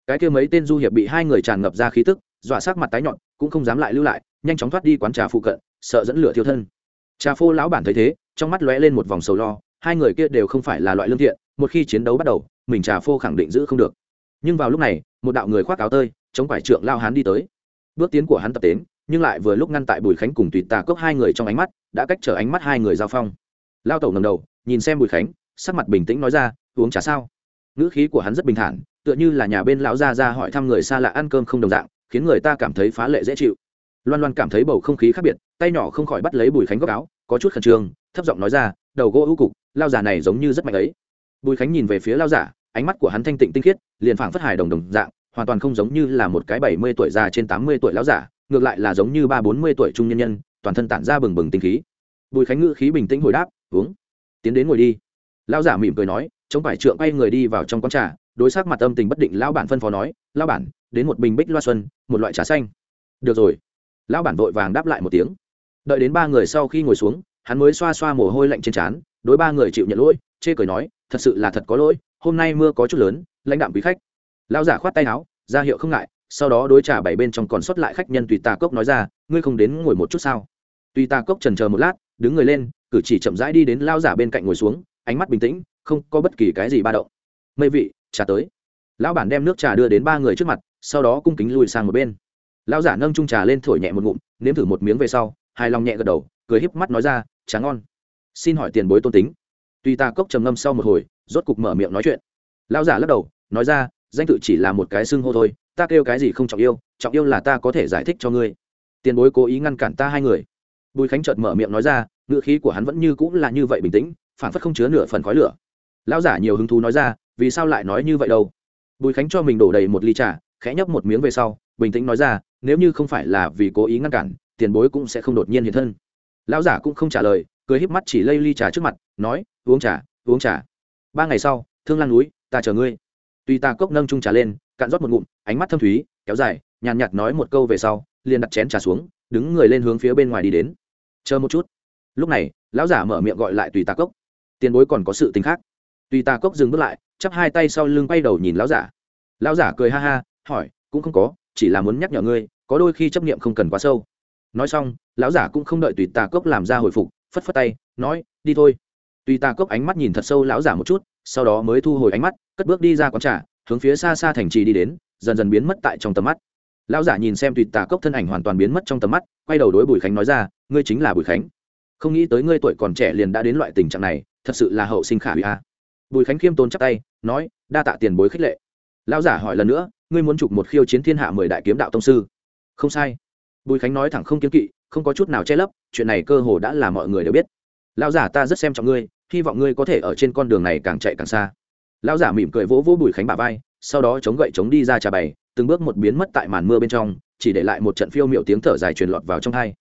cái kia mấy tên du hiệp bị hai người tràn ngập ra khí tức, dọa sắc mặt tái nhọn, cũng không dám lại lưu lại, nhanh chóng thoát đi quán trà phụ cận, sợ dẫn lửa thiêu thân. Trà phô lão bản thấy thế, trong mắt lóe lên một vòng sầu lo, hai người kia đều không phải là loại lương thiện, một khi chiến đấu bắt đầu, mình trà phô khẳng định giữ không được. Nhưng vào lúc này, một đạo người khoác áo tơi, chống phải trượng lao hán đi tới. Bước tiến của hắn tập đến, nhưng lại vừa lúc ngăn tại bùi khánh cùng tùy tà cốc hai người trong ánh mắt, đã cách trở ánh mắt hai người giao phong. Lao tẩu ngầm đầu, nhìn xem bùi khánh, sắc mặt bình tĩnh nói ra, uống trà sao? Ngữ khí của hắn rất bình thản tựa như là nhà bên lão gia ra hỏi thăm người xa lạ ăn cơm không đồng dạng, khiến người ta cảm thấy phá lệ dễ chịu. Loan loan cảm thấy bầu không khí khác biệt, tay nhỏ không khỏi bắt lấy bùi khánh góc áo, có chút khẩn trương, thấp giọng nói ra, đầu gỗ ưu cục lao giả này giống như rất mạnh ấy. Bùi khánh nhìn về phía lao giả ánh mắt của hắn thanh tịnh tinh khiết, liền phảng phất hài đồng đồng dạng, hoàn toàn không giống như là một cái bảy mươi tuổi già trên tám mươi tuổi lão giả ngược lại là giống như ba bốn mươi tuổi trung nhân nhân, toàn thân tản ra bừng bừng tinh khí. Bùi khánh ngữ khí bình tĩnh hồi đáp, uống, tiến đến ngồi đi. Lão giả mỉm cười nói, chống phải trượng bay người đi vào trong quán trà đối sắc mặt âm tình bất định lão bản phân phó nói, lão bản, đến một bình bích loa xuân, một loại trà xanh. Được rồi. Lão bản vội vàng đáp lại một tiếng. Đợi đến ba người sau khi ngồi xuống, hắn mới xoa xoa mồ hôi lạnh trên trán, đối ba người chịu nhận lỗi, chê cười nói, thật sự là thật có lỗi, hôm nay mưa có chút lớn, lãnh đạm quý khách. Lão giả khoát tay áo, ra hiệu không ngại, sau đó đối trà bảy bên trong còn sót lại khách nhân tùy tà cốc nói ra, ngươi không đến ngồi một chút sao? Tùy tà cốc trần chờ một lát, đứng người lên, cử chỉ chậm rãi đi đến lao giả bên cạnh ngồi xuống, ánh mắt bình tĩnh, không có bất kỳ cái gì ba động. Mây vị trà tới. Lão bản đem nước trà đưa đến ba người trước mặt, sau đó cung kính lùi sang một bên. Lão giả nâng trung trà lên thổi nhẹ một ngụm, nếm thử một miếng về sau, hài lòng nhẹ gật đầu, cười híp mắt nói ra, trà ngon. Xin hỏi tiền bối tôn tính. Tuy ta cốc trầm ngâm sau một hồi, rốt cục mở miệng nói chuyện. Lão giả lắc đầu, nói ra, danh tự chỉ là một cái xưng hô thôi, ta kêu cái gì không trọng yêu trọng yêu là ta có thể giải thích cho ngươi. Tiền bối cố ý ngăn cản ta hai người. Bùi khánh chợt mở miệng nói ra ngựa khí của hắn vẫn như cũng là như vậy bình tĩnh phản phất không chứa nửa phần khói lửa. Lão giả nhiều hứng thú nói ra vì sao lại nói như vậy đâu? Bùi khánh cho mình đổ đầy một ly trà, khẽ nhấp một miếng về sau, bình tĩnh nói ra, nếu như không phải là vì cố ý ngăn cản, tiền bối cũng sẽ không đột nhiên hiện thân. Lão giả cũng không trả lời, cười híp mắt chỉ lây ly trà trước mặt, nói, uống trà uống trà. Ba ngày sau, thương lan núi, ta chờ ngươi. Tuy ta cốc nâng trung trà lên, cạn rót một ngụm, ánh mắt thâm thúy, kéo dài, nhàn nhạt nói một câu về sau, liền đặt chén trà xuống, đứng người lên hướng phía bên ngoài đi đến. Chờ một chút. Lúc này, lão giả mở miệng gọi lại tùy ta cốc. Tiền bối còn có sự tính khác. Tùy ta cốc dừng bước lại chắp hai tay sau lưng quay đầu nhìn lão giả. Lão giả cười ha ha, hỏi, cũng không có, chỉ là muốn nhắc nhở ngươi, có đôi khi chấp niệm không cần quá sâu. Nói xong, lão giả cũng không đợi tùy tà cốc làm ra hồi phục, phất phất tay, nói, đi thôi. Tùy tà cốc ánh mắt nhìn thật sâu lão giả một chút, sau đó mới thu hồi ánh mắt, cất bước đi ra quán trà, hướng phía xa xa thành trì đi đến, dần dần biến mất tại trong tầm mắt. Lão giả nhìn xem tùy tà cốc thân ảnh hoàn toàn biến mất trong tầm mắt, quay đầu đối bùi khánh nói ra, ngươi chính là bùi khánh. Không nghĩ tới ngươi tuổi còn trẻ liền đã đến loại tình trạng này, thật sự là hậu sinh khả hủy a bùi khánh khiêm tốn chắc tay, nói, đa tạ tiền bối khích lệ. Lão giả hỏi lần nữa, ngươi muốn chụp một khiêu chiến thiên hạ mười đại kiếm đạo tông sư? Không sai. Bùi khánh nói thẳng không kiếm kỵ, không có chút nào che lấp, chuyện này cơ hồ đã là mọi người đều biết. Lão giả ta rất xem trọng ngươi, hy vọng ngươi có thể ở trên con đường này càng chạy càng xa. Lão giả mỉm cười vỗ vỗ bùi khánh bà vai, sau đó chống gậy chống đi ra trà bày, từng bước một biến mất tại màn mưa bên trong, chỉ để lại một trận phiêu miệu tiếng thở dài truyền lọt vào trong hai.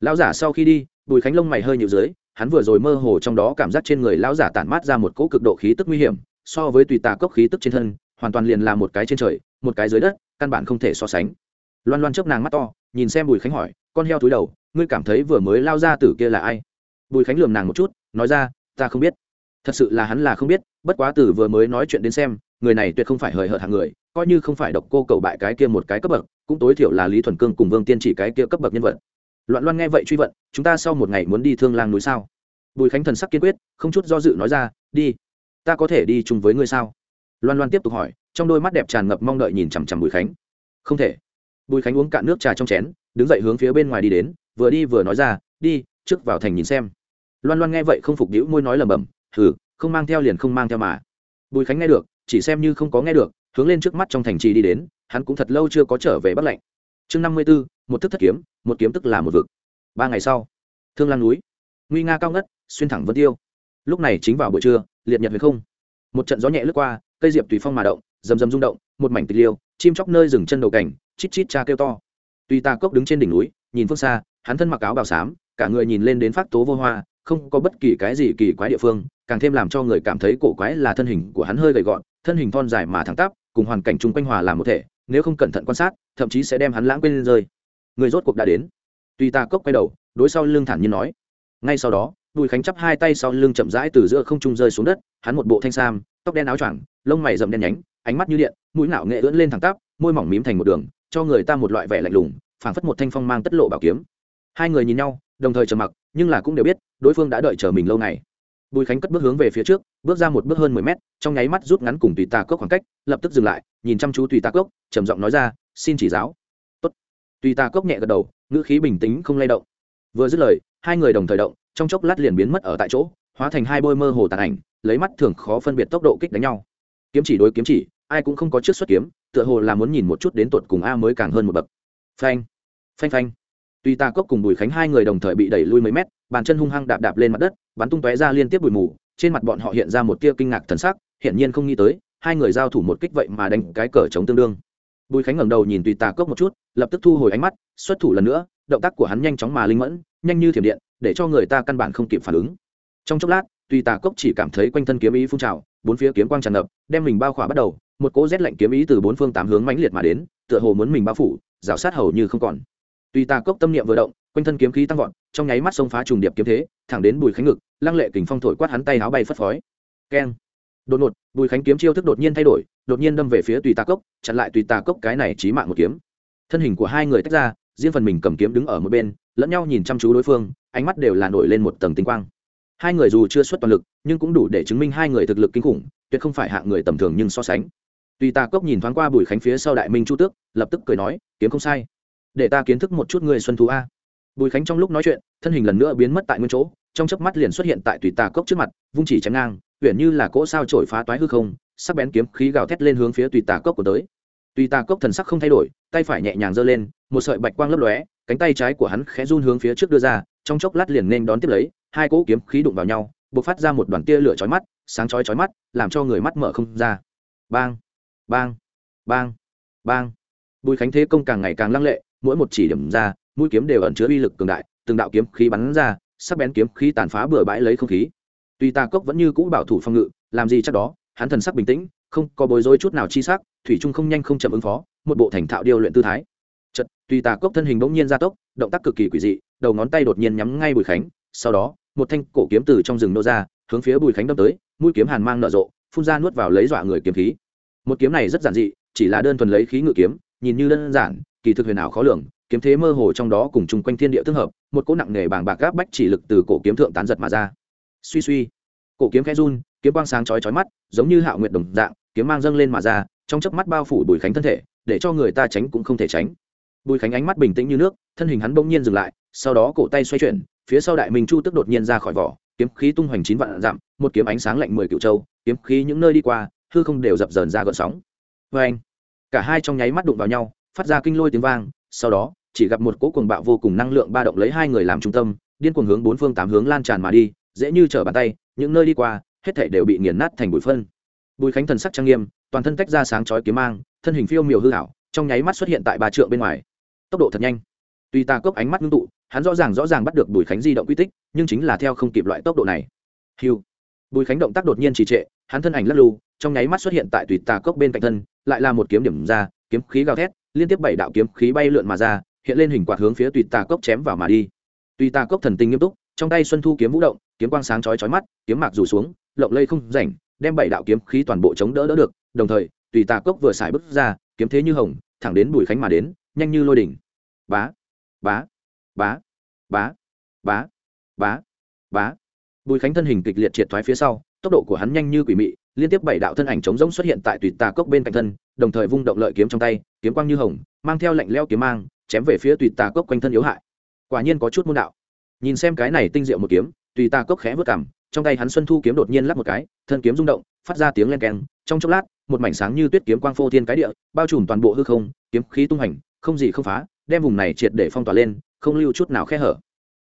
Lão giả sau khi đi, bùi khánh lông mày hơi nhịu dưới hắn vừa rồi mơ hồ trong đó cảm giác trên người lão giả tản mát ra một cỗ cực độ khí tức nguy hiểm, so với tùy tà cốc khí tức trên thân, hoàn toàn liền là một cái trên trời, một cái dưới đất, căn bản không thể so sánh. Loan loan chớp nàng mắt to, nhìn xem bùi khánh hỏi, con heo túi đầu, ngươi cảm thấy vừa mới lao ra tử kia là ai? Bùi khánh lườm nàng một chút, nói ra, ta không biết. Thật sự là hắn là không biết, bất quá tử vừa mới nói chuyện đến xem, người này tuyệt không phải hời hợt hạng người, coi như không phải độc cô cầu bại cái kia một cái cấp bậc, cũng tối thiểu là lý thuần cương cùng vương tiên chỉ cái kia cấp bậc nhân vật loạn loan nghe vậy truy vận, chúng ta sau một ngày muốn đi thương lang núi sao? Bùi khánh thần sắc kiên quyết, không chút do dự nói ra, đi, ta có thể đi chung với ngươi sao? Loan loan tiếp tục hỏi, trong đôi mắt đẹp tràn ngập mong đợi nhìn chằm chằm bùi khánh. Không thể. Bùi khánh uống cạn nước trà trong chén, đứng dậy hướng phía bên ngoài đi đến, vừa đi vừa nói ra, đi, trước vào thành nhìn xem. Loan loan nghe vậy không phục đĩu môi nói lầm bầm hừ, không mang theo liền không mang theo mà. Bùi khánh nghe được, chỉ xem như không có nghe được, hướng lên trước mắt trong thành trì đi đến, hắn cũng thật lâu chưa có trở về bắt lạnh. Chương năm mươi b ố một thức thất kiếm, một kiếm tức là một vực. Ba ngày sau, thương lan núi, nguy nga cao ngất, xuyên thẳng vân tiêu. Lúc này chính vào buổi trưa, liệt nhật về không. Một trận gió nhẹ lướt qua, cây diệp tùy phong mà động, rầm rầm rung động, một mảnh tịch liêu, chim chóc nơi rừng chân đầu cảnh, chít chít cha kêu to. Tùy ta cốc đứng trên đỉnh núi, nhìn phương xa, hắn thân mặc áo bào xám, cả người nhìn lên đến phát tố vô hoa, không có bất kỳ cái gì kỳ quái địa phương, càng thêm làm cho người cảm thấy cổ quái là thân hình của hắn hơi gầy gọn, thân hình thon dài mà thẳng tắp, cùng hoàn cảnh chung quanh hòa làm một thể, nếu không cẩn thận quan sát, thậm chí sẽ đem hắn lãng quên lên rơi người rốt cuộc đã đến. Tuy ta cốc quay đầu, đối sau lưng thản nhiên nói. Ngay sau đó, bùi khánh chắp hai tay sau lưng chậm rãi từ giữa không trung rơi xuống đất, hắn một bộ thanh sam, tóc đen áo choàng, lông mày rậm đen nhánh, ánh mắt như điện, mũi não nghệ ưỡn lên thẳng tắp, môi mỏng mím thành một đường, cho người ta một loại vẻ lạnh lùng, phảng phất một thanh phong mang tất lộ bảo kiếm. Hai người nhìn nhau, đồng thời trầm mặc, nhưng là cũng đều biết, đối phương đã đợi chờ mình lâu ngày. Bùi khánh cất bước hướng về phía trước, bước ra một bước hơn mười mét, trong nháy mắt rút ngắn cùng tùy tà cốc khoảng cách, lập tức dừng lại, nhìn chăm chú tùy tà cốc, trầm giọng nói ra, xin chỉ giáo tùy ta cốc nhẹ gật đầu, ngữ khí bình tĩnh không lay động. Vừa dứt lời, hai người đồng thời động, trong chốc lát liền biến mất ở tại chỗ, hóa thành hai bôi mơ hồ tàn ảnh, lấy mắt thường khó phân biệt tốc độ kích đánh nhau. Kiếm chỉ đối kiếm chỉ, ai cũng không có trước xuất kiếm, tựa hồ là muốn nhìn một chút đến tột cùng a mới càng hơn một bậc. Phanh phanh phanh. Tuy ta cốc cùng bùi khánh hai người đồng thời bị đẩy lui mấy mét, bàn chân hung hăng đạp đạp lên mặt đất, bắn tung tóe ra liên tiếp bụi mù, trên mặt bọn họ hiện ra một tia kinh ngạc thần sắc, hiển nhiên không nghĩ tới, hai người giao thủ một kích vậy mà đánh cái cờ chống tương đương bùi khánh ngẩng đầu nhìn tùy tà cốc một chút, lập tức thu hồi ánh mắt, xuất thủ lần nữa, động tác của hắn nhanh chóng mà linh mẫn, nhanh như thiểm điện, để cho người ta căn bản không kịp phản ứng. Trong chốc lát, tùy tà cốc chỉ cảm thấy quanh thân kiếm ý phun trào, bốn phía kiếm quang tràn ngập, đem mình bao khỏa bắt đầu, một cỗ rét lạnh kiếm ý từ bốn phương tám hướng mãnh liệt mà đến, tựa hồ muốn mình bao phủ, rào sát hầu như không còn. Tùy tà cốc tâm niệm vừa động, quanh thân kiếm khí tăng vọt, trong nháy mắt xông phá trùng điệp kiếm thế, thẳng đến bùi khánh ngực, lăng lệ kình phong thổi quát hắn tay áo bay phất phới. Keng đột ngột, bùi khánh kiếm chiêu thức đột nhiên thay đổi, đột nhiên đâm về phía tùy tà cốc, chặn lại tùy tà cốc cái này chí mạng một kiếm. Thân hình của hai người tách ra, riêng phần mình cầm kiếm đứng ở một bên, lẫn nhau nhìn chăm chú đối phương, ánh mắt đều là nổi lên một tầng tinh quang. Hai người dù chưa xuất toàn lực, nhưng cũng đủ để chứng minh hai người thực lực kinh khủng, tuyệt không phải hạng người tầm thường nhưng so sánh. Tùy tà cốc nhìn thoáng qua bùi khánh phía sau đại minh chu tước, lập tức cười nói, kiếm không sai. Để ta kiến thức một chút người xuân thú a. Bùi khánh trong lúc nói chuyện, thân hình lần nữa biến mất tại nguyên chỗ, trong chớp mắt liền xuất hiện tại tùy tà cốc trước mặt, vung chỉ chém ngang huyện như là cỗ sao trổi phá toái hư không, sắc bén kiếm khí gào thét lên hướng phía tùy tà cốc của tới. Tùy tà cốc thần sắc không thay đổi, tay phải nhẹ nhàng giơ lên, một sợi bạch quang lấp lóe, cánh tay trái của hắn khẽ run hướng phía trước đưa ra, trong chốc lát liền nên đón tiếp lấy, hai cỗ kiếm khí đụng vào nhau, bộc phát ra một đoàn tia lửa chói mắt, sáng chói chói mắt, làm cho người mắt mở không ra. Bang bang bang bang. Bùi khánh thế công càng ngày càng lăng lệ, mỗi một chỉ điểm ra, mũi kiếm đều ẩn chứa uy lực cường đại, từng đạo kiếm khí bắn ra, sắc bén kiếm khí tàn phá bừa bãi lấy không khí tuy ta cốc vẫn như cũ bảo thủ phòng ngự, làm gì chắc đó, hắn thần sắc bình tĩnh, không có bối rối chút nào chi sắc, thủy trung không nhanh không chậm ứng phó, một bộ thành thạo điêu luyện tư thái. Chật tuy ta cốc thân hình bỗng nhiên gia tốc, động tác cực kỳ quỷ dị, đầu ngón tay đột nhiên nhắm ngay bùi khánh, sau đó, một thanh cổ kiếm từ trong rừng nô ra, hướng phía bùi khánh đâm tới, mũi kiếm hàn mang nở rộ, phun ra nuốt vào lấy dọa người kiếm khí. Một kiếm này rất giản dị, chỉ là đơn thuần lấy khí ngự kiếm, nhìn như đơn giản, kỳ thực huyền ảo khó lường, kiếm thế mơ hồ trong đó cùng chung quanh thiên địa tương hợp, một cỗ nặng nề bàng bạc gáp bách chỉ lực từ cổ kiếm thượng tán giật mà ra suy suy. Cổ kiếm khẽ run, kiếm quang sáng chói chói mắt, giống như hạo nguyệt đồng dạng, kiếm mang dâng lên mà ra, trong chớp mắt bao phủ bùi khánh thân thể, để cho người ta tránh cũng không thể tránh. Bùi khánh ánh mắt bình tĩnh như nước, thân hình hắn bỗng nhiên dừng lại, sau đó cổ tay xoay chuyển, phía sau đại minh chu tức đột nhiên ra khỏi vỏ, kiếm khí tung hoành chín vạn dặm, một kiếm ánh sáng lạnh mười cựu châu, kiếm khí những nơi đi qua, hư không đều dập dờn ra gợn sóng. Vê anh, cả hai trong nháy mắt đụng vào nhau, phát ra kinh lôi tiếng vang, sau đó, chỉ gặp một cỗ cuồng bạo vô cùng năng lượng ba động lấy hai người làm trung tâm, điên cuồng hướng bốn phương tám hướng lan tràn mà đi dễ như trở bàn tay, những nơi đi qua, hết thảy đều bị nghiền nát thành bụi phân. Bùi khánh thần sắc trang nghiêm, toàn thân tách ra sáng chói kiếm mang, thân hình phiêu miều hư hảo trong nháy mắt xuất hiện tại ba trượng bên ngoài. Tốc độ thật nhanh. Tuy ta cốc ánh mắt ngưng tụ, hắn rõ ràng rõ ràng bắt được bùi khánh di động quy tích, nhưng chính là theo không kịp loại tốc độ này. Hiu bùi khánh động tác đột nhiên trì trệ, hắn thân ảnh lắc lù trong nháy mắt xuất hiện tại tùy tà cốc bên cạnh thân, lại là một kiếm điểm ra, kiếm khí gào thét, liên tiếp bảy đạo kiếm khí bay lượn mà ra, hiện lên hình quạt hướng phía tùy tà cốc chém vào mà đi. Tùy tà cốc thần tinh nghiêm túc, trong tay xuân thu kiếm vũ động kiếm quang sáng chói chói mắt, kiếm mạc rủ xuống, lộng lây không rảnh, đem bảy đạo kiếm khí toàn bộ chống đỡ đỡ được, đồng thời, tùy tà cốc vừa xài bước ra, kiếm thế như hồng, thẳng đến bùi khánh mà đến, nhanh như lôi đỉnh. Bá bá bá bá bá bá bá. Bùi khánh thân hình kịch liệt triệt thoái phía sau, tốc độ của hắn nhanh như quỷ mị, liên tiếp bảy đạo thân ảnh chống rỗng xuất hiện tại tùy tà cốc bên cạnh thân, đồng thời vung động lợi kiếm trong tay, kiếm quang như hồng, mang theo lạnh leo kiếm mang, chém về phía tùy tà cốc quanh thân yếu hại. Quả nhiên có chút môn đạo. Nhìn xem cái này tinh diệu một kiếm tùy ta cốc khẽ vớt cảm, trong tay hắn xuân thu kiếm đột nhiên lắp một cái, thân kiếm rung động, phát ra tiếng len keng, trong chốc lát, một mảnh sáng như tuyết kiếm quang phô thiên cái địa, bao trùm toàn bộ hư không, kiếm khí tung hành, không gì không phá, đem vùng này triệt để phong tỏa lên, không lưu chút nào khe hở.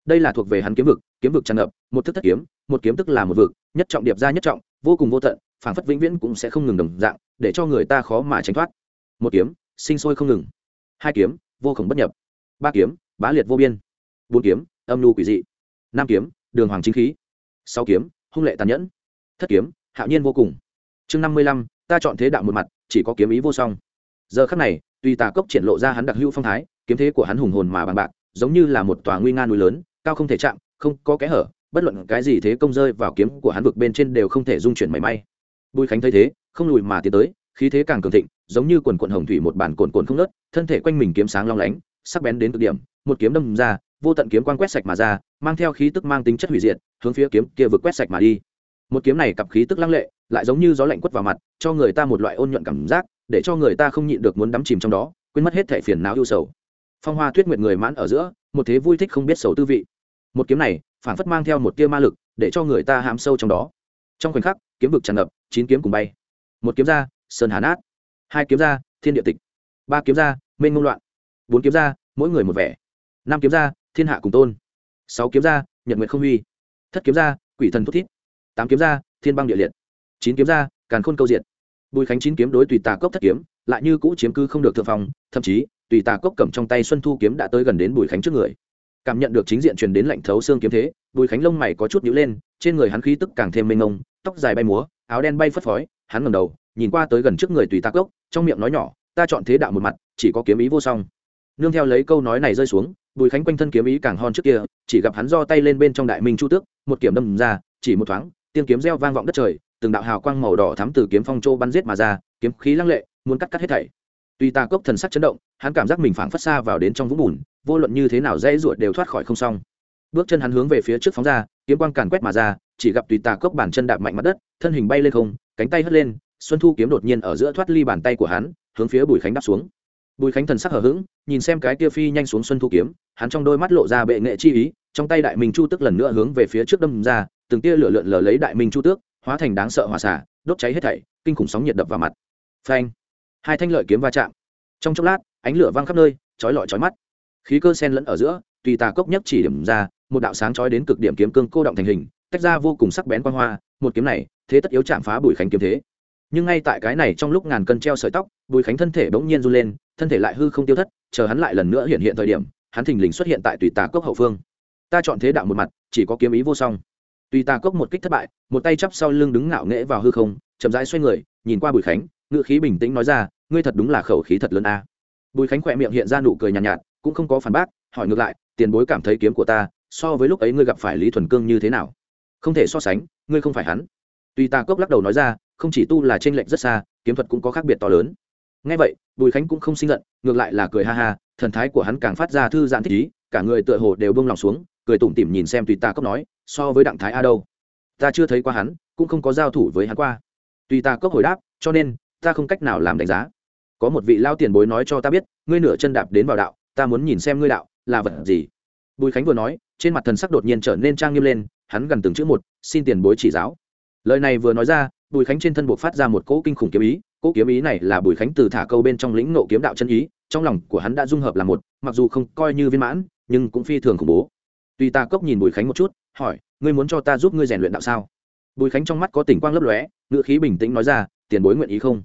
Đây là thuộc về hắn kiếm vực kiếm vực tràn ngập, một thức thất kiếm, một kiếm tức là một vực, nhất trọng điệp ra nhất trọng, vô cùng vô tận, phảng phất vĩnh viễn cũng sẽ không ngừng đồng dạng, để cho người ta khó mà tránh thoát. Một kiếm, sinh sôi không ngừng. Hai kiếm, vô khổng bất nhập. Ba kiếm, bá liệt vô biên. Bốn kiếm, âm nhu quỷ dị. Năm kiếm đường hoàng chính khí. Sáu kiếm, hung lệ tàn nhẫn. Thất kiếm, hạo nhiên vô cùng. Chương năm mươi lăm, ta chọn thế đạo một mặt, chỉ có kiếm ý vô song. Giờ khắc này tuy tà cốc triển lộ ra hắn đặc hữu phong thái, kiếm thế của hắn hùng hồn mà bằng bạc, giống như là một tòa nguy nga núi lớn, cao không thể chạm, không có kẽ hở, bất luận cái gì thế công rơi vào kiếm của hắn vực bên trên đều không thể dung chuyển mảy may. Bùi khánh thấy thế, không lùi mà tiến tới, khí thế càng cường thịnh, giống như quần quần hồng thủy một bản cồn cồn không nớt thân thể quanh mình kiếm sáng long lánh, sắc bén đến cực điểm, một kiếm đâm ra vô tận kiếm quang quét sạch mà ra, mang theo khí tức mang tính chất hủy diệt, hướng phía kiếm kia vực quét sạch mà đi. Một kiếm này cặp khí tức lăng lệ, lại giống như gió lạnh quất vào mặt, cho người ta một loại ôn nhuận cảm giác, để cho người ta không nhịn được muốn đắm chìm trong đó, quên mất hết thẻ phiền não ưu sầu. Phong hoa tuyết nguyệt người mãn ở giữa, một thế vui thích không biết sầu tư vị. Một kiếm này, phản phất mang theo một tia ma lực, để cho người ta hãm sâu trong đó. Trong khoảnh khắc, kiếm vực tràn ngập, chín kiếm cùng bay. Một kiếm ra, sơn hà nát. Hai kiếm ra, thiên địa tịch. Ba kiếm ra, mênh ngôn loạn. Bốn kiếm ra, mỗi người một vẻ. Năm kiếm ra thiên hạ cùng tôn. Sáu kiếm gia, nhật nguyện không huy. Thất kiếm gia, quỷ thần thúc thiết tám kiếm gia, thiên băng địa liệt. Chín kiếm gia, càn khôn câu diện bùi khánh chín kiếm đối tùy tà cốc thất kiếm lại như cũ chiếm cư không được thượng phòng thậm chí tùy tà cốc cầm trong tay xuân thu kiếm đã tới gần đến bùi khánh trước người. Cảm nhận được chính diện truyền đến lạnh thấu xương kiếm thế bùi khánh lông mày có chút nhíu lên trên người hắn khí tức càng thêm mênh mông tóc dài bay múa áo đen bay phất phới hắn ngầm đầu nhìn qua tới gần trước người tùy tà cốc trong miệng nói nhỏ ta chọn thế đạo một mặt chỉ có kiếm ý vô song. Nương theo lấy câu nói này rơi xuống bùi khánh quanh thân kiếm ý càng hon trước kia, chỉ gặp hắn do tay lên bên trong đại minh chu tước, một kiếm đâm ra, chỉ một thoáng, tiên kiếm reo vang vọng đất trời, từng đạo hào quang màu đỏ thắm từ kiếm phong châu bắn giết mà ra, kiếm khí lăng lệ, muốn cắt cắt hết thảy. Tuy ta cốc thần sắc chấn động, hắn cảm giác mình phảng phất xa vào đến trong vũng bùn, vô luận như thế nào dễ ruột đều thoát khỏi không xong. Bước chân hắn hướng về phía trước phóng ra, kiếm quang càn quét mà ra, chỉ gặp tùy tà cốc bản chân đạp mạnh mặt đất, thân hình bay lên không, cánh tay hất lên, xuân thu kiếm đột nhiên ở giữa thoát ly bàn tay của hắn, hướng phía bùi khánh đáp xuống. Bùi khánh thần sắc hờ hững, nhìn xem cái kia phi nhanh xuống xuân thu kiếm hắn trong đôi mắt lộ ra bệ nghệ chi ý, trong tay đại minh chu tức lần nữa hướng về phía trước đâm ra, từng tia lửa lượn lờ lấy đại minh chu tước, hóa thành đáng sợ hỏa xả đốt cháy hết thảy, kinh khủng sóng nhiệt đập vào mặt. Phanh! Hai thanh lợi kiếm va chạm. Trong chốc lát, ánh lửa văng khắp nơi, chói lọi chói mắt. Khí cơ sen lẫn ở giữa, tùy tà cốc nhất chỉ điểm ra, một đạo sáng chói đến cực điểm kiếm cương cô động thành hình, tách ra vô cùng sắc bén quan hoa, một kiếm này, thế tất yếu chạm phá bùi khánh kiếm thế. Nhưng ngay tại cái này trong lúc ngàn cân treo sợi tóc, bùi khánh thân thể bỗng nhiên run lên, thân thể lại hư không tiêu thất, chờ hắn lại lần nữa hiện hiện thời điểm hắn thình lình xuất hiện tại tùy tà cốc hậu phương. Ta chọn thế đạo một mặt chỉ có kiếm ý vô song. Tùy tà cốc một kích thất bại một tay chắp sau lưng đứng ngạo nghễ vào hư không chậm rãi xoay người nhìn qua bùi khánh ngự khí bình tĩnh nói ra ngươi thật đúng là khẩu khí thật lớn a. Bùi khánh khỏe miệng hiện ra nụ cười nhàn nhạt, nhạt cũng không có phản bác hỏi ngược lại tiền bối cảm thấy kiếm của ta so với lúc ấy ngươi gặp phải lý thuần cương như thế nào? Không thể so sánh ngươi không phải hắn. Tùy tà cốc lắc đầu nói ra không chỉ tu là t r ê n lệch rất xa kiếm thuật cũng có khác biệt to lớn. Ngay vậy bùi khánh cũng không sinh giận ngược lại là cười ha ha thần thái của hắn càng phát ra thư giãn thích ý, cả người tựa hồ đều bông lòng xuống, cười tủm tỉm nhìn xem tùy ta cốc nói, so với đặng thái a đâu? Ta chưa thấy qua hắn, cũng không có giao thủ với hắn qua. Tùy ta cốc hồi đáp, cho nên, ta không cách nào làm đánh giá. Có một vị lao tiền bối nói cho ta biết, ngươi nửa chân đạp đến vào đạo, ta muốn nhìn xem ngươi đạo là vật gì. Bùi khánh vừa nói, trên mặt thần sắc đột nhiên trở nên trang nghiêm lên, hắn gần từng chữ một, xin tiền bối chỉ giáo. Lời này vừa nói ra, bùi khánh trên thân buộc phát ra một cỗ kinh khủng kiếm ý, cỗ kiếm ý này là bùi khánh từ thả câu bên trong lĩnh nộ kiếm đạo chân ý trong lòng của hắn đã dung hợp là một, mặc dù không coi như viên mãn, nhưng cũng phi thường khủng bố. Tuy ta cốc nhìn bùi khánh một chút, hỏi, ngươi muốn cho ta giúp ngươi rèn luyện đạo sao? Bùi khánh trong mắt có tỉnh quang lấp lóe, ngữ khí bình tĩnh nói ra, tiền bối nguyện ý không?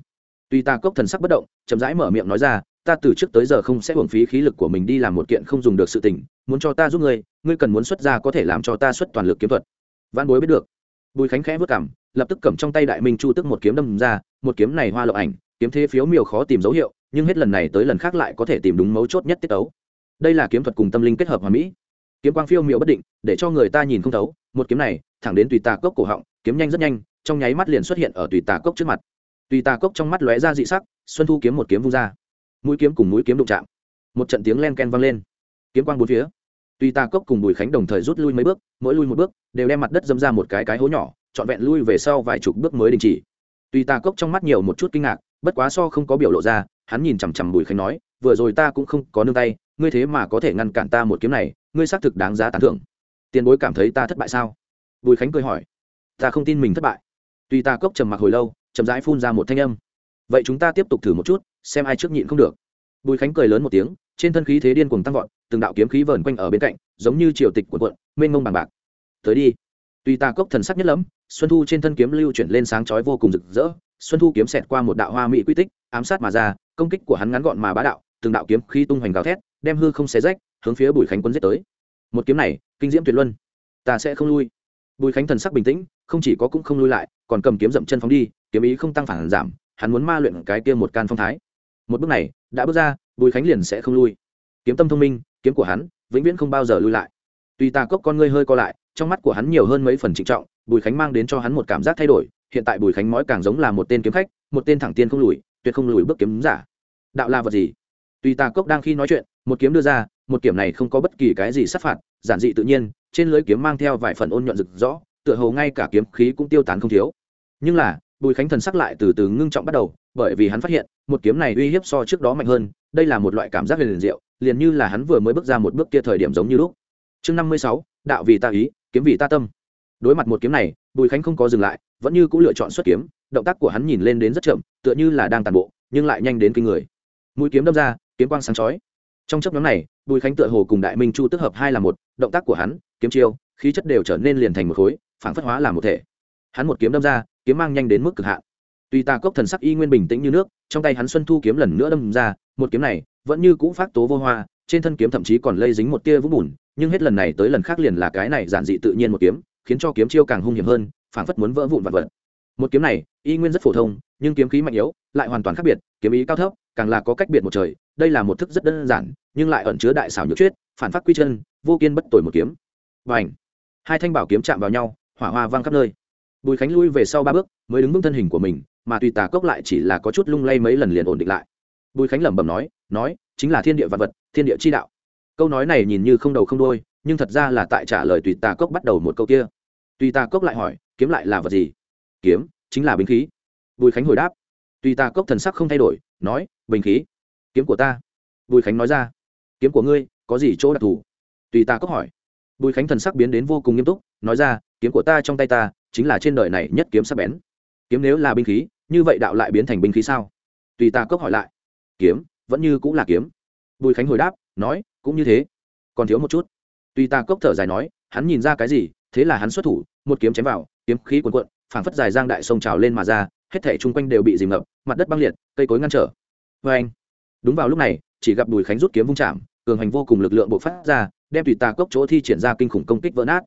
Tuy ta cốc thần sắc bất động, chậm rãi mở miệng nói ra, ta từ trước tới giờ không sẽ hưởng phí khí lực của mình đi làm một kiện không dùng được sự tình, muốn cho ta giúp ngươi ngươi cần muốn xuất ra có thể làm cho ta xuất toàn lực kiếm thuật. Văn bối biết được. Bùi khánh khẽ vất cảm, lập tức cầm trong tay đại minh chu tức một kiếm đâm ra, một kiếm này hoa lộng ảnh, kiếm thế phiếu miều khó tìm dấu hiệu nhưng hết lần này tới lần khác lại có thể tìm đúng mấu chốt nhất tiết tấu. đây là kiếm thuật cùng tâm linh kết hợp hòa mỹ. Kiếm quang phiêu miệu bất định, để cho người ta nhìn không thấu, một kiếm này, thẳng đến tùy tà cốc cổ họng, kiếm nhanh rất nhanh, trong nháy mắt liền xuất hiện ở tùy tà cốc trước mặt. Tùy tà cốc trong mắt lóe ra dị sắc, xuân thu kiếm một kiếm vung ra. Mũi kiếm cùng mũi kiếm đụng chạm. Một trận tiếng len ken vang lên. Kiếm quang bốn phía. Tùy tà cốc cùng bùi khánh đồng thời rút lui mấy bước, mỗi lui một bước, đều đem mặt đất dâm ra một cái cái hố nhỏ, trọn vẹn lui về sau vài chục bước mới đình chỉ. Tùy tà cốc trong mắt nhiều một chút kinh ngạc, bất quá so không có biểu lộ ra hắn nhìn chằm chằm bùi khánh nói, vừa rồi ta cũng không có nương tay, ngươi thế mà có thể ngăn cản ta một kiếm này, ngươi xác thực đáng giá tán thưởng. Tiền bối cảm thấy ta thất bại sao? Bùi khánh cười hỏi, ta không tin mình thất bại. Tuy ta cốc trầm mặc hồi lâu, chậm rãi phun ra một thanh âm, vậy chúng ta tiếp tục thử một chút, xem ai trước nhịn không được. Bùi khánh cười lớn một tiếng, trên thân khí thế điên cuồng tăng vọt, từng đạo kiếm khí vờn quanh ở bên cạnh, giống như triều tịch của quận mênh mông bằng bạc. Tới đi. Tuy ta cốc thần sắc nhất lắm xuân thu trên thân kiếm lưu chuyển lên sáng chói vô cùng rực rỡ, xuân thu kiếm xẹt qua một đạo hoa mỹ quy tích, ám sát mà ra công kích của hắn ngắn gọn mà bá đạo, từng đạo kiếm khi tung hoành gào thét, đem hư không xé rách, hướng phía bùi khánh quân giết tới. Một kiếm này, kinh diễm tuyệt luân. Ta sẽ không lui. Bùi khánh thần sắc bình tĩnh, không chỉ có cũng không lui lại, còn cầm kiếm dậm chân phóng đi, kiếm ý không tăng phản giảm, hắn muốn ma luyện cái kia một can phong thái. Một bước này, đã bước ra, bùi khánh liền sẽ không lui. Kiếm tâm thông minh, kiếm của hắn, vĩnh viễn không bao giờ lui lại. Tuy ta cốc con ngươi hơi co lại, trong mắt của hắn nhiều hơn mấy phần trịnh trọng, bùi khánh mang đến cho hắn một cảm giác thay đổi, hiện tại bùi khánh mói càng giống là một tên kiếm khách, một tên thẳng tiên không lùi, tuyệt không lùi bước kiếm giả đạo là vật gì? Tuy ta cốc đang khi nói chuyện, một kiếm đưa ra, một kiếm này không có bất kỳ cái gì sát phạt, giản dị tự nhiên, trên lưới kiếm mang theo vài phần ôn nhuận rực rõ tựa hồ ngay cả kiếm khí cũng tiêu tán không thiếu. Nhưng là, bùi khánh thần sắc lại từ từ ngưng trọng bắt đầu, bởi vì hắn phát hiện, một kiếm này uy hiếp so trước đó mạnh hơn, đây là một loại cảm giác liền diệu, liền như là hắn vừa mới bước ra một bước kia thời điểm giống như lúc. Chương năm mươi sáu, đạo vì ta ý, kiếm vì ta tâm. Đối mặt một kiếm này, bùi khánh không có dừng lại, vẫn như cũng lựa chọn xuất kiếm, động tác của hắn nhìn lên đến rất chậm, tựa như là đang tàn bộ, nhưng lại nhanh đến kinh người mũi kiếm đâm ra, kiếm quang sáng chói. Trong chấp nhóm này, bùi khánh tựa hồ cùng đại minh chu tức hợp hai là một, động tác của hắn, kiếm chiêu, khí chất đều trở nên liền thành một khối phản phất hóa làm một thể. Hắn một kiếm đâm ra, kiếm mang nhanh đến mức cực hạn. Tuy ta cốc thần sắc y nguyên bình tĩnh như nước, trong tay hắn xuân thu kiếm lần nữa đâm ra, một kiếm này vẫn như cũ phát tố vô hoa, trên thân kiếm thậm chí còn lây dính một tia vũng bùn, nhưng hết lần này tới lần khác liền là cái này giản dị tự nhiên một kiếm, khiến cho kiếm chiêu càng hung hiểm hơn, phảng phất muốn vỡ vụn vặt vật. Một kiếm này, y nguyên rất phổ thông, nhưng kiếm khí mạnh yếu, lại hoàn toàn khác biệt, kiếm ý cao thấp càng là có cách biệt một trời, đây là một thức rất đơn giản, nhưng lại ẩn chứa đại xảo nhược chuyết phản phát quy chân, vô kiên bất tồi một kiếm. Và ảnh hai thanh bảo kiếm chạm vào nhau, hỏa hoa vang khắp nơi. Bùi khánh lui về sau ba bước, mới đứng vững thân hình của mình, mà tùy tà cốc lại chỉ là có chút lung lay mấy lần liền ổn định lại. Bùi khánh lẩm bẩm nói nói, chính là thiên địa vật vật, thiên địa chi đạo. Câu nói này nhìn như không đầu không đôi nhưng thật ra là tại trả lời tùy tà cốc bắt đầu một câu kia. Tùy tà cốc lại hỏi, kiếm lại là vật gì? Kiếm, chính là binh khí. Bùi khánh hồi đáp tùy ta cốc thần sắc không thay đổi, nói, bình khí. Kiếm của ta. Bùi khánh nói ra. Kiếm của ngươi, có gì chỗ đặc thù? Tùy ta cốc hỏi. Bùi khánh thần sắc biến đến vô cùng nghiêm túc, nói ra, kiếm của ta trong tay ta, chính là trên đời này nhất kiếm sắc bén. Kiếm nếu là binh khí, như vậy đạo lại biến thành binh khí sao? Tùy ta cốc hỏi lại. Kiếm, vẫn như cũng là kiếm. Bùi khánh hồi đáp, nói, cũng như thế. Còn thiếu một chút. Tùy ta cốc thở dài nói, hắn nhìn ra cái gì, thế là hắn xuất thủ, một kiếm chém vào, kiếm khí cuồn cuộn, phảng phất dài giang đại sông trào lên mà ra hết thể chung quanh đều bị dìm ngập, mặt đất băng liệt, cây cối ngăn trở. Vê anh, đúng vào lúc này, chỉ gặp bùi khánh rút kiếm vung chạm, cường hành vô cùng lực lượng bộc phát ra, đem tùy tà cốc chỗ thi triển ra kinh khủng công kích vỡ nát.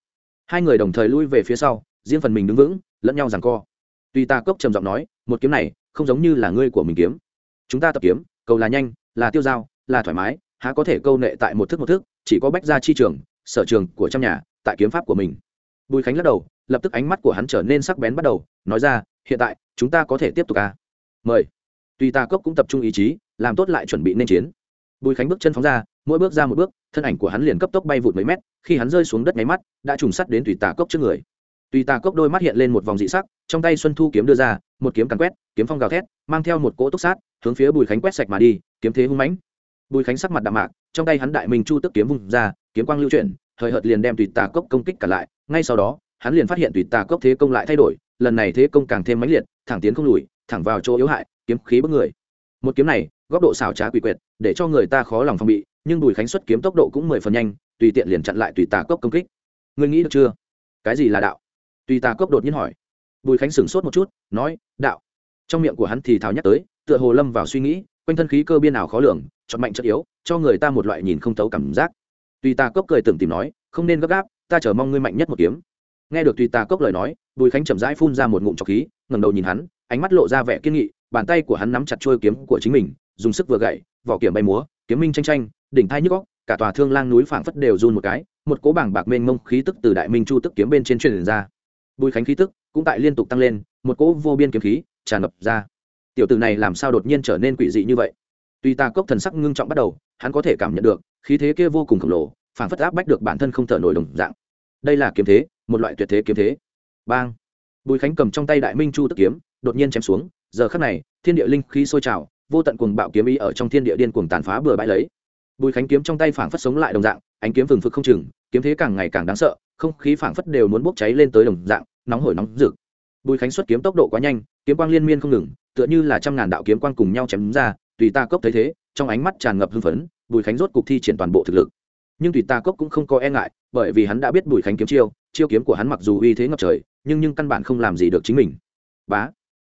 Hai người đồng thời lui về phía sau, riêng phần mình đứng vững, lẫn nhau rằng co. Tùy tà cốc trầm giọng nói, một kiếm này, không giống như là ngươi của mình kiếm. Chúng ta tập kiếm, cầu là nhanh, là tiêu dao, là thoải mái, há có thể câu nệ tại một thức một thức, chỉ có bách gia chi trường, sở trường của trong nhà, tại kiếm pháp của mình. Bùi khánh lắc đầu, lập tức ánh mắt của hắn trở nên sắc bén bắt đầu, nói ra hiện tại, chúng ta có thể tiếp tục à? Mời. Tùy ta cốc cũng tập trung ý chí, làm tốt lại chuẩn bị nên chiến. Bùi khánh bước chân phóng ra, mỗi bước ra một bước, thân ảnh của hắn liền cấp tốc bay vụt mấy mét, khi hắn rơi xuống đất nháy mắt, đã trùng sắt đến tùy tà cốc trước người. Tùy tà cốc đôi mắt hiện lên một vòng dị sắc, trong tay xuân thu kiếm đưa ra, một kiếm càn quét, kiếm phong gào thét, mang theo một cỗ túc sát, hướng phía bùi khánh quét sạch mà đi, kiếm thế hung mãnh. Bùi khánh sắc mặt đạm mạc, trong tay hắn đại minh chu tức kiếm vung ra, kiếm quang lưu chuyển, thời hợt liền đem tùy tà cốc công kích cả lại, ngay sau đó, hắn liền phát hiện tùy tà cốc thế công lại thay đổi lần này thế công càng thêm mãnh liệt, thẳng tiến không lùi, thẳng vào chỗ yếu hại, kiếm khí bức người. Một kiếm này, góc độ xảo trá quỷ quyệt, để cho người ta khó lòng phòng bị, nhưng bùi khánh xuất kiếm tốc độ cũng mười phần nhanh, tùy tiện liền chặn lại tùy tà cốc công kích. Ngươi nghĩ được chưa? Cái gì là đạo? Tùy tà cốc đột nhiên hỏi. Bùi khánh sửng sốt một chút, nói, đạo. Trong miệng của hắn thì thào nhắc tới, tựa hồ lâm vào suy nghĩ, quanh thân khí cơ biên nào khó lường, chọn mạnh chất yếu, cho người ta một loại nhìn không tấu cảm giác. Tùy tà cốc cười tưởng tìm nói, không nên gấp gáp, ta chờ mong ngươi mạnh nhất một kiếm. Nghe được tùy tà cốc lời nói bùi khánh chậm rãi phun ra một ngụm trọc khí, ngẩng đầu nhìn hắn, ánh mắt lộ ra vẻ kiên nghị, bàn tay của hắn nắm chặt trôi kiếm của chính mình, dùng sức vừa gậy, vỏ kiếm bay múa, kiếm minh tranh tranh đỉnh thai nhức góc cả tòa thương lang núi phảng phất đều run một cái, một cỗ bảng bạc mênh mông khí tức từ đại minh chu tức kiếm bên trên truyền ra. Bùi khánh khí tức cũng tại liên tục tăng lên, một cỗ vô biên kiếm khí tràn ngập ra. Tiểu tử này làm sao đột nhiên trở nên quỷ dị như vậy? Tuy ta cốc thần sắc ngưng trọng bắt đầu, hắn có thể cảm nhận được, khí thế kia vô cùng khổng lồ, phảng phất áp bách được bản thân không thở nổi đồng dạng. Đây là kiếm thế, một loại tuyệt thế kiếm thế bang. Bùi khánh cầm trong tay đại minh chu tức kiếm, đột nhiên chém xuống. Giờ khắc này, thiên địa linh khí sôi trào, vô tận cuồng bạo kiếm ý ở trong thiên địa điên cuồng tàn phá bừa bãi lấy. Bùi khánh kiếm trong tay phảng phất sống lại đồng dạng, ánh kiếm phừng phực không chừng, kiếm thế càng ngày càng đáng sợ, không khí phảng phất đều muốn bốc cháy lên tới đồng dạng, nóng hổi nóng rực. Bùi khánh xuất kiếm tốc độ quá nhanh, kiếm quang liên miên không ngừng, tựa như là trăm ngàn đạo kiếm quang cùng nhau chém ra, tùy ta cốc thấy thế, trong ánh mắt tràn ngập hưng phấn, bùi khánh rốt cục thi triển toàn bộ thực lực nhưng tùy ta cốc cũng không có e ngại, bởi vì hắn đã biết bùi khánh kiếm chiêu chiêu kiếm của hắn mặc dù uy thế ngập trời, nhưng nhưng căn bản không làm gì được chính mình. Bá,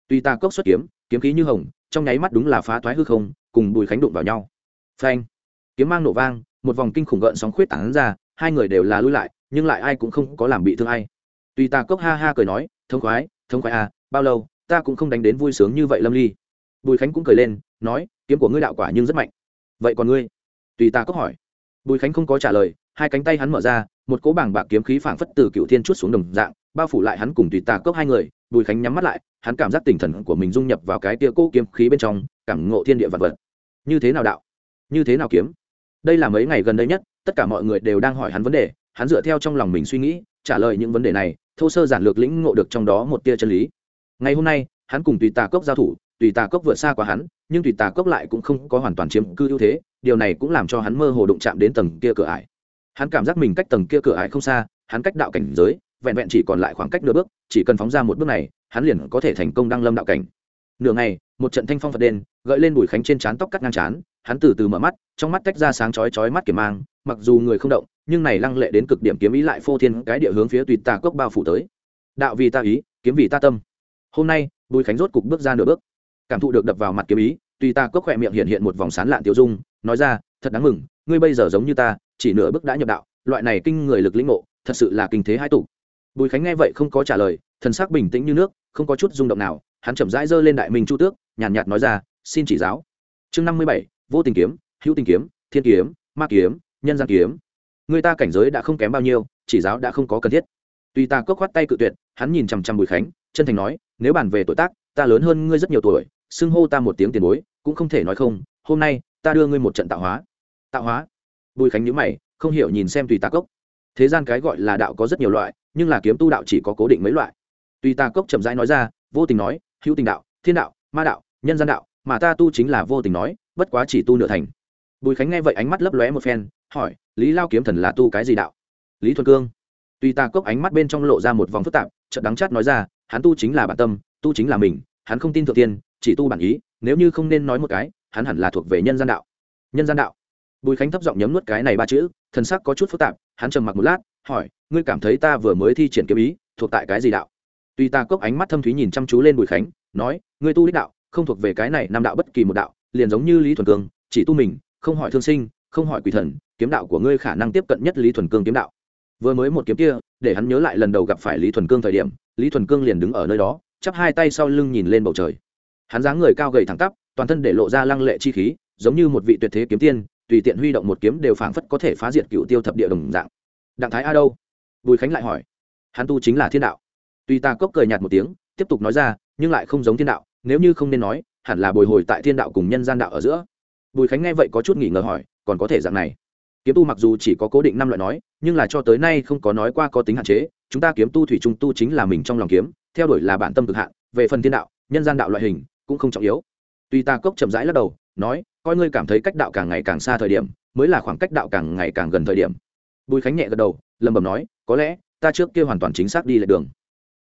tùy ta cốc xuất kiếm kiếm khí như hồng, trong nháy mắt đúng là phá thoái hư không, cùng bùi khánh đụng vào nhau. Phanh, kiếm mang nổ vang, một vòng kinh khủng gợn sóng khuyết tảng ra, hai người đều là lui lại, nhưng lại ai cũng không có làm bị thương ai. Tùy ta cốc ha ha cười nói, thông khoái thông khoái à bao lâu, ta cũng không đánh đến vui sướng như vậy lâm ly. Bùi khánh cũng cười lên, nói, kiếm của ngươi đạo quả nhưng rất mạnh. Vậy còn ngươi? Tùy ta cốc hỏi bùi khánh không có trả lời, hai cánh tay hắn mở ra, một cỗ bảng bạc kiếm khí phảng phất từ cựu thiên chút xuống đồng dạng, bao phủ lại hắn cùng tùy tà cốc hai người. Bùi khánh nhắm mắt lại, hắn cảm giác tinh thần của mình dung nhập vào cái tia cỗ kiếm khí bên trong, cảm ngộ thiên địa vật vật. Như thế nào đạo? Như thế nào kiếm? Đây là mấy ngày gần đây nhất, tất cả mọi người đều đang hỏi hắn vấn đề, hắn dựa theo trong lòng mình suy nghĩ, trả lời những vấn đề này, thô sơ giản lược lĩnh ngộ được trong đó một tia chân lý. Ngày hôm nay, hắn cùng tùy tà cốc giao thủ, tùy tà cốc vượt xa qua hắn, nhưng tùy tà cốc lại cũng không có hoàn toàn chiếm cư ưu thế điều này cũng làm cho hắn mơ hồ đụng chạm đến tầng kia cửa ải. Hắn cảm giác mình cách tầng kia cửa ải không xa, hắn cách đạo cảnh giới, vẹn vẹn chỉ còn lại khoảng cách nửa bước, chỉ cần phóng ra một bước này, hắn liền có thể thành công đăng lâm đạo cảnh. Nửa ngày, một trận thanh phong phật đền gợi lên bùi khánh trên trán tóc cắt ngang trán, hắn từ từ mở mắt, trong mắt tách ra sáng chói chói mắt kiểm mang, mặc dù người không động, nhưng này lăng lệ đến cực điểm kiếm ý lại phô thiên cái địa hướng phía tùy tà cốc bao phủ tới. Đạo vì ta ý, kiếm vì ta tâm. Hôm nay, bùi khánh rốt cục bước ra nửa bước. Cảm thụ được đập vào mặt kiếm ý tùy ta cốc khỏe miệng hiện hiện một vòng sán lạn tiêu dung nói ra thật đáng mừng ngươi bây giờ giống như ta chỉ nửa bước đã nhập đạo loại này kinh người lực lĩnh ngộ thật sự là kinh thế hai tụ. Bùi khánh nghe vậy không có trả lời thần sắc bình tĩnh như nước không có chút rung động nào hắn chậm rãi giơ lên đại minh chu tước nhàn nhạt, nhạt nói ra xin chỉ giáo. Chương năm mươi bảy vô tình kiếm hữu tình kiếm thiên kiếm ma kiếm nhân gian kiếm. Người ta cảnh giới đã không kém bao nhiêu chỉ giáo đã không có cần thiết. Tuy ta cốc khoát tay cự tuyệt hắn nhìn chằm chằm bùi khánh chân thành nói nếu bàn về tuổi tác ta lớn hơn ngươi rất nhiều tuổi xưng hô ta một tiếng tiền bối, cũng không thể nói không, hôm nay, ta đưa ngươi một trận tạo hóa. Tạo hóa? Bùi khánh nhữ mày, không hiểu nhìn xem tùy ta cốc. Thế gian cái gọi là đạo có rất nhiều loại, nhưng là kiếm tu đạo chỉ có cố định mấy loại. Tùy ta cốc chậm rãi nói ra, vô tình nói, hữu tình đạo, thiên đạo, ma đạo, nhân gian đạo, mà ta tu chính là vô tình nói, bất quá chỉ tu nửa thành. Bùi khánh nghe vậy ánh mắt lấp lóe một phen, hỏi, lý lao kiếm thần là tu cái gì đạo? Lý thuần cương. Tùy ta cốc ánh mắt bên trong lộ ra một vòng phức tạp, chợt đắng chát nói ra, hắn tu chính là bản tâm, tu chính là mình, hắn không tin thượng tiên chỉ tu bản ý, nếu như không nên nói một cái, hắn hẳn là thuộc về nhân gian đạo. Nhân gian đạo. Bùi khánh thấp giọng nhấm nuốt cái này ba chữ, thần sắc có chút phức tạp, hắn trầm mặc một lát, hỏi, ngươi cảm thấy ta vừa mới thi triển kiếm ý, thuộc tại cái gì đạo? Tuy ta cốc ánh mắt thâm thúy nhìn chăm chú lên bùi khánh, nói, ngươi tu đích đạo, không thuộc về cái này nam đạo bất kỳ một đạo, liền giống như lý thuần cương, chỉ tu mình, không hỏi thương sinh, không hỏi quỷ thần, kiếm đạo của ngươi khả năng tiếp cận nhất lý thuần cương kiếm đạo. Vừa mới một kiếm kia, để hắn nhớ lại lần đầu gặp phải lý thuần cương thời điểm, lý thuần cương liền đứng ở nơi đó, chắp hai tay sau lưng nhìn lên bầu trời hắn dáng người cao gầy thẳng tắp, toàn thân để lộ ra lăng lệ chi khí, giống như một vị tuyệt thế kiếm tiên, tùy tiện huy động một kiếm đều phảng phất có thể phá diệt cựu tiêu thập địa đồng dạng. Đặng thái a đâu? Bùi khánh lại hỏi. Hắn tu chính là thiên đạo. Tuy ta cốc cười nhạt một tiếng, tiếp tục nói ra, nhưng lại không giống thiên đạo, nếu như không nên nói, hẳn là bồi hồi tại thiên đạo cùng nhân gian đạo ở giữa. Bùi khánh nghe vậy có chút nghỉ ngờ hỏi, còn có thể dạng này. Kiếm tu mặc dù chỉ có cố định năm loại nói, nhưng là cho tới nay không có nói qua có tính hạn chế, chúng ta kiếm tu thủy trung tu chính là mình trong lòng kiếm, theo đuổi là bản tâm cực hạn, về phần thiên đạo, nhân gian đạo loại hình cũng không trọng yếu. Tuy ta cốc chậm rãi lắc đầu, nói, coi ngươi cảm thấy cách đạo càng ngày càng xa thời điểm, mới là khoảng cách đạo càng ngày càng gần thời điểm. Bùi khánh nhẹ gật đầu, lẩm bẩm nói, có lẽ, ta trước kia hoàn toàn chính xác đi lại đường.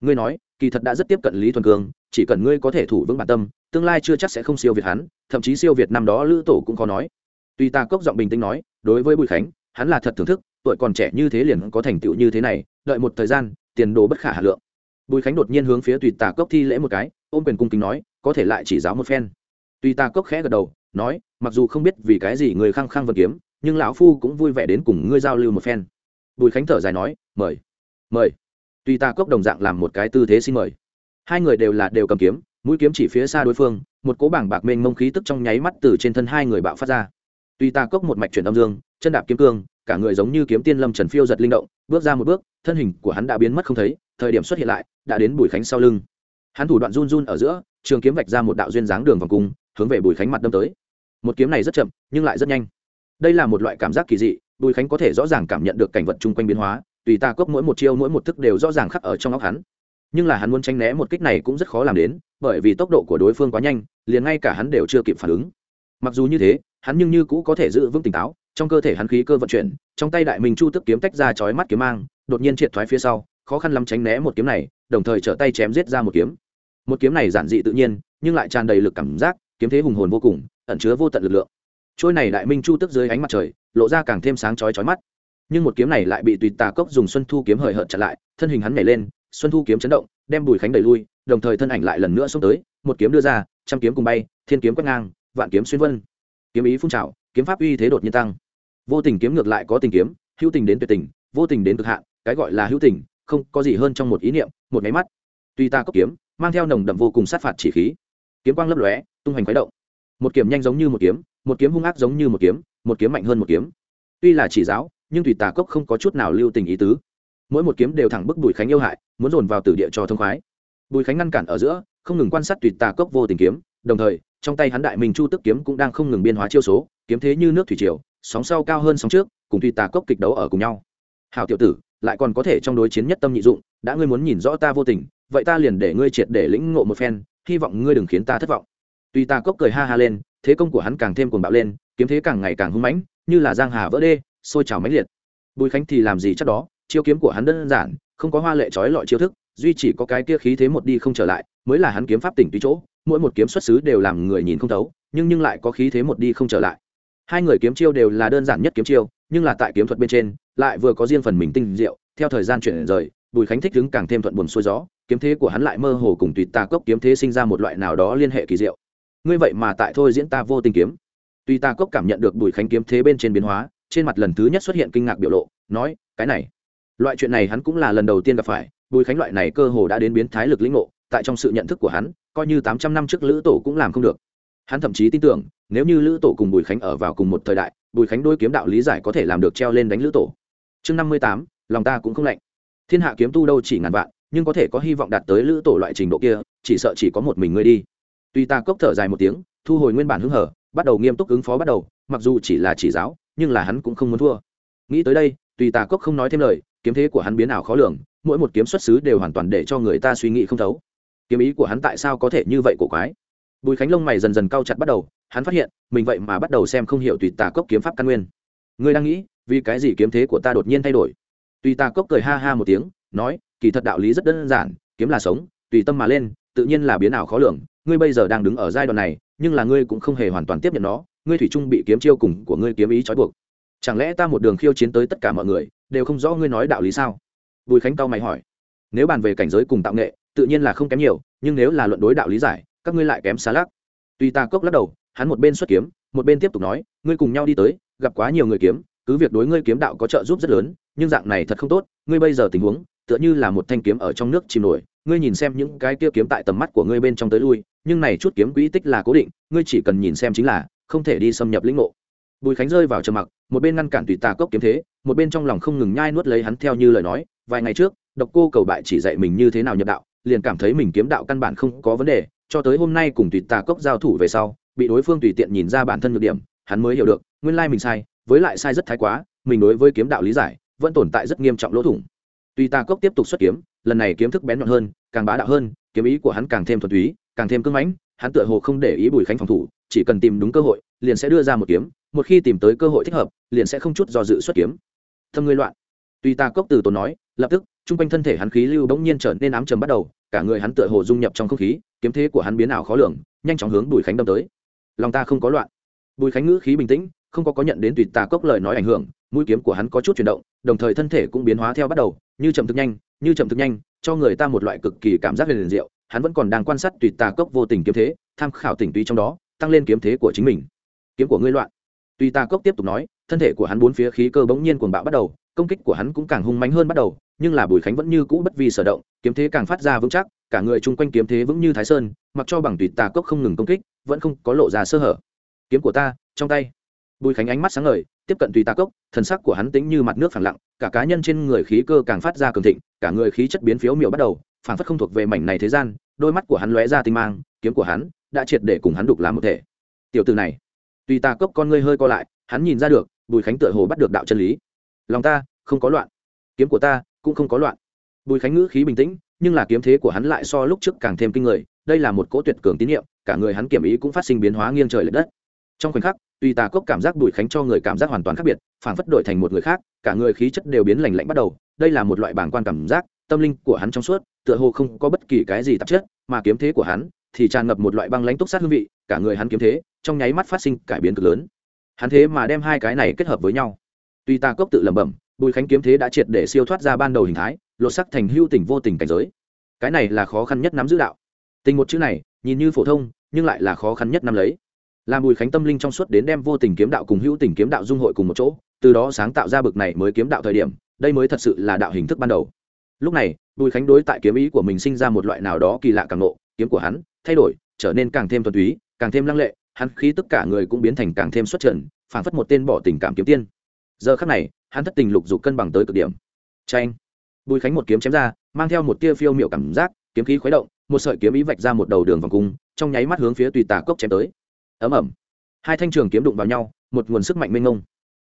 Ngươi nói, kỳ thật đã rất tiếp cận lý thuần cương, chỉ cần ngươi có thể thủ vững bản tâm, tương lai chưa chắc sẽ không siêu việt hắn, thậm chí siêu việt năm đó lữ tổ cũng có nói. Tuy ta cốc giọng bình tĩnh nói, đối với bùi khánh, hắn là thật thưởng thức, tuổi còn trẻ như thế liền có thành tựu như thế này, đợi một thời gian, tiền đồ bất khả hà lượng bùi khánh đột nhiên hướng phía tùy tà cốc thi lễ một cái, ôm quyền cung kính nói, có thể lại chỉ giáo một phen. Tùy tà cốc khẽ gật đầu, nói, mặc dù không biết vì cái gì người khăng khăng vật kiếm, nhưng lão phu cũng vui vẻ đến cùng ngươi giao lưu một phen. Bùi khánh thở dài nói, mời mời. Tùy tà cốc đồng dạng làm một cái tư thế xin mời. Hai người đều là đều cầm kiếm, mũi kiếm chỉ phía xa đối phương, một cỗ bảng bạc mênh mông khí tức trong nháy mắt từ trên thân hai người bạo phát ra. Tùy tà cốc một mạch chuyển âm dương, chân đạp kiếm cương cả người giống như kiếm tiên lâm trần phiêu giật linh động, bước ra một bước, thân hình của hắn đã biến mất không thấy, thời điểm xuất hiện lại, đã đến bùi khánh sau lưng. Hắn thủ đoạn run run ở giữa, trường kiếm vạch ra một đạo duyên dáng đường vòng cung, hướng về bùi khánh mặt đâm tới. Một kiếm này rất chậm, nhưng lại rất nhanh. Đây là một loại cảm giác kỳ dị, bùi khánh có thể rõ ràng cảm nhận được cảnh vật chung quanh biến hóa, tùy ta cốc mỗi một chiêu mỗi một thức đều rõ ràng khắc ở trong óc hắn. Nhưng là hắn muốn tránh né một kích này cũng rất khó làm đến, bởi vì tốc độ của đối phương quá nhanh, liền ngay cả hắn đều chưa kịp phản ứng. Mặc dù như thế, hắn nhưng như cũ có thể giữ vững tỉnh táo trong cơ thể hắn khí cơ vận chuyển, trong tay đại minh chu tức kiếm tách ra chói mắt kiếm mang, đột nhiên triệt thoái phía sau, khó khăn lắm tránh né một kiếm này, đồng thời trở tay chém giết ra một kiếm. Một kiếm này giản dị tự nhiên, nhưng lại tràn đầy lực cảm giác, kiếm thế hùng hồn vô cùng, ẩn chứa vô tận lực lượng. Trôi này đại minh chu tức dưới ánh mặt trời, lộ ra càng thêm sáng chói chói mắt. Nhưng một kiếm này lại bị tùy tà cốc dùng xuân thu kiếm hời hợt chặn lại, thân hình hắn nhảy lên, xuân thu kiếm chấn động, đem bùi khánh đẩy lui, đồng thời thân ảnh lại lần nữa xông tới, một kiếm đưa ra, trăm kiếm cùng bay, thiên kiếm quét ngang, vạn kiếm xuyên vân. Kiếm ý phun trào, kiếm pháp uy thế đột nhiên tăng vô tình kiếm ngược lại có tình kiếm, hữu tình đến tuyệt tình, vô tình đến cực hạn, cái gọi là hữu tình, không có gì hơn trong một ý niệm, một máy mắt. Tuy ta cốc kiếm, mang theo nồng đậm vô cùng sát phạt chỉ khí. Kiếm quang lấp lóe, tung hoành khuấy động. Một kiếm nhanh giống như một kiếm một kiếm hung ác giống như một kiếm một kiếm mạnh hơn một kiếm. Tuy là chỉ giáo, nhưng tùy tà cốc không có chút nào lưu tình ý tứ. Mỗi một kiếm đều thẳng bức bùi khánh yêu hại, muốn dồn vào tử địa cho thông khoái. Bùi khánh ngăn cản ở giữa, không ngừng quan sát tùy tà cốc vô tình kiếm, đồng thời, trong tay hắn đại minh chu tức kiếm cũng đang không ngừng biên hóa chiêu số, kiếm thế như nước thủy triều sóng sau cao hơn sóng trước, cùng tùy tà cốc kịch đấu ở cùng nhau. Hào tiểu tử, lại còn có thể trong đối chiến nhất tâm nhị dụng, đã ngươi muốn nhìn rõ ta vô tình, vậy ta liền để ngươi triệt để lĩnh ngộ một phen, hy vọng ngươi đừng khiến ta thất vọng. Tùy tà cốc cười ha ha lên, thế công của hắn càng thêm cuồng bạo lên, kiếm thế càng ngày càng hung mãnh, như là giang hà vỡ đê, sôi trào mãnh liệt. Bùi khánh thì làm gì chắc đó, chiêu kiếm của hắn đơn giản, không có hoa lệ trói lọi chiêu thức, duy chỉ có cái kia khí thế một đi không trở lại, mới là hắn kiếm pháp tỉnh tùy chỗ, mỗi một kiếm xuất xứ đều làm người nhìn không thấu, nhưng nhưng lại có khí thế một đi không trở lại hai người kiếm chiêu đều là đơn giản nhất kiếm chiêu, nhưng là tại kiếm thuật bên trên, lại vừa có riêng phần mình tinh diệu, theo thời gian chuyển rời, bùi khánh thích đứng càng thêm thuận buồn xuôi gió, kiếm thế của hắn lại mơ hồ cùng tùy tà cốc kiếm thế sinh ra một loại nào đó liên hệ kỳ diệu. Ngươi vậy mà tại thôi diễn ta vô tình kiếm. Tùy tà cốc cảm nhận được bùi khánh kiếm thế bên trên biến hóa, trên mặt lần thứ nhất xuất hiện kinh ngạc biểu lộ, nói, cái này, loại chuyện này hắn cũng là lần đầu tiên gặp phải, bùi khánh loại này cơ hồ đã đến biến thái lực lĩnh ngộ, tại trong sự nhận thức của hắn, coi như tám trăm năm trước lữ tổ cũng làm không được hắn thậm chí tin tưởng, nếu như lữ tổ cùng bùi khánh ở vào cùng một thời đại, bùi khánh đôi kiếm đạo lý giải có thể làm được treo lên đánh lữ tổ. Chương năm mươi tám, lòng ta cũng không lạnh. Thiên hạ kiếm tu đâu chỉ ngàn vạn, nhưng có thể có hy vọng đạt tới lữ tổ loại trình độ kia, chỉ sợ chỉ có một mình ngươi đi. Tuy ta cốc thở dài một tiếng, thu hồi nguyên bản hứng hở, bắt đầu nghiêm túc ứng phó bắt đầu, mặc dù chỉ là chỉ giáo, nhưng là hắn cũng không muốn thua. Nghĩ tới đây tùy tà cốc không nói thêm lời, kiếm thế của hắn biến ảo khó lường, mỗi một kiếm xuất xứ đều hoàn toàn để cho người ta suy nghĩ không thấu. Kiếm ý của hắn tại sao có thể như vậy cổ quái? Bùi khánh lông mày dần dần cau chặt bắt đầu, hắn phát hiện, mình vậy mà bắt đầu xem không hiểu tùy tà cốc kiếm pháp căn nguyên. Ngươi đang nghĩ, vì cái gì kiếm thế của ta đột nhiên thay đổi? Tùy tà cốc cười ha ha một tiếng, nói, kỳ thật đạo lý rất đơn giản, kiếm là sống, tùy tâm mà lên, tự nhiên là biến ảo khó lường. Ngươi bây giờ đang đứng ở giai đoạn này, nhưng là ngươi cũng không hề hoàn toàn tiếp nhận nó. Ngươi thủy trung bị kiếm chiêu cùng của ngươi kiếm ý trói buộc. Chẳng lẽ ta một đường khiêu chiến tới tất cả mọi người, đều không rõ ngươi nói đạo lý sao? Bùi khánh cao mày hỏi. Nếu bàn về cảnh giới cùng tạo nghệ, tự nhiên là không kém nhiều, nhưng nếu là luận đối đạo lý giải các ngươi lại kém xa lắc. Tuy ta cốc lắc đầu, hắn một bên xuất kiếm, một bên tiếp tục nói, ngươi cùng nhau đi tới, gặp quá nhiều người kiếm, cứ việc đối ngươi kiếm đạo có trợ giúp rất lớn, nhưng dạng này thật không tốt, ngươi bây giờ tình huống, tựa như là một thanh kiếm ở trong nước chìm nổi, ngươi nhìn xem những cái kia kiếm tại tầm mắt của ngươi bên trong tới lui, nhưng này chút kiếm quỹ tích là cố định, ngươi chỉ cần nhìn xem chính là, không thể đi xâm nhập lĩnh ngộ. Bùi khánh rơi vào trầm mặc, một bên ngăn cản tùy tà cốc kiếm thế, một bên trong lòng không ngừng nhai nuốt lấy hắn theo như lời nói, vài ngày trước, độc cô cầu bại chỉ dạy mình như thế nào nhập đạo, liền cảm thấy mình kiếm đạo căn bản không có vấn đề cho tới hôm nay cùng tùy tà cốc giao thủ về sau, bị đối phương tùy tiện nhìn ra bản thân nhược điểm, hắn mới hiểu được, nguyên lai mình sai, với lại sai rất thái quá, mình đối với kiếm đạo lý giải, vẫn tồn tại rất nghiêm trọng lỗ thủng. Tùy tà cốc tiếp tục xuất kiếm, lần này kiếm thức bén nhọn hơn, càng bá đạo hơn, kiếm ý của hắn càng thêm thuần túy, càng thêm cưng mãnh, hắn tựa hồ không để ý bùi khánh phòng thủ, chỉ cần tìm đúng cơ hội, liền sẽ đưa ra một kiếm, một khi tìm tới cơ hội thích hợp, liền sẽ không chút do dự xuất kiếm. Thâm ngươi loạn. Tùy ta cốc từ tốn nói, lập tức, chung quanh thân thể hắn khí lưu bỗng nhiên trở nên ám trầm bắt đầu cả người hắn tựa hồ dung nhập trong không khí, kiếm thế của hắn biến ảo khó lường, nhanh chóng hướng bùi khánh đâm tới. Lòng ta không có loạn. Bùi khánh ngữ khí bình tĩnh, không có có nhận đến tùy tà cốc lời nói ảnh hưởng, mũi kiếm của hắn có chút chuyển động, đồng thời thân thể cũng biến hóa theo bắt đầu, như chậm thực nhanh, như chậm thực nhanh, cho người ta một loại cực kỳ cảm giác liền diệu, hắn vẫn còn đang quan sát tùy tà cốc vô tình kiếm thế, tham khảo tỉnh tùy trong đó, tăng lên kiếm thế của chính mình. Kiếm của ngươi loạn. Tùy tà cốc tiếp tục nói, thân thể của hắn bốn phía khí cơ bỗng nhiên cuồng bạo bắt đầu công kích của hắn cũng càng hung mãnh hơn bắt đầu, nhưng là bùi khánh vẫn như cũ bất vi sở động, kiếm thế càng phát ra vững chắc, cả người chung quanh kiếm thế vững như thái sơn, mặc cho bằng tùy tà cốc không ngừng công kích, vẫn không có lộ ra sơ hở. Kiếm của ta, trong tay. Bùi khánh ánh mắt sáng ngời, tiếp cận tùy tà cốc, thần sắc của hắn tính như mặt nước phẳng lặng, cả cá nhân trên người khí cơ càng phát ra cường thịnh, cả người khí chất biến phiếu miểu bắt đầu phản phất không thuộc về mảnh này thế gian, đôi mắt của hắn lóe ra tinh mang, kiếm của hắn đã triệt để cùng hắn đục làm một thể. Tiểu từ này. Tùy tà cốc con ngươi hơi co lại, hắn nhìn ra được, bùi khánh tựa hồ bắt được đạo chân lý lòng ta, không có loạn. Kiếm của ta cũng không có loạn. Bùi khánh ngữ khí bình tĩnh, nhưng là kiếm thế của hắn lại so lúc trước càng thêm kinh người, đây là một cỗ tuyệt cường tín nhiệm, cả người hắn kiểm ý cũng phát sinh biến hóa nghiêng trời l ệ đất. Trong khoảnh khắc tuy tà cốc cảm giác bùi khánh cho người cảm giác hoàn toàn khác biệt, phảng phất đổi thành một người khác, cả người khí chất đều biến lành lạnh bắt đầu, đây là một loại bảng quan cảm giác, tâm linh của hắn trong suốt, tựa hồ không có bất kỳ cái gì tạp chất, mà kiếm thế của hắn thì tràn ngập một loại băng lãnh túc sát hương vị, cả người hắn kiếm thế trong nháy mắt phát sinh cải biến cực lớn. Hắn thế mà đem hai cái này kết hợp với nhau tuy ta cốc tự lẩm bẩm, bùi khánh kiếm thế đã triệt để siêu thoát ra ban đầu hình thái, lột sắc thành hưu tình vô tình cảnh giới. Cái này là khó khăn nhất nắm giữ đạo. Tình một chữ này, nhìn như phổ thông, nhưng lại là khó khăn nhất nắm lấy. Làm bùi khánh tâm linh trong suốt đến đem vô tình kiếm đạo cùng hữu tình kiếm đạo dung hội cùng một chỗ, từ đó sáng tạo ra bực này mới kiếm đạo thời điểm, đây mới thật sự là đạo hình thức ban đầu. Lúc này, bùi khánh đối tại kiếm ý của mình sinh ra một loại nào đó kỳ lạ càng nộ kiếm của hắn thay đổi, trở nên càng thêm thuần túy, càng thêm lăng lệ, hắn khí tất cả người cũng biến thành càng thêm xuất trận phảng phất một tên bỏ tình cảm kiếm tiên giờ khắc này, hắn thất tình lục dục cân bằng tới cực điểm. Tranh bùi khánh một kiếm chém ra, mang theo một tia phiêu miệu cảm giác, kiếm khí khuấy động, một sợi kiếm ý vạch ra một đầu đường vòng cung, trong nháy mắt hướng phía tùy tà cốc chém tới. Ấm ẩm. Hai thanh trường kiếm đụng vào nhau, một nguồn sức mạnh mênh mông.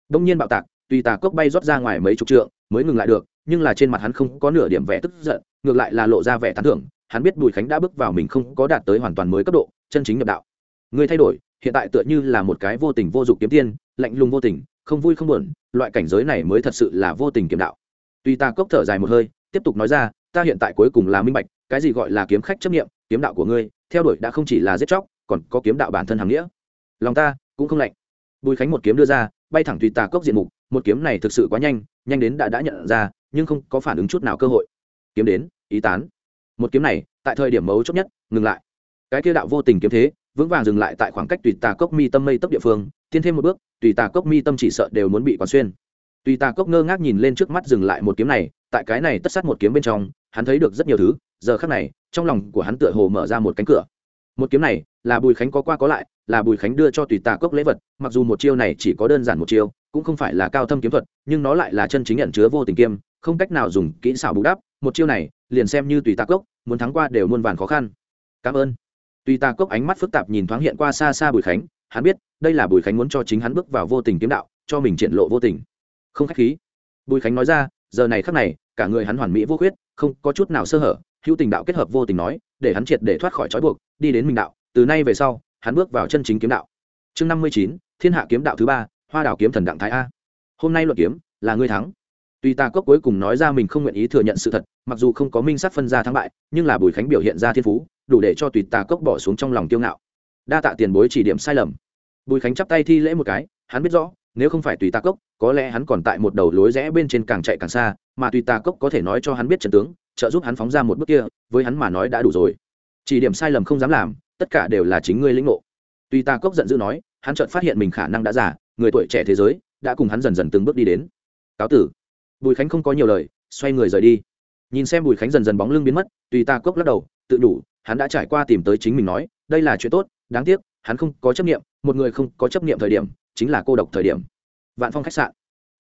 Đông nhiên bạo tạc, tùy tà cốc bay rót ra ngoài mấy chục trượng, mới ngừng lại được, nhưng là trên mặt hắn không có nửa điểm vẻ tức giận, ngược lại là lộ ra vẻ tán thưởng, hắn biết bùi khánh đã bước vào mình không có đạt tới hoàn toàn mới cấp độ, chân chính nhập đạo. Người thay đổi, hiện tại tựa như là một cái vô tình vô dụng kiếm tiên, lạnh lùng vô tình không vui không buồn, loại cảnh giới này mới thật sự là vô tình kiếm đạo. Tuy ta cốc thở dài một hơi, tiếp tục nói ra, ta hiện tại cuối cùng là minh bạch, cái gì gọi là kiếm khách chấp nghiệm kiếm đạo của ngươi, theo đuổi đã không chỉ là giết chóc, còn có kiếm đạo bản thân hàng nghĩa. Lòng ta cũng không lạnh. Bùi khánh một kiếm đưa ra, bay thẳng tùy tà cốc diện mục, một kiếm này thực sự quá nhanh nhanh đến đã đã nhận ra, nhưng không có phản ứng chút nào cơ hội. Kiếm đến, ý tán. Một kiếm này, tại thời điểm mấu chốt nhất, ngừng lại. Cái kia đạo vô tình kiếm thế, vững vàng dừng lại tại khoảng cách tùy tà cốc mi tâm mây tốc địa phương tiến thêm một bước, tùy tà cốc mi tâm chỉ sợ đều muốn bị quán xuyên. Tùy tà cốc ngơ ngác nhìn lên trước mắt dừng lại một kiếm này, tại cái này tất sát một kiếm bên trong, hắn thấy được rất nhiều thứ, giờ khác này, trong lòng của hắn tựa hồ mở ra một cánh cửa. Một kiếm này, là bùi khánh có qua có lại, là bùi khánh đưa cho tùy tà cốc lễ vật, mặc dù một chiêu này chỉ có đơn giản một chiêu, cũng không phải là cao thâm kiếm thuật, nhưng nó lại là chân chính nhận chứa vô tình kiêm, không cách nào dùng kỹ xảo bù đắp. Một chiêu này, liền xem như tùy tà cốc, muốn thắng qua đều muôn vàn khó khăn. Cảm ơn. Tùy tà cốc ánh mắt phức tạp nhìn thoáng hiện qua xa xa bùi khánh hắn biết, đây là bùi khánh muốn cho chính hắn bước vào vô tình kiếm đạo, cho mình triển lộ vô tình. Không khách khí. Bùi khánh nói ra, giờ này khắc này, cả người hắn hoàn mỹ vô khuyết, không có chút nào sơ hở, hữu tình đạo kết hợp vô tình nói, để hắn triệt để thoát khỏi trói buộc, đi đến mình đạo, từ nay về sau, hắn bước vào chân chính kiếm đạo. Chương năm mươi chín, thiên hạ kiếm đạo thứ ba, hoa đảo kiếm thần đặng thái a. Hôm nay luận kiếm, là ngươi thắng. Tuy ta cốc cuối cùng nói ra mình không nguyện ý thừa nhận sự thật, mặc dù không có minh sắc phân ra thắng bại, nhưng là bùi khánh biểu hiện ra thiên phú, đủ để cho tùy tà cốc bỏ xuống trong lòng kiêu ngạo. Đa tạ tiền bối chỉ điểm sai lầm bùi khánh chắp tay thi lễ một cái, hắn biết rõ, nếu không phải tùy tà cốc, có lẽ hắn còn tại một đầu lối rẽ bên trên càng chạy càng xa, mà tùy tà cốc có thể nói cho hắn biết trận tướng, trợ giúp hắn phóng ra một bước kia, với hắn mà nói đã đủ rồi. Chỉ điểm sai lầm không dám làm, tất cả đều là chính ngươi lĩnh ngộ. Tùy tà cốc giận dữ nói, hắn chợt phát hiện mình khả năng đã giả người tuổi trẻ thế giới, đã cùng hắn dần dần từng bước đi đến. Cáo tử. Bùi khánh không có nhiều lời, xoay người rời đi. Nhìn xem bùi khánh dần dần bóng lưng biến mất, tùy tà cốc lắc đầu, tự đủ, hắn đã trải qua tìm tới chính mình nói, đây là chuyện tốt đáng tiếc, hắn không có chấp nghiệm một người không có chấp nghiệm thời điểm, chính là cô độc thời điểm. Vạn phong khách sạn.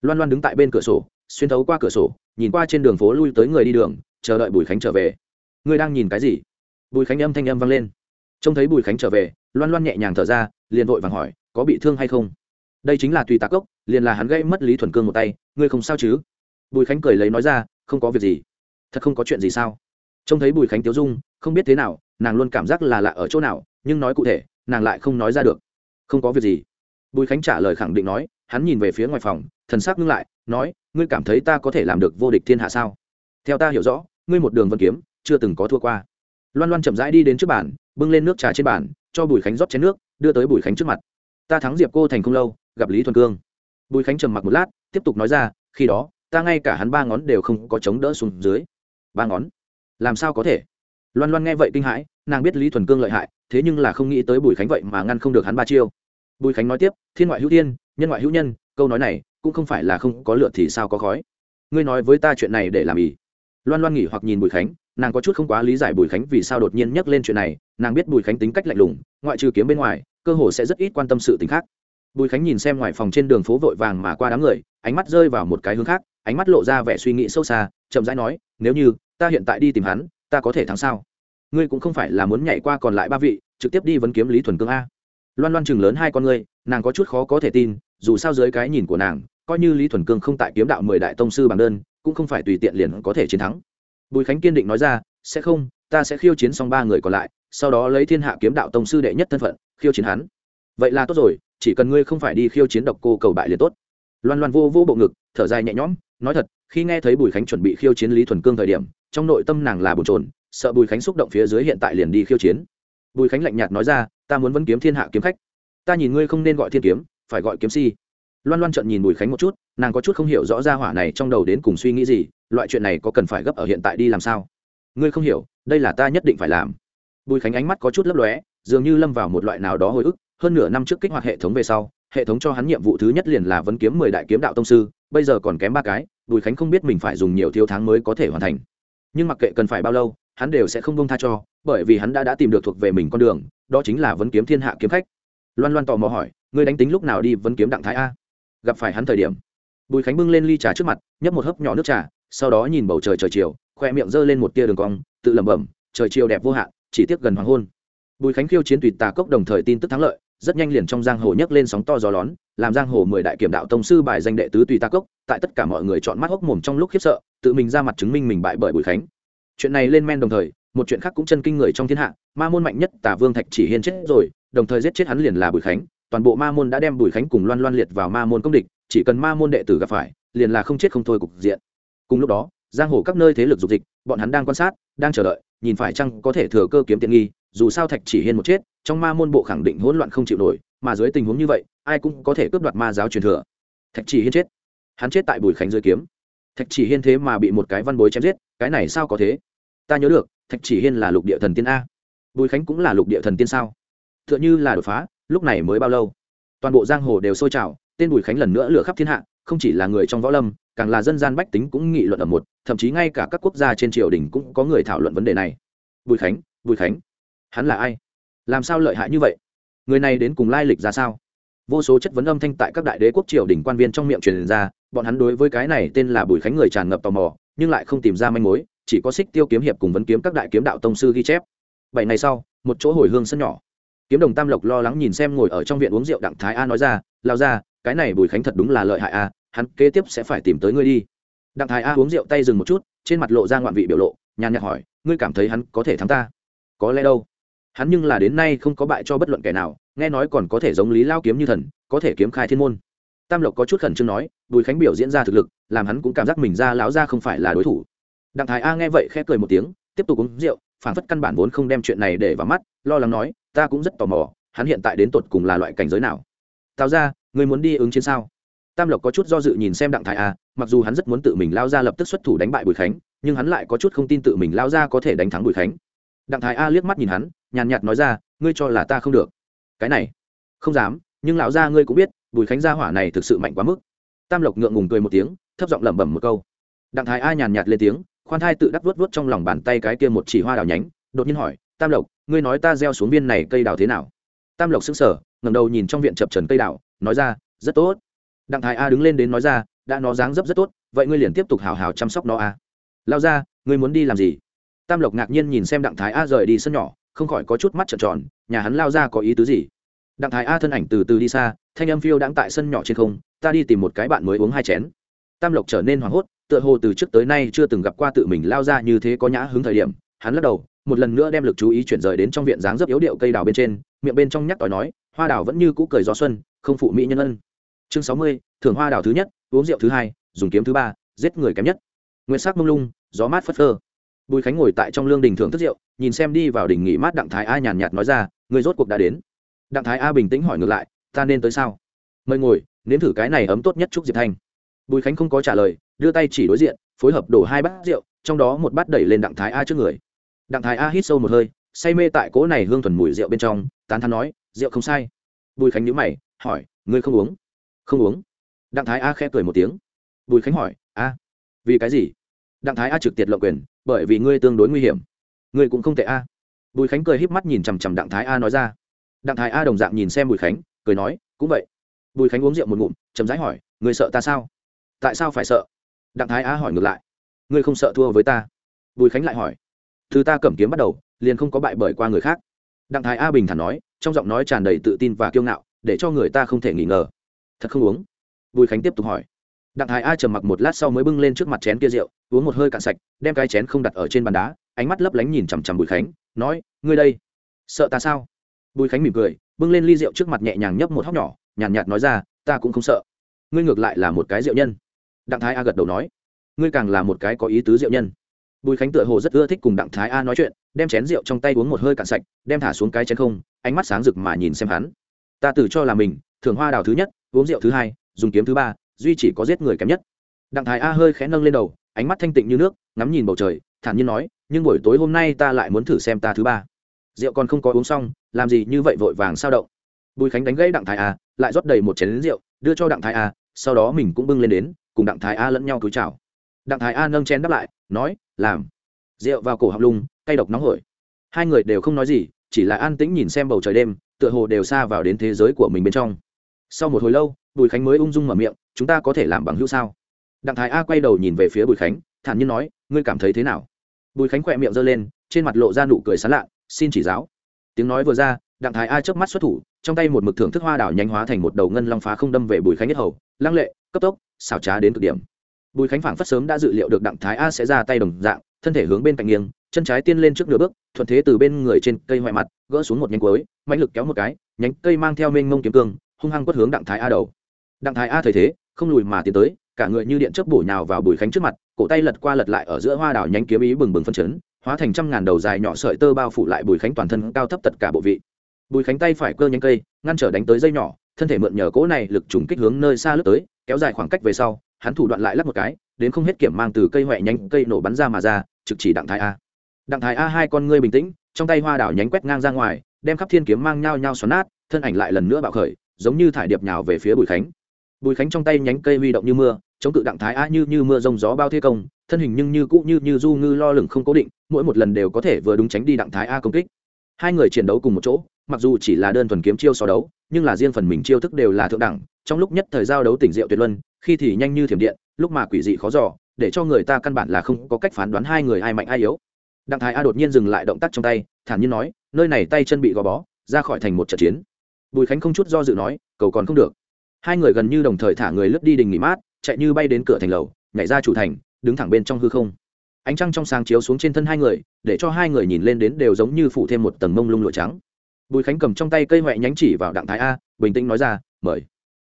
Loan loan đứng tại bên cửa sổ, xuyên thấu qua cửa sổ, nhìn qua trên đường phố lui tới người đi đường, chờ đợi bùi khánh trở về. Ngươi đang nhìn cái gì? Bùi khánh âm thanh âm vang lên. Trông thấy bùi khánh trở về, loan loan nhẹ nhàng thở ra, liền vội vàng hỏi, có bị thương hay không? Đây chính là tùy tạc cốc liền là hắn gây mất lý thuần cương một tay, ngươi không sao chứ? Bùi khánh cười lấy nói ra, không có việc gì. Thật không có chuyện gì sao? Trông thấy bùi khánh tiếu dung, không biết thế nào, nàng luôn cảm giác là lạ ở chỗ nào nhưng nói cụ thể, nàng lại không nói ra được. Không có việc gì. Bùi khánh trả lời khẳng định nói, hắn nhìn về phía ngoài phòng, thần sắc ngưng lại, nói, ngươi cảm thấy ta có thể làm được vô địch thiên hạ sao? Theo ta hiểu rõ, ngươi một đường vân kiếm, chưa từng có thua qua. Loan loan chậm rãi đi đến trước bàn, bưng lên nước trà trên bàn, cho bùi khánh rót chén nước, đưa tới bùi khánh trước mặt. Ta thắng diệp cô thành không lâu, gặp lý thuần cương. Bùi khánh trầm mặc một lát, tiếp tục nói ra, khi đó, ta ngay cả hắn ba ngón đều không có chống đỡ xuống dưới. Ba ngón? Làm sao có thể? Loan loan nghe vậy kinh hãi, nàng biết lý thuần cương lợi hại thế nhưng là không nghĩ tới bùi khánh vậy mà ngăn không được hắn ba chiêu. Bùi khánh nói tiếp, thiên ngoại hữu thiên, nhân ngoại hữu nhân, câu nói này cũng không phải là không có lựa thì sao có khói. Ngươi nói với ta chuyện này để làm gì? Loan loan nghỉ hoặc nhìn bùi khánh, nàng có chút không quá lý giải bùi khánh vì sao đột nhiên nhắc lên chuyện này, nàng biết bùi khánh tính cách lạnh lùng, ngoại trừ kiếm bên ngoài, cơ hồ sẽ rất ít quan tâm sự t khác. Bùi khánh nhìn xem ngoài phòng trên đường phố vội vàng mà qua đám người, ánh mắt rơi vào một cái hướng khác, ánh mắt lộ ra vẻ suy nghĩ sâu xa, chậm rãi nói, nếu như ta hiện tại đi tìm hắn, ta có thể thắng sao? Ngươi cũng không phải là muốn nhảy qua còn lại ba vị, trực tiếp đi vấn kiếm lý thuần cương a. Loan loan chừng lớn hai con ngươi, nàng có chút khó có thể tin, dù sao dưới cái nhìn của nàng, coi như lý thuần cương không tại kiếm đạo mười đại tông sư bằng đơn, cũng không phải tùy tiện liền có thể chiến thắng. Bùi khánh kiên định nói ra, sẽ không, ta sẽ khiêu chiến xong ba người còn lại, sau đó lấy thiên hạ kiếm đạo tông sư đệ nhất thân phận, khiêu chiến hắn. Vậy là tốt rồi, chỉ cần ngươi không phải đi khiêu chiến độc cô cầu bại liền tốt. Loan loan vô vô bộ ngực, thở dài nhẹ nhõm, nói thật, khi nghe thấy bùi khánh chuẩn bị khiêu chiến lý thuần cương thời điểm, trong nội tâm nàng là bồn trồn sợ bùi khánh xúc động phía dưới hiện tại liền đi khiêu chiến. Bùi khánh lạnh nhạt nói ra, ta muốn vẫn kiếm thiên hạ kiếm khách. Ta nhìn ngươi không nên gọi thiên kiếm, phải gọi kiếm si. Loan loan trận nhìn bùi khánh một chút, nàng có chút không hiểu rõ ra hỏa này trong đầu đến cùng suy nghĩ gì, loại chuyện này có cần phải gấp ở hiện tại đi làm sao? Ngươi không hiểu, đây là ta nhất định phải làm. Bùi khánh ánh mắt có chút lấp lóe, dường như lâm vào một loại nào đó hồi ức, hơn nửa năm trước kích hoạt hệ thống về sau, hệ thống cho hắn nhiệm vụ thứ nhất liền là vấn kiếm mười đại kiếm đạo tông sư, bây giờ còn kém ba cái, bùi khánh không biết mình phải dùng nhiều thiếu tháng mới có thể hoàn thành nhưng mặc kệ cần phải bao lâu, hắn đều sẽ không bông tha cho, bởi vì hắn đã đã tìm được thuộc về mình con đường, đó chính là vấn kiếm thiên hạ kiếm khách. Loan loan tò mò hỏi, ngươi đánh tính lúc nào đi vấn kiếm đặng thái a? Gặp phải hắn thời điểm. Bùi khánh bưng lên ly trà trước mặt, nhấp một hớp nhỏ nước trà, sau đó nhìn bầu trời trời chiều, khoe miệng g lên một tia đường cong, tự lẩm bẩm, trời chiều đẹp vô hạn, chỉ tiếc gần hoàng hôn. Bùi khánh khiêu chiến tùy tà cốc đồng thời tin tức thắng lợi, rất nhanh liền trong giang hồ nhấc lên sóng to gió lón, làm giang hồ mười đại kiểm đạo tông sư bài danh đệ tứ tùy tà cốc, tại tất cả mọi người chọn mắt hốc mồm trong lúc khiếp sợ tự mình ra mặt chứng minh mình bại bởi bùi khánh. Chuyện này lên men đồng thời, một chuyện khác cũng chân kinh người trong thiên hạ, ma môn mạnh nhất tả vương thạch chỉ hiên chết rồi, đồng thời giết chết hắn liền là bùi khánh. Toàn bộ ma môn đã đem bùi khánh cùng loan loan liệt vào ma môn công địch, chỉ cần ma môn đệ tử gặp phải, liền là không chết không thôi cục diện. Cùng lúc đó, giang hồ các nơi thế lực dục dịch, bọn hắn đang quan sát, đang chờ đợi, nhìn phải chăng có thể thừa cơ kiếm tiện nghi, dù sao thạch chỉ hiên một chết, trong ma môn bộ khẳng định hỗn loạn không chịu nổi, mà dưới tình huống như vậy, ai cũng có thể cướp đoạt ma giáo truyền thừa. Thạch chỉ hiên chết. Hắn chết tại bùi khánh dưới kiếm thạch chỉ hiên thế mà bị một cái văn bối chém giết, cái này sao có thế? Ta nhớ được, thạch chỉ hiên là lục địa thần tiên a. Bùi khánh cũng là lục địa thần tiên sao? T h ư ợ n h ư là đột phá, lúc này mới bao lâu? Toàn bộ giang hồ đều sôi trào, tên bùi khánh lần nữa lửa khắp thiên hạ, không chỉ là người trong võ lâm, càng là dân gian bách tính cũng nghị luận ở một, thậm chí ngay cả các quốc gia trên triều đình cũng có người thảo luận vấn đề này. Bùi khánh bùi khánh, hắn là ai? Làm sao lợi hại như vậy? Người này đến cùng lai lịch ra sao? Vô số chất vấn âm thanh tại các đại đế quốc triều đình quan viên trong miệng truyền ra bọn hắn đối với cái này tên là bùi khánh người tràn ngập tò mò, nhưng lại không tìm ra manh mối, chỉ có xích tiêu kiếm hiệp cùng vấn kiếm các đại kiếm đạo tông sư ghi chép. Bảy ngày sau, một chỗ hồi hương sân nhỏ. Kiếm đồng tam lộc lo lắng nhìn xem ngồi ở trong viện uống rượu đặng thái a nói ra lao ra cái này bùi khánh thật đúng là lợi hại a, hắn kế tiếp sẽ phải tìm tới ngươi đi. Đặng thái a uống rượu tay dừng một chút, trên mặt lộ ra ngoạn vị biểu lộ, nhàn nhạt hỏi, ngươi cảm thấy hắn có thể thắng ta? Có lẽ đâu. Hắn nhưng là đến nay không có bại cho bất luận kẻ nào, nghe nói còn có thể giống lý lao kiếm như thần, có thể kiếm khai thiên môn tam lộc có chút khẩn trương nói, bùi khánh biểu diễn ra thực lực, làm hắn cũng cảm giác mình ra láo ra không phải là đối thủ. Đặng thái a nghe vậy khẽ cười một tiếng, tiếp tục uống rượu phản phất căn bản vốn không đem chuyện này để vào mắt, lo lắng nói, ta cũng rất tò mò, hắn hiện tại đến tột cùng là loại cảnh giới nào? Tạo ra người muốn đi ứng chiến sao? Tam lộc có chút do dự nhìn xem đặng thái a, mặc dù hắn rất muốn tự mình lao ra lập tức xuất thủ đánh bại bùi khánh, nhưng hắn lại có chút không tin tự mình lao ra có thể đánh thắng bùi khánh. Đặng thái a liếc mắt nhìn hắn, nhàn nhạt nói ra, ngươi cho là ta không được. Cái này, không dám, nhưng lão gia ngươi cũng biết bùi khánh gia hỏa này thực sự mạnh quá mức. Tam lộc ngượng ngùng cười một tiếng, thấp giọng lẩm bẩm một câu. Đặng thái a nhàn nhạt lên tiếng, khoan thai tự đắc vuốt vuốt trong lòng bàn tay cái kia một chỉ hoa đào nhánh, đột nhiên hỏi, tam lộc, ngươi nói ta gieo xuống viên này cây đào thế nào? Tam lộc sững sờ, ngẩng đầu nhìn trong viện chập trần cây đào, nói ra, rất tốt. Đặng thái a đứng lên đến nói ra, đã nó dáng dấp rất tốt, vậy ngươi liền tiếp tục hào hào chăm sóc nó a. Lao ra, ngươi muốn đi làm gì? Tam lộc ngạc nhiên nhìn xem đặng thái a rời đi sân nhỏ, không khỏi có chút mắt trợn tròn, nhà hắn lao ra có ý tứ gì? Đặng thái a thân ảnh từ từ đi xa, thanh âm phiêu đang tại sân nhỏ trên không, ta đi tìm một cái bạn mới uống hai chén. Tam lộc trở nên hoảng hốt, tựa hồ từ trước tới nay chưa từng gặp qua tự mình lao ra như thế có nhã hứng thời điểm, hắn lắc đầu, một lần nữa đem lực chú ý chuyển rời đến trong viện dáng dấp yếu điệu cây đào bên trên, miệng bên trong nhắc tỏi nói, hoa đào vẫn như cũ cười gió xuân, không phụ mỹ nhân ân. Chương sáu mươi, thưởng hoa đào thứ nhất, uống rượu thứ hai, dùng kiếm thứ ba, giết người kém nhất. Nguyên sắc mông lung, gió mát phất phơ. Bùi khánh ngồi tại trong lương đình thưởng thức rượu, nhìn xem đi vào đỉnh nghỉ mát đặng thái a nhàn nhạt nói ra, người rốt cuộc đã đến đặng thái a bình tĩnh hỏi ngược lại, ta nên tới sao? Mời ngồi, nếm thử cái này ấm tốt nhất chúc diệp thanh. Bùi khánh không có trả lời, đưa tay chỉ đối diện, phối hợp đổ hai bát rượu, trong đó một bát đẩy lên đặng thái a trước người. Đặng thái a hít sâu một hơi, say mê tại cỗ này hương thuần mùi rượu bên trong, tán thán nói, rượu không sai. Bùi khánh nhữ mày, hỏi, ngươi không uống? Không uống. Đặng thái a khẽ cười một tiếng. Bùi khánh hỏi, a, vì cái gì? Đặng thái a trực tiệt lộ quyền, bởi vì ngươi tương đối nguy hiểm. Ngươi cũng không tệ a. Bùi khánh cười híp mắt nhìn chằm chằm đặng thái a nói ra đặng thái a đồng dạng nhìn xem bùi khánh, cười nói, cũng vậy. Bùi khánh uống rượu một ngụm chấm dãi hỏi, người sợ ta sao? Tại sao phải sợ? Đặng thái a hỏi ngược lại, ngươi không sợ thua với ta? Bùi khánh lại hỏi, thứ ta cầm kiếm bắt đầu, liền không có bại bởi qua người khác. Đặng thái a bình thản nói, trong giọng nói tràn đầy tự tin và kiêu ngạo, để cho người ta không thể nghi ngờ. Thật không uống? Bùi khánh tiếp tục hỏi. Đặng thái a trầm mặc một lát sau mới bưng lên trước mặt chén kia rượu, uống một hơi cạn sạch, đem cái chén không đặt ở trên bàn đá, ánh mắt lấp lánh nhìn chằm chằm bùi khánh, nói, ngươi đây, sợ ta sao? Bùi khánh mỉm cười bưng lên ly rượu trước mặt nhẹ nhàng nhấp một hóc nhỏ nhàn nhạt, nhạt nói ra ta cũng không sợ. Ngươi ngược lại là một cái rượu nhân. Đặng thái a gật đầu nói ngươi càng là một cái có ý tứ rượu nhân. Bùi khánh tựa hồ rất ưa thích cùng đặng thái a nói chuyện đem chén rượu trong tay uống một hơi cạn sạch đem thả xuống cái chén không ánh mắt sáng rực mà nhìn xem hắn. Ta tự cho là mình thường hoa đào thứ nhất uống rượu thứ hai dùng kiếm thứ ba duy chỉ có giết người kém nhất. Đặng thái a hơi khẽ nâng lên đầu ánh mắt thanh tịnh như nước ngắm nhìn bầu trời thản nhiên nói nhưng buổi tối hôm nay ta lại muốn thử xem ta thứ ba rượu còn không có uống xong, làm gì như vậy vội vàng sao động? Bùi khánh đánh gãy đặng thái a, lại rót đầy một chén rượu, đưa cho đặng thái a, sau đó mình cũng bưng lên đến, cùng đặng thái a lẫn nhau cúi chào. Đặng thái a nâng chén đáp lại, nói, làm. Rượu vào cổ học lung, cay độc nóng hổi. Hai người đều không nói gì, chỉ là an tĩnh nhìn xem bầu trời đêm, tựa hồ đều xa vào đến thế giới của mình bên trong. Sau một hồi lâu, bùi khánh mới ung dung mở miệng, chúng ta có thể làm bằng hữu sao? Đặng thái a quay đầu nhìn về phía bùi khánh, thản nhiên nói, ngươi cảm thấy thế nào? Bùi khánh khỏe miệng giơ lên, trên mặt lộ ra nụ cười sán lạ xin chỉ giáo. Tiếng nói vừa ra, đặng thái a chớp mắt xuất thủ, trong tay một mực thưởng thức hoa đảo nhanh hóa thành một đầu ngân long phá không đâm về bùi khánh nhất hầu. Lăng lệ, cấp tốc, xảo trá đến cực điểm. Bùi khánh phảng phất sớm đã dự liệu được đặng thái a sẽ ra tay đồng dạng, thân thể hướng bên cạnh nghiêng, chân trái tiên lên trước nửa bước, thuận thế từ bên người trên cây ngoại mặt, gỡ xuống một nhánh cuối mạnh lực kéo một cái, nhánh cây mang theo mênh mông kiếm cương, hung hăng quất hướng đặng thái a đầu. Đặng thái a thấy thế, không lùi mà tiến tới, cả người như điện chớp bổ nhào vào bùi khánh trước mặt, cổ tay lật qua lật lại ở giữa hoa đảo nhánh kiếm ý bừng bừng phân chấn hóa thành trăm ngàn đầu dài nhỏ sợi tơ bao phủ lại bùi khánh toàn thân cao thấp tất cả bộ vị. Bùi khánh tay phải cơ nhanh cây, ngăn trở đánh tới dây nhỏ, thân thể mượn nhờ cỗ này lực trùng kích hướng nơi xa lướt tới, kéo dài khoảng cách về sau, hắn thủ đoạn lại lắp một cái, đến không hết kiểm mang từ cây huệ nhánh cây nổ bắn ra mà ra, trực chỉ đặng thái a. Đặng thái a hai con ngươi bình tĩnh, trong tay hoa đảo nhánh quét ngang ra ngoài, đem khắp thiên kiếm mang nhau nhau xoắn nát, thân ảnh lại lần nữa bạo khởi, giống như thải điệp nhào về phía bùi khánh. Bùi khánh trong tay nhánh cây huy động như mưa, chống cự đặng thái a như như mưa rông gió bao thế công thân hình nhưng như cũ như như du ngư lo lửng không cố định, mỗi một lần đều có thể vừa đúng tránh đi đặng thái a công kích. Hai người chiến đấu cùng một chỗ, mặc dù chỉ là đơn thuần kiếm chiêu so đấu, nhưng là riêng phần mình chiêu thức đều là thượng đẳng, trong lúc nhất thời giao đấu tỉnh diệu tuyệt luân, khi thì nhanh như thiểm điện, lúc mà quỷ dị khó giỏ để cho người ta căn bản là không có cách phán đoán hai người ai mạnh ai yếu. Đặng thái a đột nhiên dừng lại động tác trong tay, thản nhiên nói, nơi này tay chân bị gò bó, ra khỏi thành một trận chiến. Bùi khánh không chút do dự nói, cầu còn không được. Hai người gần như đồng thời thả người lướt đi đình nghỉ mát, chạy như bay đến cửa thành lầu, nhảy ra chủ thành đứng thẳng bên trong hư không. Ánh trăng trong sáng chiếu xuống trên thân hai người, để cho hai người nhìn lên đến đều giống như phủ thêm một tầng mông lung lụa trắng. Bùi khánh cầm trong tay cây huệ nhánh chỉ vào đặng thái a, bình tĩnh nói ra, mời.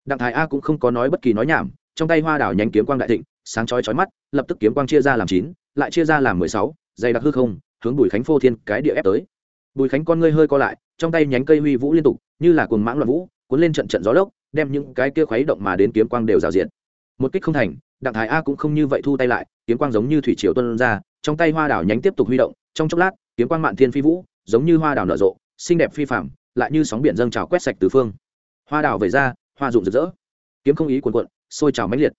Đặng thái a cũng không có nói bất kỳ nói nhảm, trong tay hoa đảo nhánh kiếm quang đại thịnh, sáng chói chói mắt, lập tức kiếm quang chia ra làm chín, lại chia ra làm mười sáu, dày đặc hư không, hướng bùi khánh phô thiên cái địa ép tới. Bùi khánh con ngươi hơi co lại, trong tay nhánh cây huy vũ liên tục, như là cuồng mãng loạn vũ, cuốn lên trận trận gió lốc, đem những cái kia khuấy động mà đến kiếm quang đều rào diện một kích không thành đặng thái a cũng không như vậy thu tay lại, kiếm quang giống như thủy triều tuân ra, trong tay hoa đảo nhánh tiếp tục huy động, trong chốc lát, kiếm quang mạn thiên phi vũ, giống như hoa đảo nở rộ, xinh đẹp phi phạm lại như sóng biển dâng trào quét sạch từ phương. Hoa đảo về ra, hoa rụng rực rỡ. Kiếm không ý cuồn cuộn, sôi trào mãnh liệt.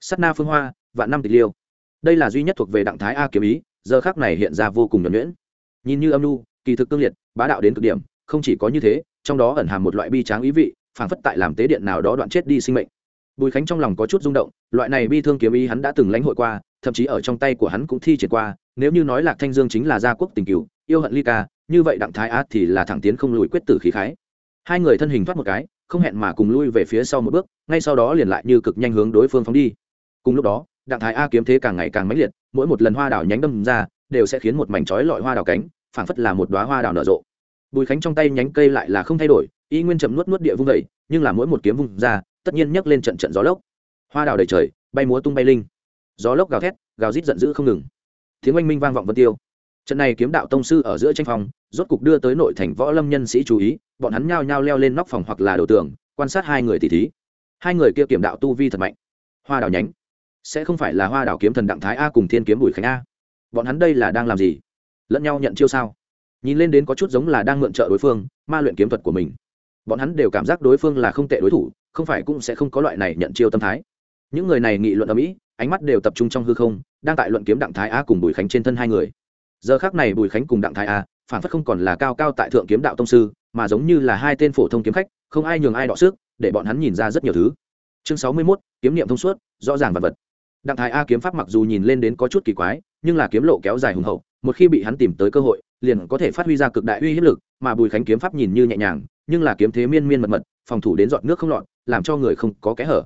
Sắt na phương hoa, vạn năm tịch liêu. Đây là duy nhất thuộc về đặng thái a kiếm ý, giờ khác này hiện ra vô cùng nhuẩn nhuyễn. Nhìn như âm lu kỳ thực cương liệt, bá đạo đến cực điểm, không chỉ có như thế, trong đó ẩn hàm một loại bi tráng ý vị, phảng phất tại làm tế điện nào đó đoạn chết đi sinh mệnh bùi khánh trong lòng có chút rung động, loại này bi thương kiếm ý hắn đã từng lãnh hội qua, thậm chí ở trong tay của hắn cũng thi triển qua, nếu như nói lạc thanh dương chính là gia quốc tình cựu yêu hận ly ca, như vậy đặng thái á thì là thẳng tiến không lùi quyết tử khí khái. Hai người thân hình thoát một cái, không hẹn mà cùng lui về phía sau một bước, ngay sau đó liền lại như cực nhanh hướng đối phương phóng đi. Cùng lúc đó, đặng thái a kiếm thế càng ngày càng mãnh liệt, mỗi một lần hoa đào nhánh đâm ra, đều sẽ khiến một mảnh chói lọi hoa đào cánh, phảng phất là một đoá hoa đào nở rộ. Bùi khánh trong tay nhánh cây lại là không thay đổi, y nguyên chậm nuốt nuốt địa vung vẩy nhưng là mỗi một kiếm vung ra tất nhiên nhấc lên trận trận gió lốc. Hoa đào đầy trời, bay múa tung bay linh. Gió lốc gào thét, gào rít giận dữ không ngừng. Tiếng oanh minh vang vọng vân tiêu. Trận này kiếm đạo tông sư ở giữa tranh phòng rốt cục đưa tới nội thành võ lâm nhân sĩ chú ý, bọn hắn nhao nhao leo lên nóc phòng hoặc là đầu tường, quan sát hai người tỷ thí. Hai người kia kiểm đạo tu vi thật mạnh. Hoa đào nhánh. Sẽ không phải là hoa đào kiếm thần đặng thái a cùng thiên kiếm bùi khánh a. Bọn hắn đây là đang làm gì? Lẫn nhau nhận chiêu sao? Nhìn lên đến có chút giống là đang mượn trợ đối phương, ma luyện kiếm thuật của mình bọn hắn đều cảm giác đối phương là không tệ đối thủ, không phải cũng sẽ không có loại này nhận chiêu tâm thái. Những người này nghị luận ở mỹ, ánh mắt đều tập trung trong hư không, đang tại luận kiếm đặng thái a cùng bùi khánh trên thân hai người. Giờ khác này bùi khánh cùng đặng thái a phản phất không còn là cao cao tại thượng kiếm đạo tông sư, mà giống như là hai tên phổ thông kiếm khách, không ai nhường ai đọ sức, để bọn hắn nhìn ra rất nhiều thứ. Chương sáu mươi mốt, kiếm niệm thông suốt, rõ ràng vật vật. Đặng thái a kiếm pháp mặc dù nhìn lên đến có chút kỳ quái, nhưng là kiếm lộ kéo dài hùng hậu một khi bị hắn tìm tới cơ hội, liền có thể phát huy ra cực đại uy hiếp lực, mà bùi khánh kiếm pháp nhìn như nhẹ nhàng, nhưng là kiếm thế miên miên mật mật, phòng thủ đến dọn nước không lọt, làm cho người không có kẽ hở.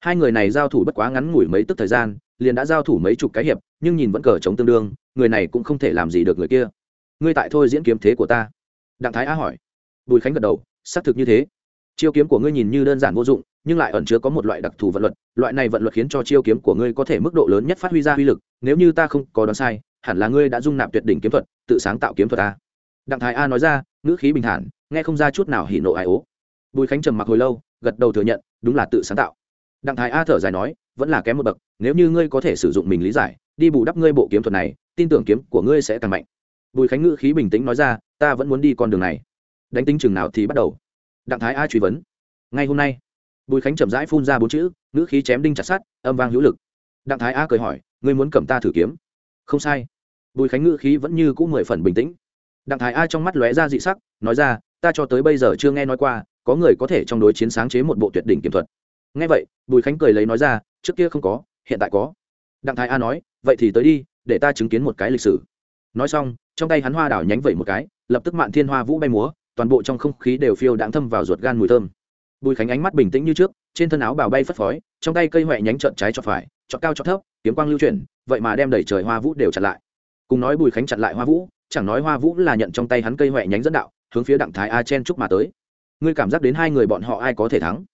Hai người này giao thủ bất quá ngắn ngủi mấy tức thời gian, liền đã giao thủ mấy chục cái hiệp, nhưng nhìn vẫn cờ chống tương đương, người này cũng không thể làm gì được người kia. Ngươi tại thôi diễn kiếm thế của ta? Đặng thái á hỏi. Bùi khánh gật đầu, xác thực như thế. Chiêu kiếm của ngươi nhìn như đơn giản vô dụng, nhưng lại ẩn chứa có một loại đặc thù vận luật, loại này vận luật khiến cho chiêu kiếm của ngươi có thể mức độ lớn nhất phát huy ra uy lực, nếu như ta không có đoán sai hẳn là ngươi đã dung nạp tuyệt đỉnh kiếm thuật, tự sáng tạo kiếm thuật ta. Đặng thái a nói ra, ngữ khí bình thản, nghe không ra chút nào hỉ nộ ai ố. Bùi khánh trầm mặc hồi lâu, gật đầu thừa nhận, đúng là tự sáng tạo. Đặng thái a thở dài nói, vẫn là kém một bậc, nếu như ngươi có thể sử dụng mình lý giải, đi bù đắp ngươi bộ kiếm thuật này, tin tưởng kiếm của ngươi sẽ càng mạnh. Bùi khánh ngữ khí bình tĩnh nói ra, ta vẫn muốn đi con đường này. Đánh tính chừng nào thì bắt đầu. Đặng thái a truy vấn. Ngay hôm nay, bùi khánh chậm rãi phun ra bốn chữ, ngữ khí chém đinh chặt sát âm vang hữu lực. Đặng thái a cười hỏi, ngươi muốn cầm ta thử kiếm? Không sai bùi khánh ngữ khí vẫn như c ũ mười phần bình tĩnh. Đặng thái a trong mắt lóe ra dị sắc, nói ra, ta cho tới bây giờ chưa nghe nói qua, có người có thể trong đối chiến sáng chế một bộ tuyệt đỉnh kiểm thuật. Nghe vậy, bùi khánh cười lấy nói ra, trước kia không có, hiện tại có. Đặng thái a nói, vậy thì tới đi, để ta chứng kiến một cái lịch sử. Nói xong, trong tay hắn hoa đảo nhánh vẩy một cái, lập tức mạn thiên hoa vũ bay múa, toàn bộ trong không khí đều phiêu đáng thâm vào ruột gan mùi thơm. Bùi khánh ánh mắt bình tĩnh như trước, trên thân áo bào bay phất phới, trong tay cây huệ nhánh trợn trái trọt phải trọt cao trọt thấp, kiếm quang lưu chuyển, vậy mà đem đẩy trời hoa vũ đều chặn lại cùng nói bùi khánh chặn lại hoa vũ, chẳng nói hoa vũ là nhận trong tay hắn cây huệ nhánh dẫn đạo, hướng phía đặng thái a chen trúc mà tới. Ngươi cảm giác đến hai người bọn họ ai có thể thắng?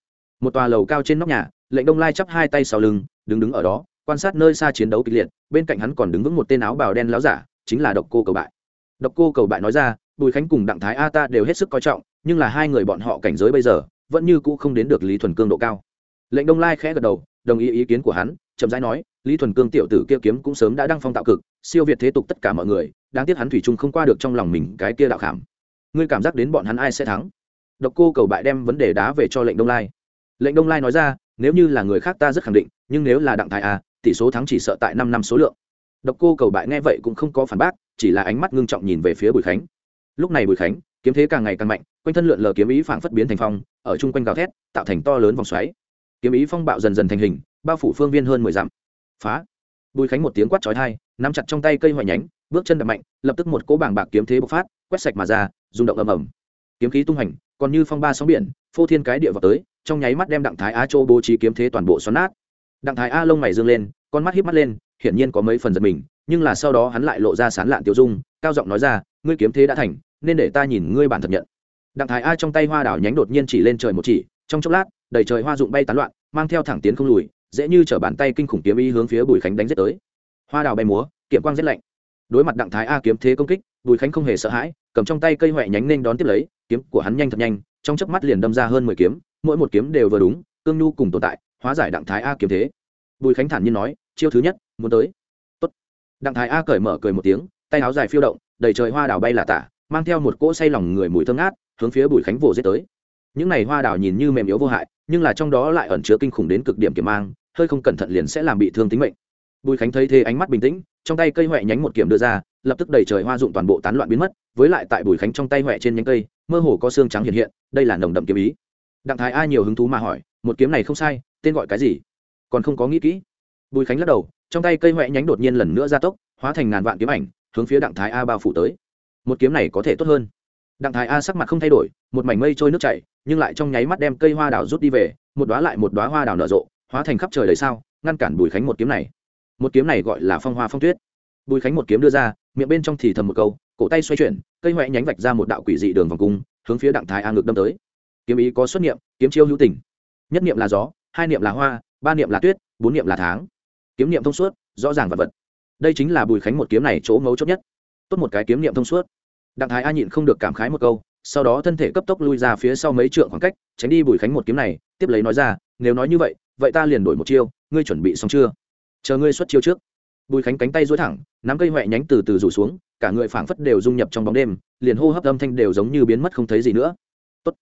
Một tòa lầu cao trên nóc nhà, lệnh đông lai chắp hai tay sau lưng, đứng đứng ở đó, quan sát nơi xa chiến đấu kịch liệt, bên cạnh hắn còn đứng vững một tên áo bào đen láo giả, chính là độc cô cầu bại. Độc cô cầu bại nói ra, bùi khánh cùng đặng thái a ta đều hết sức coi trọng, nhưng là hai người bọn họ cảnh giới bây giờ, vẫn như cũ không đến được lý thuần cương độ cao. Lệnh đông lai khẽ gật đầu, đồng ý ý kiến của hắn, chậm rãi nói lý thuần cương tiểu tử kia kiếm cũng sớm đã đăng phong tạo cực, siêu việt thế tục tất cả mọi người, đáng tiếc hắn thủy chung không qua được trong lòng mình cái kia đạo khảm. Ngươi cảm giác đến bọn hắn ai sẽ thắng? Độc cô cầu bại đem vấn đề đá về cho lệnh đông lai. Lệnh đông lai nói ra, nếu như là người khác ta rất khẳng định, nhưng nếu là đặng thái a tỷ số thắng chỉ sợ tại năm năm số lượng. Độc cô cầu bại nghe vậy cũng không có phản bác, chỉ là ánh mắt ngưng trọng nhìn về phía bùi khánh. Lúc này bùi khánh, kiếm thế càng ngày càng mạnh, quanh thân lượn lờ kiếm ý phảng phất biến thành phong, ở chung quanh gào thét, tạo thành to lớn vòng xoáy. Kiếm ý phong bạo dần dần thành hình, bao phủ phương viên hơn mười dặm phá. Bùi khánh một tiếng quát chói tai, nắm chặt trong tay cây hoài nhánh, bước chân đập mạnh, lập tức một cỗ bảng bạc kiếm thế bộc phát, quét sạch mà ra, rung động ầm ầm. Kiếm khí tung hành, còn như phong ba sóng biển, phô thiên cái địa vào tới, trong nháy mắt đem đặng thái á châu bố trí kiếm thế toàn bộ xoắn nát. Đặng thái a lông mày dương lên, con mắt híp mắt lên, hiển nhiên có mấy phần giật mình, nhưng là sau đó hắn lại lộ ra sán lạn tiêu dung, cao giọng nói ra, ngươi kiếm thế đã thành, nên để ta nhìn ngươi bản thật nhận. Đặng thái a trong tay hoa đảo nhánh đột nhiên chỉ lên trời một chỉ, trong chốc lát, đầy trời hoa dụng bay tán loạn, mang theo thẳng tiến không lùi dễ như chở bàn tay kinh khủng kiếm ý hướng phía bùi khánh đánh giết tới. Hoa đào bay múa kiểm quang giết lạnh. Đối mặt đặng thái a kiếm thế công kích, bùi khánh không hề sợ hãi, cầm trong tay cây huệ nhánh nên đón tiếp lấy, kiếm của hắn nhanh thật nhanh, trong chớp mắt liền đâm ra hơn mười kiếm, mỗi một kiếm đều vừa đúng, cương nhu cùng tồn tại, hóa giải đặng thái a kiếm thế. Bùi khánh thản nhiên nói, chiêu thứ nhất, muốn tới. Tốt. đặng thái a cởi mở cười một tiếng, tay áo dài phiêu động, đầy trời hoa đào bay là tả, mang theo một cỗ say lòng người mùi thơm ngát, hướng phía bùi khánh vồ giết tới những này hoa đào nhìn như mềm yếu vô hại, nhưng là trong đó lại ẩn chứa kinh khủng đến cực điểm kiểm mang, hơi không cẩn thận liền sẽ làm bị thương tính mệnh. Bùi khánh thấy thế ánh mắt bình tĩnh, trong tay cây huệ nhánh một kiểm đưa ra, lập tức đầy trời hoa dụng toàn bộ tán loạn biến mất, với lại tại bùi khánh trong tay huệ trên nhánh cây, mơ hồ có xương trắng hiện hiện, đây là nồng đậm kiếm ý. Đặng thái a nhiều hứng thú mà hỏi, một kiếm này không sai, tên gọi cái gì? Còn không có nghĩ kỹ. Bùi khánh lắc đầu, trong tay cây huệ nhánh đột nhiên lần nữa ra tốc, hóa thành ngàn vạn kiếm ảnh, hướng phía đặng thái a bao phủ tới. Một kiếm này có thể tốt hơn. Đặng thái a sắc mặt không thay đổi, một mảnh mây trôi nước chảy nhưng lại trong nháy mắt đem cây hoa đào rút đi về, một đoá lại một đoá hoa đào nở rộ, hóa thành khắp trời đầy sao, ngăn cản bùi khánh một kiếm này. Một kiếm này gọi là phong hoa phong tuyết. Bùi khánh một kiếm đưa ra, miệng bên trong thì thầm một câu, cổ tay xoay chuyển, cây huệ nhánh vạch ra một đạo quỷ dị đường vòng cung, hướng phía đặng thái a ngược đâm tới. Kiếm ý có xuất niệm, kiếm chiêu hữu tình. Nhất niệm là gió, hai niệm là hoa, ba niệm là tuyết, bốn niệm là tháng. Kiếm niệm thông suốt, rõ ràng vật vật. Đây chính là bùi khánh một kiếm này chỗ ngấu chốt nhất. Tốt một cái kiếm niệm thông suốt. Đặng thái a nhịn không được cảm khái một câu sau đó thân thể cấp tốc lui ra phía sau mấy trượng khoảng cách, tránh đi bùi khánh một kiếm này, tiếp lấy nói ra, nếu nói như vậy vậy ta liền đổi một chiêu, ngươi chuẩn bị xong chưa? Chờ ngươi xuất chiêu trước. Bùi khánh cánh tay dối thẳng, nắm cây huệ nhánh từ từ rủ xuống, cả người phảng phất đều dung nhập trong bóng đêm, liền hô hấp âm thanh đều giống như biến mất không thấy gì nữa. Tốt.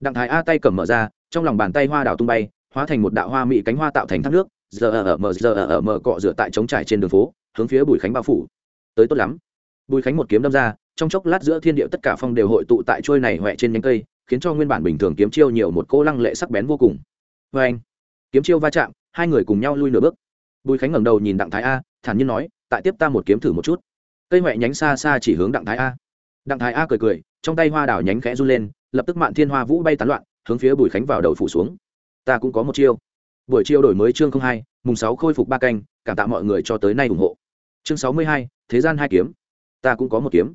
đặng thái a tay cầm mở ra, trong lòng bàn tay hoa đào tung bay, hóa thành một đạo hoa mỹ cánh hoa tạo thành thác nước giờ ở ờ mở giờ ở ờ mở cọ rửa tại trống trải trên đường phố, hướng phía bùi khánh bao phủ. Tới tốt lắm. Bùi khánh một kiếm đâm ra trong chốc lát giữa thiên địa tất cả phong đều hội tụ tại trôi này huệ trên nhánh cây, khiến cho nguyên bản bình thường kiếm chiêu nhiều một cô lăng lệ sắc bén vô cùng. Vê anh, kiếm chiêu va chạm, hai người cùng nhau lui nửa bước. Bùi khánh ngẩng đầu nhìn đặng thái a, thản nhiên nói, tại tiếp ta một kiếm thử một chút. Cây huệ nhánh xa xa chỉ hướng đặng thái a. Đặng thái a cười cười, trong tay hoa đảo nhánh khẽ run lên, lập tức mạn thiên hoa vũ bay tán loạn, hướng phía bùi khánh vào đầu phủ xuống. Ta cũng có một chiêu. Buổi chiêu đổi mới chương hai, mùng sáu khôi phục ba canh, cảm tạ mọi người cho tới nay ủng hộ. Chương sáu mươi hai, thế gian hai kiếm. Ta cũng có một kiếm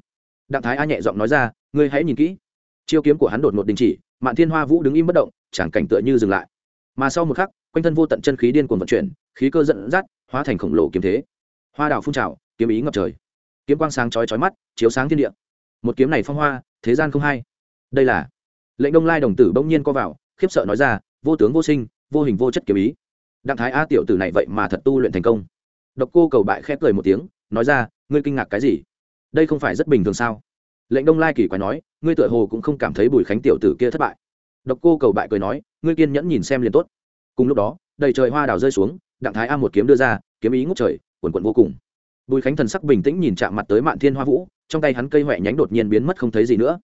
đặng thái a nhẹ giọng nói ra, ngươi hãy nhìn kỹ. Chiêu kiếm của hắn đột ngột đình chỉ, mạn thiên hoa vũ đứng im bất động, chẳng cảnh tựa như dừng lại. Mà sau một khắc, quanh thân vô tận chân khí điên cuồng vận chuyển, khí cơ dẫn dắt, hóa thành khổng lồ kiếm thế. Hoa đào phun trào, kiếm ý ngập trời. Kiếm quang sáng chói chói mắt, chiếu sáng thiên địa. Một kiếm này phong hoa, thế gian không hay. Đây là lệnh đông lai đồng tử bỗng nhiên co vào, khiếp sợ nói ra, vô tướng vô sinh, vô hình vô chất kiếm ý. Đặng thái a tiểu tử này vậy mà thật tu luyện thành công. Độc cô cầu bại khép cười một tiếng, nói ra, ngươi kinh ngạc cái gì? Đây không phải rất bình thường sao? Lệnh đông lai kỳ quái nói, ngươi tựa hồ cũng không cảm thấy bùi khánh tiểu tử kia thất bại. Độc cô cầu bại cười nói, ngươi kiên nhẫn nhìn xem liền tốt. Cùng lúc đó, đầy trời hoa đào rơi xuống, đặng thái a một kiếm đưa ra, kiếm ý ngốc trời, quần quận vô cùng. Bùi khánh thần sắc bình tĩnh nhìn chạm mặt tới mạn thiên hoa vũ, trong tay hắn cây huệ nhánh đột nhiên biến mất không thấy gì nữa.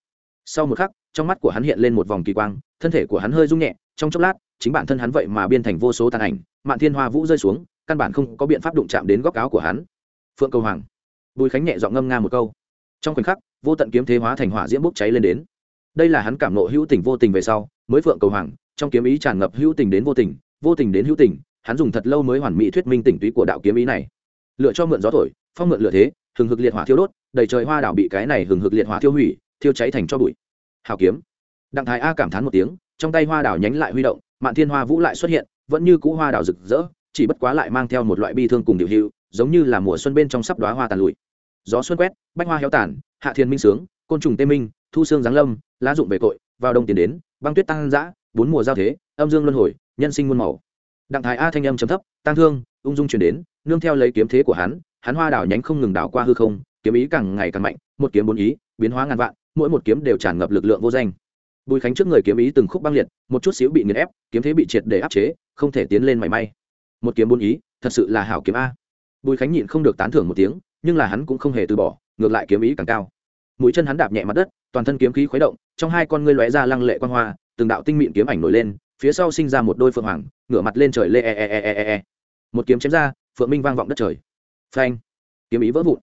Sau một khắc, trong mắt của hắn hiện lên một vòng kỳ quang, thân thể của hắn hơi rung nhẹ, trong chốc lát, chính bản thân hắn vậy mà biên thành vô số tàn ảnh, mạn thiên hoa vũ rơi xuống, căn bản không có biện pháp đụng chạm đến góc áo của hắn. Phượng cầu hoàng bùi khánh nhẹ dọn ngâm nga một câu. Trong khoảnh khắc, vô tận kiếm thế hóa thành hỏa diễm bốc cháy lên đến. Đây là hắn cảm nộ hữu tình vô tình về sau, mới phượng cầu hoàng, trong kiếm ý tràn ngập hữu tình đến vô tình vô tình đến hữu tình, hắn dùng thật lâu mới hoàn mỹ thuyết minh tỉnh túy của đạo kiếm ý này. Lựa cho mượn gió thổi, phong mượn lựa thế, hừng hực liệt hỏa thiêu đốt, đầy trời hoa đảo bị cái này hừng hực liệt hỏa thiêu hủy, thiêu cháy thành cho bụi. Hào kiếm. Đặng thái a cảm thán một tiếng, trong tay hoa đảo nhánh lại huy động, mạn thiên hoa vũ lại xuất hiện, vẫn như cũ hoa đảo rực rỡ, chỉ bất quá lại mang theo một loại bi thương cùng điều hữu giống như là mùa xuân bên trong sắp đoá hoa tàn lụi gió xuân quét, bách hoa héo tàn, hạ thiên minh sướng, côn trùng tê minh, thu xương giáng lâm, lá dụng về cội vào đông tiến đến, băng tuyết tăng dã, bốn mùa giao thế, âm dương luân hồi, nhân sinh muôn màu. Đặng thái a thanh âm chấm thấp tăng thương, ung dung chuyển đến, nương theo lấy kiếm thế của hắn hắn hoa đảo nhánh không ngừng đảo qua hư không, kiếm ý càng ngày càng mạnh, một kiếm bốn ý, biến hóa ngàn vạn, mỗi một kiếm đều tràn ngập lực lượng vô danh. Bùi khánh trước người kiếm ý từng khúc băng liệt, một chút xíu bị nghiền ép, kiếm thế bị triệt để áp chế, không thể tiến lên mảy may. Một kiếm bốn ý, thật sự là hảo kiếm a. Bùi khánh nhịn không được tán thưởng một tiếng nhưng là hắn cũng không hề từ bỏ ngược lại kiếm ý càng cao. Mũi chân hắn đạp nhẹ mặt đất toàn thân kiếm khí khuấy động trong hai con ngươi lóe ra lăng lệ quan hoa từng đạo tinh mịn kiếm ảnh nổi lên phía sau sinh ra một đôi phượng hoàng ngửa mặt lên trời lê e e e e e, e. một kiếm chém ra phượng minh vang vọng đất trời. Phanh! Kiếm ý vỡ vụn.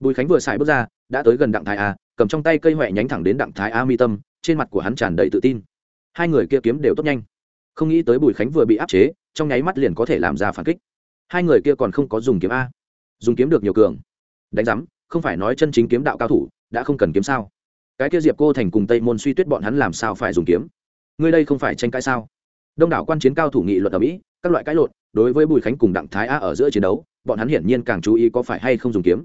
Bùi khánh vừa xài bước ra đã tới gần đặng thái a cầm trong tay cây huệ nhánh thẳng đến đặng thái a mi tâm trên mặt của hắn tràn đầy tự tin. Hai người kia kiếm đều tốt nhanh. Không nghĩ tới bùi khánh vừa bị áp chế trong nháy mắt liền có thể làm ra phản kích. Hai người kia còn không có dùng kiếm a. Dùng kiếm được nhiều cường đánh giám, không phải nói chân chính kiếm đạo cao thủ, đã không cần kiếm sao? Cái kia diệp cô thành cùng tây môn suy tuyết bọn hắn làm sao phải dùng kiếm? Ngươi đây không phải tranh cãi sao? Đông đảo quan chiến cao thủ nghị luận ở mỹ, các loại cãi lộn, đối với bùi khánh cùng đặng thái a ở giữa chiến đấu, bọn hắn hiển nhiên càng chú ý có phải hay không dùng kiếm.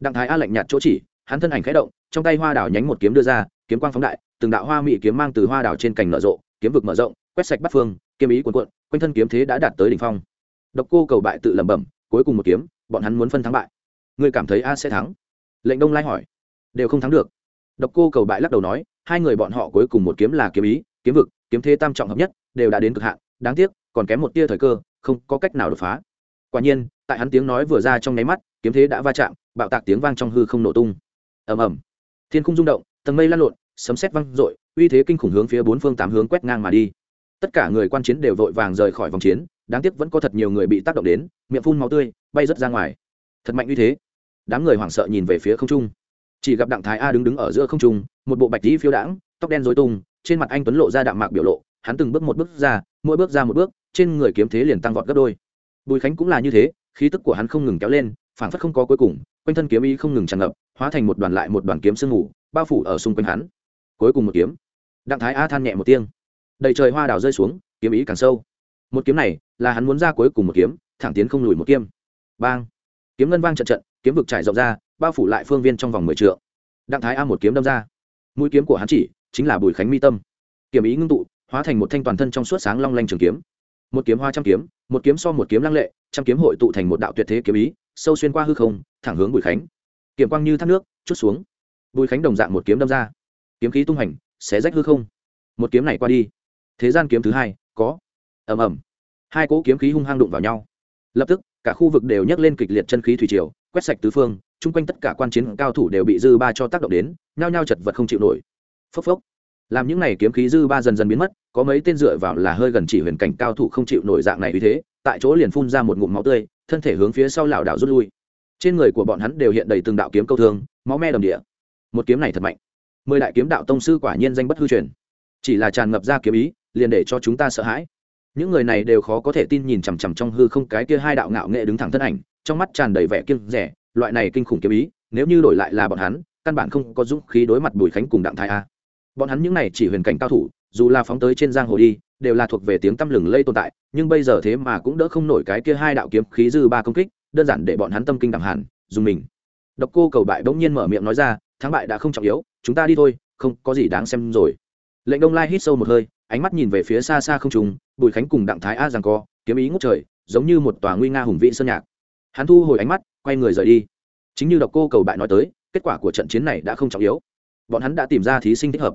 Đặng thái a lạnh nhạt chỗ chỉ, hắn thân ảnh khẽ động, trong tay hoa đảo nhánh một kiếm đưa ra, kiếm quang phóng đại, từng đạo hoa mỹ kiếm mang từ hoa đảo trên cành nở rộ, kiếm vực mở rộng, quét sạch bắt phương, kiếm ý cuộn cuộn, quanh thân kiếm thế đã đạt tới đỉnh phong. Độc cô cầu bại tự lẩm bẩm, cuối cùng một kiếm, bọn hắn muốn phân thắng bại ngươi cảm thấy a sẽ thắng? Lệnh đông lai hỏi. Đều không thắng được. Độc cô cầu bại lắc đầu nói, hai người bọn họ cuối cùng một kiếm là kiếm ý, kiếm vực, kiếm thế tam trọng hợp nhất, đều đã đến cực hạn. Đáng tiếc, còn kém một tia thời cơ, không có cách nào đột phá. Quả nhiên, tại hắn tiếng nói vừa ra trong nháy mắt, kiếm thế đã va chạm, bạo tạc tiếng vang trong hư không nổ tung. Ầm ầm. Thiên khung rung động, tầng mây lan lộn, sấm sét vang rội uy thế kinh khủng hướng phía bốn phương tám hướng quét ngang mà đi. Tất cả người quan chiến đều vội vàng rời khỏi vòng chiến, đáng tiếc vẫn có thật nhiều người bị tác động đến, miệng phun máu tươi, bay rớt ra ngoài thật mạnh uy thế. Đám người hoảng sợ nhìn về phía không trung. Chỉ gặp đặng thái a đứng đứng ở giữa không trung, một bộ bạch dĩ phiêu đãng, tóc đen dối tung, trên mặt anh tuấn lộ ra đạm mạc biểu lộ, hắn từng bước một bước ra, mỗi bước ra một bước, trên người kiếm thế liền tăng vọt gấp đôi. Bùi khánh cũng là như thế, khí tức của hắn không ngừng kéo lên, phảng phất không có cuối cùng, quanh thân kiếm ý không ngừng tràn ngập, hóa thành một đoàn lại một đoàn kiếm sương mù, bao phủ ở xung quanh hắn. Cuối cùng một kiếm. Đặng thái a than nhẹ một tiếng. Đầy trời hoa đào rơi xuống, kiếm ý càng sâu. Một kiếm này là hắn muốn ra cuối cùng một kiếm, thẳng tiến không lùi một kiếm. Bang kiếm ngân vang trận trận, kiếm vực trải rộng ra, bao phủ lại phương viên trong vòng mười trượng. Đặng thái a một kiếm đâm ra. Mũi kiếm của hắn chỉ, chính là bùi khánh mi tâm. Kiếm ý ngưng tụ, hóa thành một thanh toàn thân trong suốt sáng long lanh trường kiếm. Một kiếm hoa trăm kiếm, một kiếm so một kiếm lăng lệ, trăm kiếm hội tụ thành một đạo tuyệt thế kiếm ý, sâu xuyên qua hư không, thẳng hướng bùi khánh. Kiếm quang như thác nước, chút xuống. Bùi khánh đồng dạng một kiếm đâm ra. Kiếm khí tung hành, xé rách hư không. Một kiếm này qua đi. Thế gian kiếm thứ hai, có. Ầm ầm. Hai cỗ kiếm khí hung hăng đụng vào nhau. Lập tức cả khu vực đều nhấc lên kịch liệt chân khí thủy triều, quét sạch tứ phương, chung quanh tất cả quan chiến cao thủ đều bị dư ba cho tác động đến, nhao nhao chật vật không chịu nổi. Phốc phốc. Làm những này kiếm khí dư ba dần dần biến mất, có mấy tên dựa vào là hơi gần chỉ huyền cảnh cao thủ không chịu nổi dạng này vì thế, tại chỗ liền phun ra một ngụm máu tươi, thân thể hướng phía sau lảo đảo rút lui. Trên người của bọn hắn đều hiện đầy từng đạo kiếm câu thương, máu me đầm địa. Một kiếm này thật mạnh. Mười đại kiếm đạo tông sư quả nhiên danh bất hư truyền. Chỉ là tràn ngập ra kiếm ý, liền để cho chúng ta sợ hãi những người này đều khó có thể tin nhìn chằm chằm trong hư không cái kia hai đạo ngạo nghệ đứng thẳng thân ảnh, trong mắt tràn đầy vẻ kiêng rẻ, loại này kinh khủng kiếm ý, nếu như đổi lại là bọn hắn, căn bản không có dũng khí đối mặt bùi khánh cùng đặng thái a. Bọn hắn những này chỉ huyền cảnh cao thủ, dù là phóng tới trên giang hồ đi, đều là thuộc về tiếng tăm lừng lây tồn tại, nhưng bây giờ thế mà cũng đỡ không nổi cái kia hai đạo kiếm khí dư ba công kích, đơn giản để bọn hắn tâm kinh đẳng hẳn, dùng mình. Độc cô cầu bại bỗng nhiên mở miệng nói ra, thắng bại đã không trọng yếu, chúng ta đi thôi, không có gì đáng xem rồi. Lệnh đông lai hít sâu một hơi, ánh mắt nhìn về phía xa xa không trùng bùi khánh cùng đặng thái a rằng co, kiếm ý ngút trời, giống như một tòa nguy nga hùng vị sơn nhạc. Hắn thu hồi ánh mắt, quay người rời đi. Chính như độc cô cầu bại nói tới, kết quả của trận chiến này đã không trọng yếu. Bọn hắn đã tìm ra thí sinh thích hợp.